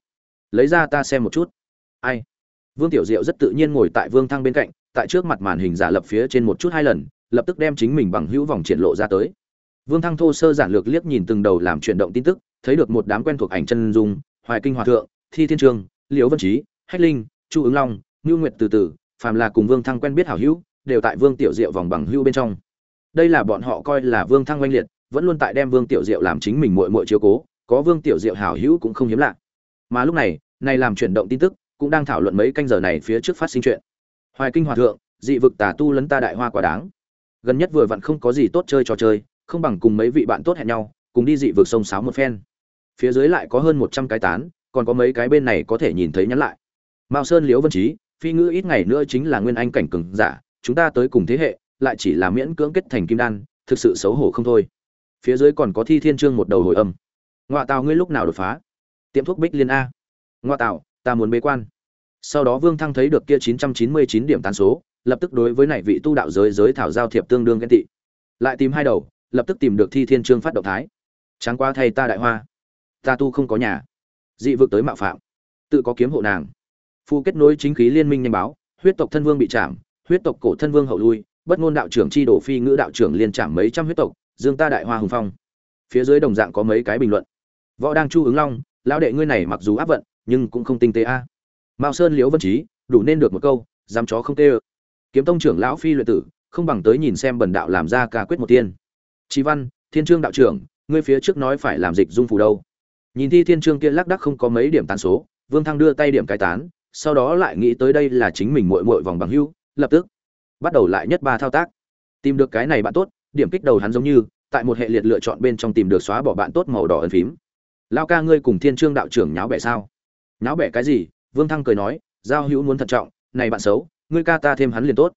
Lấy ra ta xem một chút. Ai? Vương tiểu diệu rất tự nhiên ngồi tại vương thăng bên cạnh, tại trước mặt màn hình giả lập phía trên một chút hai lần, lập tức đem chính mình bằng hữu vòng triển lộ ra tới. Vương thăng thô sơ giản lược liếc nhìn từng đầu làm chuyển động tin tức, thấy được một đám quen thuộc ảnh chân dung hoài kinh hòa thượng, thi thiên trường, liễu vân trí, hách linh, chu ứng long, ngưu nguyệt từ từ phàm là cùng vương thăng quen biết hảo hữu, đều tại vương tiểu diệu vòng bằng hữu bên trong. Đây là bọn họ coi là vương thăng oanh liệt, vẫn luôn tại đem vương tiểu diệu làm chính mình muội muội chiếu cố, có vương tiểu diệu hảo hữu cũng không hiếm lạ. Mà lúc này này làm chuyển động tin tức, cũng đang thảo luận mấy canh giờ này phía trước phát sinh chuyện. Hoài kinh hòa thượng, dị vực tà tu lấn ta đại hoa quả đáng. Gần nhất vừa vặn không có gì tốt chơi trò chơi, không bằng cùng mấy vị bạn tốt hẹn nhau, cùng đi dị vực sông sáo một phen phía dưới lại có hơn một trăm cái tán, còn có mấy cái bên này có thể nhìn thấy nhắn lại. Mao sơn, liễu vân trí phi ngữ ít ngày nữa chính là nguyên anh cảnh cường giả, chúng ta tới cùng thế hệ, lại chỉ là miễn cưỡng kết thành kim đan, thực sự xấu hổ không thôi. Phía dưới còn có thi thiên trương một đầu hồi âm. Ngoại tào, ngươi lúc nào đột phá? Tiệm thuốc bích liên a. Ngoại tào, ta muốn bế quan. Sau đó vương thăng thấy được kia chín trăm chín mươi chín điểm tán số, lập tức đối với này vị tu đạo giới giới thảo giao thiệp tương đương ghen tị. Lại tìm hai đầu, lập tức tìm được thi thiên trương phát động thái. Tráng quá thay ta đại hoa ta tu không có nhà. Dị vực tới mạo phạm. Tự có kiếm hộ nàng. Phu kết nối chính khí liên minh nhanh báo, huyết tộc thân vương bị chạm huyết tộc cổ thân vương hậu lui, bất ngôn đạo trưởng chi đổ phi ngữ đạo trưởng liên chạm mấy trăm huyết tộc, dương ta đại hoa hùng phong. Phía dưới đồng dạng có mấy cái bình luận. Võ đang chu ứng long, lão đệ ngươi này mặc dù áp vận, nhưng cũng không tinh tế a. Mao sơn liễu vân trí đủ nên được một câu, dám chó không tê ơ. Kiếm tông trưởng lão phi luyện tử, không bằng tới nhìn xem bần đạo làm ra ca quyết một tiên. Trí văn, thiên trương đạo trưởng, ngươi phía trước nói phải làm dịch dung phù đâu? Nhìn thi thiên trương kia lác đắc không có mấy điểm tán số, vương thăng đưa tay điểm cai tán, sau đó lại nghĩ tới đây là chính mình muội muội vòng bằng hưu, lập tức bắt đầu lại nhất ba thao tác. Tìm được cái này bạn tốt, điểm kích đầu hắn giống như, tại một hệ liệt lựa chọn bên trong tìm được xóa bỏ bạn tốt màu đỏ ấn phím. Lao ca ngươi cùng thiên trương đạo trưởng nháo bẻ sao? Nháo bẻ cái gì? Vương thăng cười nói, giao hữu muốn thận trọng, này bạn xấu, ngươi ca ta thêm hắn liền tốt.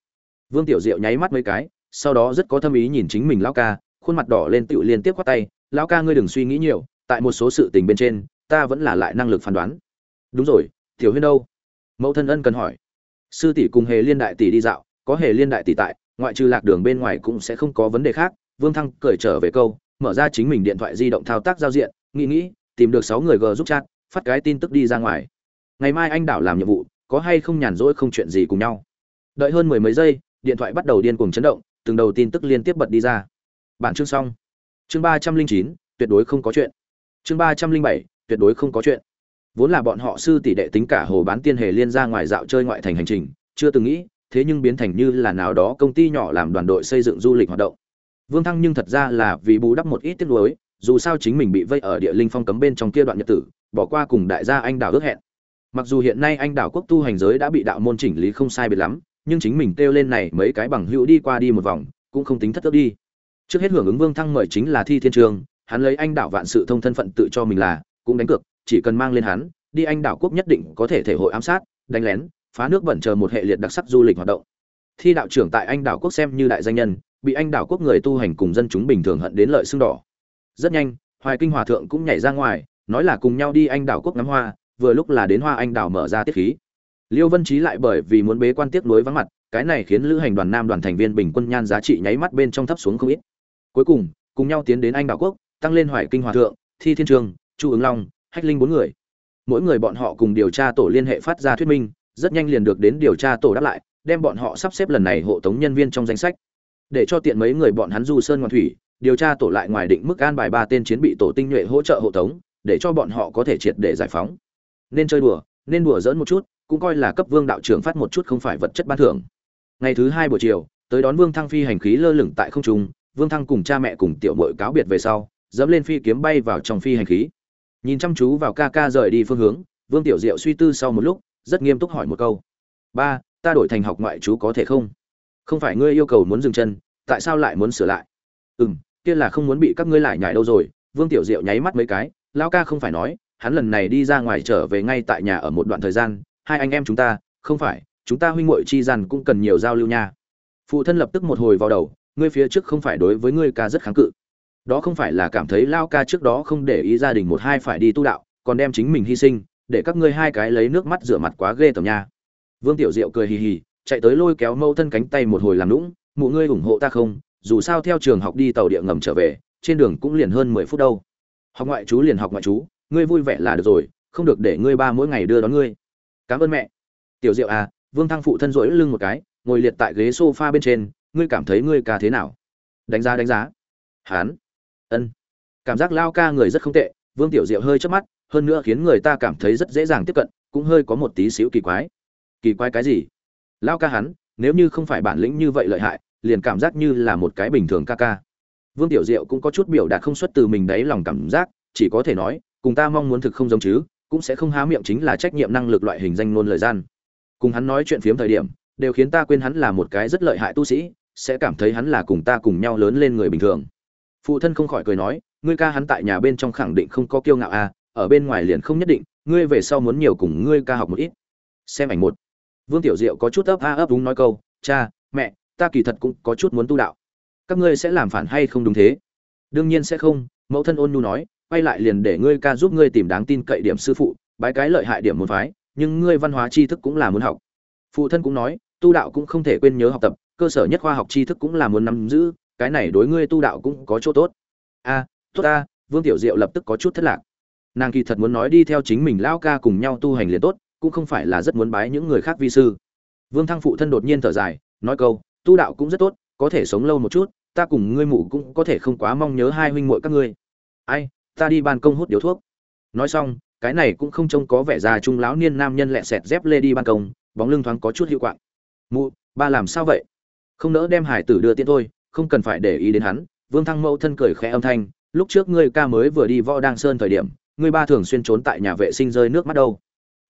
Vương tiểu diệu nháy mắt mấy cái, sau đó rất có thâm ý nhìn chính mình lao ca, khuôn mặt đỏ lên tựu liên tiếp khoát tay, lao ca ngươi đừng suy nghĩ nhiều tại một số sự tình bên trên, ta vẫn là lại năng lực phán đoán. Đúng rồi, tiểu huyên đâu? Mẫu thân ân cần hỏi. Sư tỷ cùng hề liên đại tỷ đi dạo, có hề liên đại tỷ tại, ngoại trừ lạc đường bên ngoài cũng sẽ không có vấn đề khác. Vương thăng cởi trở về câu, mở ra chính mình điện thoại di động thao tác giao diện, nghĩ nghĩ, tìm được sáu người g giúp chat, phát cái tin tức đi ra ngoài. Ngày mai anh đảo làm nhiệm vụ, có hay không nhàn rỗi không chuyện gì cùng nhau. Đợi hơn mười mấy giây, điện thoại bắt đầu điên cuồng chấn động, từng đầu tin tức liên tiếp bật đi ra. Bản chương xong. Chương ba trăm linh chín, tuyệt đối không có chuyện chương ba trăm linh bảy, tuyệt đối không có chuyện. Vốn là bọn họ sư tỷ đệ tính cả hồ bán tiên hề liên ra ngoài dạo chơi ngoại thành hành trình, chưa từng nghĩ, thế nhưng biến thành như là nào đó công ty nhỏ làm đoàn đội xây dựng du lịch hoạt động. Vương thăng nhưng thật ra là vì bù đắp một ít tiếc nuối, dù sao chính mình bị vây ở địa linh phong cấm bên trong kia đoạn nhật tử, bỏ qua cùng đại gia anh đảo ước hẹn. Mặc dù hiện nay anh đảo quốc tu hành giới đã bị đạo môn chỉnh lý không sai biệt lắm, nhưng chính mình kêu lên này mấy cái bằng hữu đi qua đi một vòng, cũng không tính thất ước đi. Trước hết hưởng ứng vương thăng mời chính là thi thiên trường hắn lấy anh đảo vạn sự thông thân phận tự cho mình là, cũng đánh cược, chỉ cần mang lên hắn, đi anh đảo quốc nhất định có thể thể hội ám sát, đánh lén, phá nước bẩn chờ một hệ liệt đặc sắc du lịch hoạt động. Thi đạo trưởng tại anh đảo quốc xem như đại danh nhân, bị anh đảo quốc người tu hành cùng dân chúng bình thường hận đến lợi xương đỏ. Rất nhanh, hoài kinh hòa thượng cũng nhảy ra ngoài, nói là cùng nhau đi anh đảo quốc ngắm hoa, vừa lúc là đến hoa anh đảo mở ra tiết khí. Liêu vân trí lại bởi vì muốn bế quan tiếc nối vắng mặt, cái này khiến lữ hành đoàn nam đoàn thành viên bình quân nhan giá trị nháy mắt bên trong thấp xuống không ít. Cuối cùng cùng nhau tiến đến anh đảo quốc tăng lên hoài kinh hòa thượng, thi thiên trường, chu ứng long, hách linh bốn người. Mỗi người bọn họ cùng điều tra tổ liên hệ phát ra thuyết minh, rất nhanh liền được đến điều tra tổ đáp lại, đem bọn họ sắp xếp lần này hộ tống nhân viên trong danh sách. Để cho tiện mấy người bọn hắn du sơn ngoan thủy, điều tra tổ lại ngoài định mức an bài ba tên chiến bị tổ tinh nhuệ hỗ trợ hộ tống, để cho bọn họ có thể triệt để giải phóng. Nên chơi đùa, nên đùa dỡn một chút, cũng coi là cấp vương đạo trưởng phát một chút không phải vật chất ban thưởng. Ngày thứ hai buổi chiều, tới đón vương thăng phi hành khí lơ lửng tại không trung, vương thăng cùng cha mẹ cùng tiểu mội cáo biệt về sau dẫm lên phi kiếm bay vào trong phi hành khí. Nhìn chăm chú vào ca ca rời đi phương hướng, vương tiểu diệu suy tư sau một lúc, rất nghiêm túc hỏi một câu. Ba, ta đổi thành học ngoại chú có thể không? Không phải ngươi yêu cầu muốn dừng chân, tại sao lại muốn sửa lại? Ừ m kia là không muốn bị các ngươi lại nhải đâu rồi. Vương tiểu diệu nháy mắt mấy cái lao ca không phải nói, hắn lần này đi ra ngoài trở về ngay tại nhà ở một đoạn thời gian, hai anh em chúng ta, không phải, chúng ta huynh muội chi gian cũng cần nhiều giao lưu nha. Phụ thân lập tức một hồi vào đầu, ngươi phía trước không phải đối với ngươi ca rất kháng cự đó không phải là cảm thấy lao ca trước đó không để ý gia đình một hai phải đi tu đạo, còn đem chính mình hy sinh, để các ngươi hai cái lấy nước mắt rửa mặt quá ghê tởm nha. Vương tiểu diệu cười hì hì, chạy tới lôi kéo mâu thân cánh tay một hồi làm lũng mụ ngươi ủng hộ ta không? Dù sao theo trường học đi tàu địa ngầm trở về, trên đường cũng liền hơn mười phút đâu. Học ngoại chú liền học ngoại chú ngươi vui vẻ là được rồi, không được để ngươi ba mỗi ngày đưa đón ngươi. Cảm ơn mẹ. Tiểu diệu à vương thăng phụ thân rỗi lưng một cái, ngồi liệt tại ghế sofa bên trên, ngươi cảm thấy ngươi ca thế nào? Đánh giá đánh giá. Hán ân. Cảm giác lao ca người rất không tệ, vương tiểu diệu hơi chớp mắt, hơn nữa khiến người ta cảm thấy rất dễ dàng tiếp cận, cũng hơi có một tí xíu kỳ quái. Kỳ quái cái gì? Lao ca hắn, nếu như không phải bản lĩnh như vậy lợi hại, liền cảm giác như là một cái bình thường ca ca. Vương tiểu diệu cũng có chút biểu đạt không xuất từ mình đấy lòng cảm giác, chỉ có thể nói, cùng ta mong muốn thực không giống chứ, cũng sẽ không há miệng chính là trách nhiệm năng lực loại hình danh ngôn lời gian. Cùng hắn nói chuyện phiếm thời điểm, đều khiến ta quên hắn là một cái rất lợi hại tu sĩ, sẽ cảm thấy hắn là cùng ta cùng nhau lớn lên người bình thường phụ thân không khỏi cười nói, ngươi ca hắn tại nhà bên trong khẳng định không có kiêu ngạo à ở bên ngoài liền không nhất định, ngươi về sau muốn nhiều cùng ngươi ca học một ít. Xem ảnh một. Vương tiểu diệu có chút ấp a ấp đúng nói câu, cha, mẹ, ta kỳ thật cũng có chút muốn tu đạo. Các ngươi sẽ làm phản hay không đúng thế? Đương nhiên sẽ không, mẫu thân ôn nhu nói, quay lại liền để ngươi ca giúp ngươi tìm đáng tin cậy điểm sư phụ, bái cái lợi hại điểm một phái, nhưng ngươi văn hóa tri thức cũng là muốn học. Phụ thân cũng nói, tu đạo cũng không thể quên nhớ học tập, cơ sở nhất khoa học tri thức cũng là muốn nắm giữ cái này đối ngươi tu đạo cũng có chỗ tốt. A, tốt ta, vương tiểu diệu lập tức có chút thất lạc. Nàng kỳ thật muốn nói đi theo chính mình lao ca cùng nhau tu hành liền tốt, cũng không phải là rất muốn bái những người khác vi sư. Vương thăng phụ thân đột nhiên thở dài, nói câu, tu đạo cũng rất tốt, có thể sống lâu một chút, ta cùng ngươi mụ cũng có thể không quá mong nhớ hai huynh muội các ngươi. Ai, ta đi ban công hút điếu thuốc. Nói xong, cái này cũng không trông có vẻ già trung lão niên nam nhân lẹ sẹt dép lê đi ban công, bóng lưng thoáng có chút hiệu quạng. Mụ, ba làm sao vậy? Không nỡ đem hải tử đưa tiễn thôi không cần phải để ý đến hắn, vương thăng mẫu thân cười khẽ âm thanh, lúc trước ngươi ca mới vừa đi võ đang sơn thời điểm, ngươi ba thường xuyên trốn tại nhà vệ sinh rơi nước mắt đâu.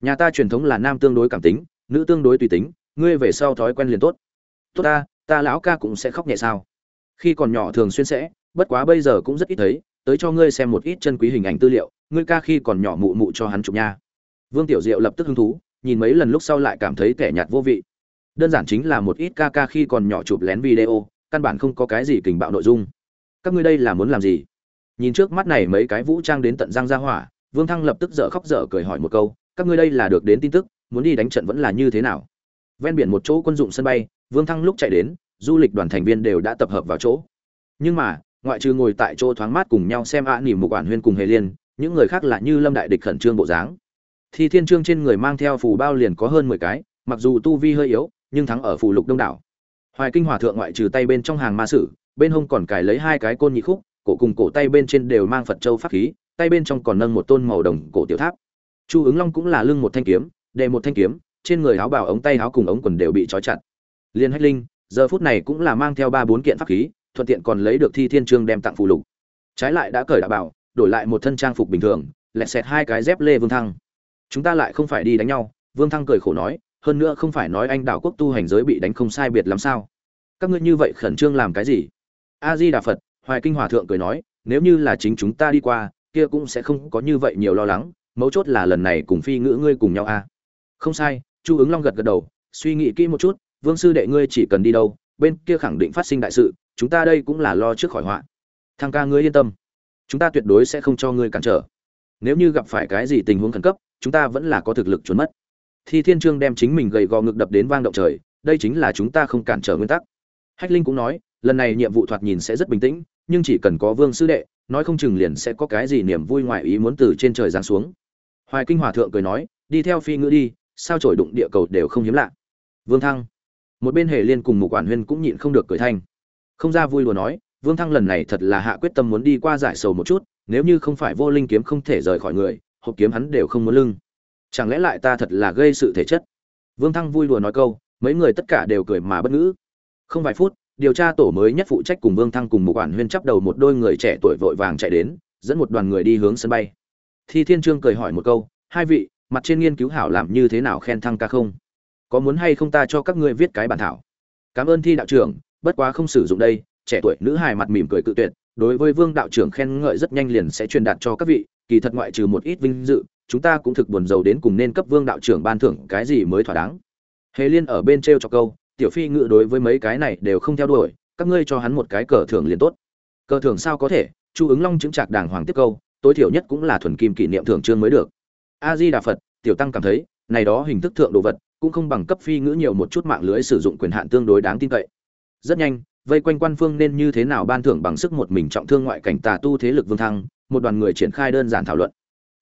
Nhà ta truyền thống là nam tương đối cảm tính, nữ tương đối tùy tính, ngươi về sau thói quen liền tốt. Tốt ta ta lão ca cũng sẽ khóc nhẹ sao. Khi còn nhỏ thường xuyên sẽ, bất quá bây giờ cũng rất ít thấy, tới cho ngươi xem một ít chân quý hình ảnh tư liệu, ngươi ca khi còn nhỏ mụ mụ cho hắn chụp nha. Vương tiểu diệu lập tức hứng thú, nhìn mấy lần lúc sau lại cảm thấy tẻ nhạt vô vị. Đơn giản chính là một ít ca ca khi còn nhỏ chụp lén video căn bản không có cái gì kình bạo nội dung. Các ngươi đây là muốn làm gì? Nhìn trước mắt này mấy cái vũ trang đến tận giang gia hỏa, vương thăng lập tức dở khóc dở cười hỏi một câu, các ngươi đây là được đến tin tức, muốn đi đánh trận vẫn là như thế nào? Ven biển một chỗ quân dụng sân bay, vương thăng lúc chạy đến, du lịch đoàn thành viên đều đã tập hợp vào chỗ. Nhưng mà, ngoại trừ ngồi tại chỗ thoáng mát cùng nhau xem ạ nỉ một quản huyên cùng hề liên, những người khác là như lâm đại địch khẩn trương bộ dáng. Thì thiên trương trên người mang theo phù bao liền có hơn mười cái, mặc dù tu vi hơi yếu, nhưng thắng ở phù lục đông đảo hoài kinh hòa thượng ngoại trừ tay bên trong hàng ma sử, bên hông còn cài lấy hai cái côn nhị khúc, cổ cùng cổ tay bên trên đều mang phật châu pháp khí, tay bên trong còn nâng một tôn màu đồng cổ tiểu tháp. Chu ứng long cũng là lưng một thanh kiếm, đệ một thanh kiếm, trên người áo bào ống tay áo cùng ống quần đều bị trói chặt. Liên hách linh, giờ phút này cũng là mang theo ba bốn kiện pháp khí, thuận tiện còn lấy được thi thiên trương đem tặng phù lục. Trái lại đã cởi đạo bảo, đổi lại một thân trang phục bình thường, lẹt xẹt hai cái dép lê vương thăng. Chúng ta lại không phải đi đánh nhau, vương thăng cười khổ nói hơn nữa không phải nói anh đảo quốc tu hành giới bị đánh không sai biệt làm sao? Các ngươi như vậy khẩn trương làm cái gì? A di đà phật hoài kinh hòa thượng cười nói, nếu như là chính chúng ta đi qua, kia cũng sẽ không có như vậy nhiều lo lắng, mấu chốt là lần này cùng phi ngữ ngươi cùng nhau a. Không sai, chu ứng long gật gật đầu, suy nghĩ kỹ một chút, vương sư đệ ngươi chỉ cần đi đâu, bên kia khẳng định phát sinh đại sự, chúng ta đây cũng là lo trước khỏi họa. Thằng ca ngươi yên tâm, chúng ta tuyệt đối sẽ không cho ngươi cản trở. Nếu như gặp phải cái gì tình huống khẩn cấp, chúng ta vẫn là có thực lực trốn mất thi thiên trương đem chính mình gầy gò ngực đập đến vang động trời, đây chính là chúng ta không cản trở nguyên tắc. Hách linh cũng nói, lần này nhiệm vụ thoạt nhìn sẽ rất bình tĩnh, nhưng chỉ cần có vương sư đệ, nói không chừng liền sẽ có cái gì niềm vui ngoại ý muốn từ trên trời giáng xuống. Hoài kinh hòa thượng cười nói, đi theo phi ngữ đi, sao trổi đụng địa cầu đều không hiếm lạ. Vương thăng, một bên hề liên cùng Mục quản huyên cũng nhịn không được cười thanh. Không ra vui đùa nói, vương thăng lần này thật là hạ quyết tâm muốn đi qua giải sầu một chút, nếu như không phải vô linh kiếm không thể rời khỏi người, hộp kiếm hắn đều không muốn lưng chẳng lẽ lại ta thật là gây sự thể chất? Vương thăng vui đùa nói câu, mấy người tất cả đều cười mà bất ngữ. Không vài phút, điều tra tổ mới nhất phụ trách cùng vương thăng cùng một quản huyên chắp đầu một đôi người trẻ tuổi vội vàng chạy đến, dẫn một đoàn người đi hướng sân bay. Thi thiên trương cười hỏi một câu, hai vị, mặt trên nghiên cứu hảo làm như thế nào khen thăng ca không? Có muốn hay không ta cho các ngươi viết cái bản thảo? Cảm ơn thi đạo trưởng, bất quá không sử dụng đây. Trẻ tuổi nữ hài mặt mỉm cười cự tuyệt, đối với vương đạo trưởng khen ngợi rất nhanh liền sẽ truyền đạt cho các vị, kỳ thật ngoại trừ một ít vinh dự chúng ta cũng thực buồn giàu đến cùng nên cấp vương đạo trưởng ban thưởng cái gì mới thỏa đáng. Hề liên ở bên t r e o cho câu, tiểu phi ngự đối với mấy cái này đều không theo đuổi, các ngươi cho hắn một cái cờ thưởng liền tốt. Cờ thưởng sao có thể? Chu ứng long chứng trạc đàng hoàng tiếp câu, tối thiểu nhất cũng là thuần kim kỷ niệm thưởng trương mới được. A di đà phật, tiểu tăng cảm thấy, này đó hình thức thượng đồ vật, cũng không bằng cấp phi ngữ nhiều một chút mạng lưới sử dụng quyền hạn tương đối đáng tin cậy. Rất nhanh, vây quanh quan phương nên như thế nào ban thưởng bằng sức một mình trọng thương ngoại cảnh tà tu thế lực vương thăng, một đoàn người triển khai đơn giản thảo luận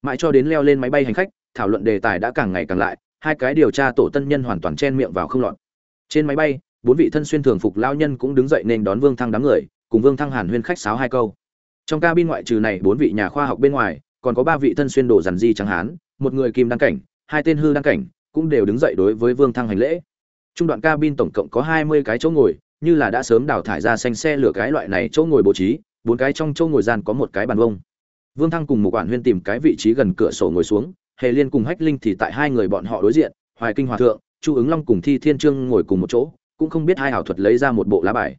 mãi cho đến leo lên máy bay hành khách, thảo luận đề tài đã càng ngày càng lại, hai cái điều tra tổ tân nhân hoàn toàn chen miệng vào không lọt. Trên máy bay, bốn vị thân xuyên thường phục lao nhân cũng đứng dậy nên đón vương thăng đám người, cùng vương thăng hàn huyên khách sáo hai câu. Trong cabin ngoại trừ này bốn vị nhà khoa học bên ngoài, còn có ba vị thân xuyên đồ dằn di trắng hán, một người kim đăng cảnh, hai tên hư đăng cảnh, cũng đều đứng dậy đối với vương thăng hành lễ. Trung đoạn cabin tổng cộng có hai mươi cái chỗ ngồi, như là đã sớm đào thải ra xanh xe lửa cái loại này chỗ ngồi bố trí, bốn cái trong chỗ ngồi gian có một cái bàn vông vương thăng cùng một quản huyên tìm cái vị trí gần cửa sổ ngồi xuống, hề liên cùng hách linh thì tại hai người bọn họ đối diện, hoài kinh hòa thượng, chu ứng long cùng thi thiên trương ngồi cùng một chỗ, cũng không biết hai ảo thuật lấy ra một bộ lá bài.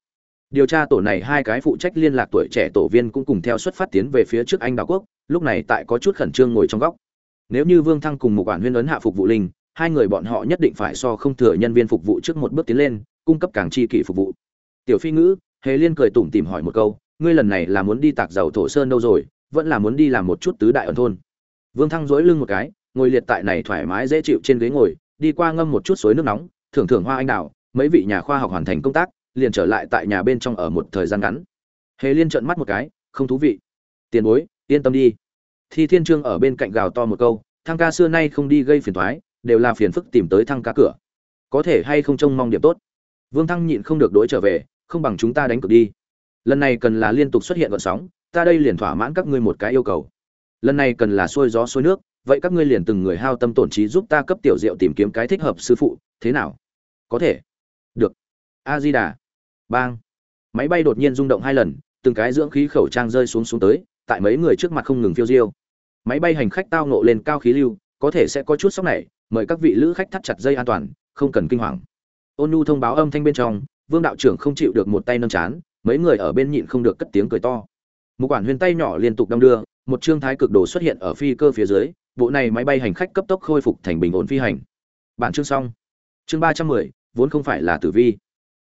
Điều tra tổ này hai cái phụ trách liên lạc tuổi trẻ tổ viên cũng cùng theo xuất phát tiến về phía trước anh đảo quốc, lúc này tại có chút khẩn trương ngồi trong góc. Nếu như vương thăng cùng một quản huyên ấn hạ phục vụ linh, hai người bọn họ nhất định phải so không thừa nhân viên phục vụ trước một bước tiến lên, cung cấp càng chi kỷ phục vụ. Tiểu phi ngữ, hề liên cười tủm tìm hỏi một câu, ngươi lần này là muốn đi tạc dầu thổ sơn đâu rồi? Vẫn là muốn đi làm một chút tứ đại ẩn thôn. Vương thăng dối lưng một cái, ngồi liệt tại này thoải mái dễ chịu trên ghế ngồi, đi qua ngâm một chút suối nước nóng, thưởng thưởng hoa anh đào, mấy vị nhà khoa học hoàn thành công tác, liền trở lại tại nhà bên trong ở một thời gian ngắn. Hề liên trợn mắt một cái, không thú vị. Tiền bối, yên tâm đi. Thi thiên trương ở bên cạnh gào to một câu, thăng ca xưa nay không đi gây phiền thoái đều là phiền phức tìm tới thăng ca cửa. Có thể hay không trông mong điểm tốt. Vương thăng nhịn không được đối trở về, không bằng chúng ta đánh cược đi. Lần này cần là liên tục xuất hiện gợn sóng ta đây liền thỏa mãn các ngươi một cái yêu cầu. Lần này cần là xuôi gió xuôi nước, vậy các ngươi liền từng người hao tâm tổn trí giúp ta cấp tiểu diệu tìm kiếm cái thích hợp sư phụ, thế nào? Có thể. Được. A di đà bang. Máy bay đột nhiên rung động hai lần, từng cái dưỡng khí khẩu trang rơi xuống xuống tới, tại mấy người trước mặt không ngừng phiêu diêu. Máy bay hành khách tao nộ lên cao khí lưu, có thể sẽ có chút sốc này, mời các vị lữ khách thắt chặt dây an toàn, không cần kinh hoàng. Ôn nhu thông báo âm thanh bên trong, vương đạo trưởng không chịu được một tay nâng chán, mấy người ở bên nhịn không được cất tiếng cười to một quản huyền tay nhỏ liên tục đong đưa, một trương thái cực đồ xuất hiện ở phi cơ phía dưới, bộ này máy bay hành khách cấp tốc khôi phục thành bình ổn phi hành. Bản chương xong. Chương ba trăm mười, vốn không phải là tử vi.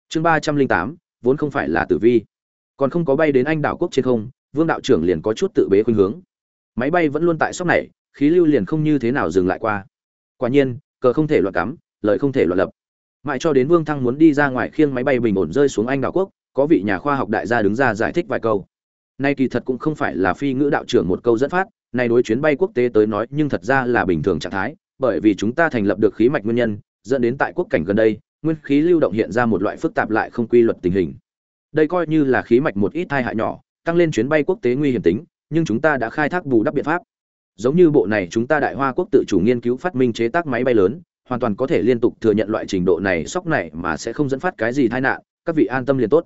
Chương ba trăm linh tám, vốn không phải là tử vi. Còn không có bay đến anh đảo quốc trên không, vương đạo trưởng liền có chút tự bế khuynh hướng. Máy bay vẫn luôn tại sóc này, khí lưu liền không như thế nào dừng lại qua. Quả nhiên, cờ không thể loạn cắm, lợi không thể loạn lập. Mãi cho đến vương thăng muốn đi ra ngoài khiêng máy bay bình ổn rơi xuống anh đảo quốc, có vị nhà khoa học đại gia đứng ra giải thích vài câu nay kỳ thật cũng không phải là phi ngữ đạo trưởng một câu dẫn phát này đối chuyến bay quốc tế tới nói nhưng thật ra là bình thường trạng thái, bởi vì chúng ta thành lập được khí mạch nguyên nhân, dẫn đến tại quốc cảnh gần đây, nguyên khí lưu động hiện ra một loại phức tạp lại không quy luật tình hình. Đây coi như là khí mạch một ít tai hại nhỏ, tăng lên chuyến bay quốc tế nguy hiểm tính, nhưng chúng ta đã khai thác bù đắp biện pháp. Giống như bộ này chúng ta đại hoa quốc tự chủ nghiên cứu phát minh chế tác máy bay lớn, hoàn toàn có thể liên tục thừa nhận loại trình độ này sốc này mà sẽ không dẫn phát cái gì tai nạn, các vị an tâm liền tốt.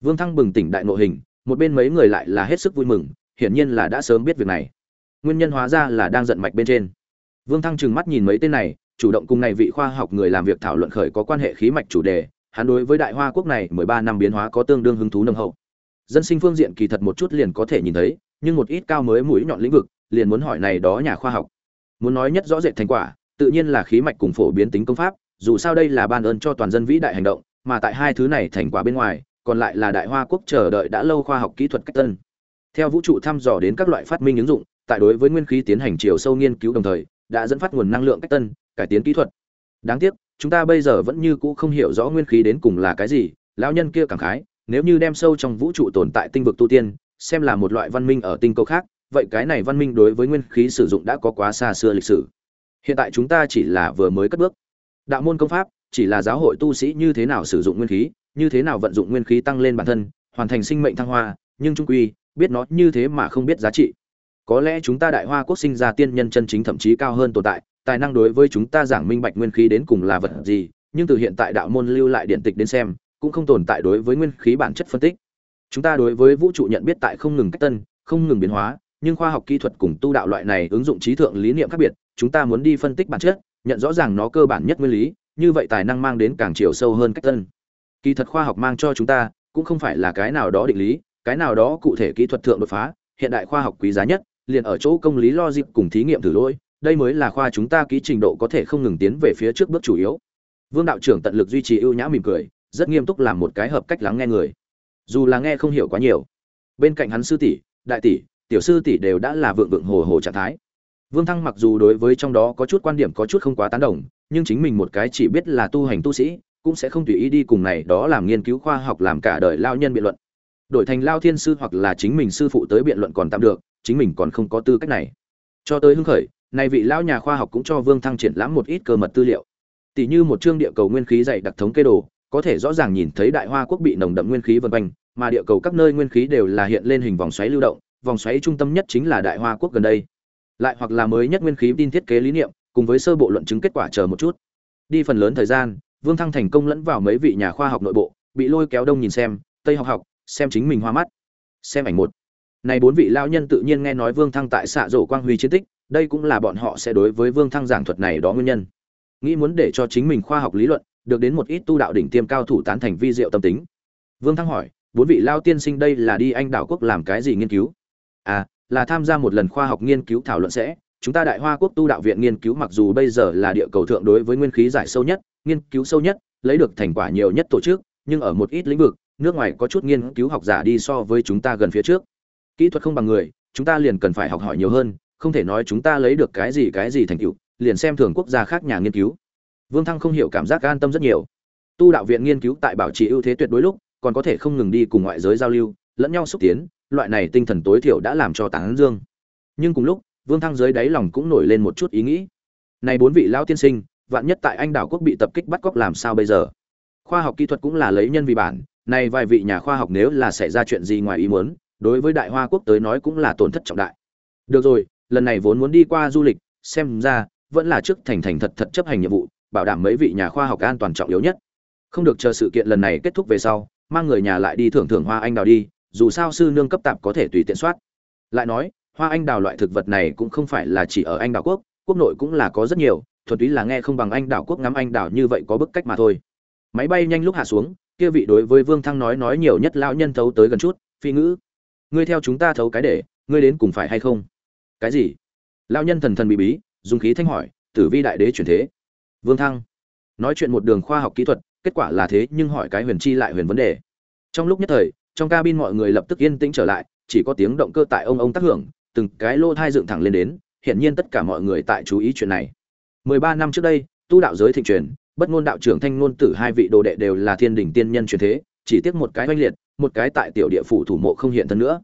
Vương thăng bừng tỉnh đại nội hình một bên mấy người lại là hết sức vui mừng, hiển nhiên là đã sớm biết việc này. Nguyên nhân hóa ra là đang giận mạch bên trên. Vương thăng trừng mắt nhìn mấy tên này, chủ động cùng này vị khoa học người làm việc thảo luận khởi có quan hệ khí mạch chủ đề, hắn đối với đại hoa quốc này mười ba năm biến hóa có tương đương hứng thú nâng hậu. Dân sinh phương diện kỳ thật một chút liền có thể nhìn thấy, nhưng một ít cao mới mũi nhọn lĩnh vực, liền muốn hỏi này đó nhà khoa học. Muốn nói nhất rõ rệt thành quả, tự nhiên là khí mạch cùng phổ biến tính công pháp, dù sao đây là ban ơn cho toàn dân vĩ đại hành động, mà tại hai thứ này thành quả bên ngoài còn lại là đại hoa quốc chờ đợi đã lâu khoa học kỹ thuật cách tân. Theo vũ trụ thăm dò đến các loại phát minh ứng dụng, tại đối với nguyên khí tiến hành chiều sâu nghiên cứu đồng thời, đã dẫn phát nguồn năng lượng cách tân, cải tiến kỹ thuật. Đáng tiếc, chúng ta bây giờ vẫn như cũ không hiểu rõ nguyên khí đến cùng là cái gì, lão nhân kia cảm khái, nếu như đem sâu trong vũ trụ tồn tại tinh vực tu tiên, xem là một loại văn minh ở tinh cầu khác, vậy cái này văn minh đối với nguyên khí sử dụng đã có quá xa xưa lịch sử. Hiện tại chúng ta chỉ là vừa mới cất bước. Đạo môn công pháp, chỉ là giáo hội tu sĩ như thế nào sử dụng nguyên khí như thế nào vận dụng nguyên khí tăng lên bản thân, hoàn thành sinh mệnh thăng hoa, nhưng trung quy, biết nó như thế mà không biết giá trị. Có lẽ chúng ta đại hoa quốc sinh ra tiên nhân chân chính thậm chí cao hơn tồn tại, tài năng đối với chúng ta giảng minh bạch nguyên khí đến cùng là vật gì, nhưng từ hiện tại đạo môn lưu lại điện tịch đến xem, cũng không tồn tại đối với nguyên khí bản chất phân tích. Chúng ta đối với vũ trụ nhận biết tại không ngừng cách tân, không ngừng biến hóa, nhưng khoa học kỹ thuật cùng tu đạo loại này ứng dụng trí thượng lý niệm khác biệt, chúng ta muốn đi phân tích bản chất, nhận rõ ràng nó cơ bản nhất nguyên lý, như vậy tài năng mang đến càng chiều sâu hơn cách tân kỳ thật khoa học mang cho chúng ta cũng không phải là cái nào đó định lý, cái nào đó cụ thể kỹ thuật thượng đột phá, hiện đại khoa học quý giá nhất, liền ở chỗ công lý logic cùng thí nghiệm thử lỗi, đây mới là khoa chúng ta ký trình độ có thể không ngừng tiến về phía trước bước chủ yếu. Vương đạo trưởng tận lực duy trì ưu nhã mỉm cười, rất nghiêm túc làm một cái hợp cách lắng nghe người. Dù là nghe không hiểu quá nhiều. Bên cạnh hắn sư tỷ, đại tỷ, tiểu sư tỷ đều đã là vượng vượng hồ hồ trạng thái. Vương thăng mặc dù đối với trong đó có chút quan điểm có chút không quá tán đồng, nhưng chính mình một cái chỉ biết là tu hành tu sĩ cũng sẽ không tùy ý đi cùng này, đó làm nghiên cứu khoa học làm cả đời lao nhân biện luận. Đổi thành lao thiên sư hoặc là chính mình sư phụ tới biện luận còn tạm được, chính mình còn không có tư cách này. Cho tới hưng khởi, này vị lão nhà khoa học cũng cho vương thăng triển lãm một ít cơ mật tư liệu. Tỷ như một chương địa cầu nguyên khí dày đặc thống kê đồ, có thể rõ ràng nhìn thấy đại hoa quốc bị nồng đậm nguyên khí vân quanh, mà địa cầu các nơi nguyên khí đều là hiện lên hình vòng xoáy lưu động, vòng xoáy trung tâm nhất chính là đại hoa quốc gần đây. Lại hoặc là mới nhất nguyên khí tin thiết kế lý niệm, cùng với sơ bộ luận chứng kết quả chờ một chút. Đi phần lớn thời gian vương thăng thành công lẫn vào mấy vị nhà khoa học nội bộ, bị lôi kéo đông nhìn xem, tây học học, xem chính mình hoa mắt. Xem ảnh một. Này bốn vị lão nhân tự nhiên nghe nói vương thăng tại xạ rổ quang huy chiến tích, đây cũng là bọn họ sẽ đối với vương thăng giảng thuật này đó nguyên nhân. Nghĩ muốn để cho chính mình khoa học lý luận, được đến một ít tu đạo đỉnh tiêm cao thủ tán thành vi diệu tâm tính. Vương thăng hỏi, bốn vị lao tiên sinh đây là đi anh đảo quốc làm cái gì nghiên cứu? À là tham gia một lần khoa học nghiên cứu thảo luận sẽ. Chúng ta đại hoa quốc tu đạo viện nghiên cứu mặc dù bây giờ là địa cầu thượng đối với nguyên khí giải sâu nhất nghiên cứu sâu nhất, lấy được thành quả nhiều nhất tổ chức, nhưng ở một ít lĩnh vực, nước ngoài có chút nghiên cứu học giả đi so với chúng ta gần phía trước. Kỹ thuật không bằng người, chúng ta liền cần phải học hỏi nhiều hơn, không thể nói chúng ta lấy được cái gì cái gì thành tựu, liền xem thường quốc gia khác nhà nghiên cứu. Vương thăng không hiểu cảm giác an tâm rất nhiều. Tu đạo viện nghiên cứu tại bảo trì ưu thế tuyệt đối lúc, còn có thể không ngừng đi cùng ngoại giới giao lưu, lẫn nhau xúc tiến, loại này tinh thần tối thiểu đã làm cho tán dương. Nhưng cùng lúc, vương thăng dưới đáy lòng cũng nổi lên một chút ý nghĩ. Này bốn vị lão tiên sinh vạn nhất tại anh đảo quốc bị tập kích bắt cóc làm sao bây giờ? Khoa học kỹ thuật cũng là lấy nhân vì bản này vài vị nhà khoa học nếu là xảy ra chuyện gì ngoài ý muốn, đối với đại hoa quốc tới nói cũng là tổn thất trọng đại. Được rồi, lần này vốn muốn đi qua du lịch, xem ra vẫn là trước thành thành thật thật chấp hành nhiệm vụ, bảo đảm mấy vị nhà khoa học an toàn trọng yếu nhất. Không được chờ sự kiện lần này kết thúc về sau, mang người nhà lại đi thưởng thưởng hoa anh đào đi, dù sao sư nương cấp tạp có thể tùy tiện soát. Lại nói, hoa anh đào loại thực vật này cũng không phải là chỉ ở anh đào quốc quốc nội cũng là có rất nhiều thuần túy là nghe không bằng anh đảo quốc ngắm anh đảo như vậy có bức cách mà thôi. Máy bay nhanh lúc hạ xuống, kia vị đối với vương thăng nói nói nhiều nhất lão nhân thấu tới gần chút, phi ngữ, ngươi theo chúng ta thấu cái để, ngươi đến cùng phải hay không? Cái gì? Lão nhân thần thần bí bí, dùng khí thanh hỏi, tử vi đại đế chuyển thế. Vương thăng, nói chuyện một đường khoa học kỹ thuật, kết quả là thế, nhưng hỏi cái huyền chi lại huyền vấn đề. Trong lúc nhất thời, trong cabin mọi người lập tức yên tĩnh trở lại, chỉ có tiếng động cơ tại ông ông tác hưởng, từng cái lô thai dựng thẳng lên đến hiện nhiên tất cả mọi người tại chú ý chuyện này. 13 năm trước đây, tu đạo giới thịnh truyền, bất ngôn đạo trưởng thanh ngôn tử hai vị đồ đệ đều là thiên đỉnh tiên nhân truyền thế, chỉ tiếc một cái oanh liệt, một cái tại tiểu địa phủ thủ mộ không hiện thân nữa.